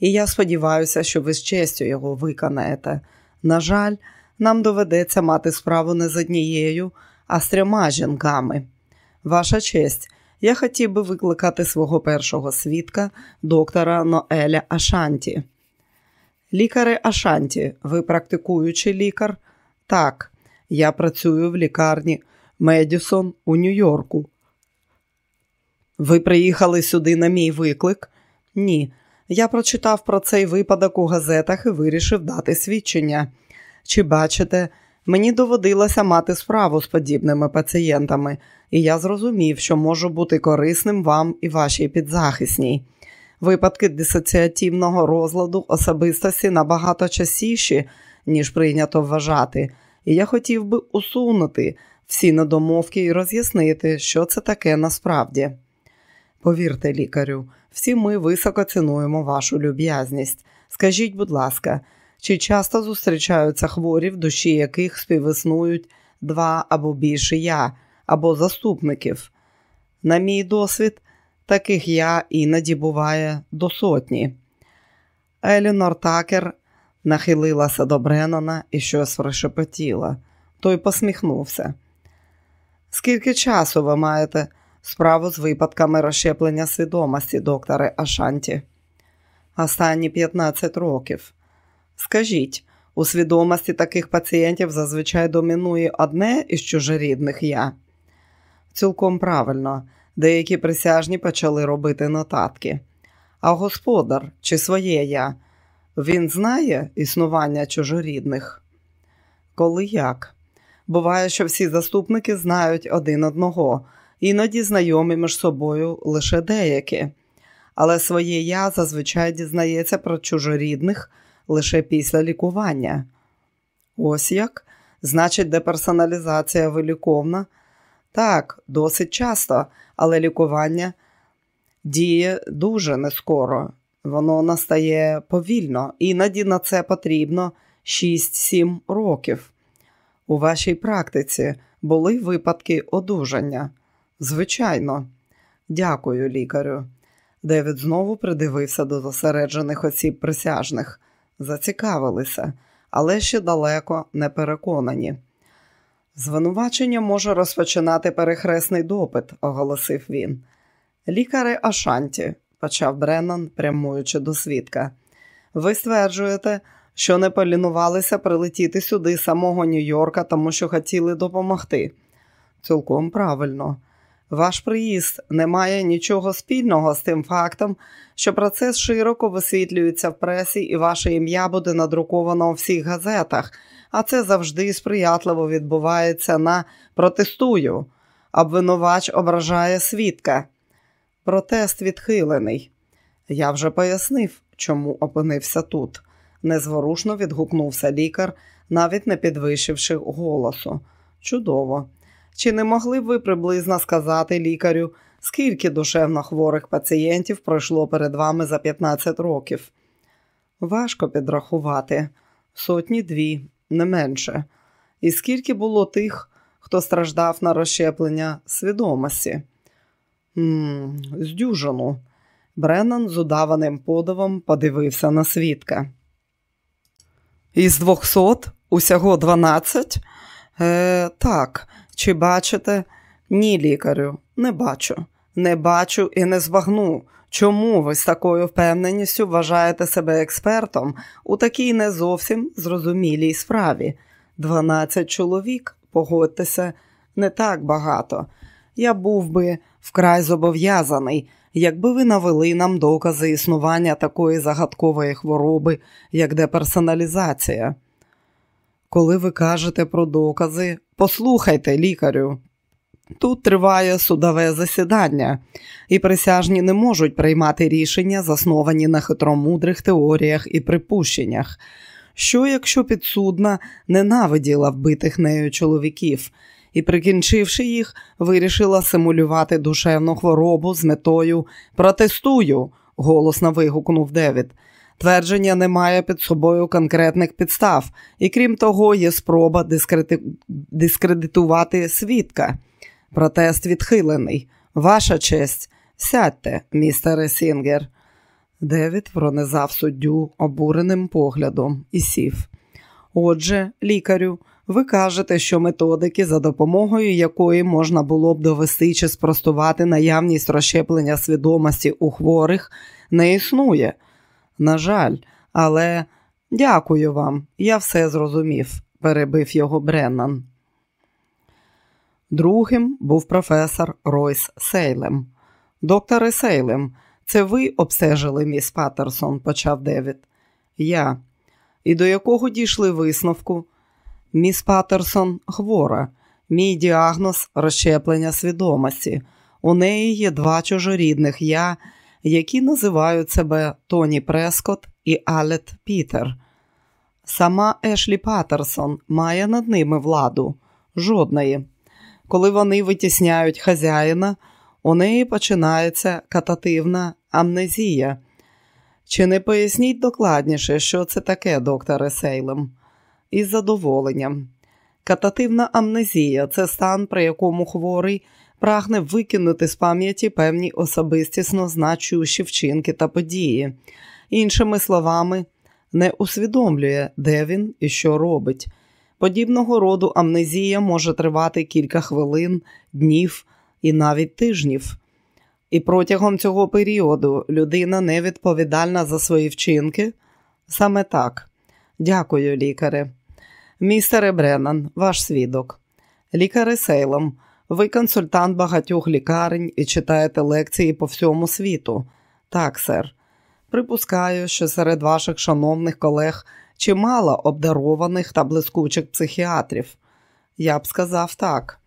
І я сподіваюся, що ви з честю його виконаєте. На жаль, нам доведеться мати справу не з однією, а з трьома жінками. Ваша честь, я хотів би викликати свого першого свідка, доктора Ноеля Ашанті. Лікари Ашанті, ви практикуючий лікар? Так, я працюю в лікарні Медісон у Нью-Йорку. Ви приїхали сюди на мій виклик? Ні. Я прочитав про цей випадок у газетах і вирішив дати свідчення. Чи бачите, мені доводилося мати справу з подібними пацієнтами, і я зрозумів, що можу бути корисним вам і вашій підзахисній. Випадки дисоціативного розладу особистості набагато частіші, ніж прийнято вважати, і я хотів би усунути всі недомовки і роз'яснити, що це таке насправді. Повірте, лікарю, всі ми високо цінуємо вашу люб'язність. Скажіть, будь ласка, чи часто зустрічаються хворі, в душі яких співіснують два або більше я, або заступників? На мій досвід, таких я іноді буває до сотні. Елінор Такер нахилилася до Бреннана і щось прошепотіла. Той посміхнувся. Скільки часу ви маєте справу з випадками розщеплення свідомості, докторе Ашанті? Останні 15 років. Скажіть, у свідомості таких пацієнтів зазвичай домінує одне із чужорідних я? Цілком правильно, деякі присяжні почали робити нотатки. А господар чи своє я, він знає існування чужорідних? Коли як? Буває, що всі заступники знають один одного, іноді знайомі між собою лише деякі, але своє я зазвичай дізнається про чужорідних лише після лікування. Ось як? Значить, деперсоналізація виліковна? Так, досить часто, але лікування діє дуже нескоро. Воно настає повільно, іноді на це потрібно 6-7 років. У вашій практиці були випадки одужання? Звичайно, дякую, лікарю. Девід знову придивився до зосереджених осіб присяжних зацікавилися, але ще далеко не переконані. Звинувачення може розпочинати перехресний допит, оголосив він. Лікари Ашанті, почав Бреннан, прямуючи до свідка. Ви стверджуєте, що не полінувалися прилетіти сюди самого Нью-Йорка, тому що хотіли допомогти. Цілком правильно. Ваш приїзд не має нічого спільного з тим фактом, що процес широко висвітлюється в пресі і ваше ім'я буде надруковано у всіх газетах, а це завжди сприятливо відбувається на протестую. Обвинувач ображає свідка. Протест відхилений. Я вже пояснив, чому опинився тут. Незворушно відгукнувся лікар, навіть не підвищивши голосу. Чудово. Чи не могли б ви приблизно сказати лікарю, скільки душевно хворих пацієнтів пройшло перед вами за 15 років? Важко підрахувати сотні дві, не менше. І скільки було тих, хто страждав на розщеплення свідомості? «Ммм, Здюжину. Бреннан з удаваним подивом подивився на свідка. Із двохсот усього дванадцять? Е, Так, чи бачите? Ні, лікарю, не бачу. Не бачу і не збагну, чому ви з такою впевненістю вважаєте себе експертом у такій не зовсім зрозумілій справі. Дванадцять чоловік, погодьтеся, не так багато. Я був би вкрай зобов'язаний, якби ви навели нам докази існування такої загадкової хвороби, як деперсоналізація. Коли ви кажете про докази, послухайте лікарю. Тут триває судове засідання, і присяжні не можуть приймати рішення, засновані на хитромудрих теоріях і припущеннях. Що, якщо підсудна ненавиділа вбитих нею чоловіків і, прикінчивши їх, вирішила симулювати душевну хворобу з метою Протестую, голосно вигукнув Девід. Твердження не має під собою конкретних підстав, і крім того, є спроба дискрети... дискредитувати свідка. Протест відхилений. Ваша честь, сядьте, містере Сінгер. Девід пронизав суддю обуреним поглядом і сів. Отже, лікарю, ви кажете, що методики, за допомогою якої можна було б довести чи спростувати наявність розщеплення свідомості у хворих, не існує. На жаль, але дякую вам, я все зрозумів, перебив його Бреннан. Другим був професор Ройс Сейлем. Докторе Сейлем, це ви обстежили міс Паттерсон, почав Девід. Я. І до якого дійшли висновку? Міс Паттерсон хвора. Мій діагноз розщеплення свідомості. У неї є два чужорідних я, які називають себе Тоні Прескот і Алет Пітер. Сама Ешлі Паттерсон має над ними владу. Жодної. Коли вони витісняють хазяїна, у неї починається катативна амнезія. Чи не поясніть докладніше, що це таке, докторе Сейлем? Із задоволенням. Катативна амнезія це стан, при якому хворий прагне викинути з пам'яті певні особистісно значущі вчинки та події. Іншими словами, не усвідомлює, де він і що робить. Подібного роду амнезія може тривати кілька хвилин, днів і навіть тижнів. І протягом цього періоду людина не відповідальна за свої вчинки. Саме так. Дякую, лікаре. Містере Бреннан, ваш свідок. Лікаре Сейлом, ви консультант багатьох лікарень і читаєте лекції по всьому світу. Так, сер. Припускаю, що серед ваших шановних колег чимало обдарованих та блискучих психіатрів. Я б сказав так.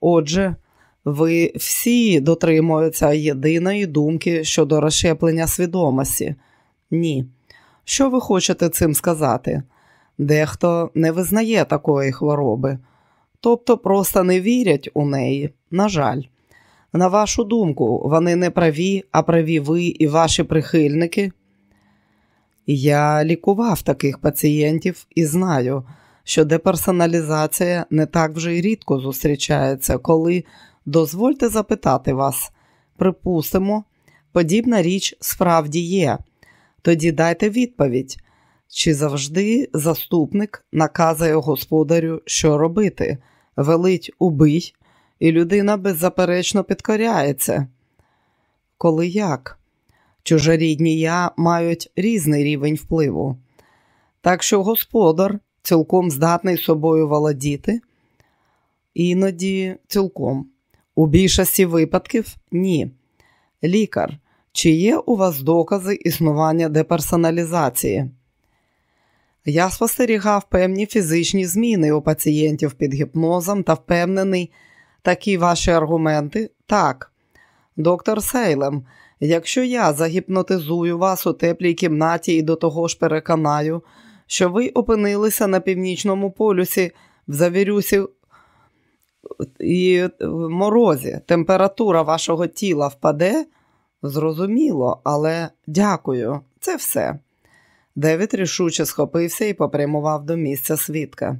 Отже, ви всі дотримуються єдиної думки щодо розщеплення свідомості? Ні. Що ви хочете цим сказати? Дехто не визнає такої хвороби, тобто просто не вірять у неї, на жаль. На вашу думку, вони не праві, а праві ви і ваші прихильники? Я лікував таких пацієнтів і знаю, що деперсоналізація не так вже й рідко зустрічається, коли дозвольте запитати вас, припустимо, подібна річ справді є. Тоді дайте відповідь, чи завжди заступник наказує господарю, що робити, велить убий, і людина беззаперечно підкоряється. Коли як? Чужорідні я мають різний рівень впливу. Так що господар цілком здатний собою володіти, іноді цілком. У більшості випадків ні. Лікар, чи є у вас докази існування деперсоналізації? Я спостерігав певні фізичні зміни у пацієнтів під гіпнозом та впевнений, такі ваші аргументи так. Доктор Сейлем, якщо я загіпнотизую вас у теплій кімнаті і до того ж переконаю, що ви опинилися на північному полюсі в завірюсі і морозі, температура вашого тіла впаде, зрозуміло, але дякую, це все. Девід рішуче схопився і попрямував до місця свідка.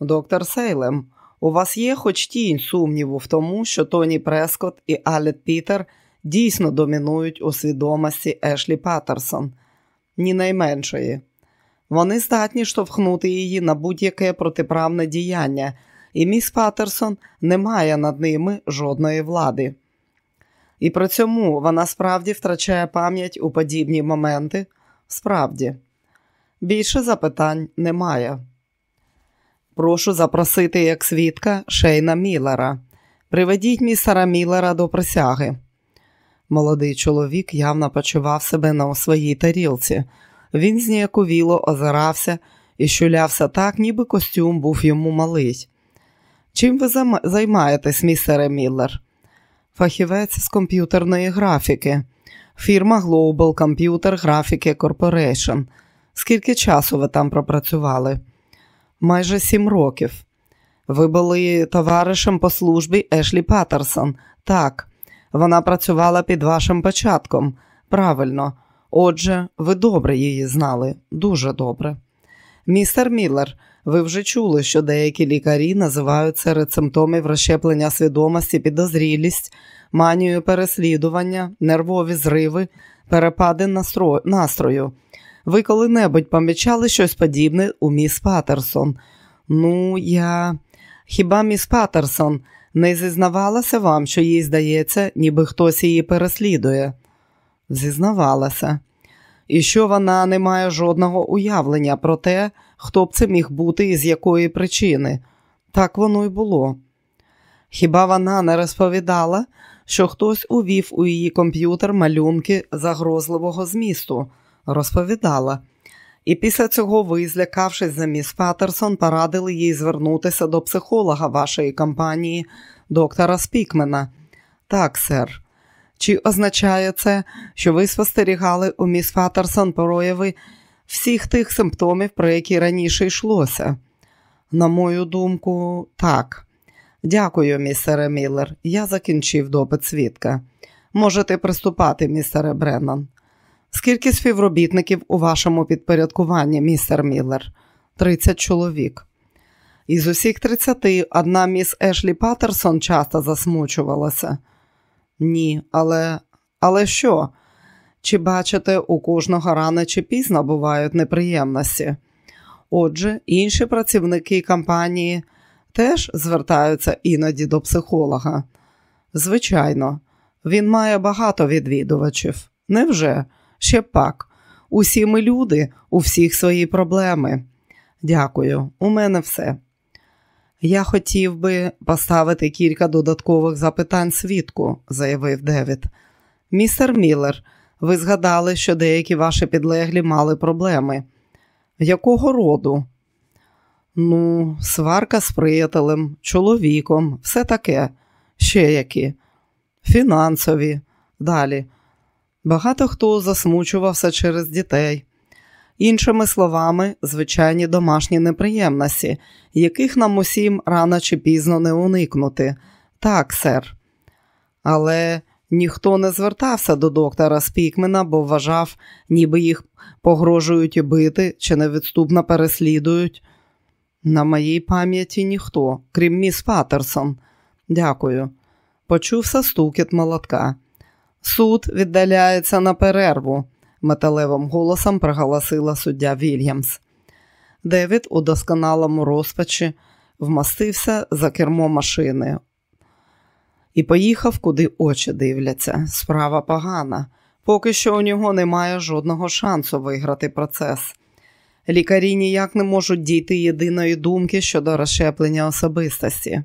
Доктор Сейлем, у вас є хоч тінь сумніву в тому, що Тоні Прескот і Алет Пітер дійсно домінують у свідомості Ешлі Паттерсон, ні найменшої. Вони здатні штовхнути її на будь-яке протиправне діяння, і міс Паттерсон не має над ними жодної влади. І при цьому вона справді втрачає пам'ять у подібні моменти. Справді, більше запитань немає. Прошу запросити як свідка Шейна Міллера. Приведіть містера Міллера до присяги. Молодий чоловік явно почував себе на своїй тарілці. Він зніяковіло озирався і щулявся так, ніби костюм був йому малий. Чим ви займаєтесь, містере Міллер? Фахівець з комп'ютерної графіки, фірма Global Computer Graphic Corporation. Скільки часу ви там пропрацювали? Майже сім років. Ви були товаришем по службі Ешлі Паттерсон. Так, вона працювала під вашим початком. Правильно. Отже, ви добре її знали, дуже добре. Містер Міллер, ви вже чули, що деякі лікарі називають серед симптомів розщеплення свідомості підозрілість, манію переслідування, нервові зриви, перепади настрою. Ви коли-небудь помічали щось подібне у міс Паттерсон? Ну, я. Хіба міс Паттерсон не зізнавалася вам, що їй здається, ніби хтось її переслідує? Зізнавалася. І що вона не має жодного уявлення про те, хто б це міг бути і з якої причини. Так воно й було. Хіба вона не розповідала, що хтось увів у її комп'ютер малюнки загрозливого змісту? Розповідала. І після цього ви, злякавшись за міс Паттерсон, порадили їй звернутися до психолога вашої компанії, доктора Спікмена. Так, сер. Чи означає це, що ви спостерігали у міс Паттерсон прояви всіх тих симптомів, про які раніше йшлося? На мою думку, так. Дякую, містере Міллер. Я закінчив допит свідка. Можете приступати, містере Бреннан. Скільки співробітників у вашому підпорядкуванні, містер Міллер? Тридцять чоловік. Із усіх тридцяти одна міс Ешлі Паттерсон часто засмучувалася. Ні, але але що? Чи бачите, у кожного рано чи пізно бувають неприємності? Отже, інші працівники компанії теж звертаються іноді до психолога. Звичайно, він має багато відвідувачів. Невже? Ще пак. Усі ми люди, у всіх свої проблеми. Дякую, у мене все. Я хотів би поставити кілька додаткових запитань свідку, заявив Девід. Містер Міллер, ви згадали, що деякі ваші підлеглі мали проблеми. Якого роду? Ну, сварка з приятелем, чоловіком, все таке, ще які, фінансові, далі. Багато хто засмучувався через дітей. Іншими словами, звичайні домашні неприємності, яких нам усім рано чи пізно не уникнути. Так, сер. Але ніхто не звертався до доктора Спікмена, бо вважав, ніби їх погрожують і бити чи невідступно переслідують. На моїй пам'яті ніхто, крім міс Паттерсон. Дякую. Почувся стукіт молотка. Суд віддаляється на перерву металевим голосом проголосила суддя Вільямс. Девід у досконалому розпачі вмастився за кермо машини і поїхав, куди очі дивляться. Справа погана. Поки що у нього немає жодного шансу виграти процес. Лікарі ніяк не можуть дійти єдиної думки щодо розщеплення особистості.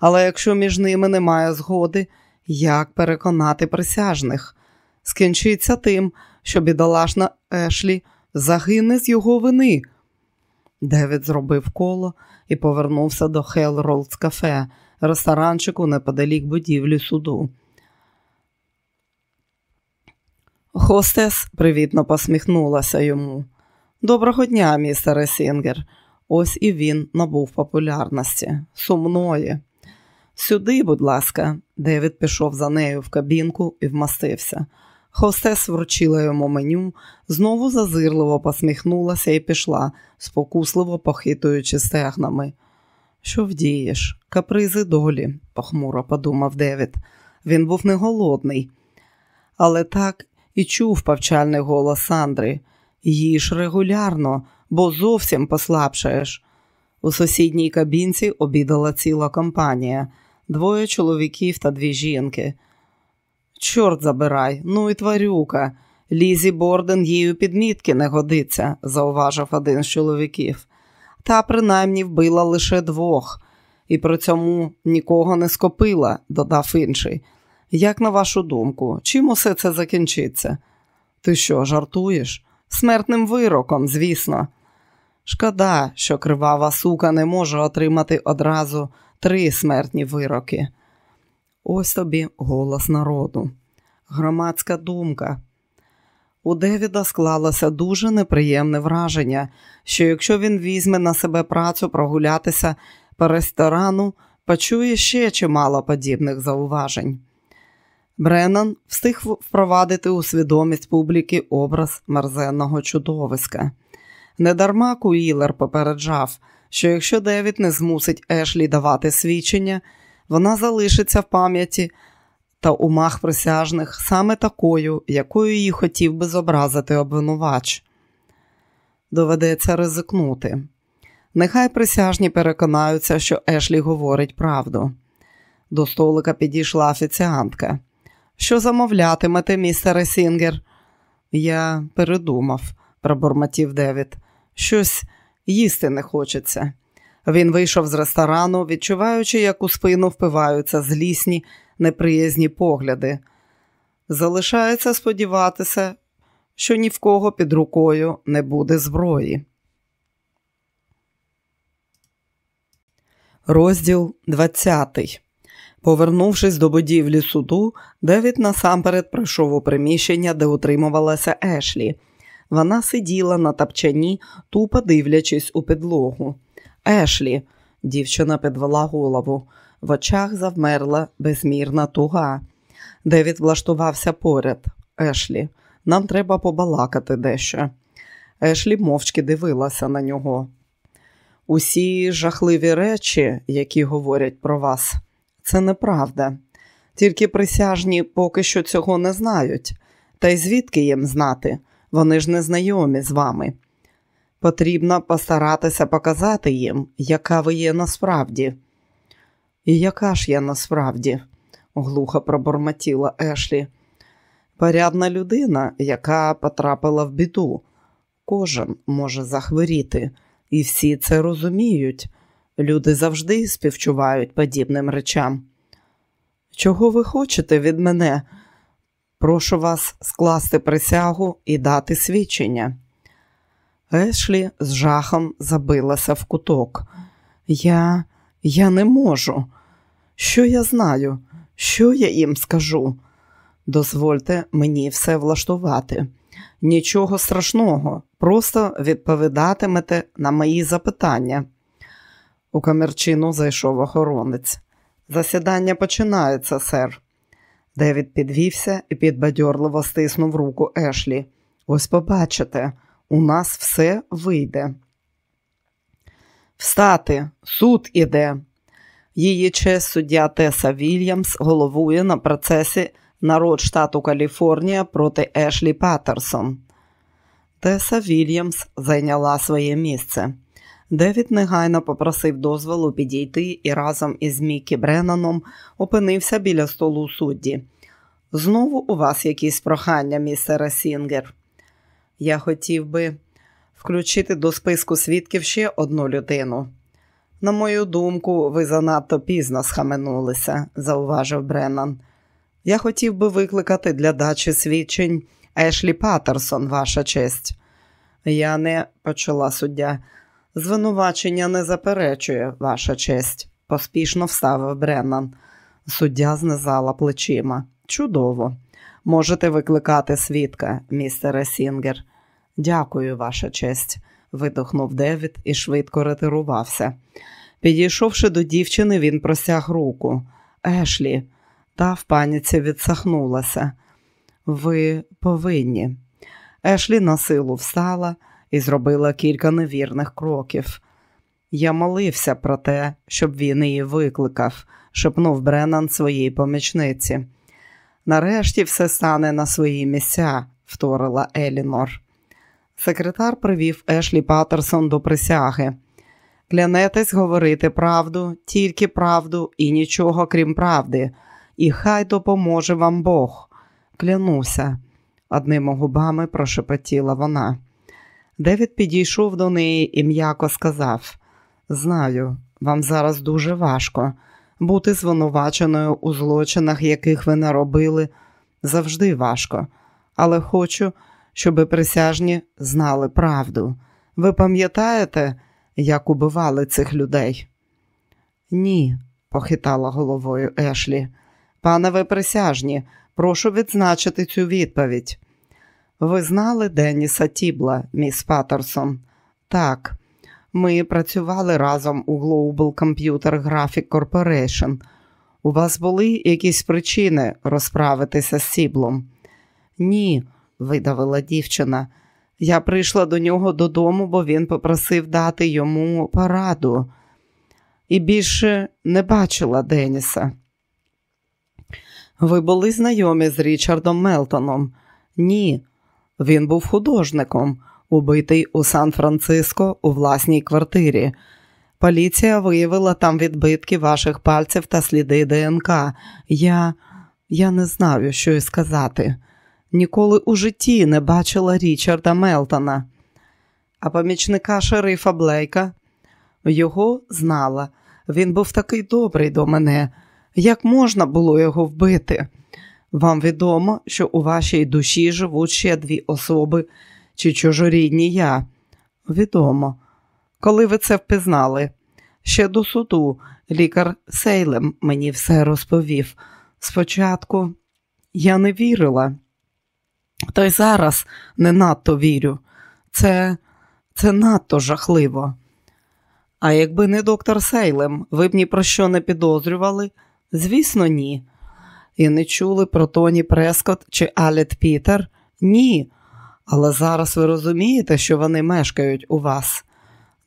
Але якщо між ними немає згоди, як переконати присяжних? Скінчиться тим, що бідолашна Ешлі загине з його вини. Девід зробив коло і повернувся до Гаролдс кафе, ресторанчику неподалік будівлі суду. Хостес привітно посміхнулася йому. Доброго дня, містере Сінгер. Ось і він набув популярності, сумної. Сюди, будь ласка, Девід пішов за нею в кабінку і вмастився. Хостес вручила йому меню, знову зазирливо посміхнулася і пішла, спокусливо похитуючи стегнами. Що вдієш? Капризи долі, похмуро подумав Девід. Він був не голодний. Але так і чув повчальний голос Сандри. Їж регулярно, бо зовсім послабшаєш. У сусідній кабінці обідала ціла компанія, двоє чоловіків та дві жінки. Чорт забирай, ну і тварюка. Лізі Борден їй у підмітки не годиться, зауважив один з чоловіків. Та принаймні вбила лише двох, і при цьому нікого не скопила, додав інший. Як на вашу думку, чим усе це закінчиться? Ти що, жартуєш? Смертним вироком, звісно. Шкода, що кривава сука не може отримати одразу три смертні вироки. Ось тобі голос народу. Громадська думка. У Девіда склалося дуже неприємне враження, що якщо він візьме на себе працю прогулятися по ресторану, почує ще чимало подібних зауважень. Бреннан встиг впровадити у свідомість публіки образ мерзенного чудовиська. Недарма Куїлер попереджав, що якщо Девід не змусить Ешлі давати свідчення, вона залишиться в пам'яті та умах присяжних саме такою, якою її хотів би зобразити обвинувач. Доведеться ризикнути. Нехай присяжні переконаються, що Ешлі говорить правду. До столика підійшла офіціантка. Що замовлятимете, містере Сінгер? Я передумав, пробурмотів Девід. Щось їсти не хочеться. Він вийшов з ресторану, відчуваючи, як у спину впиваються злісні, неприязні погляди. Залишається сподіватися, що ні в кого під рукою не буде зброї. Розділ 20 Повернувшись до будівлі суду, Девід насамперед прийшов у приміщення, де утримувалася Ешлі. Вона сиділа на тапчані, тупо дивлячись у підлогу. Ешлі, дівчина підвела голову. В очах завмерла безмірна туга. Девід влаштувався поряд. Ешлі, нам треба побалакати дещо. Ешлі мовчки дивилася на нього. Усі жахливі речі, які говорять про вас, це неправда. Тільки присяжні поки що цього не знають. Та й звідки їм знати? Вони ж не знайомі з вами. Потрібно постаратися показати їм, яка ви є насправді. І яка ж я насправді? глухо пробормотіла Ешлі. Порядна людина, яка потрапила в біду. Кожен може захворіти, і всі це розуміють. Люди завжди співчувають подібним речам. Чого ви хочете від мене? Прошу вас скласти присягу і дати свідчення. Ешлі з жахом забилася в куток. Я я не можу. Що я знаю? Що я їм скажу? Дозвольте мені все влаштувати. Нічого страшного, просто відповідатимете на мої запитання. У камерчину зайшов охоронець. Засідання починається, сер. Девід підвівся і підбадьорливо стиснув руку Ешлі. Ось побачите, у нас все вийде. Встати, суд іде. Її честь суддя Теса Вільямс головує на процесі народ штату Каліфорнія проти Ешлі Паттерсон. Теса Вільямс зайняла своє місце. Девід негайно попросив дозволу підійти і разом із Мікі Бренаном опинився біля столу судді. Знову у вас якісь прохання, містере Сінгер. Я хотів би включити до списку свідків ще одну людину. На мою думку, ви занадто пізно схаменулися, зауважив Бреннан. Я хотів би викликати для дачі свідчень Ешлі Паттерсон, ваша честь. Я не почала суддя. Звинувачення не заперечує, ваша честь, поспішно вставив Бреннан. Суддя знизала плечима. Чудово. Можете викликати свідка, містере Сінгер. Дякую, ваша честь, видохнув Девід і швидко ретирувався. Підійшовши до дівчини, він простяг руку. Ешлі, та в паніці відсахнулася. Ви повинні. Ешлі на силу встала і зробила кілька невірних кроків. Я молився про те, щоб він її викликав, шепнув Бреннан своїй помічниці. Нарешті все стане на свої місця, вторила Елінор. Секретар привів Ешлі Паттерсон до присяги. Клянетесь говорити правду, тільки правду і нічого крім правди, і хай допоможе вам Бог. Клянуся, одними губами прошепотіла вона. Девід підійшов до неї і м'яко сказав: Знаю, вам зараз дуже важко. Бути звинуваченою у злочинах, яких ви не робили, завжди важко, але хочу, щоб присяжні знали правду. Ви пам'ятаєте, як убивали цих людей? Ні, похитала головою Ешлі. Пане ви присяжні, прошу відзначити цю відповідь. Ви знали Деніса Тібла, міс Паттерсон? Так. Ми працювали разом у Global Computer Graphic Corporation. У вас були якісь причини розправитися з Сіблом? Ні, видавила дівчина. Я прийшла до нього додому, бо він попросив дати йому пораду і більше не бачила Деніса. Ви були знайомі з Річардом Мелтоном? Ні, він був художником, убитий у Сан-Франциско у власній квартирі. Поліція виявила там відбитки ваших пальців та сліди ДНК. Я я не знаю, що й сказати. Ніколи у житті не бачила Річарда Мелтона. А помічника шерифа Блейка його знала. Він був такий добрий до мене. Як можна було його вбити? Вам відомо, що у вашій душі живуть ще дві особи чи чужорідні я? Відомо. Коли ви це впізнали? Ще до суду лікар Сейлем мені все розповів. Спочатку я не вірила, та й зараз не надто вірю. Це, Це надто жахливо. А якби не доктор Сейлем, ви б ні про що не підозрювали? Звісно, ні. І не чули про Тоні Прескот чи Алет Пітер? Ні. Але зараз ви розумієте, що вони мешкають у вас?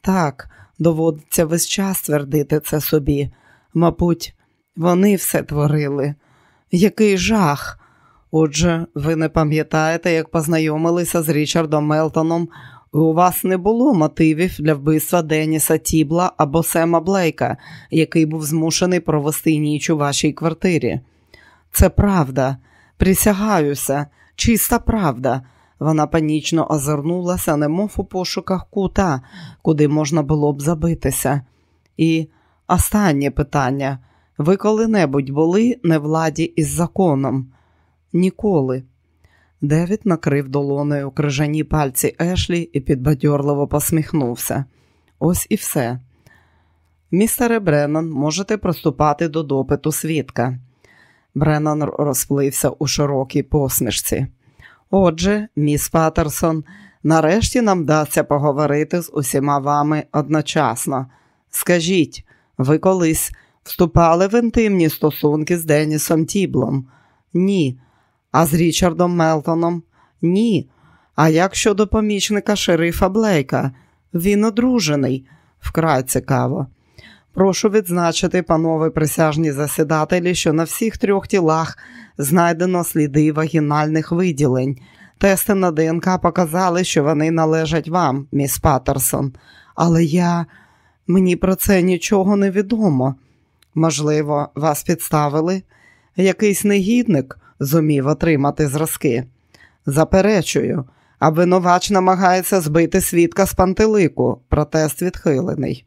Так, доводиться весь час твердити це собі. Мабуть, вони все творили. Який жах! Отже, ви не пам'ятаєте, як познайомилися з Річардом Мелтоном у вас не було мотивів для вбивства Деніса Тібла або Сема Блейка, який був змушений провести ніч у вашій квартирі. Це правда, присягаюся, чиста правда. Вона панічно озирнулася, немов у пошуках кута, куди можна було б забитися. І останнє питання: ви коли-небудь були не владі із законом? Ніколи. Девід накрив долоною крижані пальці Ешлі і підбадьорливо посміхнувся. Ось і все. Містере Бреннан, можете приступати до допиту свідка. Бреннан розплився у широкій посмішці. Отже, міс Паттерсон, нарешті нам вдасться поговорити з усіма вами одночасно. Скажіть, ви колись вступали в інтимні стосунки з Денісом Тіблом? Ні. А з Річардом Мелтоном? Ні. А як щодо помічника шерифа Блейка? Він одружений, вкрай цікаво. Прошу відзначити, панове присяжні засідателі, що на всіх трьох тілах знайдено сліди вагінальних виділень. Тести на ДНК показали, що вони належать вам, міс Паттерсон. Але я мені про це нічого не відомо. Можливо, вас підставили? Якийсь негідник зумів отримати зразки. Заперечую, обвинувач намагається збити свідка з пантелику, протест відхилений,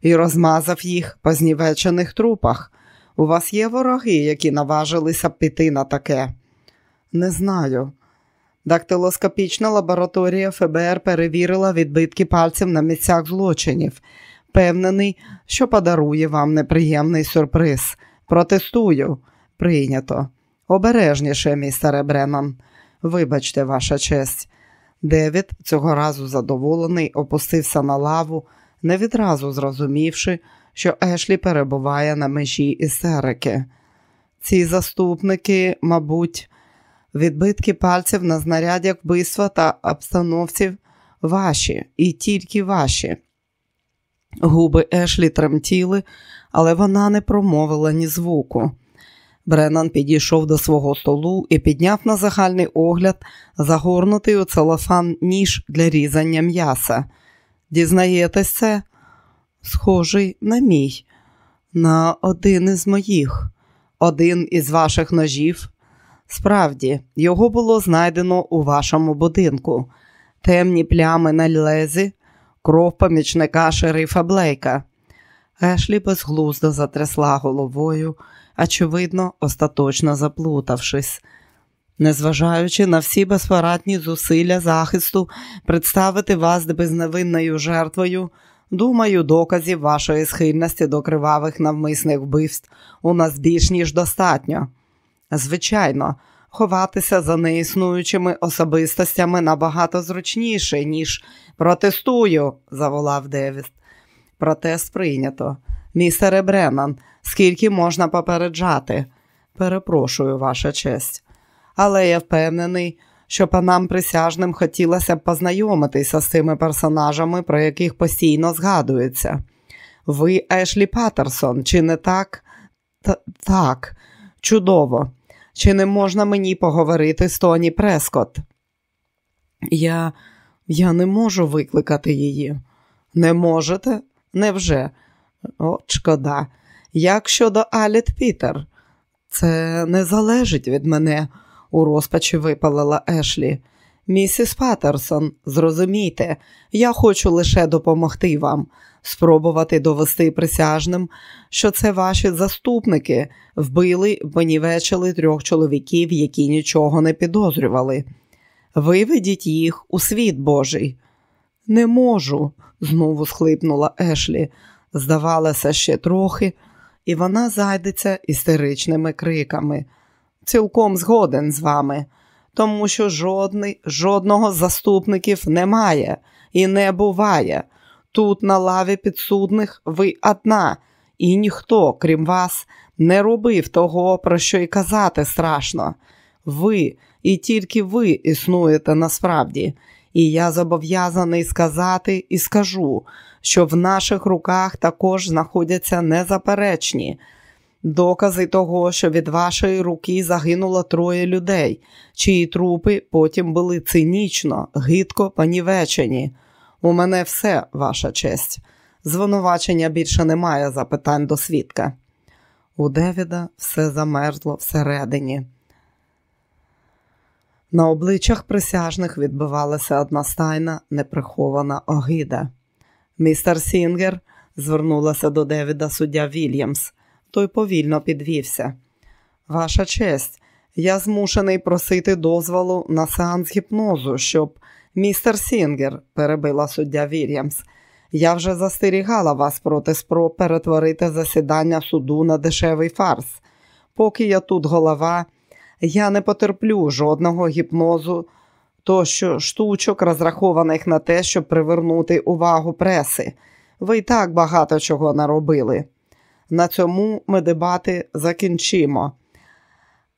і розмазав їх по знівечених трупах. У вас є вороги, які наважилися піти на таке? Не знаю. Дактилоскопічна лабораторія ФБР перевірила відбитки пальців на місцях злочинів. Певнений, що подарує вам неприємний сюрприз. Протестую. Прийнято. Обережніше, містере Бреннан. Вибачте, ваша честь. Девід, цього разу задоволений, опустився на лаву, не відразу зрозумівши, що Ешлі перебуває на межі істерики. Ці заступники, мабуть, відбитки пальців на знарядях вбивства та обстановців ваші і тільки ваші. Губи Ешлі тремтіли, але вона не промовила ні звуку. Бреннан підійшов до свого столу і підняв на загальний огляд загорнутий у целофан ніж для різання м'яса. Дізнаєтесь це? Схожий на мій, на один із моїх, один із ваших ножів. Справді, його було знайдено у вашому будинку. Темні плями на лезі, кров помічника шерифа Блейка. Ешлі безглуздо затрясла головою, очевидно, остаточно заплутавшись. Незважаючи на всі безпорадні зусилля захисту представити вас безневинною жертвою, думаю, доказів вашої схильності до кривавих навмисних вбивств у нас більш ніж достатньо. Звичайно, ховатися за неіснуючими особистостями набагато зручніше, ніж протестую, заволав Девіс. Протест прийнято. Містере Бреннан, скільки можна попереджати? Перепрошую, ваша честь. Але я впевнений, що панам присяжним хотілося б познайомитися з цими персонажами, про яких постійно згадується. Ви Ешлі Паттерсон, чи не так? Т так, чудово. Чи не можна мені поговорити з Тоні Прескот? Я я не можу викликати її. Не можете? Невже? От шкода. Як щодо Аліт Пітер? Це не залежить від мене, у розпачі випалила Ешлі. Місіс Паттерсон, зрозумійте, я хочу лише допомогти вам, спробувати довести присяжним, що це ваші заступники вбили, понівечили трьох чоловіків, які нічого не підозрювали. Виведіть їх у світ Божий. Не можу, знову схлипнула Ешлі. Здавалося, ще трохи, і вона зайдеться істеричними криками. Цілком згоден з вами, тому що жодний, жодного з заступників немає і не буває. Тут на лаві підсудних ви одна, і ніхто, крім вас, не робив того, про що й казати страшно. Ви і тільки ви існуєте насправді, і я зобов'язаний сказати і скажу, що в наших руках також знаходяться незаперечні докази того, що від вашої руки загинуло троє людей, чиї трупи потім були цинічно, гидко понівечені. У мене все, ваша честь. Звинувачення більше немає запитань до свідка. У Девіда все замерзло всередині. На обличчях присяжних відбивалася одностайна неприхована огида. Містер Сінгер звернулася до Девіда суддя Вільямс. Той повільно підвівся. Ваша честь, я змушений просити дозволу на сеанс гіпнозу, щоб містер Сінгер, перебила суддя Вільямс. Я вже застерігала вас проти спроб перетворити засідання суду на дешевий фарс. Поки я тут голова, я не потерплю жодного гіпнозу, тощо, штучок, розрахованих на те, щоб привернути увагу преси. Ви і так багато чого наробили. На цьому ми дебати закінчимо.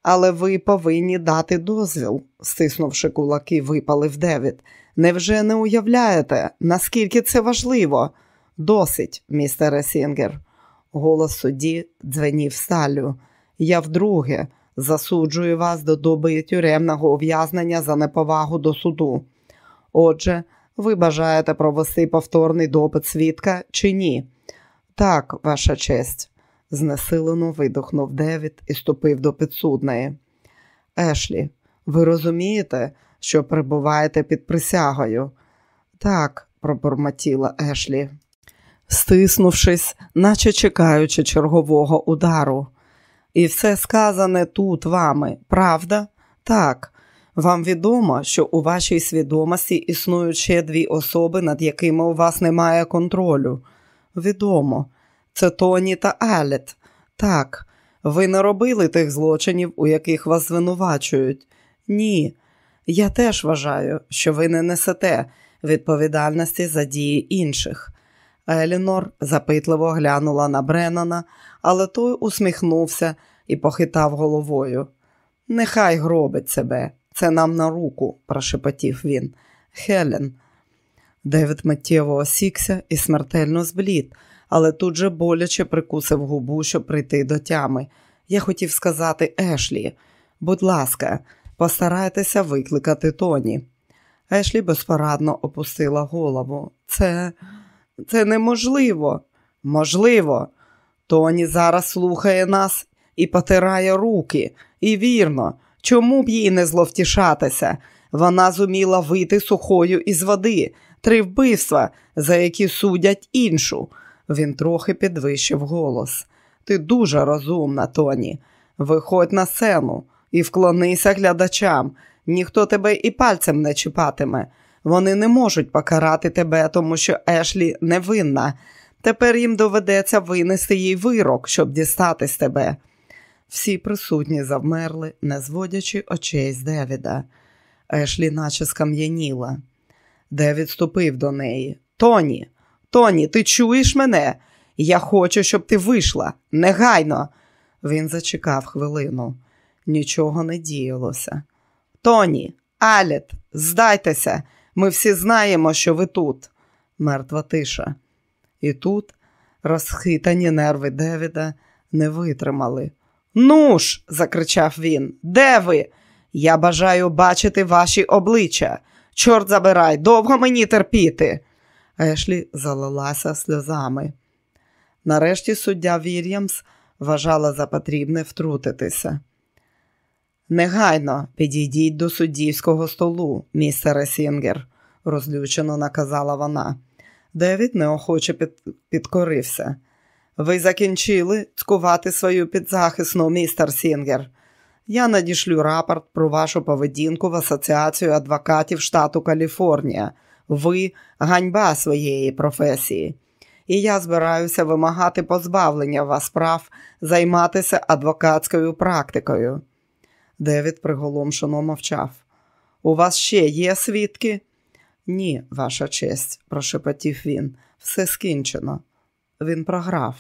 Але ви повинні дати дозвіл, стиснувши кулаки, випалив Девід. Невже не уявляєте, наскільки це важливо? Досить, містере Сінгер. Голос судді дзвенів сталю. Я вдруге засуджую вас до доби тюремного ув'язнення за неповагу до суду. Отже, ви бажаєте провести повторний допит свідка чи ні? Так, ваша честь, знесилено видохнув Девід і ступив до підсудної. Ешлі, ви розумієте, що перебуваєте під присягою? Так, пробурмотіла Ешлі, стиснувшись, наче чекаючи чергового удару. І все сказане тут вами, правда? Так. Вам відомо, що у вашій свідомості існують ще дві особи, над якими у вас немає контролю. Відомо, це Тоні та Алет. Так, ви не робили тих злочинів, у яких вас звинувачують. Ні. Я теж вважаю, що ви не несете відповідальності за дії інших. Елінор запитливо глянула на Бреннана, але той усміхнувся і похитав головою. Нехай гробить себе, це нам на руку, прошепотів він. Хелен. Девід миттєво осікся і смертельно зблід, але тут же боляче прикусив губу, щоб прийти до тями. Я хотів сказати Ешлі, будь ласка, постарайтеся викликати Тоні. Ешлі безпорадно опустила голову. Це це неможливо. Можливо. Тоні зараз слухає нас і потирає руки. І вірно, Чому б їй не зловтішатися? Вона зуміла вийти сухою із води, три вбивства, за які судять іншу. Він трохи підвищив голос. Ти дуже розумна, Тоні. Виходь на сцену і вклонися глядачам. Ніхто тебе і пальцем не чіпатиме. Вони не можуть покарати тебе, тому що Ешлі невинна. Тепер їм доведеться винести їй вирок, щоб дістати з тебе. Всі присутні завмерли, не зводячи очей з Девіда. Ешлі наче скам'яніла. Девід ступив до неї. Тоні, Тоні, ти чуєш мене? Я хочу, щоб ти вийшла. Негайно. Він зачекав хвилину. Нічого не діялося. Тоні, Аліт, здайтеся, ми всі знаємо, що ви тут. Мертва тиша. І тут розхитані нерви Девіда не витримали. Ну ж, закричав він, де ви? Я бажаю бачити ваші обличчя. Чорт забирай, довго мені терпіти. Ешлі залилася сльозами. Нарешті суддя Вільямс вважала за потрібне втрутитися. Негайно підійдіть до суддівського столу, містере Сінгер, розлючено наказала вона. Девід неохоче під... підкорився. Ви закінчили цькувати свою підзахисну, містер Сінгер. Я надішлю рапорт про вашу поведінку в Асоціацію адвокатів штату Каліфорнія. Ви ганьба своєї професії. І я збираюся вимагати позбавлення вас прав займатися адвокатською практикою. Девід приголомшено мовчав. У вас ще є свідки? Ні, ваша честь, прошепотів він. Все скінчено. Він програв.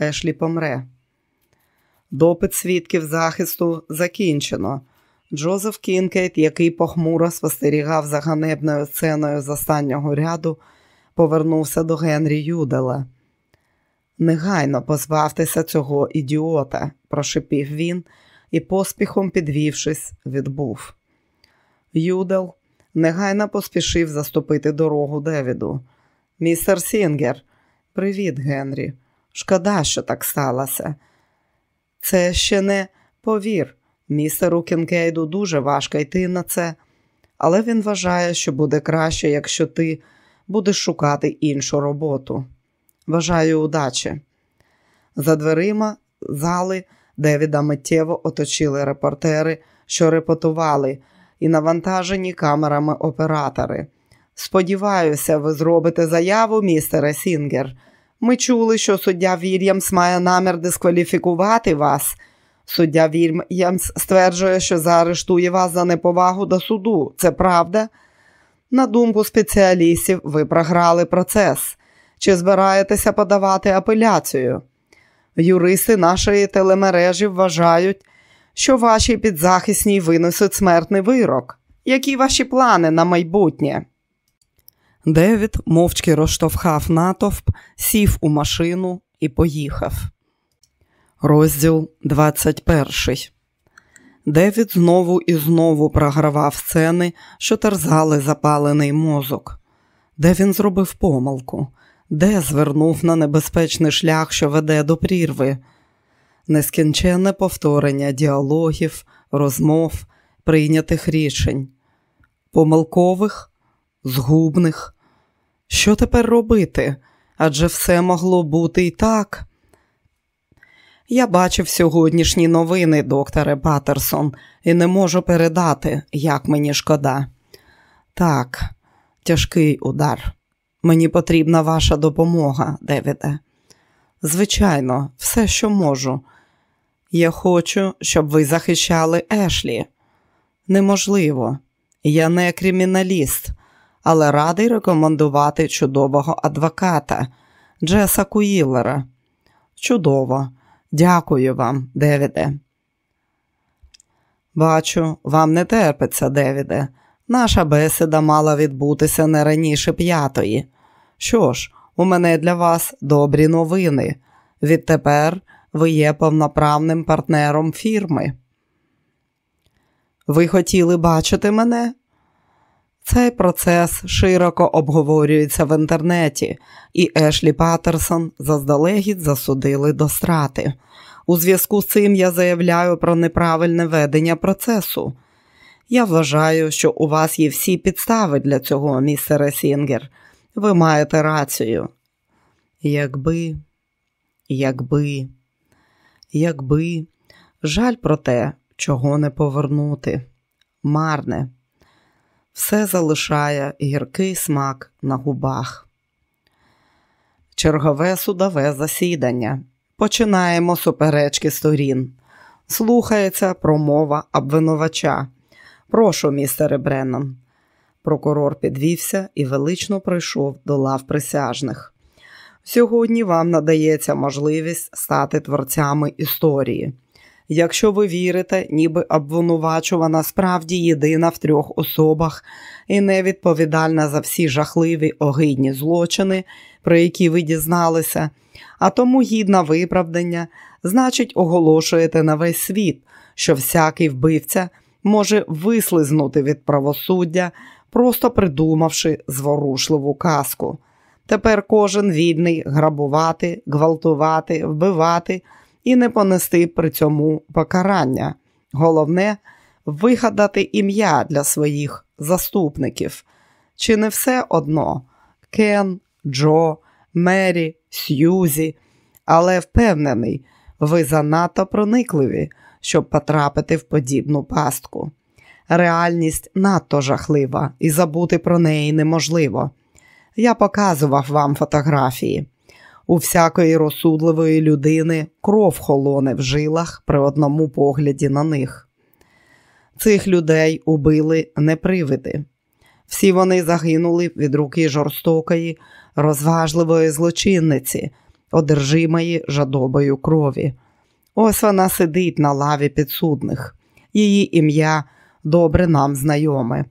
Ешлі помре. Допит свідків захисту закінчено. Джозеф Кінкейт, який похмуро спостерігав за ганебною сценою з останнього ряду, повернувся до Генрі Юдела. Негайно позбавтеся цього ідіота, прошипів він і, поспіхом підвівшись, відбув. Юдел негайно поспішив заступити дорогу Девіду. Містер Сінгер, привіт, Генрі. Шкода, що так сталося. Це ще не повір. Містеру Кінкейду дуже важко йти на це, але він вважає, що буде краще, якщо ти будеш шукати іншу роботу. Бажаю удачі. За дверима зали Девіда миттєво оточили репортери, що репетували, і навантажені камерами оператори. Сподіваюся, ви зробите заяву, містере Сінгер. Ми чули, що суддя Вільямс має намір дискваліфікувати вас. Суддя Вільямс стверджує, що заарештує вас за неповагу до суду. Це правда? На думку спеціалістів, ви програли процес. Чи збираєтеся подавати апеляцію? Юристи нашої телемережі вважають, що ваші підзахисні винесуть смертний вирок. Які ваші плани на майбутнє? Девід мовчки розштовхав натовп, сів у машину і поїхав. Розділ 21 Девід знову і знову програвав сцени, що терзали запалений мозок. Де він зробив помилку, де звернув на небезпечний шлях, що веде до прірви, нескінченне повторення діалогів, розмов, прийнятих рішень, помилкових, згубних. Що тепер робити? Адже все могло бути і так. Я бачив сьогоднішні новини, докторе Паттерсон, і не можу передати, як мені шкода. Так, тяжкий удар. Мені потрібна ваша допомога, Девіде. Звичайно, все, що можу. Я хочу, щоб ви захищали Ешлі. Неможливо, я не криміналіст, але радий рекомендувати чудового адвоката Джеса Куїлера. Чудово. Дякую вам, Девіде. Бачу, вам не терпиться, Девіде. Наша бесіда мала відбутися не раніше п'ятої. Що ж, у мене для вас добрі новини. Відтепер ви є повноправним партнером фірми. Ви хотіли бачити мене? Цей процес широко обговорюється в інтернеті, і Ешлі Паттерсон заздалегідь засудили до страти. У зв'язку з цим я заявляю про неправильне ведення процесу. Я вважаю, що у вас є всі підстави для цього, містере Сінгер. Ви маєте рацію. Якби, якби, якби, жаль про те, чого не повернути. Марне, все залишає гіркий смак на губах. Чергове судове засідання. Починаємо суперечки сторін. Слухається промова обвинувача. Прошу, містере Бреннан. Прокурор підвівся і велично прийшов до лав присяжних. Сьогодні вам надається можливість стати творцями історії. Якщо ви вірите, ніби обвинувачувана справді єдина в трьох особах і не відповідальна за всі жахливі огидні злочини, про які ви дізналися, а тому гідна виправдання, значить, оголошуєте на весь світ, що всякий вбивця може вислизнути від правосуддя, просто придумавши зворушливу казку. Тепер кожен вільний грабувати, гвалтувати, вбивати і не понести при цьому покарання. Головне вигадати ім'я для своїх заступників. Чи не все одно Кен, Джо, Мері, Сьюзі, але впевнений, ви занадто проникливі, щоб потрапити в подібну пастку. Реальність надто жахлива, і забути про неї неможливо. Я показував вам фотографії. У всякої розсудливої людини кров холоне в жилах при одному погляді на них. Цих людей убили непривиди. Всі вони загинули від руки жорстокої, розважливої злочинниці, одержимої жадобою крові. Ось вона сидить на лаві підсудних. Її ім'я добре нам знайоме.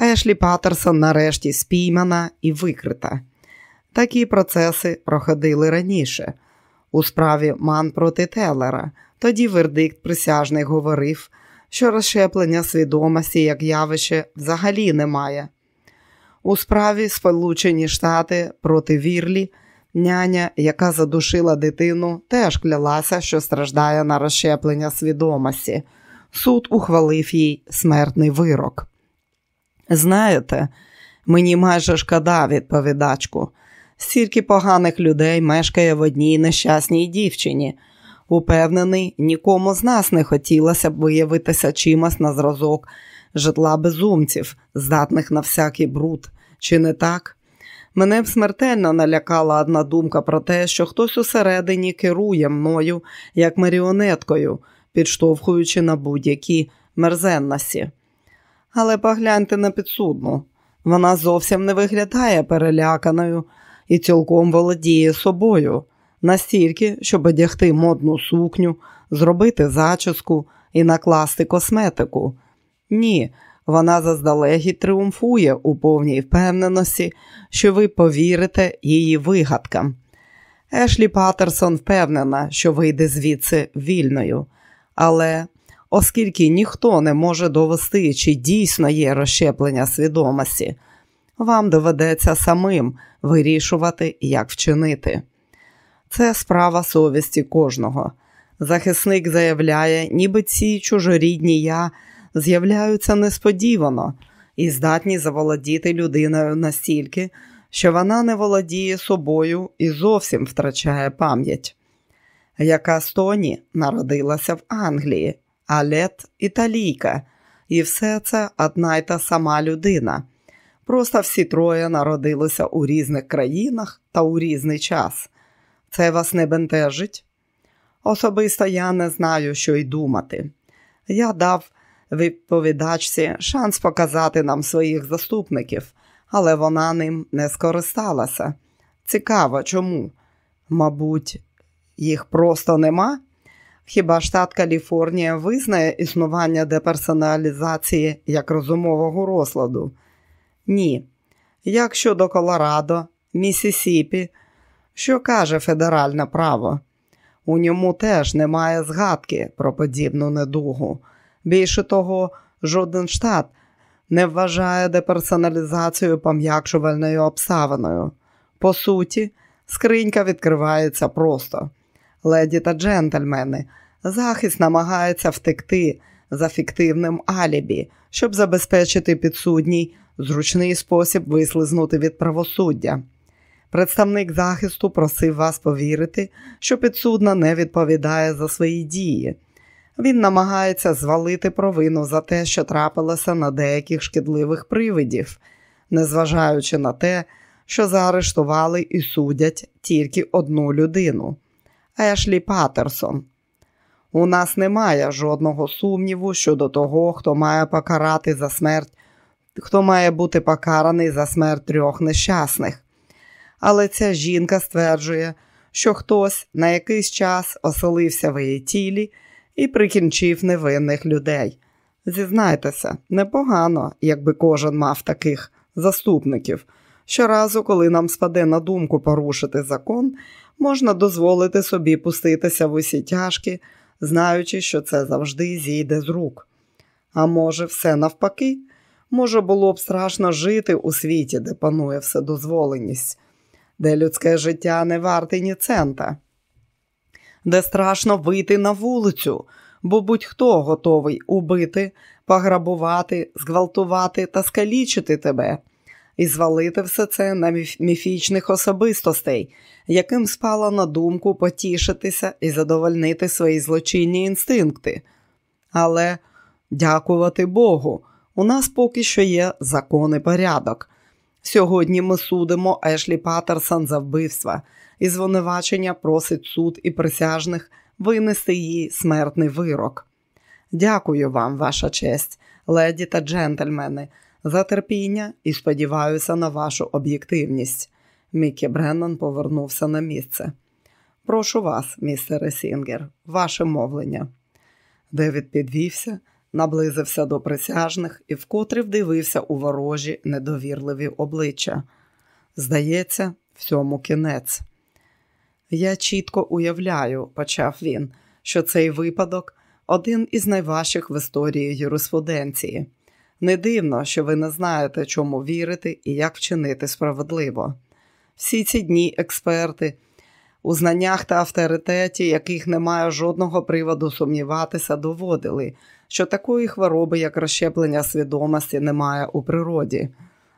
Ешлі Паттерсон нарешті спіймана і викрита. Такі процеси проходили раніше. У справі Ман проти Теллера. Тоді вердикт присяжний говорив, що розщеплення свідомості як явище взагалі немає. У справі Сполучені Штати проти Вірлі няня, яка задушила дитину, теж клялася, що страждає на розщеплення свідомості. Суд ухвалив їй смертний вирок. Знаєте, мені майже шкода відповідачку. Стільки поганих людей мешкає в одній нещасній дівчині. Упевнений, нікому з нас не хотілося б виявитися чимось на зразок житла безумців, здатних на всякий бруд. Чи не так? Мене б смертельно налякала одна думка про те, що хтось усередині керує мною як маріонеткою, підштовхуючи на будь-які мерзенності. Але погляньте на підсудну. Вона зовсім не виглядає переляканою і цілком володіє собою, настільки, щоб одягти модну сукню, зробити зачіску і накласти косметику. Ні, вона заздалегідь тріумфує у повній впевненості, що ви повірите її вигадкам. Ешлі Паттерсон впевнена, що вийде звідси вільною, але оскільки ніхто не може довести, чи дійсно є розщеплення свідомості, вам доведеться самим вирішувати, як вчинити. Це справа совісті кожного. Захисник заявляє, ніби ці чужорідні я з'являються несподівано і здатні заволодіти людиною настільки, що вона не володіє собою і зовсім втрачає пам'ять. Яка Стоні народилася в Англії, а Лет – італійка, і все це одна й та сама людина. Просто всі троє народилися у різних країнах та у різний час. Це вас не бентежить? Особисто я не знаю, що й думати. Я дав відповідачці шанс показати нам своїх заступників, але вона ним не скористалася. Цікаво, чому? Мабуть, їх просто нема? Хіба штат Каліфорнія визнає існування деперсоналізації як розумового розладу? Ні. Як щодо Колорадо, Місісіпі, що каже федеральне право? У ньому теж немає згадки про подібну недугу. Більше того, жоден штат не вважає деперсоналізацію пом'якшувальною обставиною. По суті, скринька відкривається просто. Леді та джентльмени, захист намагається втекти за фіктивним алібі, щоб забезпечити підсудній зручний спосіб вислизнути від правосуддя. Представник захисту просив вас повірити, що підсудна не відповідає за свої дії. Він намагається звалити провину за те, що трапилося на деяких шкідливих привидів, незважаючи на те, що заарештували і судять тільки одну людину Ешлі Патерсон. У нас немає жодного сумніву щодо того, хто має покарати за смерть, хто має бути покараний за смерть трьох нещасних. Але ця жінка стверджує, що хтось на якийсь час оселився в її тілі і прикінчив невинних людей. Зізнайтеся, непогано, якби кожен мав таких заступників. Щоразу, коли нам спаде на думку порушити закон, можна дозволити собі пуститися в усі тяжкі, знаючи, що це завжди зійде з рук. А може, все навпаки, може, було б страшно жити у світі, де панує вседозволеність, де людське життя не варте ні цента, де страшно вийти на вулицю, бо будь-хто готовий убити, пограбувати, зґвалтувати та скалічити тебе і звалити все це на міфічних особистостей, яким спало на думку потішитися і задовольнити свої злочинні інстинкти. Але, дякувати Богу, у нас поки що є закон і порядок. Сьогодні ми судимо Ешлі Паттерсон за вбивства, і звинувачення просить суд і присяжних винести їй смертний вирок. Дякую вам, ваша честь, леді та джентльмени, за терпіння і сподіваюся на вашу об'єктивність. Мікі Бреннан повернувся на місце. Прошу вас, містере Сінгер, ваше мовлення. Девід підвівся, наблизився до присяжних і вкотре вдивився у ворожі недовірливі обличчя. Здається, всьому кінець. Я чітко уявляю, почав він, що цей випадок один із найважчих в історії юриспруденції. Не дивно, що ви не знаєте, чому вірити і як вчинити справедливо. Всі ці дні експерти, у знаннях та авторитеті, яких немає жодного приводу сумніватися, доводили, що такої хвороби, як розщеплення свідомості, немає у природі.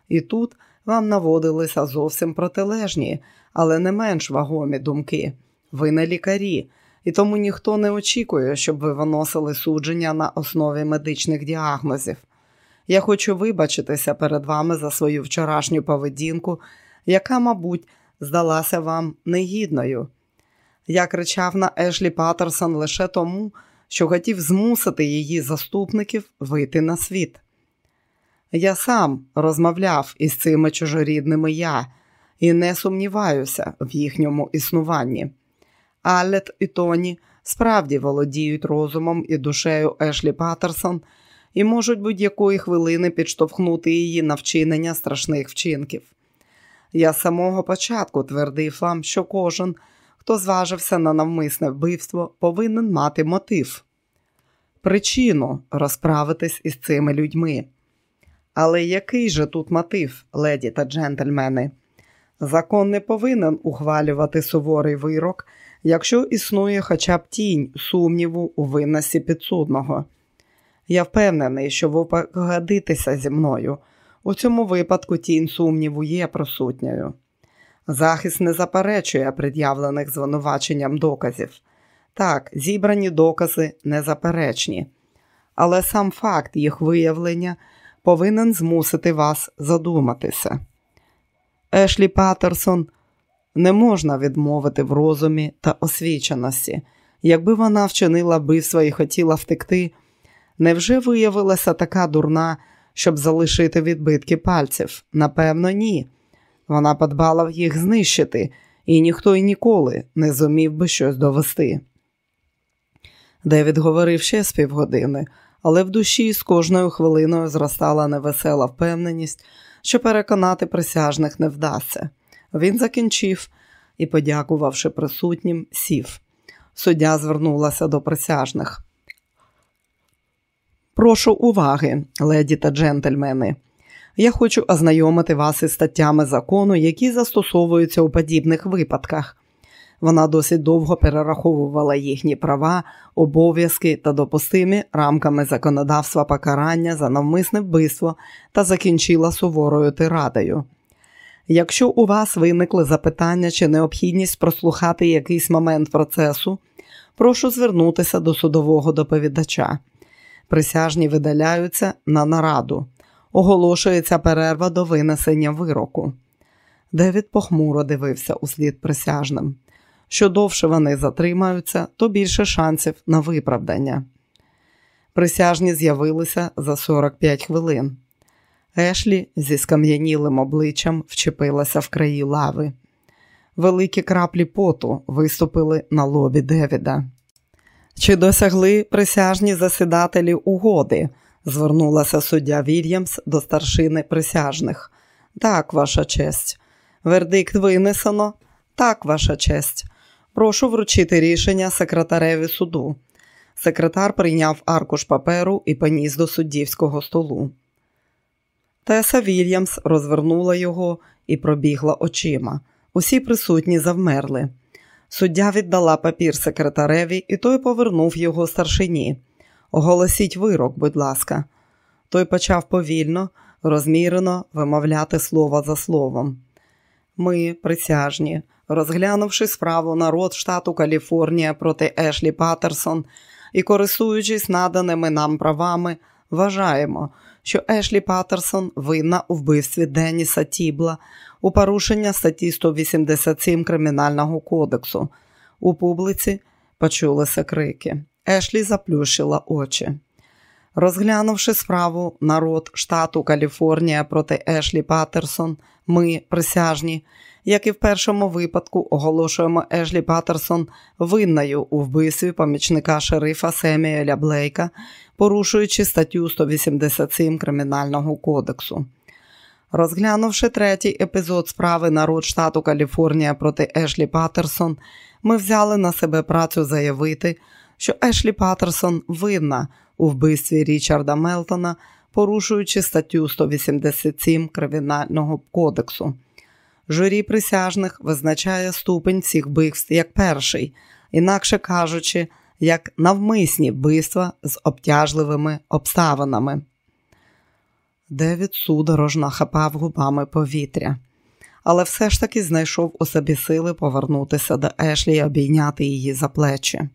І тут вам наводилися зовсім протилежні, але не менш вагомі думки. Ви не лікарі, і тому ніхто не очікує, щоб ви виносили судження на основі медичних діагнозів. Я хочу вибачитися перед вами за свою вчорашню поведінку, яка, мабуть, здалася вам негідною. Я кричав на Ешлі Паттерсон лише тому, що хотів змусити її заступників вийти на світ. Я сам розмовляв із цими чужорідними я і не сумніваюся в їхньому існуванні. Аллет і Тоні справді володіють розумом і душею Ешлі Паттерсон – і можуть будь-якої хвилини підштовхнути її на вчинення страшних вчинків. Я з самого початку твердив вам, що кожен, хто зважився на навмисне вбивство, повинен мати мотив, причину розправитись із цими людьми. Але який же тут мотив, леді та джентльмени? Закон не повинен ухвалювати суворий вирок, якщо існує хоча б тінь сумніву у винності підсудного. Я впевнений, що ви погодитеся зі мною. У цьому випадку тінь сумніву є присутньою. Захист не заперечує пред'явлених звинуваченням доказів. Так, зібрані докази незаперечні, але сам факт їх виявлення повинен змусити вас задуматися. Ешлі Паттерсон не можна відмовити в розумі та освіченості. Якби вона вчинила вбивство і хотіла втекти. Невже виявилася така дурна, щоб залишити відбитки пальців? Напевно, ні. Вона подбала їх знищити, і ніхто й ніколи не зумів би щось довести. Девід говорив ще з півгодини, але в душі з кожною хвилиною зростала невесела впевненість, що переконати присяжних не вдасться. Він закінчив і, подякувавши присутнім, сів. Суддя звернулася до присяжних. Прошу уваги, леді та джентльмени. Я хочу ознайомити вас із статтями закону, які застосовуються у подібних випадках. Вона досить довго перераховувала їхні права, обов'язки та допустимі рамками законодавства покарання за навмисне вбивство та закінчила суворою тирадою. Якщо у вас виникли запитання чи необхідність прослухати якийсь момент процесу, прошу звернутися до судового доповідача. Присяжні видаляються на нараду. Оголошується перерва до винесення вироку. Девід похмуро дивився у слід присяжним. Що довше вони затримаються, то більше шансів на виправдання. Присяжні з'явилися за 45 хвилин. Ешлі зі скам'янілим обличчям вчепилася в краї лави. Великі краплі поту виступили на лобі Девіда. Чи досягли присяжні засідателі угоди? звернулася суддя Вільямс до старшини присяжних. Так, ваша честь. Вердикт винесено. Так, ваша честь. Прошу вручити рішення секретареві суду. Секретар прийняв аркуш паперу і поніс до суддівського столу. Теса Вільямс розвернула його і пробігла очима. Усі присутні завмерли. Суддя віддала папір секретареві, і той повернув його старшині. Оголосіть вирок, будь ласка. Той почав повільно, розмірено вимовляти слово за словом. Ми, присяжні, розглянувши справу народ штату Каліфорнія проти Ешлі Паттерсон і користуючись наданими нам правами, вважаємо, що Ешлі Паттерсон винна у вбивстві Деніса Тібла у порушення статті 187 Кримінального кодексу. У публіці почулися крики. Ешлі заплющила очі. Розглянувши справу народ штату Каліфорнія проти Ешлі Паттерсон, ми, присяжні, як і в першому випадку, оголошуємо Ешлі Паттерсон винною у вбивстві помічника шерифа Семіеля Блейка, порушуючи статтю 187 Кримінального кодексу. Розглянувши третій епізод справи народ штату Каліфорнія проти Ешлі Паттерсон, ми взяли на себе працю заявити, що Ешлі Паттерсон винна у вбивстві Річарда Мелтона, порушуючи статтю 187 Кримінального кодексу. Журі присяжних визначає ступень цих вбивств як перший, інакше кажучи, як навмисні вбивства з обтяжливими обставинами. Девід судорожно хапав губами повітря, але все ж таки знайшов у собі сили повернутися до Ешлі і обійняти її за плечі.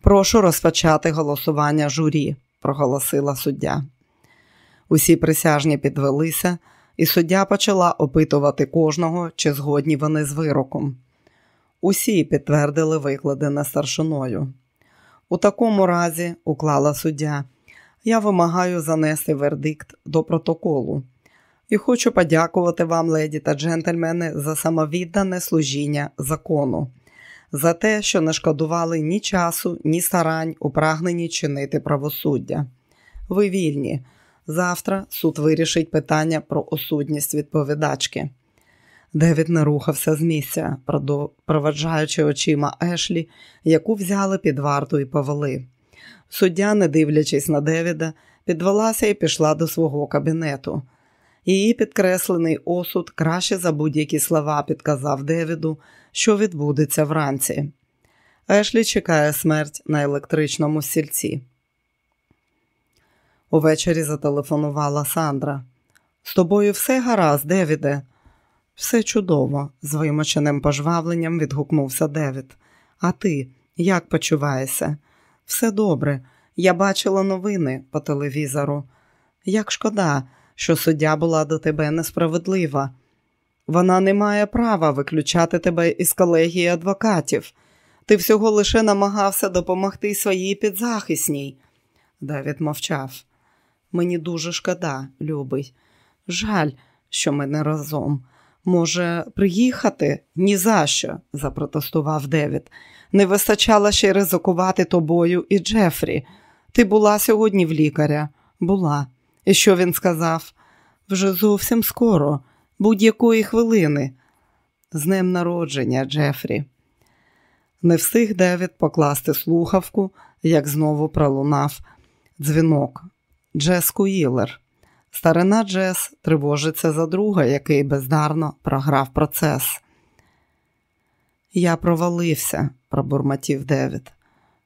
Прошу розпочати голосування журі, проголосила суддя. Усі присяжні підвелися, і суддя почала опитувати кожного, чи згодні вони з вироком. Усі підтвердили викладене старшиною. У такому разі, уклала суддя, я вимагаю занести вердикт до протоколу і хочу подякувати вам, леді та джентльмени, за самовіддане служіння закону за те, що не шкодували ні часу, ні старань у прагненні чинити правосуддя. Ви вільні. Завтра суд вирішить питання про осудність відповідачки. Девід не рухався з місця, проваджаючи очима Ешлі, яку взяли під варту і повели. Суддя, не дивлячись на Девіда, підвелася і пішла до свого кабінету. Її підкреслений осуд краще за будь-які слова підказав Девіду, що відбудеться вранці. Ешлі чекає смерть на електричному сільці. Увечері зателефонувала Сандра. З тобою все гаразд, Девіде? Все чудово, з вимоченим пожвавленням відгукнувся Девід. А ти як почуваєшся? Все добре. Я бачила новини по телевізору. Як шкода, що суддя була до тебе несправедлива. Вона не має права виключати тебе із колегії адвокатів. Ти всього лише намагався допомогти своїй підзахисній. Давід мовчав. Мені дуже шкода, любий. Жаль, що ми не разом. Може, приїхати? «Ні за що», – запротестував Девід. Не вистачало ще ризикувати тобою і Джефрі. Ти була сьогодні в лікаря? Була. І що він сказав? Вже зовсім скоро, будь-якої хвилини. З днем народження, Джефрі. Не встиг Девід покласти слухавку, як знову пролунав дзвінок. Джес Куїлер. Старина Джес тривожиться за друга, який бездарно програв процес. Я провалився, пробурмотів Девід.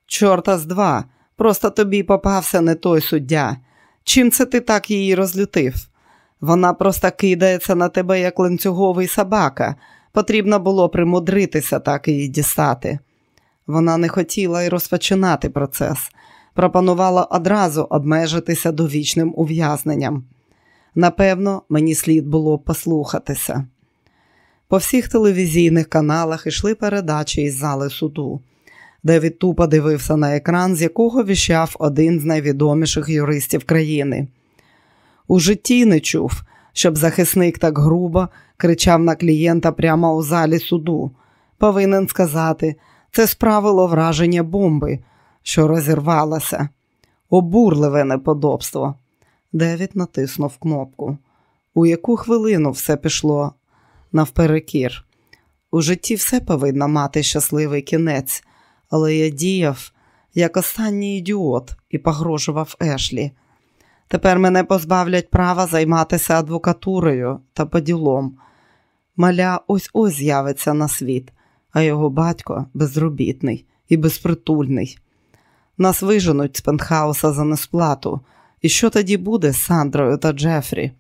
Чорта з два. Просто тобі попався не той суддя. Чим це ти так її розлютив? Вона просто кидається на тебе, як ланцюговий собака. Потрібно було примудритися так її дістати. Вона не хотіла й розпочинати процес, пропонувала одразу обмежитися довічним ув'язненням. Напевно, мені слід було послухатися. По всіх телевізійних каналах йшли передачі із зали суду. Девід тупо дивився на екран, з якого віщав один з найвідоміших юристів країни. У житті не чув, щоб захисник так грубо кричав на клієнта прямо у залі суду. Повинен сказати, це справило враження бомби, що розірвалася. Обурливе неподобство. Девід натиснув кнопку. У яку хвилину все пішло навперекір. У житті все повинно мати щасливий кінець, але я діяв як останній ідіот і погрожував Ешлі. Тепер мене позбавлять права займатися адвокатурою та поділом. Маля ось ось з'явиться на світ, а його батько безробітний і безпритульний. Нас виженуть з пентхауса за несплату. І що тоді буде з Сандрою та Джефрі?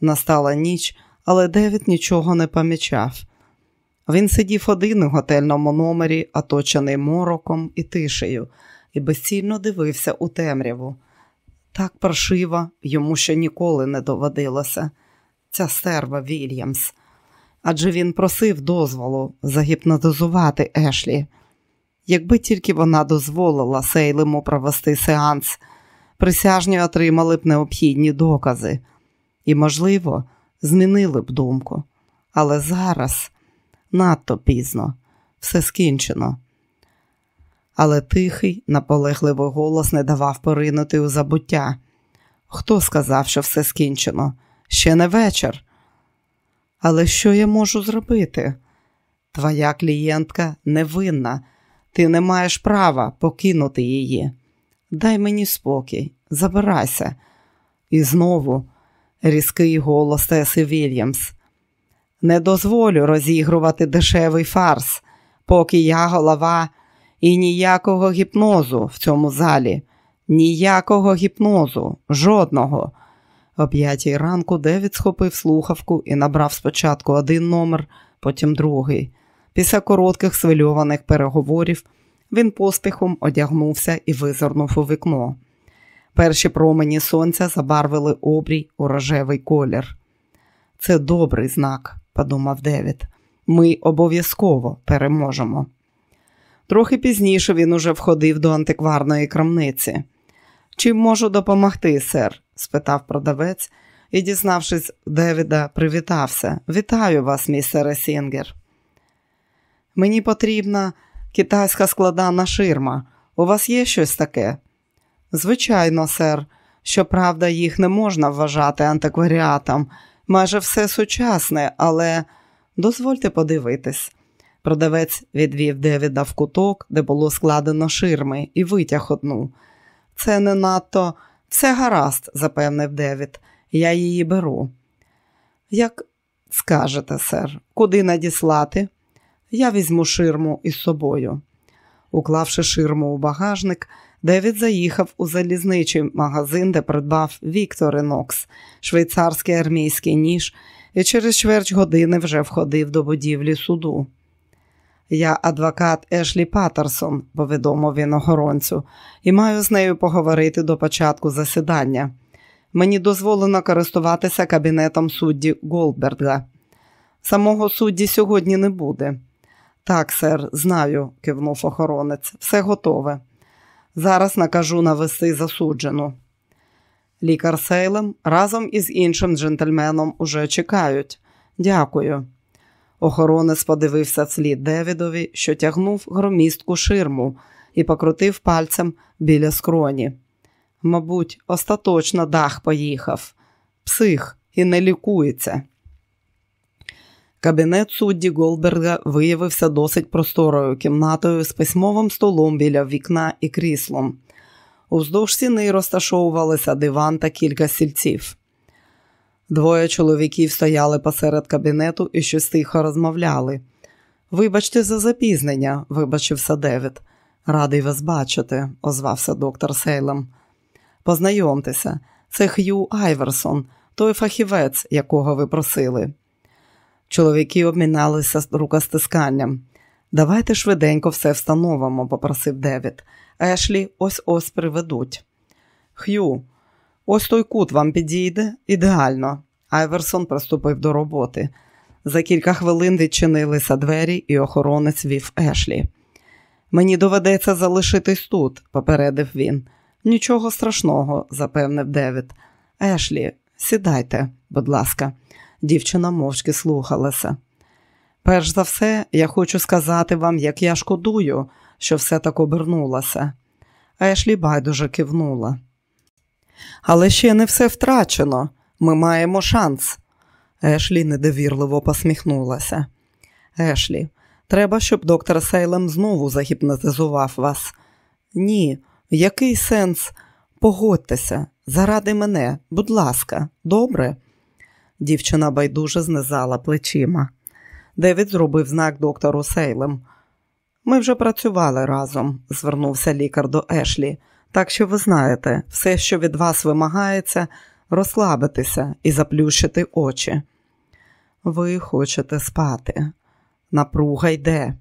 Настала ніч, але Девід нічого не помічав. Він сидів один у готельному номері, оточений мороком і тишею, і безцільно дивився у темряву. Так паршиво йому ще ніколи не доводилося. Ця стерва Вільямс. Адже він просив дозволу загіпнотизувати Ешлі. Якби тільки вона дозволила Сейлему провести сеанс, присяжні отримали б необхідні докази і, можливо, змінили б думку. Але зараз надто пізно, все скінчено. Але тихий, наполегливий голос не давав поринути у забуття. Хто сказав, що все скінчено? Ще не вечір. Але що я можу зробити? Твоя клієнтка невинна, ти не маєш права покинути її. Дай мені спокій, забирайся. І знову різкий голос Теси Вільямс. Не дозволю розігрувати дешевий фарс, поки я голова і ніякого гіпнозу в цьому залі, ніякого гіпнозу, жодного. О п'ятій ранку Девід схопив слухавку і набрав спочатку один номер, потім другий. Після коротких свильованих переговорів він поспіхом одягнувся і визирнув у вікно. Перші промені сонця забарвили обрій у рожевий колір. Це добрий знак, подумав Девід. Ми обов'язково переможемо. Трохи пізніше він уже входив до антикварної крамниці. Чим можу допомогти, сер? спитав продавець і, дізнавшись Девіда, привітався. Вітаю вас, містере Сінгер. Мені потрібна китайська складана ширма. У вас є щось таке? Звичайно, сер. Щоправда, їх не можна вважати антикваріатом. Майже все сучасне, але дозвольте подивитись. Продавець відвів Девіда в куток, де було складено ширми, і витяг одну. Це не надто все гаразд, запевнив Девід. Я її беру. Як скажете, сер, куди надіслати? Я візьму ширму із собою. Уклавши ширму у багажник, Девід заїхав у залізничий магазин, де придбав Вікторинокс, швейцарський армійський ніж, і через чверть години вже входив до будівлі суду. Я адвокат Ешлі Паттерсон, повідомив він охоронцю, і маю з нею поговорити до початку засідання. Мені дозволено користуватися кабінетом судді Голдберга. Самого судді сьогодні не буде. Так, сер, знаю, кивнув охоронець. Все готове. Зараз накажу навести засуджену. Лікар Сейлем разом із іншим джентльменом уже чекають. Дякую. Охоронець подивився вслід Девідові, що тягнув громістку ширму і покрутив пальцем біля скроні. Мабуть, остаточно дах поїхав. Псих і не лікується. Кабінет судді Голберга виявився досить просторою кімнатою з письмовим столом біля вікна і кріслом. Уздовж стіни розташовувалися диван та кілька сільців. Двоє чоловіків стояли посеред кабінету і щось тихо розмовляли. Вибачте за запізнення, вибачився Девід. Радий вас бачити, озвався доктор Сейлем. Познайомтеся, це Х'ю Айверсон, той фахівець, якого ви просили. Чоловіки обміналися рукостисканням. Давайте швиденько все встановимо, попросив Девід. Ешлі ось ось приведуть. Х'ю, ось той кут вам підійде ідеально. Айверсон приступив до роботи. За кілька хвилин відчинилися двері, і охоронець вів Ешлі. Мені доведеться залишитись тут, попередив він. Нічого страшного, запевнив Девід. Ешлі, сідайте, будь ласка. Дівчина мовчки слухалася. Перш за все, я хочу сказати вам, як я шкодую, що все так обернулося. Ешлі байдуже кивнула. Але ще не все втрачено. Ми маємо шанс. Ешлі недовірливо посміхнулася. Ешлі, треба, щоб доктор Сейлем знову загіпнотизував вас. Ні, який сенс? Погодьтеся, заради мене, будь ласка, добре? Дівчина байдуже знизала плечима. Девід зробив знак доктору Сейлем. Ми вже працювали разом, звернувся лікар до Ешлі. Так що ви знаєте, все, що від вас вимагається, розслабитися і заплющити очі. Ви хочете спати. Напруга йде.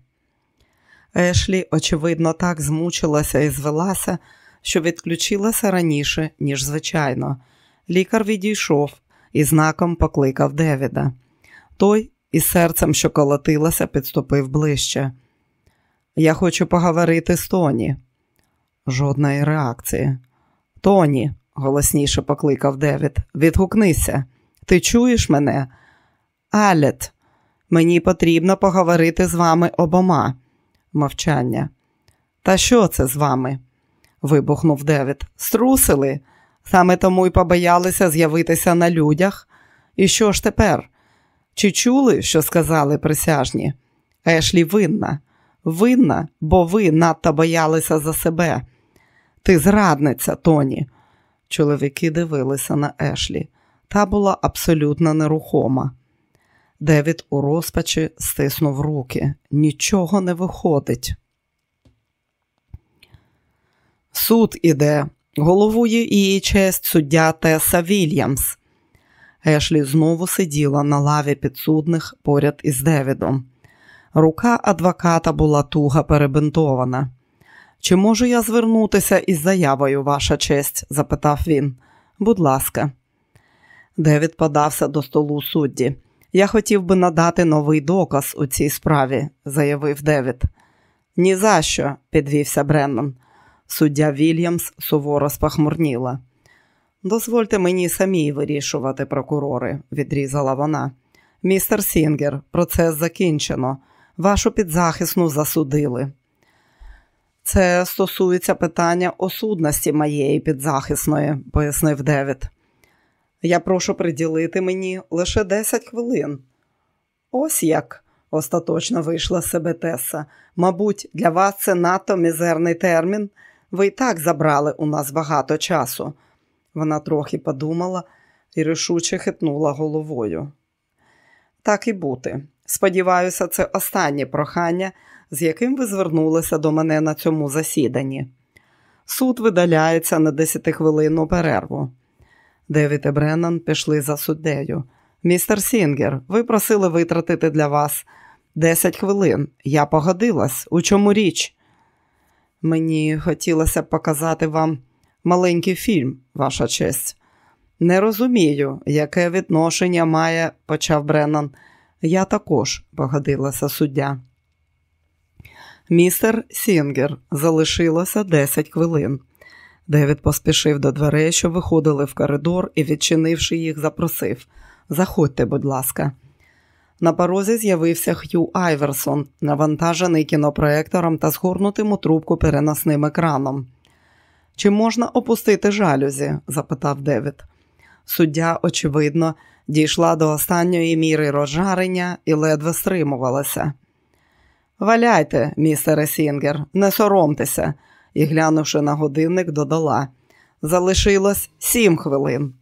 Ешлі, очевидно, так змучилася і звелася, що відключилася раніше, ніж звичайно. Лікар відійшов і знаком покликав Девіда. Той із серцем, що колотилося, підступив ближче. Я хочу поговорити з Тоні. Жодної реакції. Тоні, голосніше покликав Девід, відгукнися. Ти чуєш мене? Алет, мені потрібно поговорити з вами обома. Мовчання. Та що це з вами? вибухнув Девід. Струсили. Саме тому й побоялися з'явитися на людях. І що ж тепер? Чи чули, що сказали присяжні? Ешлі винна, винна, бо ви надто боялися за себе. Ти зрадниця, Тоні. Чоловіки дивилися на Ешлі. Та була абсолютно нерухома. Девід у розпачі стиснув руки. Нічого не виходить. Суд іде. Головує її честь суддя Теса Вільямс. Ешлі знову сиділа на лаві підсудних поряд із Девідом. Рука адвоката була туго перебинтована. Чи можу я звернутися із заявою, ваша честь? запитав він. Будь ласка. Девід подався до столу судді. Я хотів би надати новий доказ у цій справі, заявив Девід. «Ні за що», – підвівся Бреннан. Суддя Вільямс суворо спохмурніла. Дозвольте мені самій вирішувати, прокуроре, відрізала вона. Містер Сінгер, процес закінчено. Вашу підзахисну засудили. Це стосується питання осудності моєї підзахисної, пояснив Девід. Я прошу приділити мені лише 10 хвилин. Ось як, остаточно вийшла з себе Теса. Мабуть, для вас це надто мізерний термін. Ви і так забрали у нас багато часу. Вона трохи подумала і рішуче хитнула головою. Так і бути. Сподіваюся, це останнє прохання, з яким ви звернулися до мене на цьому засіданні. Суд видаляється на 10-хвилинну перерву. Девід і Бреннан пішли за суддею. Містер Сінгер, ви просили витратити для вас 10 хвилин. Я погодилась. У чому річ? Мені хотілося показати вам маленький фільм, ваша честь. Не розумію, яке відношення має, почав Бреннан. Я також погодилася суддя. Містер Сінгер залишилося 10 хвилин. Девід поспішив до дверей, що виходили в коридор, і, відчинивши їх, запросив Заходьте, будь ласка. На порозі з'явився Х'ю Айверсон, навантажений кінопроектором та згорнутим у трубку переносним екраном. Чи можна опустити жалюзі? запитав Девід. Суддя, очевидно, дійшла до останньої міри розжарення і ледве стримувалася. Валяйте, містере Сінгер, не соромтеся, і, глянувши на годинник, додала. Залишилось сім хвилин.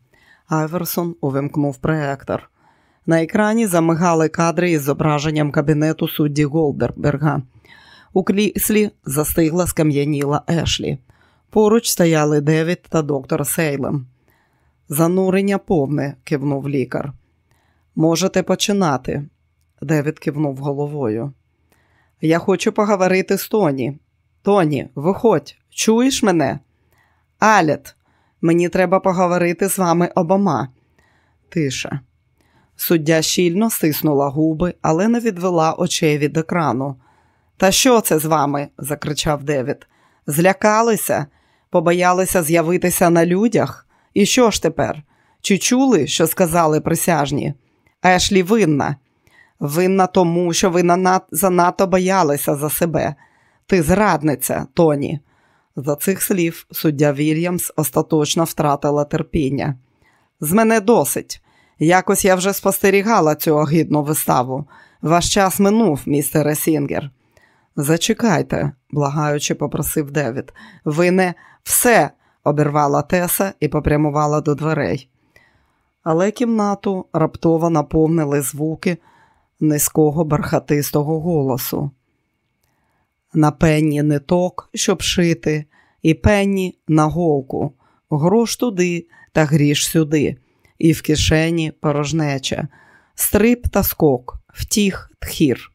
Айверсон увімкнув проектор. На екрані замигали кадри із зображенням кабінету судді Голдерберга. У кріслі застигла скам'яніла Ешлі. Поруч стояли Девід та доктор Сейлем. Занурення повне, кивнув лікар. Можете починати. Девід кивнув головою. Я хочу поговорити з Тоні. Тоні, виходь, чуєш мене? Алет, мені треба поговорити з вами обома. Тиша. Суддя щільно стиснула губи, але не відвела очей від екрану. Та що це з вами? закричав Девід. Злякалися, побоялися з'явитися на людях? І що ж тепер? Чи чули, що сказали присяжні? Ешлі винна. Винна тому, що ви занадто боялися за себе. Ти зрадниця, Тоні. За цих слів суддя Вільямс остаточно втратила терпіння. З мене досить. Якось я вже спостерігала цю огидну виставу. Ваш час минув, містере Сінгер. Зачекайте, благаюче, попросив Девід. Вийшов, і все, обірвала Теса і попрямувала до дверей. Але кімнату раптово наповнили звуки низького бархатистого голосу. На пенні ниток, щоб шити, і пенні на голку, грош туди та гріш сюди, і в кишені порожнеча, стрип та скок, втіх тхір.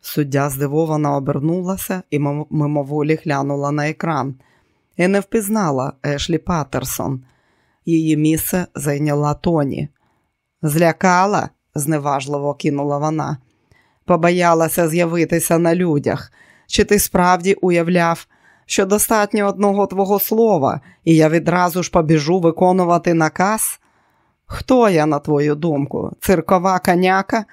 Суддя здивовано обернулася і мимоволі глянула на екран і не впізнала Ешлі Паттерсон. Її місце зайняла Тоні. Злякала, зневажливо кинула вона. Побоялася з'явитися на людях. Чи ти справді уявляв, що достатньо одного твого слова, і я відразу ж побіжу виконувати наказ? Хто я, на твою думку, циркова коняка?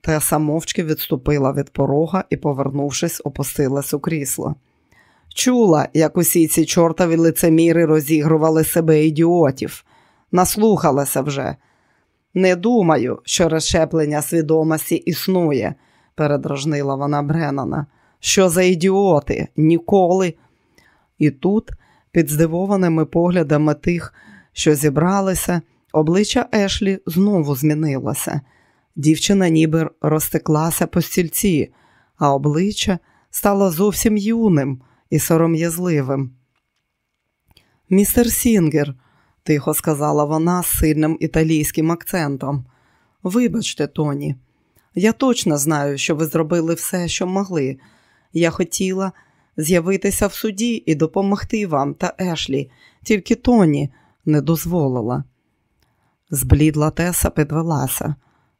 Теса мовчки відступила від порога і, повернувшись, опустилась у крісло. Чула, як усі ці чортові лицеміри розігрували себе ідіотів, наслухалася вже. Не думаю, що розщеплення свідомості існує, передражнила вона Бреннана. Що за ідіоти? Ніколи. І тут, під здивованими поглядами тих, що зібралися, обличчя Ешлі знову змінилося. Дівчина ніби розтеклася по стільці, а обличчя стало зовсім юним і сором'язливим. Містер Сінгер, тихо сказала вона з сильним італійським акцентом. Вибачте, Тоні, я точно знаю, що ви зробили все, що могли. Я хотіла з'явитися в суді і допомогти вам та Ешлі, тільки Тоні не дозволила. Зблідла Теса підвелася.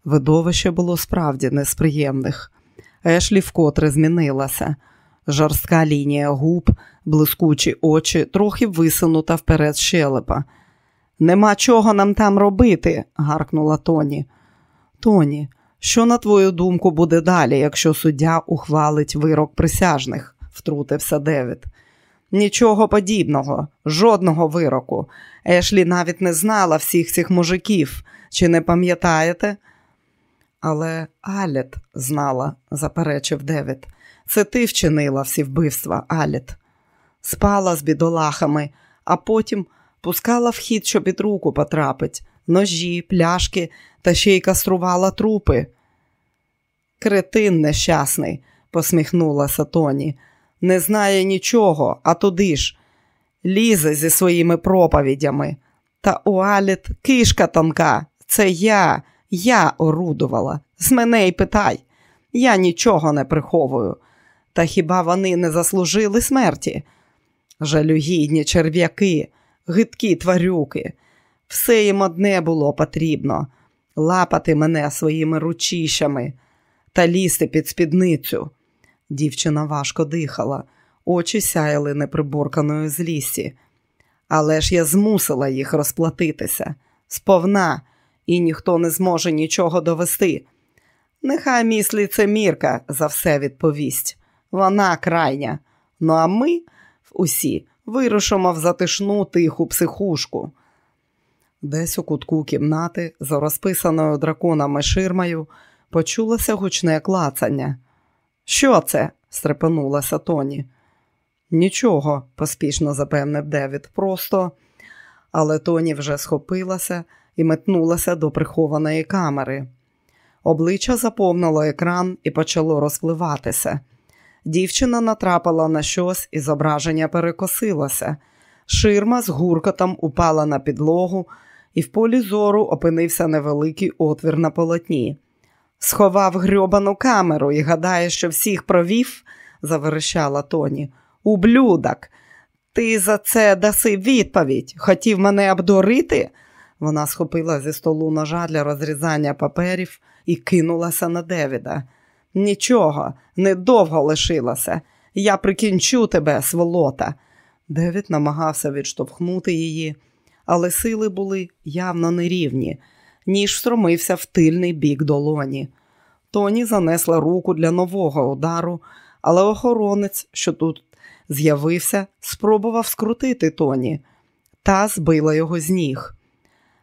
Видовище було справді не з приємних. Ешлі вкотре змінилася. Жорстка лінія губ, блискучі очі, трохи висунута вперед щелепа. Нема чого нам там робити, гаркнула Тоні. Тоні, що, на твою думку, буде далі, якщо суддя ухвалить вирок присяжних? втрутився Девід. Нічого подібного, жодного вироку. Ешлі навіть не знала всіх цих мужиків. Чи не пам'ятаєте? Але Алет знала, заперечив Девід. Це ти вчинила всі вбивства, Алет. Спала з бідолахами, а потім пускала в хід, що під руку потрапить, ножі, пляшки та ще й каструвала трупи. Кретин нещасний, посміхнулася Тоні. Не знає нічого, а туди ж лізе зі своїми проповідями. Та у Алет кишка тонка, це я, я орудувала. З мене й питай. Я нічого не приховую. Та хіба вони не заслужили смерті? Жалюгідні черв'яки, гидкі тварюки. Все їм одне було потрібно лапати мене своїми ручищами та лізти під спідницю. Дівчина важко дихала, очі сяяли неприборканої злісті. Але ж я змусила їх розплатитися сповна, і ніхто не зможе нічого довести. Нехай міс лицемірка за все відповість. Вона крайня. Ну а ми усі вирушимо в затишну тиху психушку. Десь у кутку кімнати, за розписаною драконами ширмою, почулося гучне клацання. Що це? стрепенулася Тоні. Нічого, поспішно запевнив Девід, просто. Але Тоні вже схопилася і метнулася до прихованої камери. Обличчя заповнило екран і почало розпливатися. Дівчина натрапила на щось і зображення перекосилося. Ширма з гуркотом упала на підлогу, і в полі зору опинився невеликий отвір на полотні. Сховав грьобану камеру і гадає, що всіх провів, заверещала Тоні. Ублюдок, ти за це даси відповідь. Хотів мене обдурити? Вона схопила зі столу ножа для розрізання паперів і кинулася на Девіда. Нічого, недовго лишилося. Я прикінчу тебе, сволота. Девід намагався відштовхнути її, але сили були явно нерівні, ніж встромився в тильний бік долоні. Тоні занесла руку для нового удару, але охоронець, що тут з'явився, спробував скрутити Тоні, та збила його з ніг.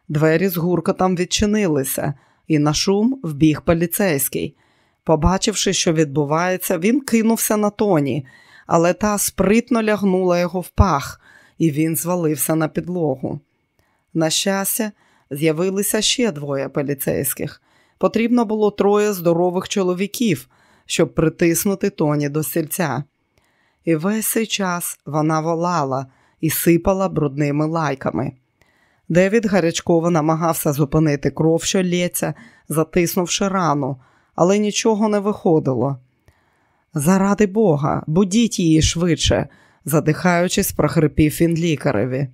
Двері з гуркотом відчинилися, і на шум вбіг поліцейський. Побачивши, що відбувається, він кинувся на тоні, але та спритно лягнула його в пах, і він звалився на підлогу. На щастя, з'явилися ще двоє поліцейських. Потрібно було троє здорових чоловіків, щоб притиснути тоні до сільця. І весь цей час вона волала і сипала брудними лайками. Девід гарячково намагався зупинити кров, що лється, затиснувши рану, але нічого не виходило. Заради Бога, будіть її швидше, задихаючись, прохрипів він лікареві.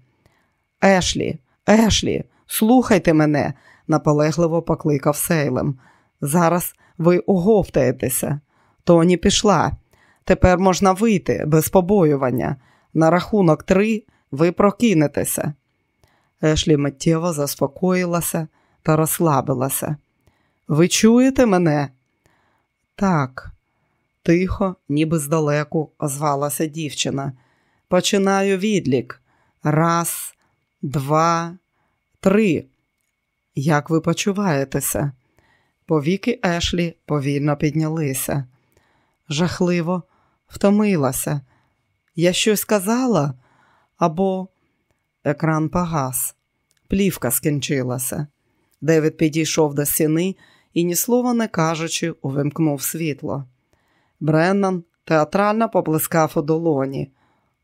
Ешлі, Ешлі, слухайте мене, наполегливо покликав Сейлем. Зараз ви оговтаєтеся. Тоні пішла. Тепер можна вийти без побоювання. На рахунок три ви прокинетеся. Ешлі миттєво заспокоїлася та розслабилася. Ви чуєте мене? Так, тихо, ніби здалеку, озвалася дівчина. Починаю відлік. Раз, два, три. Як ви почуваєтеся? Повіки Ешлі повільно піднялися. Жахливо, втомилася. Я щось сказала? Або екран погас, плівка скінчилася. Девід підійшов до стіни і, ні слова не кажучи, увимкнув світло. Бреннан театрально поплескав у долоні.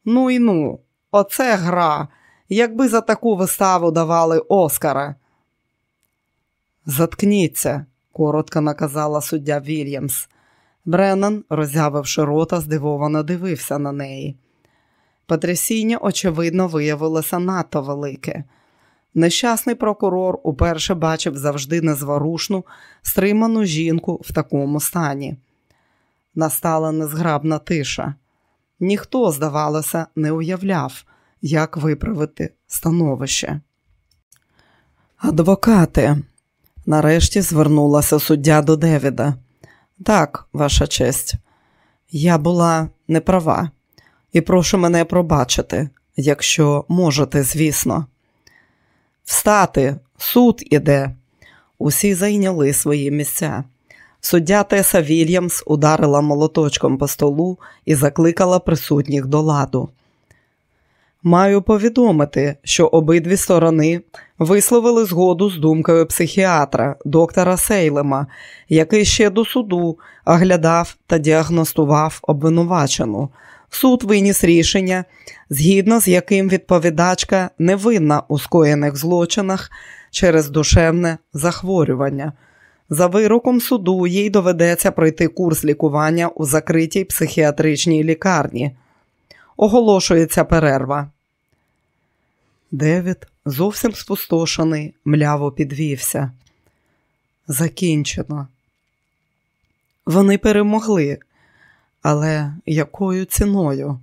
Ну і ну, оце гра. Якби за таку виставу давали Оскара. Заткніться, коротко наказала суддя Вільямс. Бреннан, роззявивши рота, здивовано дивився на неї. Потрясіння, очевидно, виявилося надто велике. Нещасний прокурор уперше бачив завжди незворушну, стриману жінку в такому стані. Настала незграбна тиша. Ніхто, здавалося, не уявляв, як виправити становище. Адвокати, нарешті звернулася суддя до Девіда. Так, ваша честь, я була неправа і прошу мене пробачити, якщо можете, звісно. Встати, суд іде. Усі зайняли свої місця. Суддя Теса Вільямс ударила молоточком по столу і закликала присутніх до ладу. Маю повідомити, що обидві сторони висловили згоду з думкою психіатра, доктора Сейлема, який ще до суду оглядав та діагностував обвинувачену. Суд виніс рішення, згідно з яким відповідачка не винна у скоєних злочинах через душевне захворювання. За вироком суду їй доведеться пройти курс лікування у закритій психіатричній лікарні. Оголошується перерва. Девід, зовсім спустошений, мляво підвівся. Закінчено. Вони перемогли, але якою ціною?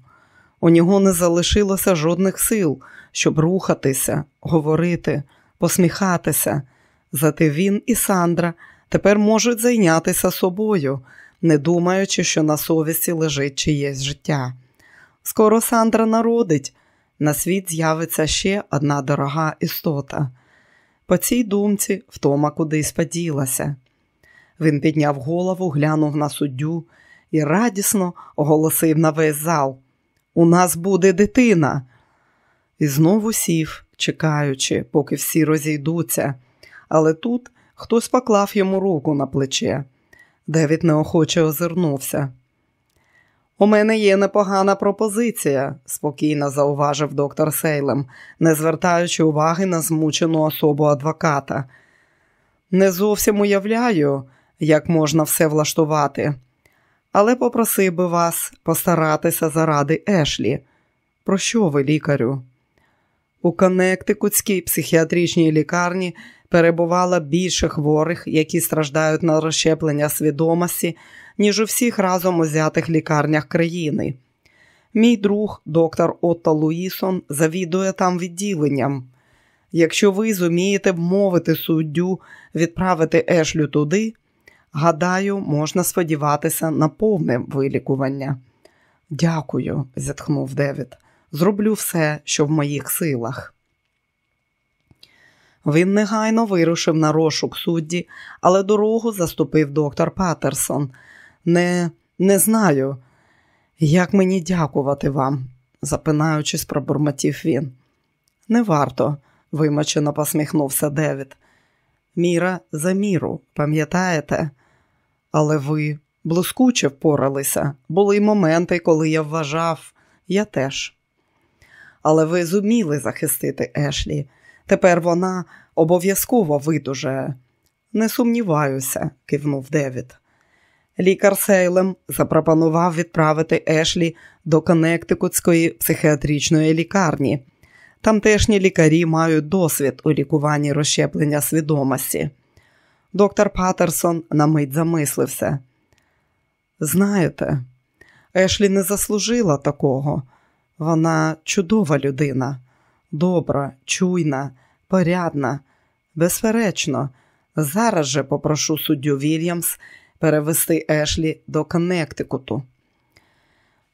У нього не залишилося жодних сил, щоб рухатися, говорити, посміхатися. Зате він і Сандра тепер можуть зайнятися собою, не думаючи, що на совісті лежить чиєсь життя. Скоро Сандра народить, на світ з'явиться ще одна дорога істота. По цій думці втома кудись поділася. Він підняв голову, глянув на суддю і радісно оголосив на весь зал: У нас буде дитина. І знову сів, чекаючи, поки всі розійдуться, але тут хтось поклав йому руку на плече. Девід неохоче озирнувся. У мене є непогана пропозиція, спокійно зауважив доктор Сейлем, не звертаючи уваги на змучену особу адвоката. Не зовсім уявляю, як можна все влаштувати, але попросив би вас постаратися заради Ешлі. Про що ви, лікарю? У Коннектикутській психіатричній лікарні перебувало більше хворих, які страждають на розщеплення свідомості, ніж у всіх разом узятих лікарнях країни. Мій друг, доктор Отто Луїсон, завідує там відділенням. Якщо ви зумієте вмовити суддю відправити Ешлю туди, гадаю, можна сподіватися на повне вилікування. Дякую, зітхнув Девід. Зроблю все, що в моїх силах. Він негайно вирушив на розшук судді, але дорогу заступив доктор Патерсон. Не, не знаю, як мені дякувати вам, запинаючись, пробурмотів він. Не варто, вимочено посміхнувся Девід. Міра за міру, пам'ятаєте? Але ви блискуче впоралися. Були й моменти, коли я вважав, я теж. Але ви зуміли захистити Ешлі. Тепер вона обов'язково видужає. Не сумніваюся, кивнув Девід. Лікар Сейлем запропонував відправити Ешлі до Коннектикутської психіатричної лікарні. Тамтешні лікарі мають досвід у лікуванні розщеплення свідомості. Доктор Патерсон на мить замислився. Знаєте, Ешлі не заслужила такого. Вона чудова людина, добра, чуйна, порядна. Безперечно, зараз же попрошу суддю Вільямс перевести Ешлі до Коннектикуту.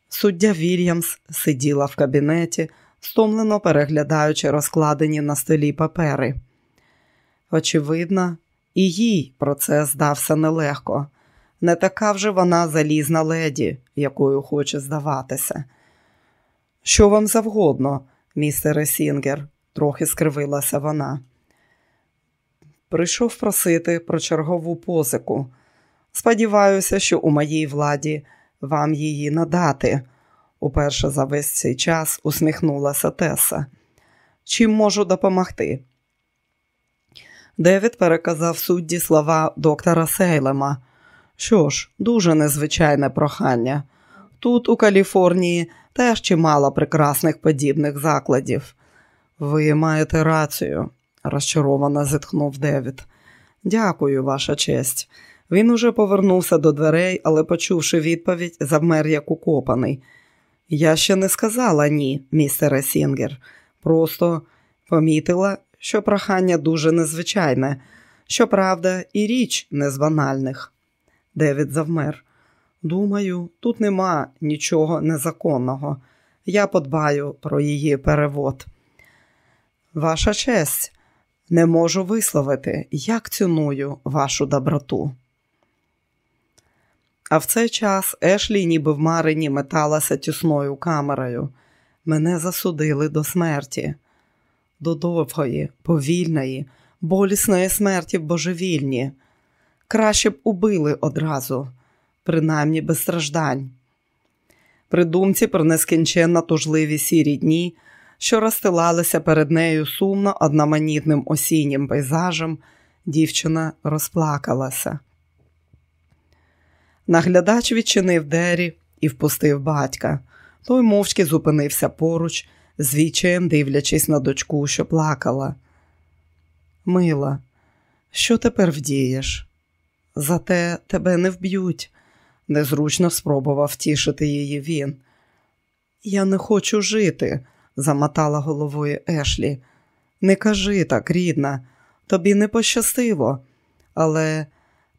Суддя Вільямс сиділа в кабінеті, стомлено переглядаючи розкладені на столі папери. Очевидно, і їй процес здався нелегко. Не така вже вона залізна леді, якою хоче здаватися. Що вам завгодно, містере Сінгер, трохи скривилася вона. Прийшов просити про чергову позику. Сподіваюся, що у моїй владі вам її надати, уперше за весь цей час усміхнулася Теса. Чим можу допомогти? Девід переказав судді слова доктора Сейлема. Що ж, дуже незвичайне прохання. Тут, у Каліфорнії, теж чимало прекрасних подібних закладів. Ви маєте рацію, розчаровано зітхнув Девід. Дякую, ваша честь. Він уже повернувся до дверей, але, почувши відповідь, завмер як укопаний. Я ще не сказала ні, містере Сінгер. Просто помітила, що прохання дуже незвичайне, щоправда, і річ не з банальних. Девід завмер. Думаю, тут нема нічого незаконного. Я подбаю про її перевод. Ваша честь, не можу висловити, як ціную вашу доброту. А в цей час Ешлі, ніби в Марині, металася тісною камерою. Мене засудили до смерті, до довгої, повільної, болісної смерті в божевільні. Краще б убили одразу принаймні без страждань. При думці про нескінченно тужливі сірі дні, що розстилалися перед нею сумно одноманітним осіннім пейзажем, дівчина розплакалася. Наглядач відчинив двері і впустив батька. Той мовчки зупинився поруч, звічаєм дивлячись на дочку, що плакала. Мила, що тепер вдієш? Зате тебе не вб'ють, незручно спробував втішити її він. Я не хочу жити, замотала головою Ешлі. Не кажи так, рідна, тобі не пощастило, але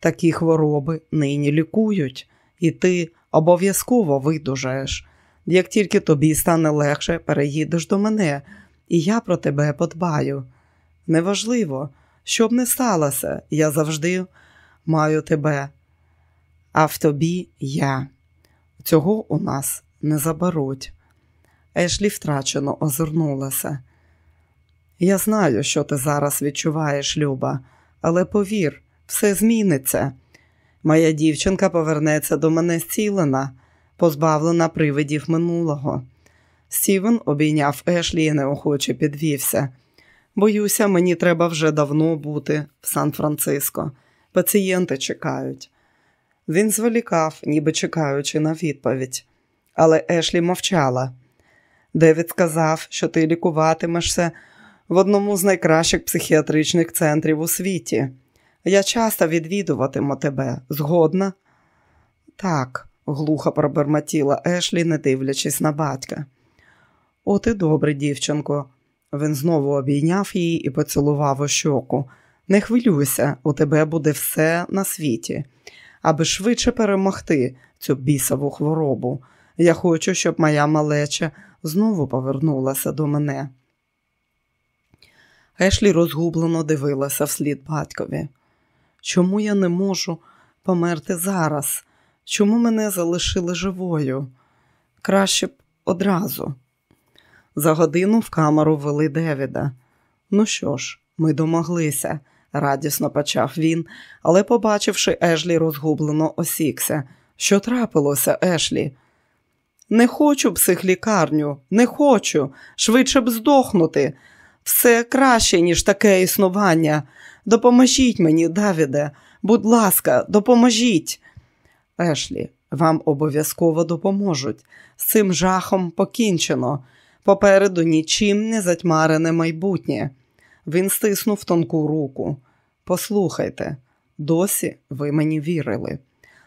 такі хвороби нині лікують, і ти обов'язково видужаєш. Як тільки тобі стане легше, переїдеш до мене, і я про тебе подбаю. Неважливо, що б не сталося, я завжди маю тебе а в тобі я. Цього у нас не заберуть. Ешлі втрачено озирнулася. Я знаю, що ти зараз відчуваєш, Люба, але повір, все зміниться. Моя дівчинка повернеться до мене зцілена, позбавлена привидів минулого. Стівен обійняв Ешлі і неохоче підвівся. Боюся, мені треба вже давно бути в Сан-Франциско. Пацієнти чекають. Він зволікав, ніби чекаючи на відповідь. Але Ешлі мовчала. Девід сказав, що ти лікуватимешся в одному з найкращих психіатричних центрів у світі. Я часто відвідуватиму тебе. Згодна? Так, глухо пробермотіла Ешлі, не дивлячись на батька. О, ти добре, дівчинко. Він знову обійняв її і поцілував у щоку. Не хвилюйся, у тебе буде все на світі, аби швидше перемогти цю бісову хворобу. Я хочу, щоб моя малеча знову повернулася до мене. Ешлі розгублено дивилася вслід батькові. Чому я не можу померти зараз? Чому мене залишили живою? Краще б одразу. За годину в камеру вели Девіда. Ну що ж, ми домоглися, радісно почав він, але, побачивши Ешлі, розгублено осікся. Що трапилося, Ешлі? Не хочу психлікарню, не хочу, швидше б здохнути. Все краще, ніж таке існування. Допоможіть мені, Давіде, будь ласка, допоможіть. Ешлі, вам обов'язково допоможуть. З цим жахом покінчено. Попереду нічим не затьмарене майбутнє. Він стиснув тонку руку. Послухайте, досі ви мені вірили.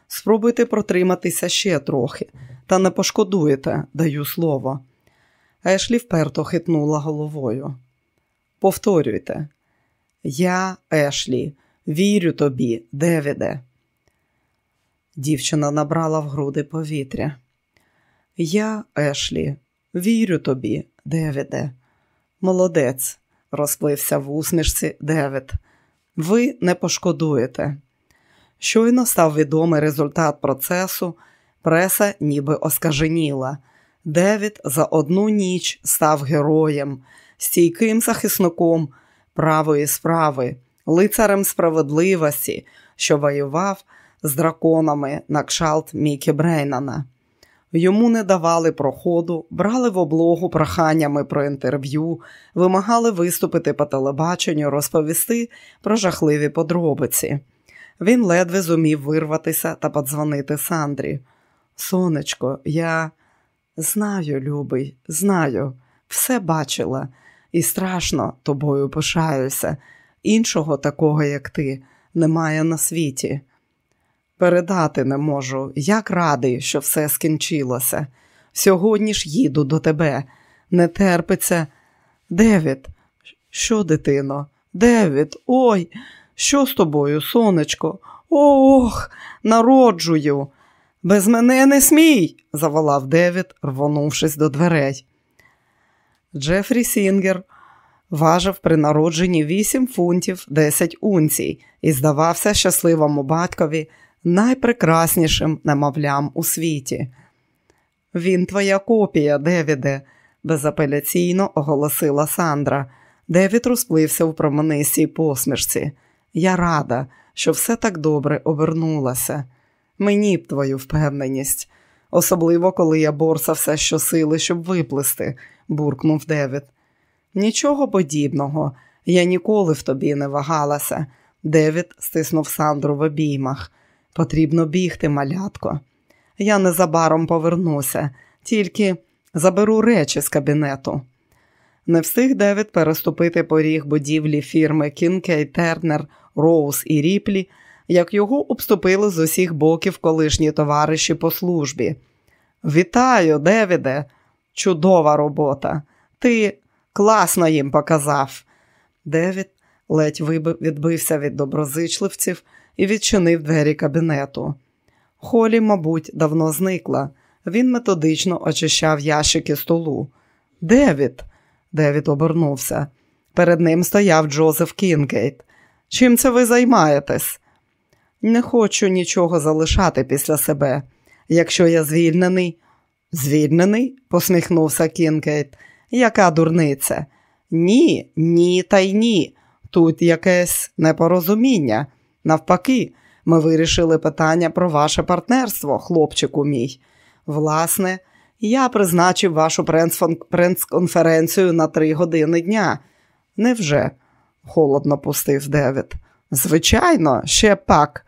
Спробуйте протриматися ще трохи, та не пошкодуєте, даю слово. Ешлі вперто хитнула головою. Повторюйте, я, Ешлі, вірю тобі, Девіде. Дівчина набрала в груди повітря. Я, Ешлі, вірю тобі, Девіде. Молодець, розплився в усмішці Девід. Ви не пошкодуєте. Щойно став відомий результат процесу, преса ніби оскаженіла. Девід за одну ніч став героєм, стійким захисником правої справи, лицарем справедливості, що воював з драконами на кшалт Мікі Брейнана. Йому не давали проходу, брали в облогу проханнями про інтерв'ю, вимагали виступити по телебаченню, розповісти про жахливі подробиці. Він ледве зумів вирватися та подзвонити Сандрі. Сонечко, я знаю, любий, знаю, все бачила і страшно тобою пишаюся. Іншого такого, як ти, немає на світі. Передати не можу, як радий, що все скінчилося. Сьогодні ж їду до тебе. Не терпиться. Девід, що, дитино? Девід, ой, що з тобою, сонечко? Ох, народжую. Без мене не смій, заволав Девід, рвонувшись до дверей. Джефрі Сінгер важив при народженні 8 фунтів 10 унцій і здавався щасливому батькові найпрекраснішим немовлям у світі. Він твоя копія, Девіде, безапеляційно оголосила Сандра. Девід розплився в променистій посмішці. Я рада, що все так добре обернулося. Мені б твою впевненість, особливо коли я борсався щосили, щоб виплисти, буркнув Девід. Нічого подібного, я ніколи в тобі не вагалася. Девід стиснув Сандру в обіймах. Потрібно бігти, малятко. Я незабаром повернуся, тільки заберу речі з кабінету. Не встиг Девід переступити поріг будівлі фірми Кінкейд, Тернер, Роуз і Ріплі, як його обступили з усіх боків колишні товариші по службі. Вітаю, Девіде! Чудова робота! Ти класно їм показав. Девід ледь відбився від доброзичливців і відчинив двері кабінету. Холі, мабуть, давно зникла. Він методично очищав ящики столу. Девід, Девід обернувся. Перед ним стояв Джозеф Кінкейд. Чим це ви займаєтесь? Не хочу нічого залишати після себе. Якщо я звільнений, звільнений? посміхнувся Кінкейд. Яка дурниця? Ні, ні та й ні. Тут якесь непорозуміння. Навпаки, ми вирішили питання про ваше партнерство, хлопчику мій. Власне, я призначив вашу прес-конференцію на три години дня. Невже? холодно кинув Девід. Звичайно, ще пак.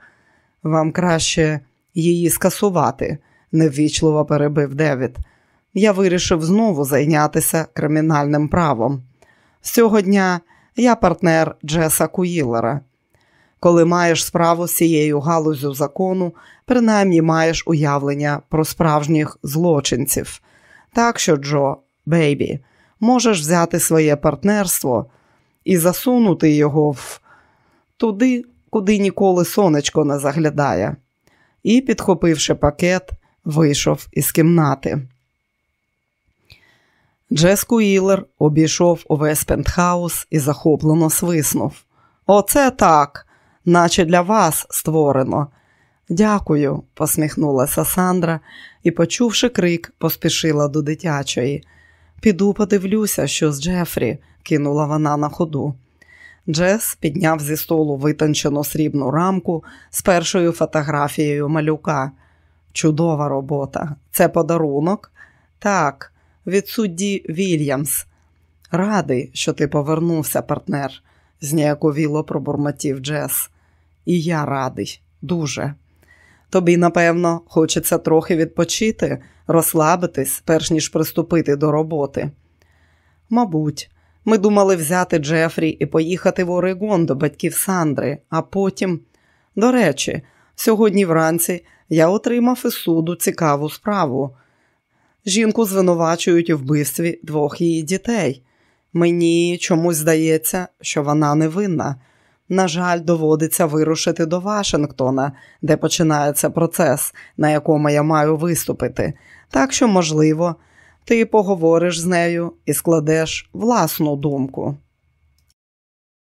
Вам краще її скасувати, неввічливо перебив Девід. Я вирішив знову зайнятися кримінальним правом. Дня я партнер Джеса Куїлера. Коли маєш справу з цією галузю закону, принаймні маєш уявлення про справжніх злочинців. Так що, Джо, бейбі, можеш взяти своє партнерство і засунути його в туди, куди ніколи сонечко не заглядає. І, підхопивши пакет, вийшов із кімнати. Джес Куїлер обійшов увесь пентхаус і захоплено свиснув. Оце так, наче для вас створено. Дякую, посміхнулася Сандра і, почувши крик, поспішила до дитячої. Піду подивлюся, що з Джефрі, кинула вона на ходу. Джес підняв зі столу витончену срібну рамку з першою фотографією малюка. Чудова робота. Це подарунок? Так, від судді Вільямс. Радий, що ти повернувся, партнер, зніяковіло пробурмотів Джес. І я радий, дуже. Тобі, напевно, хочеться трохи відпочити, розслабитись, перш ніж приступити до роботи. Мабуть, ми думали взяти Джефрі і поїхати в Орегон до батьків Сандри, а потім. До речі, сьогодні вранці я отримав із суду цікаву справу. Жінку звинувачують у вбивстві двох її дітей. Мені чомусь здається, що вона невинна. На жаль, доводиться вирушити до Вашингтона, де починається процес, на якому я маю виступити. Так що, можливо, ти поговориш з нею і складеш власну думку.